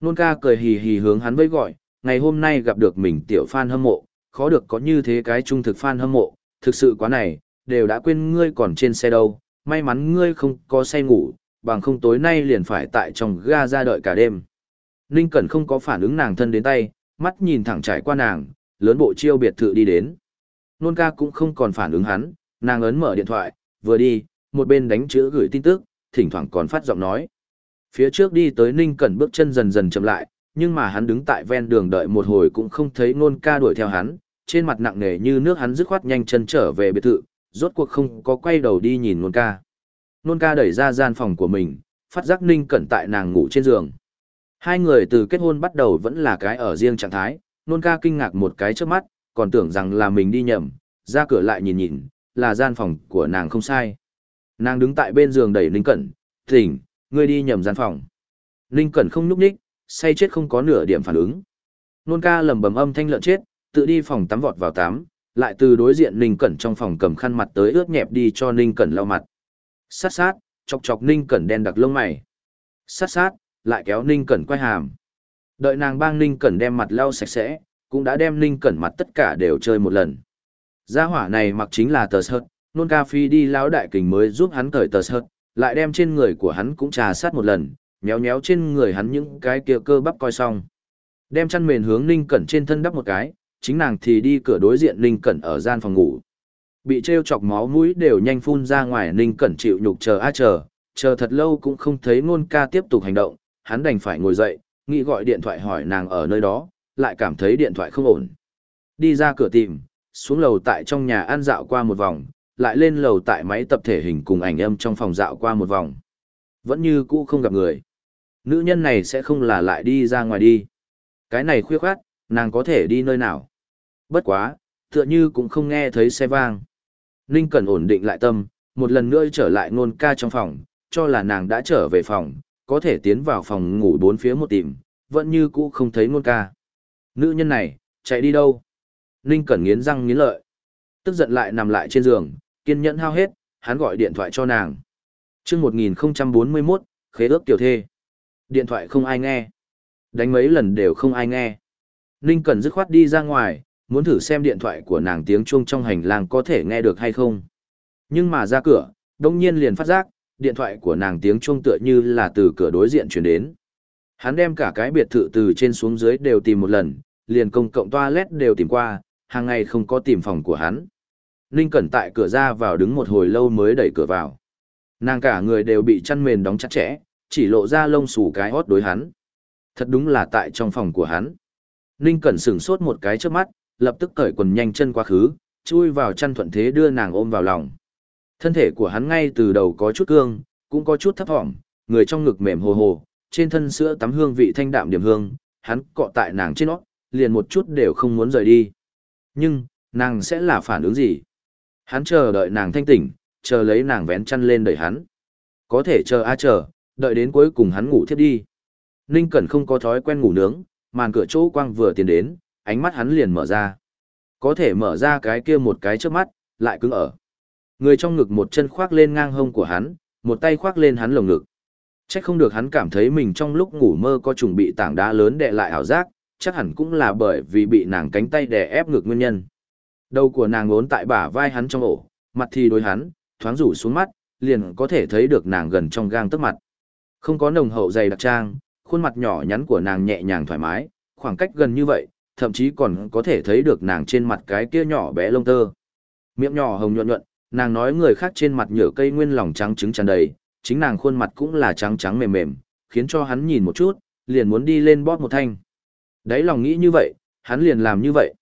Nôn ca cười hì hì hướng hắn với gọi, ngày hôm nay gặp được mình tiểu fan hâm mộ, khó được có như thế cái trung thực fan hâm mộ, thực sự quá này, đều đã quên ngươi còn trên xe đâu, may mắn ngươi không có say ngủ, bằng không tối nay liền phải tại trong ga ra đợi cả đêm. Ninh Cẩn không có phản ứng nàng thân đến tay, mắt nhìn thẳng trải qua nàng, lớn bộ chiêu biệt thự đi đến. Nôn ca cũng không còn phản ứng hắn, nàng ấn mở điện thoại, vừa đi, một bên đánh chữ gửi tin tức, thỉnh thoảng còn phát giọng nói. Phía trước đi tới Ninh Cẩn bước chân dần dần chậm lại, nhưng mà hắn đứng tại ven đường đợi một hồi cũng không thấy nôn ca đuổi theo hắn, trên mặt nặng nề như nước hắn dứt khoát nhanh chân trở về biệt thự, rốt cuộc không có quay đầu đi nhìn nôn ca. Nôn ca đẩy ra gian phòng của mình, phát giác Ninh Cẩn tại nàng ngủ trên giường. Hai người từ kết hôn bắt đầu vẫn là cái ở riêng trạng thái, nôn ca kinh ngạc một cái trước mắt, còn tưởng rằng là mình đi nhầm, ra cửa lại nhìn nhìn, là gian phòng của nàng không sai. Nàng đứng tại bên giường đẩy Ninh Cẩn, tỉnh, ngươi đi nhầm gian phòng. Ninh Cẩn không nhúc nhích, say chết không có nửa điểm phản ứng. Nôn ca lầm bầm âm thanh lợn chết, tự đi phòng tắm vọt vào tắm, lại từ đối diện Ninh Cẩn trong phòng cầm khăn mặt tới ướt nhẹp đi cho Ninh Cẩn lau mặt. Sát sát, chọc chọc Ninh Cẩn đen đặc lông mày. Sát sát, lại kéo Ninh Cẩn quay hàm. Đợi nàng bang Ninh Cẩn đem mặt lau sạch sẽ, cũng đã đem Ninh Cẩn mặt tất cả đều chơi một lần. Gia hỏa này mặc chính là tờ sợt, nôn ca phi đi lão đại kình mới giúp hắn cởi tờ sợt, lại đem trên người của hắn cũng trà sát một lần, nhéo nhéo trên người hắn những cái kia cơ bắp coi xong. Đem chăn mền hướng Ninh Cẩn trên thân đắp một cái, chính nàng thì đi cửa đối diện Ninh Cẩn ở gian phòng ngủ. Bị treo chọc máu mũi đều nhanh phun ra ngoài Ninh Cẩn chịu nhục chờ a chờ, chờ thật lâu cũng không thấy ngôn ca tiếp tục hành động, hắn đành phải ngồi dậy, nghĩ gọi điện thoại hỏi nàng ở nơi đó, lại cảm thấy điện thoại không ổn. Đi ra cửa tìm, xuống lầu tại trong nhà ăn dạo qua một vòng, lại lên lầu tại máy tập thể hình cùng ảnh âm trong phòng dạo qua một vòng. Vẫn như cũ không gặp người. Nữ nhân này sẽ không là lại đi ra ngoài đi. Cái này khuya khoát, nàng có thể đi nơi nào. Bất quá, tựa như cũng không nghe thấy xe vang. Ninh cần ổn định lại tâm, một lần nữa trở lại nôn ca trong phòng, cho là nàng đã trở về phòng, có thể tiến vào phòng ngủ bốn phía một tìm, vẫn như cũ không thấy nôn ca. Nữ nhân này, chạy đi đâu? Ninh Cẩn nghiến răng nghiến lợi. Tức giận lại nằm lại trên giường, kiên nhẫn hao hết, hắn gọi điện thoại cho nàng. chương 1041, khế ước tiểu thê. Điện thoại không ai nghe. Đánh mấy lần đều không ai nghe. Ninh Cẩn dứt khoát đi ra ngoài, muốn thử xem điện thoại của nàng tiếng chuông trong hành lang có thể nghe được hay không. Nhưng mà ra cửa, đông nhiên liền phát giác, điện thoại của nàng tiếng chuông tựa như là từ cửa đối diện chuyển đến. Hắn đem cả cái biệt thự từ trên xuống dưới đều tìm một lần, liền công cộng toilet đều tìm qua, hàng ngày không có tìm phòng của hắn. Ninh Cẩn tại cửa ra vào đứng một hồi lâu mới đẩy cửa vào. Nàng cả người đều bị chăn mền đóng chặt chẽ, chỉ lộ ra lông xù cái hót đối hắn. Thật đúng là tại trong phòng của hắn. Ninh Cẩn sửng sốt một cái trước mắt, lập tức cởi quần nhanh chân quá khứ, chui vào chăn thuận thế đưa nàng ôm vào lòng. Thân thể của hắn ngay từ đầu có chút cương, cũng có chút thấp thỏm, người trong ngực mềm hồ hồ, trên thân sữa tắm hương vị thanh đạm điểm hương, hắn cọ tại nàng trên nó, liền một chút đều không muốn rời đi. Nhưng, nàng sẽ là phản ứng gì? Hắn chờ đợi nàng thanh tỉnh, chờ lấy nàng vén chăn lên đẩy hắn. Có thể chờ a à chờ, đợi đến cuối cùng hắn ngủ thiếp đi. Ninh Cẩn không có thói quen ngủ nướng, màn cửa chỗ quang vừa tiến đến, ánh mắt hắn liền mở ra. Có thể mở ra cái kia một cái trước mắt, lại cứng ở. Người trong ngực một chân khoác lên ngang hông của hắn, một tay khoác lên hắn lồng ngực. Chắc không được hắn cảm thấy mình trong lúc ngủ mơ có trùng bị tảng đá lớn đè lại ảo giác, chắc hẳn cũng là bởi vì bị nàng cánh tay đè ép ngực nguyên nhân. Đầu của nàng ngốn tại bả vai hắn trong ổ, mặt thì đối hắn, thoáng rủ xuống mắt, liền có thể thấy được nàng gần trong gang tấc mặt. Không có nồng hậu dày đặc trang, khuôn mặt nhỏ nhắn của nàng nhẹ nhàng thoải mái, khoảng cách gần như vậy, thậm chí còn có thể thấy được nàng trên mặt cái kia nhỏ bé lông tơ. Miệng nhỏ hồng nhuận nhuận, nàng nói người khác trên mặt nhựa cây nguyên lòng trắng trứng tràn đầy, chính nàng khuôn mặt cũng là trắng trắng mềm mềm, khiến cho hắn nhìn một chút, liền muốn đi lên bóp một thanh. Đấy lòng nghĩ như vậy, hắn liền làm như vậy.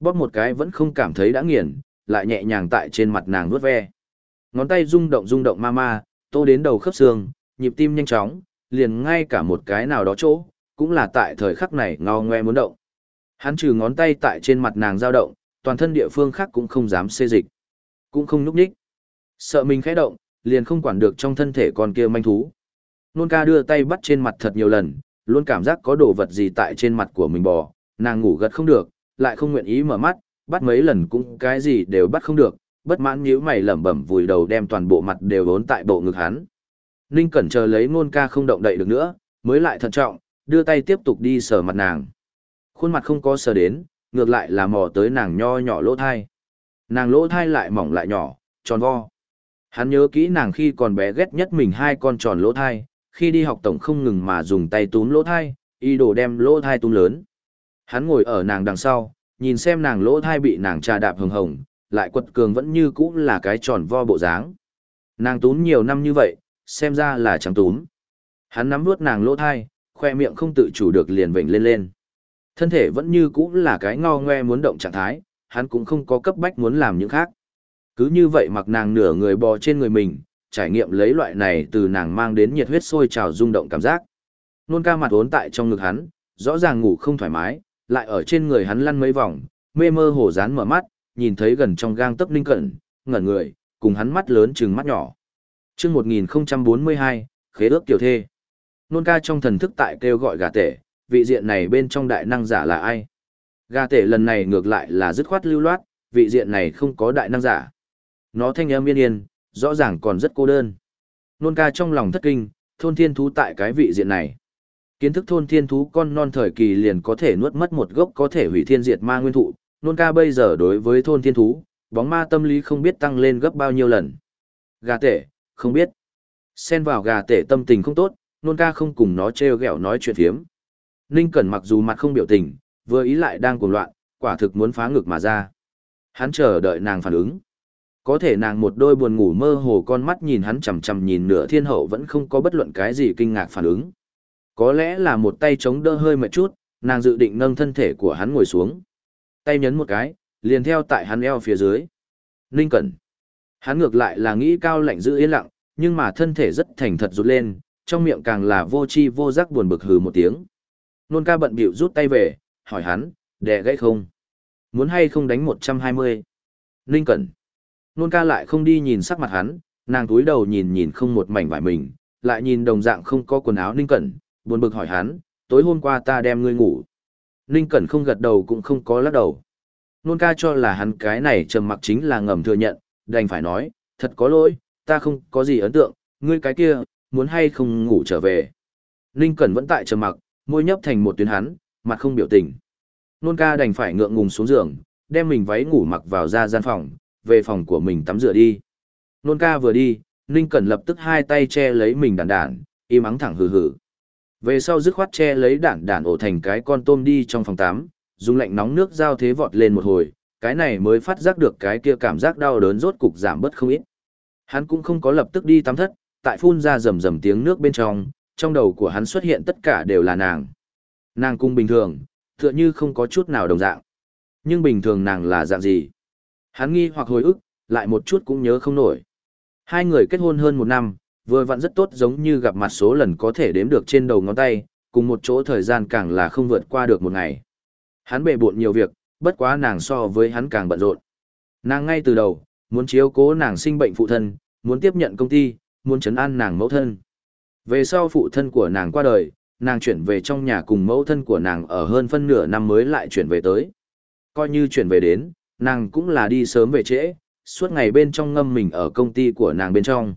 Bóp một cái vẫn không cảm thấy đã nghiền, lại nhẹ nhàng tại trên mặt nàng vuốt ve. Ngón tay rung động rung động ma ma, tô đến đầu khớp xương, nhịp tim nhanh chóng, liền ngay cả một cái nào đó chỗ, cũng là tại thời khắc này ngao ngoe muốn động. Hắn trừ ngón tay tại trên mặt nàng dao động, toàn thân địa phương khác cũng không dám xê dịch, cũng không núp đích. Sợ mình khẽ động, liền không quản được trong thân thể con kia manh thú. Nôn ca đưa tay bắt trên mặt thật nhiều lần, luôn cảm giác có đồ vật gì tại trên mặt của mình bò, nàng ngủ gật không được, lại không nguyện ý mở mắt, bắt mấy lần cũng cái gì đều bắt không được, bất mãn nhíu mày lẩm bẩm vùi đầu đem toàn bộ mặt đều vốn tại bộ ngực hắn. Ninh Cẩn chờ lấy ngôn ca không động đậy được nữa, mới lại thận trọng, đưa tay tiếp tục đi sờ mặt nàng. Khuôn mặt không có sờ đến, ngược lại là mò tới nàng nho nhỏ lỗ thai. Nàng lỗ thai lại mỏng lại nhỏ, tròn vo. Hắn nhớ kỹ nàng khi còn bé ghét nhất mình hai con tròn lỗ thai, khi đi học tổng không ngừng mà dùng tay túm lỗ thai, y đồ đem lỗ thai túm lớn. Hắn ngồi ở nàng đằng sau, nhìn xem nàng lỗ thai bị nàng trà đạp hồng hồng, lại quật cường vẫn như cũ là cái tròn vo bộ dáng. Nàng tún nhiều năm như vậy, xem ra là trắng tún. Hắn nắm nuốt nàng lỗ thai, khoe miệng không tự chủ được liền vệnh lên lên. Thân thể vẫn như cũ là cái ngao ngoe muốn động trạng thái, hắn cũng không có cấp bách muốn làm những khác. Cứ như vậy mặc nàng nửa người bò trên người mình, trải nghiệm lấy loại này từ nàng mang đến nhiệt huyết sôi trào rung động cảm giác. Nôn ca mặt ốn tại trong ngực hắn, rõ ràng ngủ không thoải mái, lại ở trên người hắn lăn mấy vòng, mê mơ hồ dán mở mắt, nhìn thấy gần trong gang tấc ninh cẩn, ngẩn người, cùng hắn mắt lớn trừng mắt nhỏ. chương 1042, khế ước tiểu thê. Nôn ca trong thần thức tại kêu gọi gà tể, vị diện này bên trong đại năng giả là ai? Gà tể lần này ngược lại là dứt khoát lưu loát, vị diện này không có đại năng giả. Nó thanh âm yên yên, rõ ràng còn rất cô đơn. Nôn ca trong lòng thất kinh, thôn thiên thú tại cái vị diện này. Kiến thức thôn thiên thú con non thời kỳ liền có thể nuốt mất một gốc có thể hủy thiên diệt ma nguyên thụ. Nôn ca bây giờ đối với thôn thiên thú, bóng ma tâm lý không biết tăng lên gấp bao nhiêu lần. Gà tể, không biết. Xen vào gà tể tâm tình không tốt, nôn ca không cùng nó treo gẹo nói chuyện phiếm. Ninh Cẩn mặc dù mặt không biểu tình, vừa ý lại đang cuồng loạn, quả thực muốn phá ngực mà ra. Hắn chờ đợi nàng phản ứng. Có thể nàng một đôi buồn ngủ mơ hồ con mắt nhìn hắn chằm chằm nhìn nửa thiên hậu vẫn không có bất luận cái gì kinh ngạc phản ứng. Có lẽ là một tay chống đỡ hơi mệt chút, nàng dự định nâng thân thể của hắn ngồi xuống. Tay nhấn một cái, liền theo tại hắn eo phía dưới. Ninh Cẩn. Hắn ngược lại là nghĩ cao lạnh giữ yên lặng, nhưng mà thân thể rất thành thật rụt lên, trong miệng càng là vô chi vô giác buồn bực hừ một tiếng. Nôn ca bận bịu rút tay về, hỏi hắn, đè gãy không? Muốn hay không đánh 120? Ninh Cẩn. Nôn ca lại không đi nhìn sắc mặt hắn, nàng túi đầu nhìn nhìn không một mảnh vải mình, lại nhìn đồng dạng không có quần áo Ninh Cẩn, buồn bực hỏi hắn, tối hôm qua ta đem ngươi ngủ. Ninh Cẩn không gật đầu cũng không có lắc đầu. Nôn ca cho là hắn cái này trầm mặc chính là ngầm thừa nhận, đành phải nói, thật có lỗi, ta không có gì ấn tượng, ngươi cái kia, muốn hay không ngủ trở về. Ninh Cẩn vẫn tại trầm mặc, môi nhấp thành một tuyến hắn, mặt không biểu tình. Nôn ca đành phải ngượng ngùng xuống giường, đem mình váy ngủ mặc vào ra gian phòng, về phòng của mình tắm rửa đi. Nôn ca vừa đi, Ninh Cẩn lập tức hai tay che lấy mình đàn đàn, im ắng thẳng hừ hừ. Về sau dứt khoát che lấy đản đản ổ thành cái con tôm đi trong phòng tắm, dùng lạnh nóng nước giao thế vọt lên một hồi, cái này mới phát giác được cái kia cảm giác đau đớn rốt cục giảm bớt không ít. Hắn cũng không có lập tức đi tắm thất, tại phun ra rầm rầm tiếng nước bên trong, trong đầu của hắn xuất hiện tất cả đều là nàng. Nàng cung bình thường, tựa như không có chút nào đồng dạng. Nhưng bình thường nàng là dạng gì? Hắn nghi hoặc hồi ức, lại một chút cũng nhớ không nổi. Hai người kết hôn hơn một năm, vừa vặn rất tốt giống như gặp mặt số lần có thể đếm được trên đầu ngón tay, cùng một chỗ thời gian càng là không vượt qua được một ngày. Hắn bề bộn nhiều việc, bất quá nàng so với hắn càng bận rộn. Nàng ngay từ đầu, muốn chiếu cố nàng sinh bệnh phụ thân, muốn tiếp nhận công ty, muốn chấn an nàng mẫu thân. Về sau phụ thân của nàng qua đời, nàng chuyển về trong nhà cùng mẫu thân của nàng ở hơn phân nửa năm mới lại chuyển về tới. Coi như chuyển về đến, nàng cũng là đi sớm về trễ, suốt ngày bên trong ngâm mình ở công ty của nàng bên trong.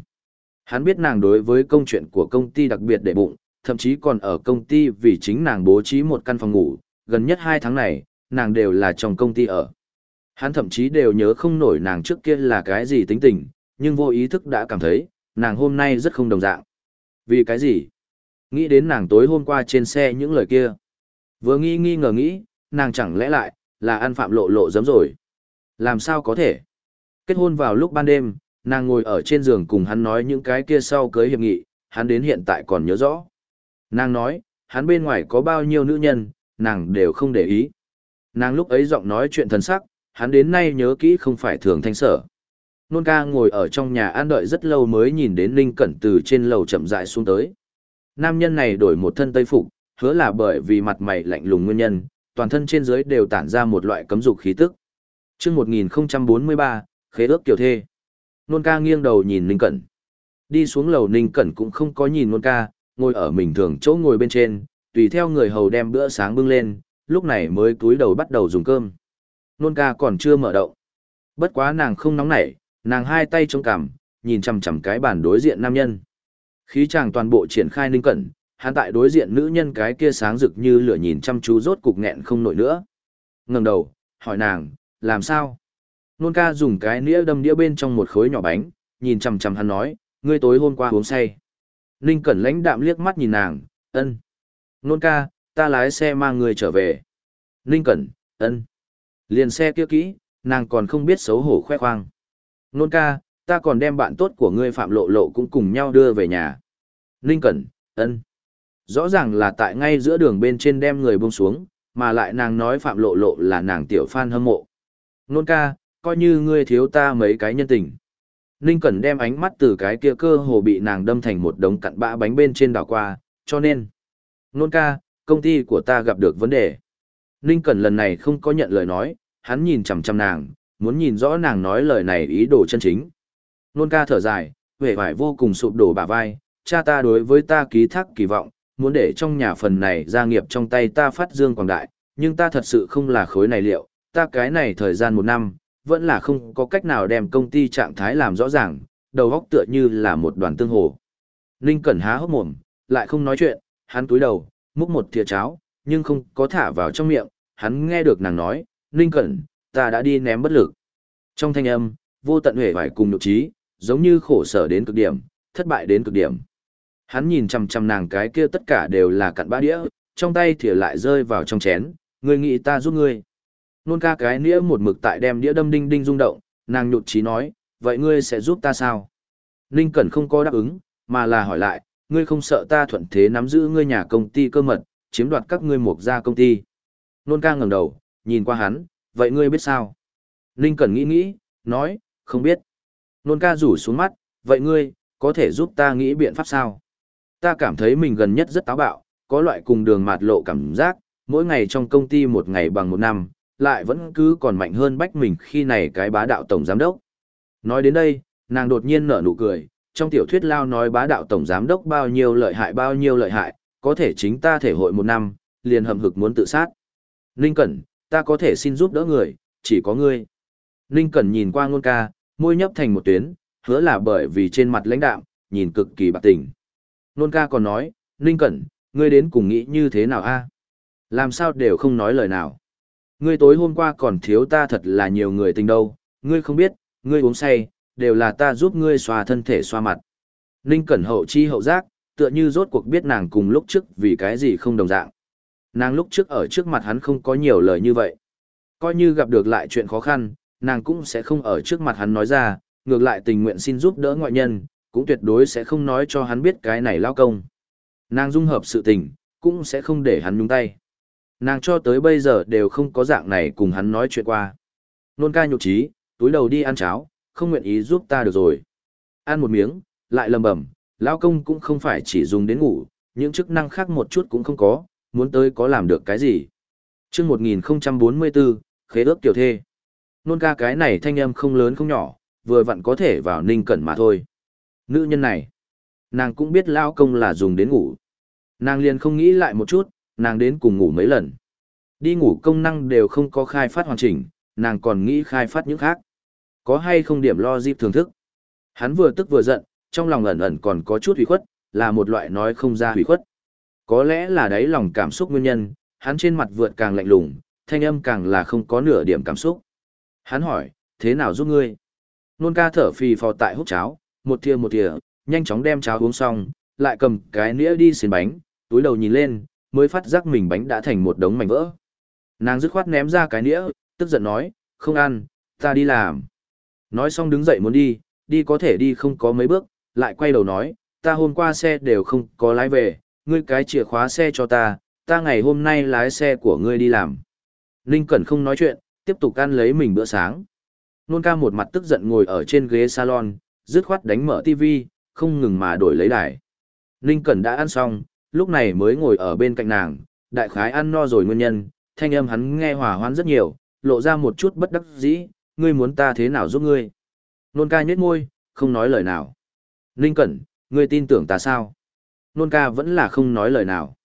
Hắn biết nàng đối với công chuyện của công ty đặc biệt để bụng, thậm chí còn ở công ty vì chính nàng bố trí một căn phòng ngủ, gần nhất hai tháng này, nàng đều là trong công ty ở. Hắn thậm chí đều nhớ không nổi nàng trước kia là cái gì tính tình, nhưng vô ý thức đã cảm thấy, nàng hôm nay rất không đồng dạng. Vì cái gì? Nghĩ đến nàng tối hôm qua trên xe những lời kia. Vừa nghi nghi ngờ nghĩ, nàng chẳng lẽ lại, là ăn phạm lộ lộ giấm rồi. Làm sao có thể? Kết hôn vào lúc ban đêm, nàng ngồi ở trên giường cùng hắn nói những cái kia sau cưới hiệp nghị, hắn đến hiện tại còn nhớ rõ. Nàng nói, hắn bên ngoài có bao nhiêu nữ nhân, nàng đều không để ý. Nàng lúc ấy giọng nói chuyện thần sắc, hắn đến nay nhớ kỹ không phải thường thanh sở. Nôn ca ngồi ở trong nhà an đợi rất lâu mới nhìn đến Linh Cẩn từ trên lầu chậm rãi xuống tới. Nam nhân này đổi một thân tây phục, hứa là bởi vì mặt mày lạnh lùng nguyên nhân, toàn thân trên dưới đều tản ra một loại cấm dục khí tức. Chương 1043, khế ước kiểu thê. Nôn ca nghiêng đầu nhìn Ninh Cẩn. Đi xuống lầu Ninh Cẩn cũng không có nhìn Nôn ca, ngồi ở mình thường chỗ ngồi bên trên, tùy theo người hầu đem bữa sáng bưng lên, lúc này mới túi đầu bắt đầu dùng cơm. Nôn ca còn chưa mở động. Bất quá nàng không nóng nảy, nàng hai tay chống cằm, nhìn chằm chằm cái bàn đối diện nam nhân. Khí chàng toàn bộ triển khai Ninh Cẩn, hắn tại đối diện nữ nhân cái kia sáng rực như lửa nhìn chăm chú rốt cục nghẹn không nổi nữa. Ngẩng đầu, hỏi nàng, làm sao? Nôn ca dùng cái nĩa đâm đĩa bên trong một khối nhỏ bánh, nhìn chằm chằm hắn nói, ngươi tối hôm qua uống say. Ninh Cẩn lãnh đạm liếc mắt nhìn nàng, ân. Nôn ca, ta lái xe mang người trở về. Ninh Cẩn, ân. Liền xe kia kỹ, nàng còn không biết xấu hổ khoe khoang. Nôn ca, ta còn đem bạn tốt của ngươi Phạm Lộ Lộ cũng cùng nhau đưa về nhà. Ninh Cẩn, ân. Rõ ràng là tại ngay giữa đường bên trên đem người buông xuống, mà lại nàng nói Phạm Lộ Lộ là nàng tiểu fan hâm mộ. Nôn ca, coi như ngươi thiếu ta mấy cái nhân tình. Ninh Cẩn đem ánh mắt từ cái kia cơ hồ bị nàng đâm thành một đống cặn bã bánh bên trên đảo qua, cho nên. Nôn ca, công ty của ta gặp được vấn đề. Ninh Cẩn lần này không có nhận lời nói, hắn nhìn chằm chằm nàng, muốn nhìn rõ nàng nói lời này ý đồ chân chính. Nôn ca thở dài, vẻ vải vô cùng sụp đổ bả vai, cha ta đối với ta ký thác kỳ vọng, muốn để trong nhà phần này gia nghiệp trong tay ta phát dương quảng đại, nhưng ta thật sự không là khối này liệu, ta cái này thời gian một năm, vẫn là không có cách nào đem công ty trạng thái làm rõ ràng, đầu óc tựa như là một đoàn tương hồ. Ninh Cẩn há hốc mồm, lại không nói chuyện, hắn túi đầu, múc một thìa cháo, nhưng không có thả vào trong miệng, hắn nghe được nàng nói, Ninh Cẩn, ta đã đi ném bất lực. Trong thanh âm, vô tận hề phải cùng nhục trí, giống như khổ sở đến cực điểm, thất bại đến cực điểm. Hắn nhìn chằm chằm nàng cái kia tất cả đều là cặn bã đĩa, trong tay thìa lại rơi vào trong chén, người nghĩ ta giúp ngươi. Nôn ca cái nĩa một mực tại đem đĩa đâm đinh đinh rung động, nàng nhụt chí nói, vậy ngươi sẽ giúp ta sao? Ninh Cẩn không có đáp ứng, mà là hỏi lại, ngươi không sợ ta thuận thế nắm giữ ngươi nhà công ty cơ mật, chiếm đoạt các ngươi mục ra công ty. Nôn ca ngẩng đầu, nhìn qua hắn, vậy ngươi biết sao? Ninh Cẩn nghĩ nghĩ, nói, không biết. Nôn ca rủ xuống mắt, vậy ngươi, có thể giúp ta nghĩ biện pháp sao? Ta cảm thấy mình gần nhất rất táo bạo, có loại cùng đường mạt lộ cảm giác, mỗi ngày trong công ty một ngày bằng một năm, lại vẫn cứ còn mạnh hơn bách mình khi này cái bá đạo tổng giám đốc. Nói đến đây, nàng đột nhiên nở nụ cười, trong tiểu thuyết lao nói bá đạo tổng giám đốc bao nhiêu lợi hại bao nhiêu lợi hại, có thể chính ta thể hội một năm, liền hầm hực muốn tự sát. Ninh Cẩn, ta có thể xin giúp đỡ người, chỉ có ngươi. Ninh Cẩn nhìn qua ngôn ca, môi nhấp thành một tuyến, hứa là bởi vì trên mặt lãnh đạm, nhìn cực kỳ bạc tình. Nôn ca còn nói, Ninh Cẩn, ngươi đến cùng nghĩ như thế nào a? Làm sao đều không nói lời nào. Ngươi tối hôm qua còn thiếu ta thật là nhiều người tình đâu, ngươi không biết, ngươi uống say, đều là ta giúp ngươi xoa thân thể xoa mặt. Ninh Cẩn hậu chi hậu giác, tựa như rốt cuộc biết nàng cùng lúc trước vì cái gì không đồng dạng. Nàng lúc trước ở trước mặt hắn không có nhiều lời như vậy. Coi như gặp được lại chuyện khó khăn, nàng cũng sẽ không ở trước mặt hắn nói ra, ngược lại tình nguyện xin giúp đỡ ngoại nhân, cũng tuyệt đối sẽ không nói cho hắn biết cái này lao công. Nàng dung hợp sự tình, cũng sẽ không để hắn nhúng tay. Nàng cho tới bây giờ đều không có dạng này cùng hắn nói chuyện qua. Nôn ca nhục trí, túi đầu đi ăn cháo, không nguyện ý giúp ta được rồi. Ăn một miếng, lại lầm bầm. lao công cũng không phải chỉ dùng đến ngủ, những chức năng khác một chút cũng không có, muốn tới có làm được cái gì. chương 1044, khế ước tiểu thê. Nôn ca cái này thanh âm không lớn không nhỏ, vừa vặn có thể vào ninh cẩn mà thôi. Nữ nhân này, nàng cũng biết lao công là dùng đến ngủ. Nàng liền không nghĩ lại một chút, nàng đến cùng ngủ mấy lần. Đi ngủ công năng đều không có khai phát hoàn chỉnh, nàng còn nghĩ khai phát những khác. Có hay không điểm lo dịp thưởng thức. Hắn vừa tức vừa giận, trong lòng ẩn ẩn còn có chút hủy khuất, là một loại nói không ra hủy khuất. Có lẽ là đấy lòng cảm xúc nguyên nhân, hắn trên mặt vượt càng lạnh lùng, thanh âm càng là không có nửa điểm cảm xúc. Hắn hỏi, thế nào giúp ngươi? Nôn ca thở phì phò tại hút cháo, một thìa một thìa, nhanh chóng đem cháo uống xong, lại cầm cái nĩa đi xin bánh, túi đầu nhìn lên, mới phát giác mình bánh đã thành một đống mảnh vỡ. Nàng dứt khoát ném ra cái nĩa, tức giận nói, không ăn, ta đi làm. Nói xong đứng dậy muốn đi, đi có thể đi không có mấy bước, lại quay đầu nói, ta hôm qua xe đều không có lái về, ngươi cái chìa khóa xe cho ta, ta ngày hôm nay lái xe của ngươi đi làm. Ninh Cẩn không nói chuyện, tiếp tục ăn lấy mình bữa sáng. Nôn ca một mặt tức giận ngồi ở trên ghế salon, dứt khoát đánh mở TV, không ngừng mà đổi lấy đài. Ninh Cẩn đã ăn xong, lúc này mới ngồi ở bên cạnh nàng, đại khái ăn no rồi nguyên nhân, thanh âm hắn nghe hòa hoãn rất nhiều, lộ ra một chút bất đắc dĩ, ngươi muốn ta thế nào giúp ngươi. Nôn ca nhếch môi, không nói lời nào. Ninh Cẩn, ngươi tin tưởng ta sao? Nôn ca vẫn là không nói lời nào.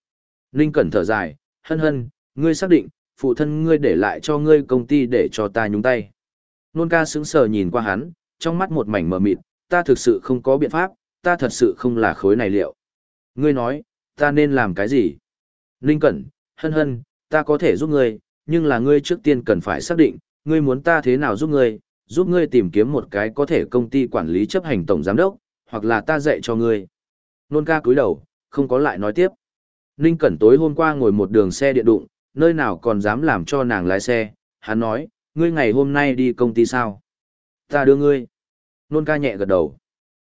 Ninh Cẩn thở dài, hân hân, ngươi xác định, phụ thân ngươi để lại cho ngươi công ty để cho ta nhúng tay. Nôn ca sững sờ nhìn qua hắn, trong mắt một mảnh mờ mịt, ta thực sự không có biện pháp, ta thật sự không là khối này liệu. Ngươi nói, ta nên làm cái gì? Ninh Cẩn, hân hân, ta có thể giúp ngươi, nhưng là ngươi trước tiên cần phải xác định, ngươi muốn ta thế nào giúp ngươi, giúp ngươi tìm kiếm một cái có thể công ty quản lý chấp hành tổng giám đốc, hoặc là ta dạy cho ngươi. Nôn ca cúi đầu, không có lại nói tiếp. Ninh Cẩn tối hôm qua ngồi một đường xe điện đụng, nơi nào còn dám làm cho nàng lái xe, hắn nói, ngươi ngày hôm nay đi công ty sao? Ta đưa ngươi. Nôn ca nhẹ gật đầu.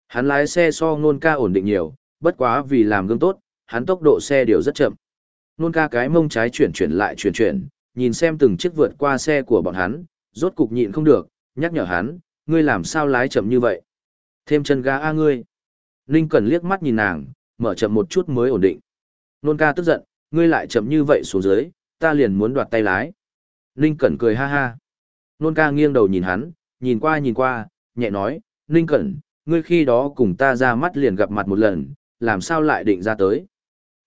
Hắn lái xe so nôn ca ổn định nhiều, bất quá vì làm gương tốt, hắn tốc độ xe đều rất chậm. Nôn ca cái mông trái chuyển chuyển lại chuyển chuyển, nhìn xem từng chiếc vượt qua xe của bọn hắn, rốt cục nhịn không được, nhắc nhở hắn, ngươi làm sao lái chậm như vậy? Thêm chân ga a ngươi. Ninh Cẩn liếc mắt nhìn nàng, mở chậm một chút mới ổn định. Nôn ca tức giận, ngươi lại chậm như vậy xuống dưới, ta liền muốn đoạt tay lái. Ninh Cẩn cười ha ha. Nôn ca nghiêng đầu nhìn hắn, nhìn qua nhìn qua, nhẹ nói, Ninh Cẩn, ngươi khi đó cùng ta ra mắt liền gặp mặt một lần, làm sao lại định ra tới.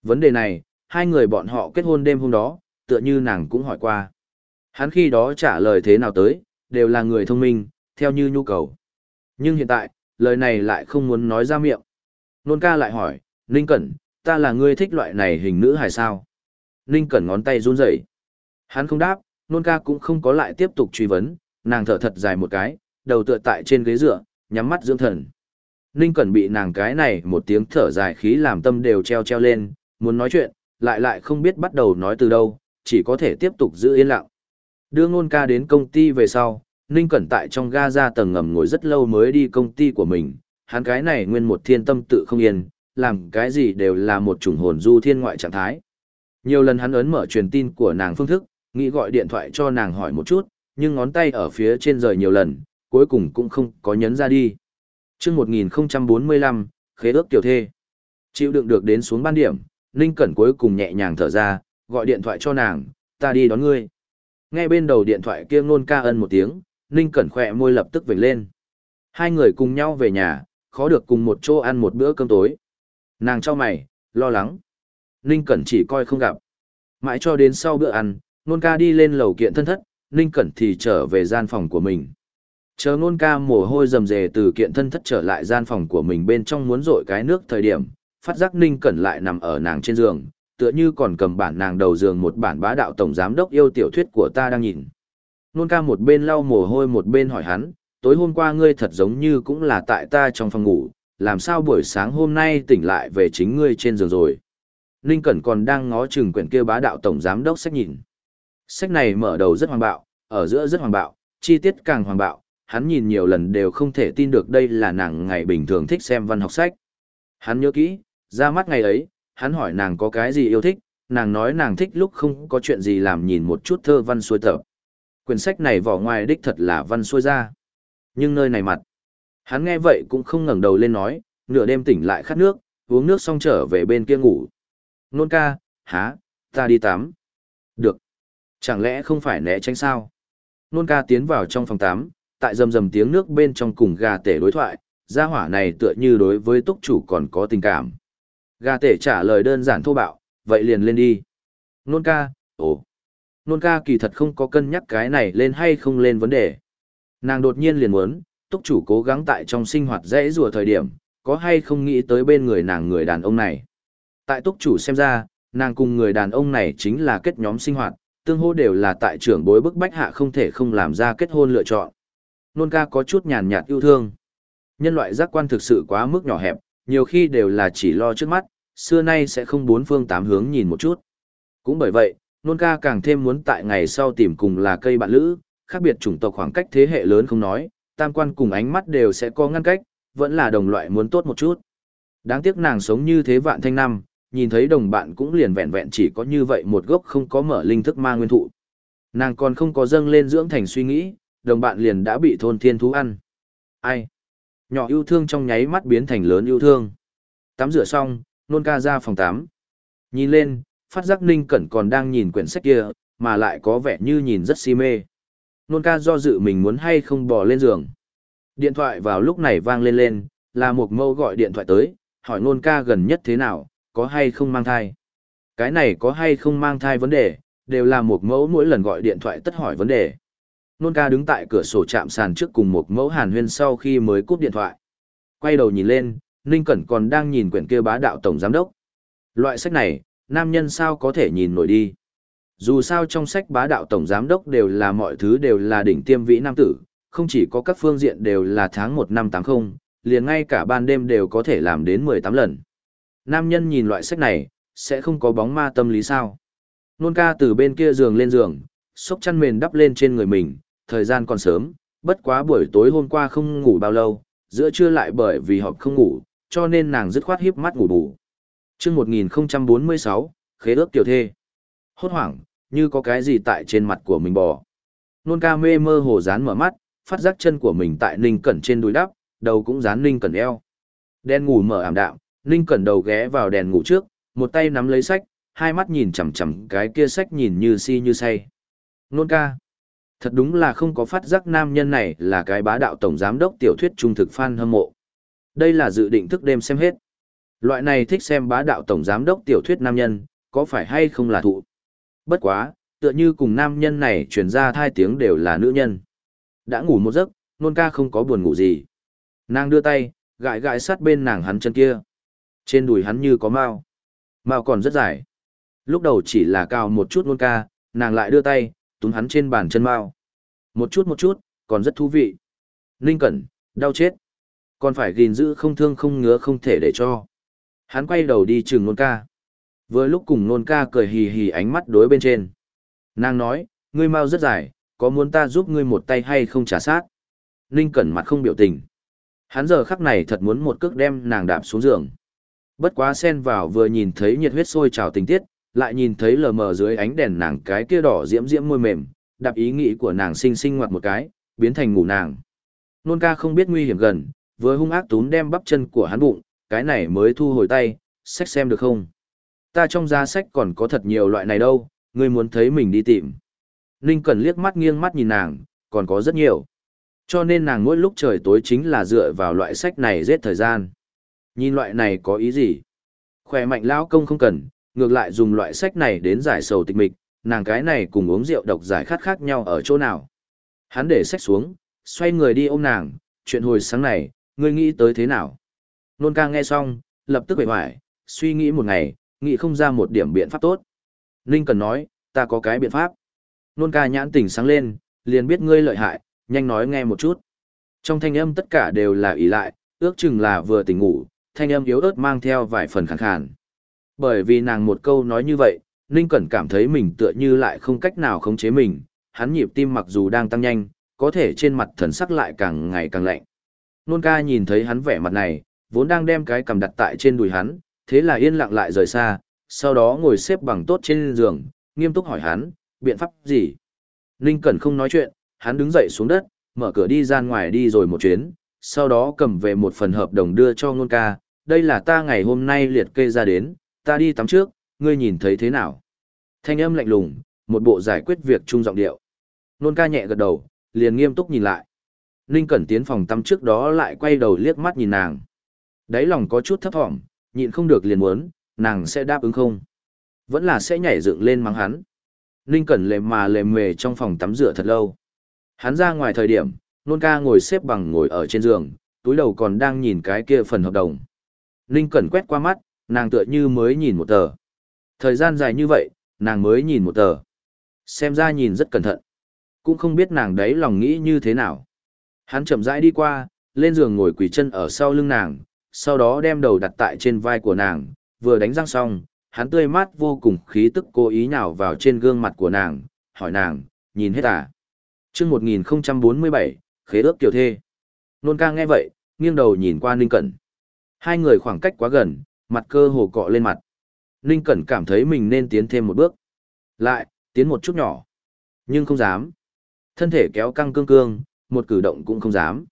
Vấn đề này, hai người bọn họ kết hôn đêm hôm đó, tựa như nàng cũng hỏi qua. Hắn khi đó trả lời thế nào tới, đều là người thông minh, theo như nhu cầu. Nhưng hiện tại, lời này lại không muốn nói ra miệng. Nôn ca lại hỏi, Ninh Cẩn, ta là ngươi thích loại này hình nữ hay sao? Ninh Cẩn ngón tay run rẩy. Hắn không đáp, nôn ca cũng không có lại tiếp tục truy vấn, nàng thở thật dài một cái, đầu tựa tại trên ghế dựa, nhắm mắt dưỡng thần. Ninh Cẩn bị nàng cái này một tiếng thở dài khí làm tâm đều treo treo lên, muốn nói chuyện, lại lại không biết bắt đầu nói từ đâu, chỉ có thể tiếp tục giữ yên lặng. Đưa ngôn ca đến công ty về sau, Ninh Cẩn tại trong ga ra tầng ngầm ngồi rất lâu mới đi công ty của mình, hắn cái này nguyên một thiên tâm tự không yên, làm cái gì đều là một chủng hồn du thiên ngoại trạng thái. Nhiều lần hắn ấn mở truyền tin của nàng phương thức, nghĩ gọi điện thoại cho nàng hỏi một chút, nhưng ngón tay ở phía trên rời nhiều lần, cuối cùng cũng không có nhấn ra đi. Trước 1045, khế ước tiểu thê. Chịu đựng được đến xuống ban điểm, Ninh Cẩn cuối cùng nhẹ nhàng thở ra, gọi điện thoại cho nàng, ta đi đón ngươi. Nghe bên đầu điện thoại kia ngôn ca ân một tiếng, Ninh Cẩn khỏe môi lập tức vểnh lên. Hai người cùng nhau về nhà, khó được cùng một chỗ ăn một bữa cơm tối. Nàng cho mày, lo lắng. Ninh Cẩn chỉ coi không gặp. Mãi cho đến sau bữa ăn, nôn ca đi lên lầu kiện thân thất, Ninh Cẩn thì trở về gian phòng của mình. Chờ nôn ca mồ hôi rầm rề từ kiện thân thất trở lại gian phòng của mình bên trong muốn rội cái nước thời điểm, phát giác Ninh Cẩn lại nằm ở nàng trên giường, tựa như còn cầm bản nàng đầu giường một bản bá đạo tổng giám đốc yêu tiểu thuyết của ta đang nhìn. Nôn ca một bên lau mồ hôi một bên hỏi hắn, tối hôm qua ngươi thật giống như cũng là tại ta trong phòng ngủ, làm sao buổi sáng hôm nay tỉnh lại về chính ngươi trên giường rồi. Ninh Cẩn còn đang ngó chừng quyển kia bá đạo tổng giám đốc sách nhìn. Sách này mở đầu rất hoàng bạo, ở giữa rất hoàng bạo, chi tiết càng hoàng bạo, hắn nhìn nhiều lần đều không thể tin được đây là nàng ngày bình thường thích xem văn học sách. Hắn nhớ kỹ, ra mắt ngày ấy, hắn hỏi nàng có cái gì yêu thích, nàng nói nàng thích lúc không có chuyện gì làm nhìn một chút thơ văn xuôi tập. Quyển sách này vỏ ngoài đích thật là văn xuôi ra. Nhưng nơi này mặt. Hắn nghe vậy cũng không ngẩng đầu lên nói, nửa đêm tỉnh lại khát nước, uống nước xong trở về bên kia ngủ. Nôn ca, há, ta đi tắm. Được. Chẳng lẽ không phải né tránh sao? Nôn ca tiến vào trong phòng tắm, tại rầm rầm tiếng nước bên trong cùng gà tể đối thoại, gia hỏa này tựa như đối với túc chủ còn có tình cảm. Gà tể trả lời đơn giản thô bạo, vậy liền lên đi. Nôn ca, ồ. Nôn ca kỳ thật không có cân nhắc cái này lên hay không lên vấn đề. Nàng đột nhiên liền muốn, túc chủ cố gắng tại trong sinh hoạt dễ rùa thời điểm, có hay không nghĩ tới bên người nàng người đàn ông này. Tại túc chủ xem ra, nàng cùng người đàn ông này chính là kết nhóm sinh hoạt, tương hô đều là tại trưởng bối bức bách hạ không thể không làm ra kết hôn lựa chọn. Nôn ca có chút nhàn nhạt yêu thương. Nhân loại giác quan thực sự quá mức nhỏ hẹp, nhiều khi đều là chỉ lo trước mắt, xưa nay sẽ không bốn phương tám hướng nhìn một chút. Cũng bởi vậy, nôn ca càng thêm muốn tại ngày sau tìm cùng là cây bạn lữ, khác biệt chủng tộc khoảng cách thế hệ lớn không nói, tam quan cùng ánh mắt đều sẽ có ngăn cách, vẫn là đồng loại muốn tốt một chút. Đáng tiếc nàng sống như thế vạn thanh năm, nhìn thấy đồng bạn cũng liền vẹn vẹn chỉ có như vậy một gốc không có mở linh thức ma nguyên thụ. Nàng còn không có dâng lên dưỡng thành suy nghĩ, đồng bạn liền đã bị thôn thiên thú ăn. Ai? Nhỏ yêu thương trong nháy mắt biến thành lớn yêu thương. Tắm rửa xong, Nôn ca ra phòng tắm, Nhìn lên, phát giác Ninh Cẩn còn đang nhìn quyển sách kia, mà lại có vẻ như nhìn rất si mê. Nôn ca do dự mình muốn hay không bỏ lên giường. Điện thoại vào lúc này vang lên lên, là một mâu gọi điện thoại tới, hỏi nôn ca gần nhất thế nào, có hay không mang thai. Cái này có hay không mang thai vấn đề, đều là một mẫu mỗi lần gọi điện thoại tất hỏi vấn đề. Nôn ca đứng tại cửa sổ chạm sàn trước cùng một mẫu hàn huyên sau khi mới cúp điện thoại. Quay đầu nhìn lên, Ninh Cẩn còn đang nhìn quyển kia bá đạo tổng giám đốc. Loại sách này, nam nhân sao có thể nhìn nổi đi. Dù sao trong sách bá đạo tổng giám đốc đều là mọi thứ đều là đỉnh tiêm vĩ nam tử, không chỉ có các phương diện đều là tháng một năm 80, liền ngay cả ban đêm đều có thể làm đến 18 lần. Nam nhân nhìn loại sách này, sẽ không có bóng ma tâm lý sao. Nôn ca từ bên kia giường lên giường, xốc chăn mền đắp lên trên người mình, thời gian còn sớm, bất quá buổi tối hôm qua không ngủ bao lâu, giữa trưa lại bởi vì họp không ngủ, cho nên nàng dứt khoát hiếp mắt ngủ bù. Chương 1046, khế ước tiểu thê. Hốt hoảng, như có cái gì tại trên mặt của mình bò. Nôn ca mê mơ hồ dán mở mắt, phát giác chân của mình tại Ninh Cẩn trên đùi đắp, đầu cũng dán Ninh Cẩn eo. Đen ngủ mở ảm đạm, Ninh Cẩn đầu ghé vào đèn ngủ trước, một tay nắm lấy sách, hai mắt nhìn chằm chằm cái kia sách nhìn như si như say. Nôn ca. Thật đúng là không có phát giác nam nhân này là cái bá đạo tổng giám đốc tiểu thuyết trung thực fan hâm mộ. Đây là dự định thức đêm xem hết. Loại này thích xem bá đạo tổng giám đốc tiểu thuyết nam nhân, có phải hay không là thụ? Bất quá, tựa như cùng nam nhân này truyền ra thai tiếng đều là nữ nhân. Đã ngủ một giấc, nôn ca không có buồn ngủ gì. Nàng đưa tay, gãi gãi sát bên nàng hắn chân kia. Trên đùi hắn như có mao. Mao còn rất dài. Lúc đầu chỉ là cao một chút nôn ca, nàng lại đưa tay, túm hắn trên bàn chân mao. Một chút một chút, còn rất thú vị. Ninh Cẩn, đau chết. Còn phải gìn giữ không thương không ngứa không thể để cho. Hắn quay đầu đi chừng nôn ca. Vừa lúc cùng nôn ca cười hì hì ánh mắt đối bên trên. Nàng nói, ngươi mau rất dài, có muốn ta giúp ngươi một tay hay không trả sát? Ninh Cẩn mặt không biểu tình. Hắn giờ khắc này thật muốn một cước đem nàng đạp xuống giường. Bất quá xen vào vừa nhìn thấy nhiệt huyết sôi trào tình tiết, lại nhìn thấy lờ mờ dưới ánh đèn nàng cái kia đỏ diễm diễm môi mềm, đạp ý nghĩ của nàng sinh sinh ngoặt một cái, biến thành ngủ nàng. Nôn ca không biết nguy hiểm gần, vừa hung ác tún đem bắp chân của hắn bụng, cái này mới thu hồi tay, sách xem được không? Ta trong giá sách còn có thật nhiều loại này đâu, ngươi muốn thấy mình đi tìm. Ninh cần liếc mắt nghiêng mắt nhìn nàng, còn có rất nhiều. Cho nên nàng mỗi lúc trời tối chính là dựa vào loại sách này giết thời gian. Nhìn loại này có ý gì? Khỏe mạnh lão công không cần, ngược lại dùng loại sách này đến giải sầu tịch mịch, nàng cái này cùng uống rượu độc giải khát khác nhau ở chỗ nào. Hắn để sách xuống, xoay người đi ôm nàng, chuyện hồi sáng này, ngươi nghĩ tới thế nào? Nôn ca nghe xong, lập tức bệ hoài, suy nghĩ một ngày, nghĩ không ra một điểm biện pháp tốt. Ninh cần nói, ta có cái biện pháp. Nôn ca nhãn tỉnh sáng lên, liền biết ngươi lợi hại, nhanh nói nghe một chút. Trong thanh âm tất cả đều là ý lại, ước chừng là vừa tỉnh ngủ, thanh âm yếu ớt mang theo vài phần khàn khàn. Bởi vì nàng một câu nói như vậy, Ninh Cẩn cảm thấy mình tựa như lại không cách nào khống chế mình, hắn nhịp tim mặc dù đang tăng nhanh, có thể trên mặt thần sắc lại càng ngày càng lạnh. Nôn ca nhìn thấy hắn vẻ mặt này, vốn đang đem cái cầm đặt tại trên đùi hắn, thế là yên lặng lại rời xa, sau đó ngồi xếp bằng tốt trên giường, nghiêm túc hỏi hắn, biện pháp gì? Ninh Cẩn không nói chuyện, hắn đứng dậy xuống đất, mở cửa đi ra ngoài đi rồi một chuyến, sau đó cầm về một phần hợp đồng đưa cho Nôn ca, đây là ta ngày hôm nay liệt kê ra đến, ta đi tắm trước, ngươi nhìn thấy thế nào? Thanh âm lạnh lùng, một bộ giải quyết việc trung giọng điệu. Nôn ca nhẹ gật đầu, liền nghiêm túc nhìn lại. Ninh Cẩn tiến phòng tắm trước đó lại quay đầu liếc mắt nhìn nàng. Đáy lòng có chút thấp thỏm, nhịn không được liền muốn, nàng sẽ đáp ứng không? Vẫn là sẽ nhảy dựng lên mắng hắn. Ninh Cẩn lề mà lề mề trong phòng tắm rửa thật lâu. Hắn ra ngoài thời điểm, nôn ca ngồi xếp bằng ngồi ở trên giường, túi đầu còn đang nhìn cái kia phần hợp đồng. Ninh Cẩn quét qua mắt, nàng tựa như mới nhìn một tờ. Thời gian dài như vậy, nàng mới nhìn một tờ. Xem ra nhìn rất cẩn thận. Cũng không biết nàng đấy lòng nghĩ như thế nào. Hắn chậm rãi đi qua, lên giường ngồi quỳ chân ở sau lưng nàng, sau đó đem đầu đặt tại trên vai của nàng, vừa đánh răng xong, hắn tươi mát vô cùng khí tức cố ý nhào vào trên gương mặt của nàng, hỏi nàng, nhìn hết à? chương 1047, khế ước kiều thê. Nôn ca nghe vậy, nghiêng đầu nhìn qua Ninh Cẩn. Hai người khoảng cách quá gần, mặt cơ hồ cọ lên mặt. Ninh Cẩn cảm thấy mình nên tiến thêm một bước. Lại, tiến một chút nhỏ. Nhưng không dám. Thân thể kéo căng cương cương, một cử động cũng không dám.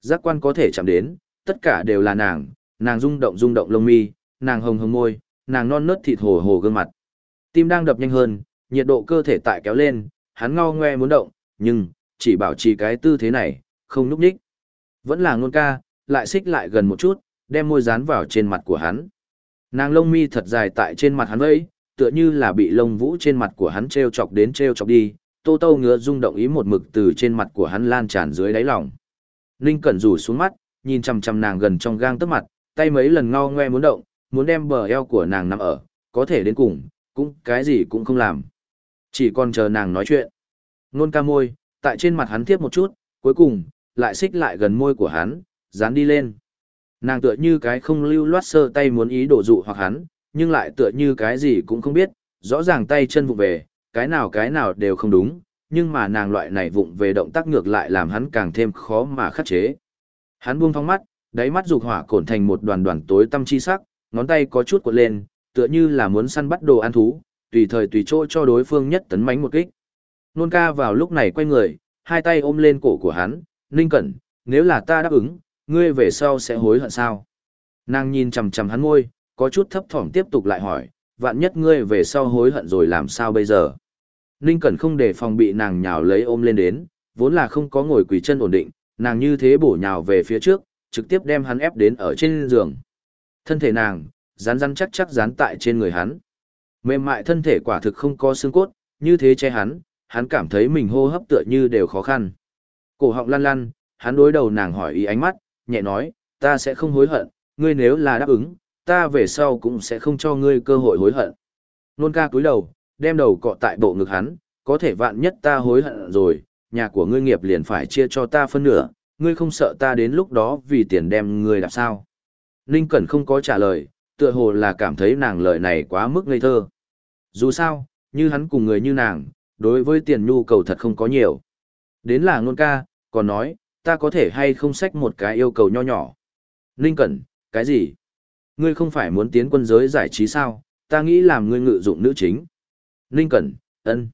Giác quan có thể chạm đến, tất cả đều là nàng, nàng rung động rung động lông mi, nàng hồng hồng môi, nàng non nớt thịt hồ hồ gương mặt. Tim đang đập nhanh hơn, nhiệt độ cơ thể tại kéo lên, hắn ngao ngoe muốn động, nhưng, chỉ bảo trì cái tư thế này, không núp nhích. Vẫn là ngôn ca, lại xích lại gần một chút, đem môi dán vào trên mặt của hắn. Nàng lông mi thật dài tại trên mặt hắn ấy, tựa như là bị lông vũ trên mặt của hắn treo chọc đến treo chọc đi, tô tô ngứa rung động ý một mực từ trên mặt của hắn lan tràn dưới đáy lòng. Ninh Cẩn rủ xuống mắt, nhìn chằm chằm nàng gần trong gang tấc mặt, tay mấy lần ngao ngoe muốn động, muốn đem bờ eo của nàng nằm ở, có thể đến cùng, cũng cái gì cũng không làm. Chỉ còn chờ nàng nói chuyện. Nôn ca môi, tại trên mặt hắn tiếp một chút, cuối cùng, lại xích lại gần môi của hắn, dán đi lên. Nàng tựa như cái không lưu loát sơ tay muốn ý đổ dụ hoặc hắn, nhưng lại tựa như cái gì cũng không biết, rõ ràng tay chân vụng về, cái nào cái nào đều không đúng, nhưng mà nàng loại này vụng về động tác ngược lại làm hắn càng thêm khó mà khắc chế. Hắn buông thong mắt, đáy mắt dục hỏa cổn thành một đoàn đoàn tối tâm chi sắc, ngón tay có chút cuộn lên, tựa như là muốn săn bắt đồ ăn thú, tùy thời tùy chỗ cho đối phương nhất tấn mánh một kích. Nôn ca vào lúc này quay người, hai tay ôm lên cổ của hắn, ninh cẩn, nếu là ta đáp ứng, ngươi về sau sẽ hối hận sao? Nàng nhìn chằm chằm hắn môi, có chút thấp thỏm tiếp tục lại hỏi, vạn nhất ngươi về sau hối hận rồi làm sao bây giờ? Ninh Cẩn không để phòng bị nàng nhào lấy ôm lên đến, vốn là không có ngồi quỳ chân ổn định, nàng như thế bổ nhào về phía trước, trực tiếp đem hắn ép đến ở trên giường. Thân thể nàng, rắn rắn chắc chắc dán tại trên người hắn. Mềm mại thân thể quả thực không có xương cốt, như thế che hắn, hắn cảm thấy mình hô hấp tựa như đều khó khăn. Cổ họng lăn lăn, hắn đối đầu nàng hỏi ý ánh mắt, nhẹ nói, ta sẽ không hối hận, ngươi nếu là đáp ứng, ta về sau cũng sẽ không cho ngươi cơ hội hối hận. Nôn ca cúi đầu, đem đầu cọ tại bộ ngực hắn, có thể vạn nhất ta hối hận rồi, nhà của ngươi nghiệp liền phải chia cho ta phân nửa, ngươi không sợ ta đến lúc đó vì tiền đem ngươi làm sao. Ninh Cẩn không có trả lời, tựa hồ là cảm thấy nàng lời này quá mức ngây thơ. Dù sao, như hắn cùng người như nàng, đối với tiền nhu cầu thật không có nhiều. Đến là ngôn ca, còn nói, ta có thể hay không xách một cái yêu cầu nho nhỏ. Ninh Cẩn, cái gì? Ngươi không phải muốn tiến quân giới giải trí sao, ta nghĩ làm ngươi ngự dụng nữ chính. Ninh Cẩn, ân.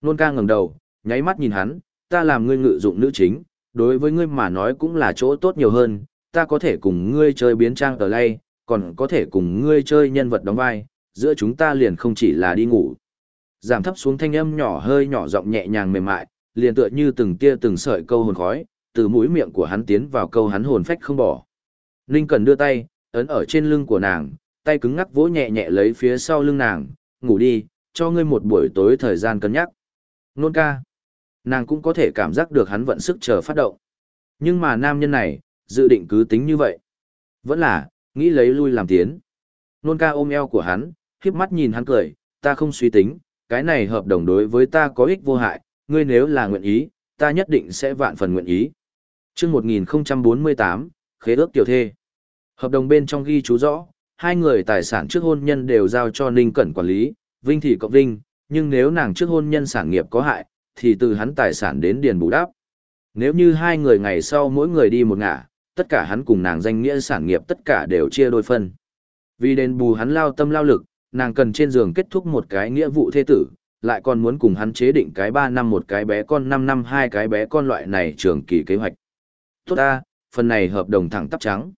Nôn ca ngẩng đầu, nháy mắt nhìn hắn, ta làm ngươi ngự dụng nữ chính, đối với ngươi mà nói cũng là chỗ tốt nhiều hơn, ta có thể cùng ngươi chơi biến trang tờ lay, còn có thể cùng ngươi chơi nhân vật đóng vai, giữa chúng ta liền không chỉ là đi ngủ. Giảm thấp xuống thanh âm nhỏ hơi nhỏ giọng nhẹ nhàng mềm mại, liền tựa như từng tia từng sợi câu hồn khói, từ mũi miệng của hắn tiến vào câu hắn hồn phách không bỏ. Ninh Cần đưa tay, ấn ở trên lưng của nàng, tay cứng ngắc vỗ nhẹ nhẹ lấy phía sau lưng nàng, ngủ đi, cho ngươi một buổi tối thời gian cân nhắc. Nôn ca. Nàng cũng có thể cảm giác được hắn vận sức chờ phát động. Nhưng mà nam nhân này, dự định cứ tính như vậy. Vẫn là, nghĩ lấy lui làm tiến. Nôn ca ôm eo của hắn, khiếp mắt nhìn hắn cười, ta không suy tính, cái này hợp đồng đối với ta có ích vô hại, ngươi nếu là nguyện ý, ta nhất định sẽ vạn phần nguyện ý. Trước 1048, khế ước tiểu thê. Hợp đồng bên trong ghi chú rõ, hai người tài sản trước hôn nhân đều giao cho Ninh Cẩn quản lý, Vinh thì cộng Vinh, nhưng nếu nàng trước hôn nhân sản nghiệp có hại, thì từ hắn tài sản đến điền bù đắp. Nếu như hai người ngày sau mỗi người đi một ngả, tất cả hắn cùng nàng danh nghĩa sản nghiệp tất cả đều chia đôi phân. Vì đền bù hắn lao tâm lao lực, nàng cần trên giường kết thúc một cái nghĩa vụ thế tử, lại còn muốn cùng hắn chế định cái 3 năm một cái bé con 5 năm hai cái bé con loại này trường kỳ kế hoạch. Tốt ta, phần này hợp đồng thẳng tắp trắng.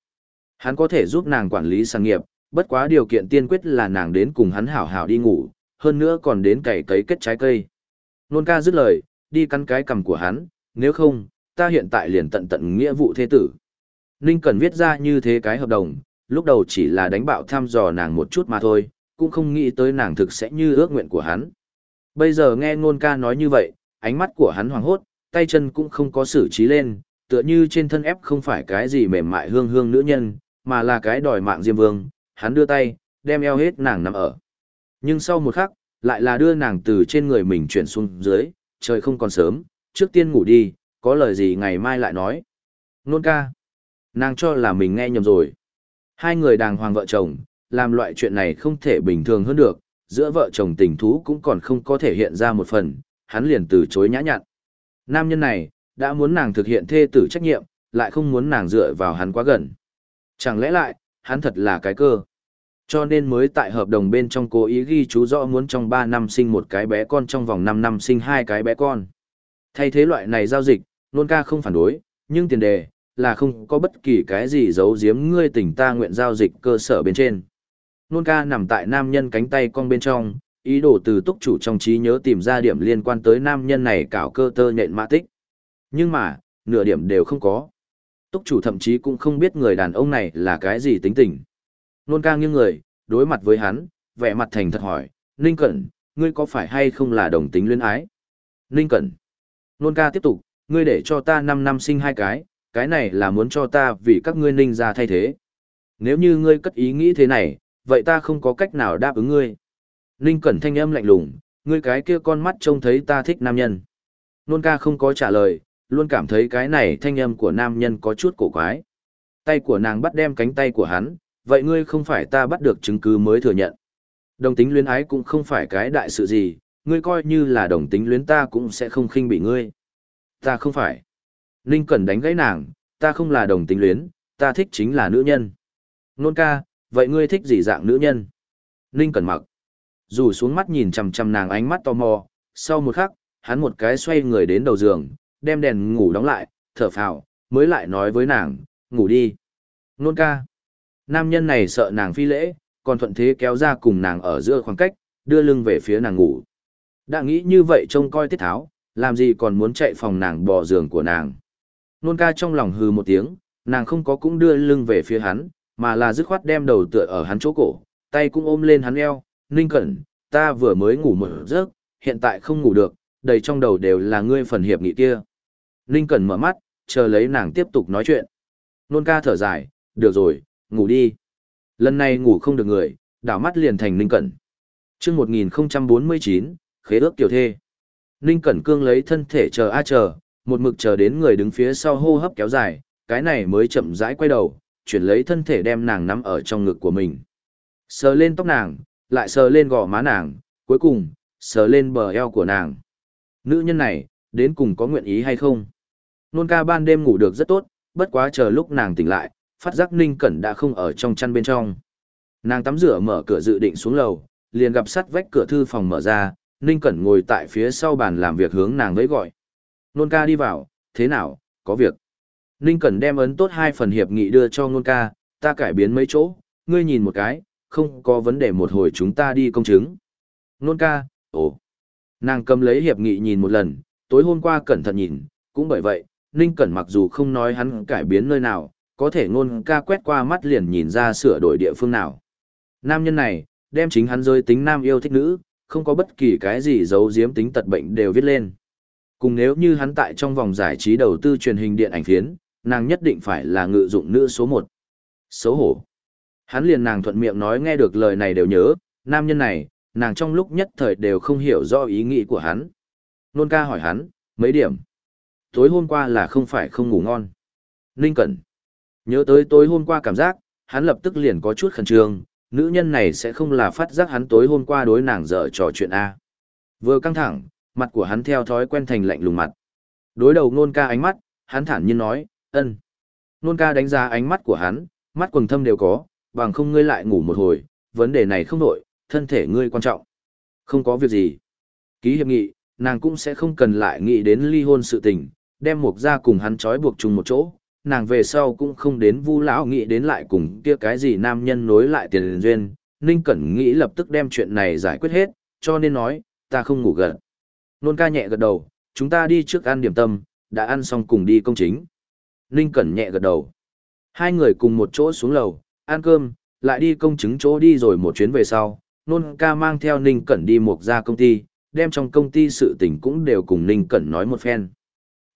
Hắn có thể giúp nàng quản lý sản nghiệp, bất quá điều kiện tiên quyết là nàng đến cùng hắn hảo hảo đi ngủ, hơn nữa còn đến cày cấy kết trái cây. Nôn ca dứt lời, đi cắn cái cầm của hắn, nếu không, ta hiện tại liền tận tận nghĩa vụ thế tử. Ninh cần viết ra như thế cái hợp đồng, lúc đầu chỉ là đánh bạo thăm dò nàng một chút mà thôi, cũng không nghĩ tới nàng thực sẽ như ước nguyện của hắn. Bây giờ nghe ngôn ca nói như vậy, ánh mắt của hắn hoàng hốt, tay chân cũng không có xử trí lên, tựa như trên thân ép không phải cái gì mềm mại hương hương nữ nhân, mà là cái đòi mạng diêm vương, hắn đưa tay, đem eo hết nàng nằm ở. Nhưng sau một khắc, lại là đưa nàng từ trên người mình chuyển xuống dưới, trời không còn sớm, trước tiên ngủ đi, có lời gì ngày mai lại nói. Nôn ca. Nàng cho là mình nghe nhầm rồi. Hai người đàng hoàng vợ chồng, làm loại chuyện này không thể bình thường hơn được, giữa vợ chồng tình thú cũng còn không có thể hiện ra một phần, hắn liền từ chối nhã nhặn. Nam nhân này, đã muốn nàng thực hiện thê tử trách nhiệm, lại không muốn nàng dựa vào hắn quá gần. Chẳng lẽ lại, hắn thật là cái cơ. Cho nên mới tại hợp đồng bên trong cố ý ghi chú rõ muốn trong 3 năm sinh một cái bé con trong vòng 5 năm sinh hai cái bé con. Thay thế loại này giao dịch, nôn ca không phản đối, nhưng tiền đề là không có bất kỳ cái gì giấu giếm ngươi tỉnh ta nguyện giao dịch cơ sở bên trên. Nôn ca nằm tại nam nhân cánh tay cong bên trong, ý đồ từ túc chủ trong trí nhớ tìm ra điểm liên quan tới nam nhân này cảo cơ tơ nhện mã tích. Nhưng mà, nửa điểm đều không có. Túc chủ thậm chí cũng không biết người đàn ông này là cái gì tính tình. Nôn ca nghiêng người, đối mặt với hắn, vẻ mặt thành thật hỏi, Ninh Cẩn, ngươi có phải hay không là đồng tính luyến ái? Ninh Cẩn. Nôn ca tiếp tục, ngươi để cho ta 5 năm sinh hai cái, cái này là muốn cho ta vì các ngươi ninh ra thay thế. Nếu như ngươi cất ý nghĩ thế này, vậy ta không có cách nào đáp ứng ngươi. Ninh Cẩn thanh âm lạnh lùng, ngươi cái kia con mắt trông thấy ta thích nam nhân. Nôn ca không có trả lời, luôn cảm thấy cái này thanh âm của nam nhân có chút cổ quái. Tay của nàng bắt đem cánh tay của hắn, vậy ngươi không phải ta bắt được chứng cứ mới thừa nhận. Đồng tính luyến ái cũng không phải cái đại sự gì, ngươi coi như là đồng tính luyến ta cũng sẽ không khinh bị ngươi. Ta không phải. Ninh Cẩn đánh gãy nàng, ta không là đồng tính luyến, ta thích chính là nữ nhân. Nôn ca, vậy ngươi thích gì dạng nữ nhân? Ninh Cẩn mặc. Dù xuống mắt nhìn chằm chằm nàng ánh mắt tò mò, sau một khắc, hắn một cái xoay người đến đầu giường, đem đèn ngủ đóng lại, thở phào, mới lại nói với nàng, ngủ đi. Nôn ca. Nam nhân này sợ nàng phi lễ, còn thuận thế kéo ra cùng nàng ở giữa khoảng cách, đưa lưng về phía nàng ngủ. Đã nghĩ như vậy trông coi tiết tháo, làm gì còn muốn chạy phòng nàng bò giường của nàng. Nôn ca trong lòng hừ một tiếng, nàng không có cũng đưa lưng về phía hắn, mà là dứt khoát đem đầu tựa ở hắn chỗ cổ, tay cũng ôm lên hắn eo, ninh cẩn, ta vừa mới ngủ một giấc, hiện tại không ngủ được, đầy trong đầu đều là ngươi phần hiệp nghị kia. Ninh cẩn mở mắt, chờ lấy nàng tiếp tục nói chuyện. Nôn ca thở dài, được rồi, ngủ đi. Lần này ngủ không được người, đảo mắt liền thành Ninh Cẩn. chương 1049, khế ước tiểu thê. Ninh Cẩn cương lấy thân thể chờ a chờ, một mực chờ đến người đứng phía sau hô hấp kéo dài, cái này mới chậm rãi quay đầu, chuyển lấy thân thể đem nàng nắm ở trong ngực của mình. Sờ lên tóc nàng, lại sờ lên gò má nàng, cuối cùng, sờ lên bờ eo của nàng. Nữ nhân này, đến cùng có nguyện ý hay không? Nôn ca ban đêm ngủ được rất tốt, bất quá chờ lúc nàng tỉnh lại, phát giác Ninh Cẩn đã không ở trong chăn bên trong. Nàng tắm rửa mở cửa dự định xuống lầu, liền gặp sắt vách cửa thư phòng mở ra, Ninh Cẩn ngồi tại phía sau bàn làm việc hướng nàng vẫy gọi. Nôn ca đi vào, thế nào, có việc. Ninh Cẩn đem ấn tốt hai phần hiệp nghị đưa cho Nôn ca, ta cải biến mấy chỗ, ngươi nhìn một cái, không có vấn đề một hồi chúng ta đi công chứng. Nôn ca, ồ. Nàng cầm lấy hiệp nghị nhìn một lần, tối hôm qua cẩn thận nhìn, cũng bởi vậy, Ninh Cẩn mặc dù không nói hắn cải biến nơi nào, có thể ngôn ca quét qua mắt liền nhìn ra sửa đổi địa phương nào. Nam nhân này, đem chính hắn rơi tính nam yêu thích nữ, không có bất kỳ cái gì giấu giếm tính tật bệnh đều viết lên. Cùng nếu như hắn tại trong vòng giải trí đầu tư truyền hình điện ảnh phiến, nàng nhất định phải là ngự dụng nữ số một. Xấu hổ. Hắn liền nàng thuận miệng nói nghe được lời này đều nhớ, nam nhân này, nàng trong lúc nhất thời đều không hiểu rõ ý nghĩ của hắn. Nôn ca hỏi hắn, mấy điểm. Tối hôm qua là không phải không ngủ ngon. Ninh Cẩn. Nhớ tới tối hôm qua cảm giác, hắn lập tức liền có chút khẩn trương, nữ nhân này sẽ không là phát giác hắn tối hôm qua đối nàng dở trò chuyện A. Vừa căng thẳng, mặt của hắn theo thói quen thành lạnh lùng mặt. Đối đầu nôn ca ánh mắt, hắn thản nhiên nói, ân. Nôn ca đánh giá ánh mắt của hắn, mắt quần thâm đều có, bằng không ngươi lại ngủ một hồi, vấn đề này không nổi, thân thể ngươi quan trọng. Không có việc gì. Ký hiệp nghị, nàng cũng sẽ không cần lại nghĩ đến ly hôn sự tình, đem mục ra cùng hắn trói buộc chung một chỗ, nàng về sau cũng không đến vu lão nghĩ đến lại cùng kia cái gì nam nhân nối lại tiền duyên, Ninh Cẩn nghĩ lập tức đem chuyện này giải quyết hết, cho nên nói, ta không ngủ gần. Nôn ca nhẹ gật đầu, chúng ta đi trước ăn điểm tâm, đã ăn xong cùng đi công chính. Ninh Cẩn nhẹ gật đầu. Hai người cùng một chỗ xuống lầu, ăn cơm, lại đi công chứng chỗ đi rồi một chuyến về sau. Nôn ca mang theo Ninh Cẩn đi một ra công ty, đem trong công ty sự tình cũng đều cùng Ninh Cẩn nói một phen.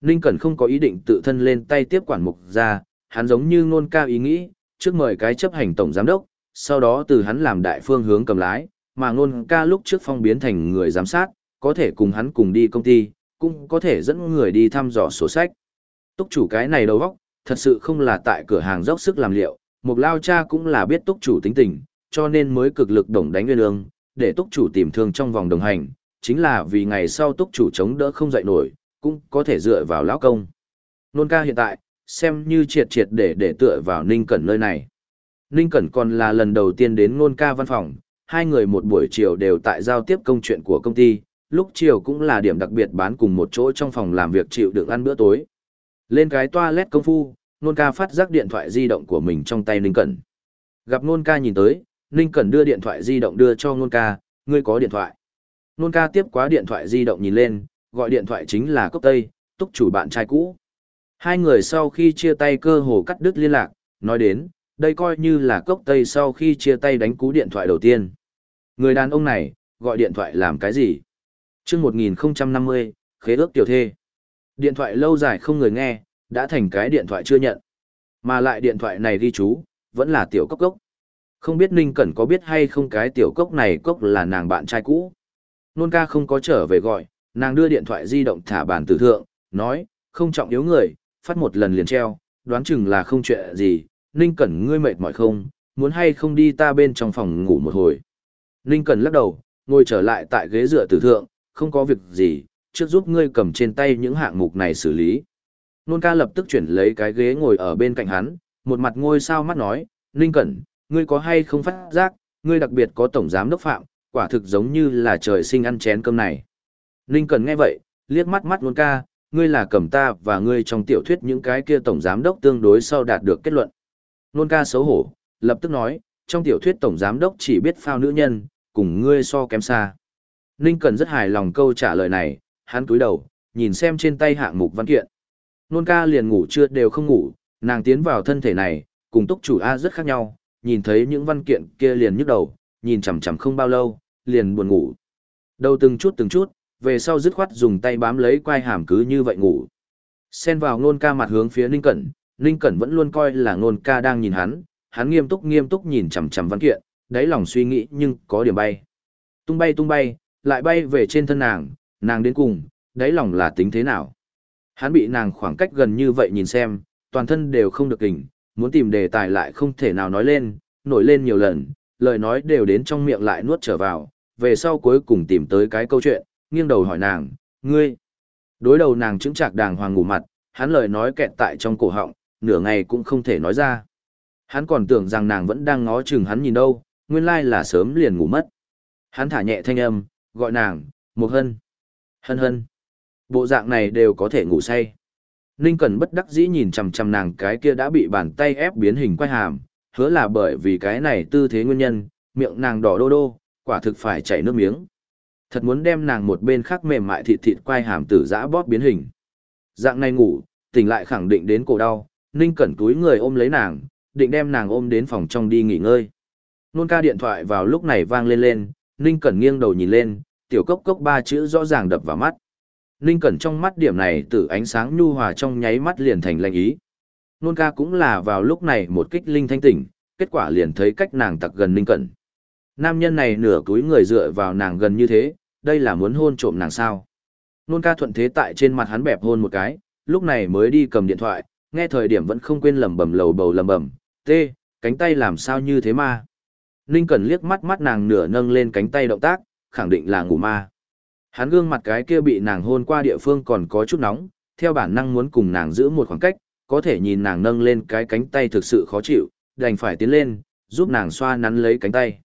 Ninh Cẩn không có ý định tự thân lên tay tiếp quản mục ra, hắn giống như ngôn cao ý nghĩ, trước mời cái chấp hành tổng giám đốc, sau đó từ hắn làm đại phương hướng cầm lái, mà ngôn ca lúc trước phong biến thành người giám sát, có thể cùng hắn cùng đi công ty, cũng có thể dẫn người đi thăm dò sổ sách. Túc chủ cái này đầu óc, thật sự không là tại cửa hàng dốc sức làm liệu, Mục Lao Cha cũng là biết túc chủ tính tình, cho nên mới cực lực đồng đánh nguyên ương, để túc chủ tìm thương trong vòng đồng hành, chính là vì ngày sau túc chủ chống đỡ không dậy nổi, cũng có thể dựa vào lão công. Nôn ca hiện tại, xem như triệt triệt để để tựa vào Ninh Cẩn nơi này. Ninh Cẩn còn là lần đầu tiên đến nôn ca văn phòng, hai người một buổi chiều đều tại giao tiếp công chuyện của công ty, lúc chiều cũng là điểm đặc biệt bán cùng một chỗ trong phòng làm việc chịu đựng ăn bữa tối. Lên cái toilet công phu, nôn ca phát giác điện thoại di động của mình trong tay Ninh Cẩn. Gặp nôn ca nhìn tới, Ninh Cẩn đưa điện thoại di động đưa cho Nôn ca, ngươi có điện thoại. Nôn ca tiếp quá điện thoại di động nhìn lên, gọi điện thoại chính là Cốc Tây, túc chủ bạn trai cũ. Hai người sau khi chia tay cơ hồ cắt đứt liên lạc, nói đến, đây coi như là Cốc Tây sau khi chia tay đánh cú điện thoại đầu tiên. Người đàn ông này, gọi điện thoại làm cái gì? Trước 1050, khế ước tiểu thê. Điện thoại lâu dài không người nghe, đã thành cái điện thoại chưa nhận. Mà lại điện thoại này ghi chú, vẫn là tiểu cốc cốc. Không biết Ninh Cẩn có biết hay không cái tiểu cốc này cốc là nàng bạn trai cũ. Nôn ca không có trở về gọi, nàng đưa điện thoại di động thả bàn tử thượng, nói, không trọng yếu người, phát một lần liền treo, đoán chừng là không chuyện gì, Ninh Cẩn ngươi mệt mỏi không, muốn hay không đi ta bên trong phòng ngủ một hồi. Ninh Cẩn lắc đầu, ngồi trở lại tại ghế dựa tử thượng, không có việc gì, trước giúp ngươi cầm trên tay những hạng mục này xử lý. Nôn ca lập tức chuyển lấy cái ghế ngồi ở bên cạnh hắn, một mặt ngôi sao mắt nói, Ninh Cẩn, ngươi có hay không phát giác, ngươi đặc biệt có tổng giám đốc phạm, quả thực giống như là trời sinh ăn chén cơm này. Ninh Cần nghe vậy, liếc mắt mắt nôn ca, ngươi là cầm ta và ngươi trong tiểu thuyết những cái kia tổng giám đốc tương đối sau đạt được kết luận. Nôn ca xấu hổ, lập tức nói, trong tiểu thuyết tổng giám đốc chỉ biết phao nữ nhân, cùng ngươi so kém xa. Ninh Cần rất hài lòng câu trả lời này, hắn cúi đầu, nhìn xem trên tay hạng mục văn kiện. Nôn ca liền ngủ chưa đều không ngủ, nàng tiến vào thân thể này, cùng túc chủ A rất khác nhau, nhìn thấy những văn kiện kia liền nhức đầu, nhìn chằm chằm không bao lâu, liền buồn ngủ. Đầu từng chút từng chút, về sau dứt khoát dùng tay bám lấy quai hàm cứ như vậy ngủ. Xen vào nôn ca mặt hướng phía Ninh Cẩn, Ninh Cẩn vẫn luôn coi là nôn ca đang nhìn hắn, hắn nghiêm túc nghiêm túc nhìn chằm chằm văn kiện, đáy lòng suy nghĩ nhưng có điểm bay. Tung bay tung bay, lại bay về trên thân nàng, nàng đến cùng, đáy lòng là tính thế nào. Hắn bị nàng khoảng cách gần như vậy nhìn xem, toàn thân đều không được kỉnh, muốn tìm đề tài lại không thể nào nói lên, nổi lên nhiều lần, lời nói đều đến trong miệng lại nuốt trở vào, về sau cuối cùng tìm tới cái câu chuyện, nghiêng đầu hỏi nàng, ngươi. Đối đầu nàng chứng chạc đàng hoàng ngủ mặt, hắn lời nói kẹt tại trong cổ họng, nửa ngày cũng không thể nói ra. Hắn còn tưởng rằng nàng vẫn đang ngó chừng hắn nhìn đâu, nguyên lai là sớm liền ngủ mất. Hắn thả nhẹ thanh âm, gọi nàng, một hân. Hân hân. Bộ dạng này đều có thể ngủ say. Ninh Cẩn bất đắc dĩ nhìn chằm chằm nàng cái kia đã bị bàn tay ép biến hình quay hàm, hứa là bởi vì cái này tư thế nguyên nhân, miệng nàng đỏ đô đô, quả thực phải chảy nước miếng. Thật muốn đem nàng một bên khác mềm mại thịt thịt quay hàm tử dã bóp biến hình. Dạng này ngủ, tỉnh lại khẳng định đến cổ đau, Ninh Cẩn túi người ôm lấy nàng, định đem nàng ôm đến phòng trong đi nghỉ ngơi. Nôn ca điện thoại vào lúc này vang lên lên, Ninh Cẩn nghiêng đầu nhìn lên, tiểu cốc cốc ba chữ rõ ràng đập vào mắt. Ninh Cẩn trong mắt điểm này từ ánh sáng nhu hòa trong nháy mắt liền thành lành ý. Nôn ca cũng là vào lúc này một kích linh thanh tỉnh, kết quả liền thấy cách nàng tặc gần Ninh Cẩn. Nam nhân này nửa túi người dựa vào nàng gần như thế, đây là muốn hôn trộm nàng sao. Nôn ca thuận thế tại trên mặt hắn bẹp hôn một cái, lúc này mới đi cầm điện thoại, nghe thời điểm vẫn không quên lẩm bẩm lầu bầu lẩm bẩm, tê, cánh tay làm sao như thế ma. Ninh Cẩn liếc mắt mắt nàng nửa nâng lên cánh tay động tác, khẳng định là ngủ ma. Hắn gương mặt cái kia bị nàng hôn qua địa phương còn có chút nóng, theo bản năng muốn cùng nàng giữ một khoảng cách, có thể nhìn nàng nâng lên cái cánh tay thực sự khó chịu, đành phải tiến lên, giúp nàng xoa nắn lấy cánh tay.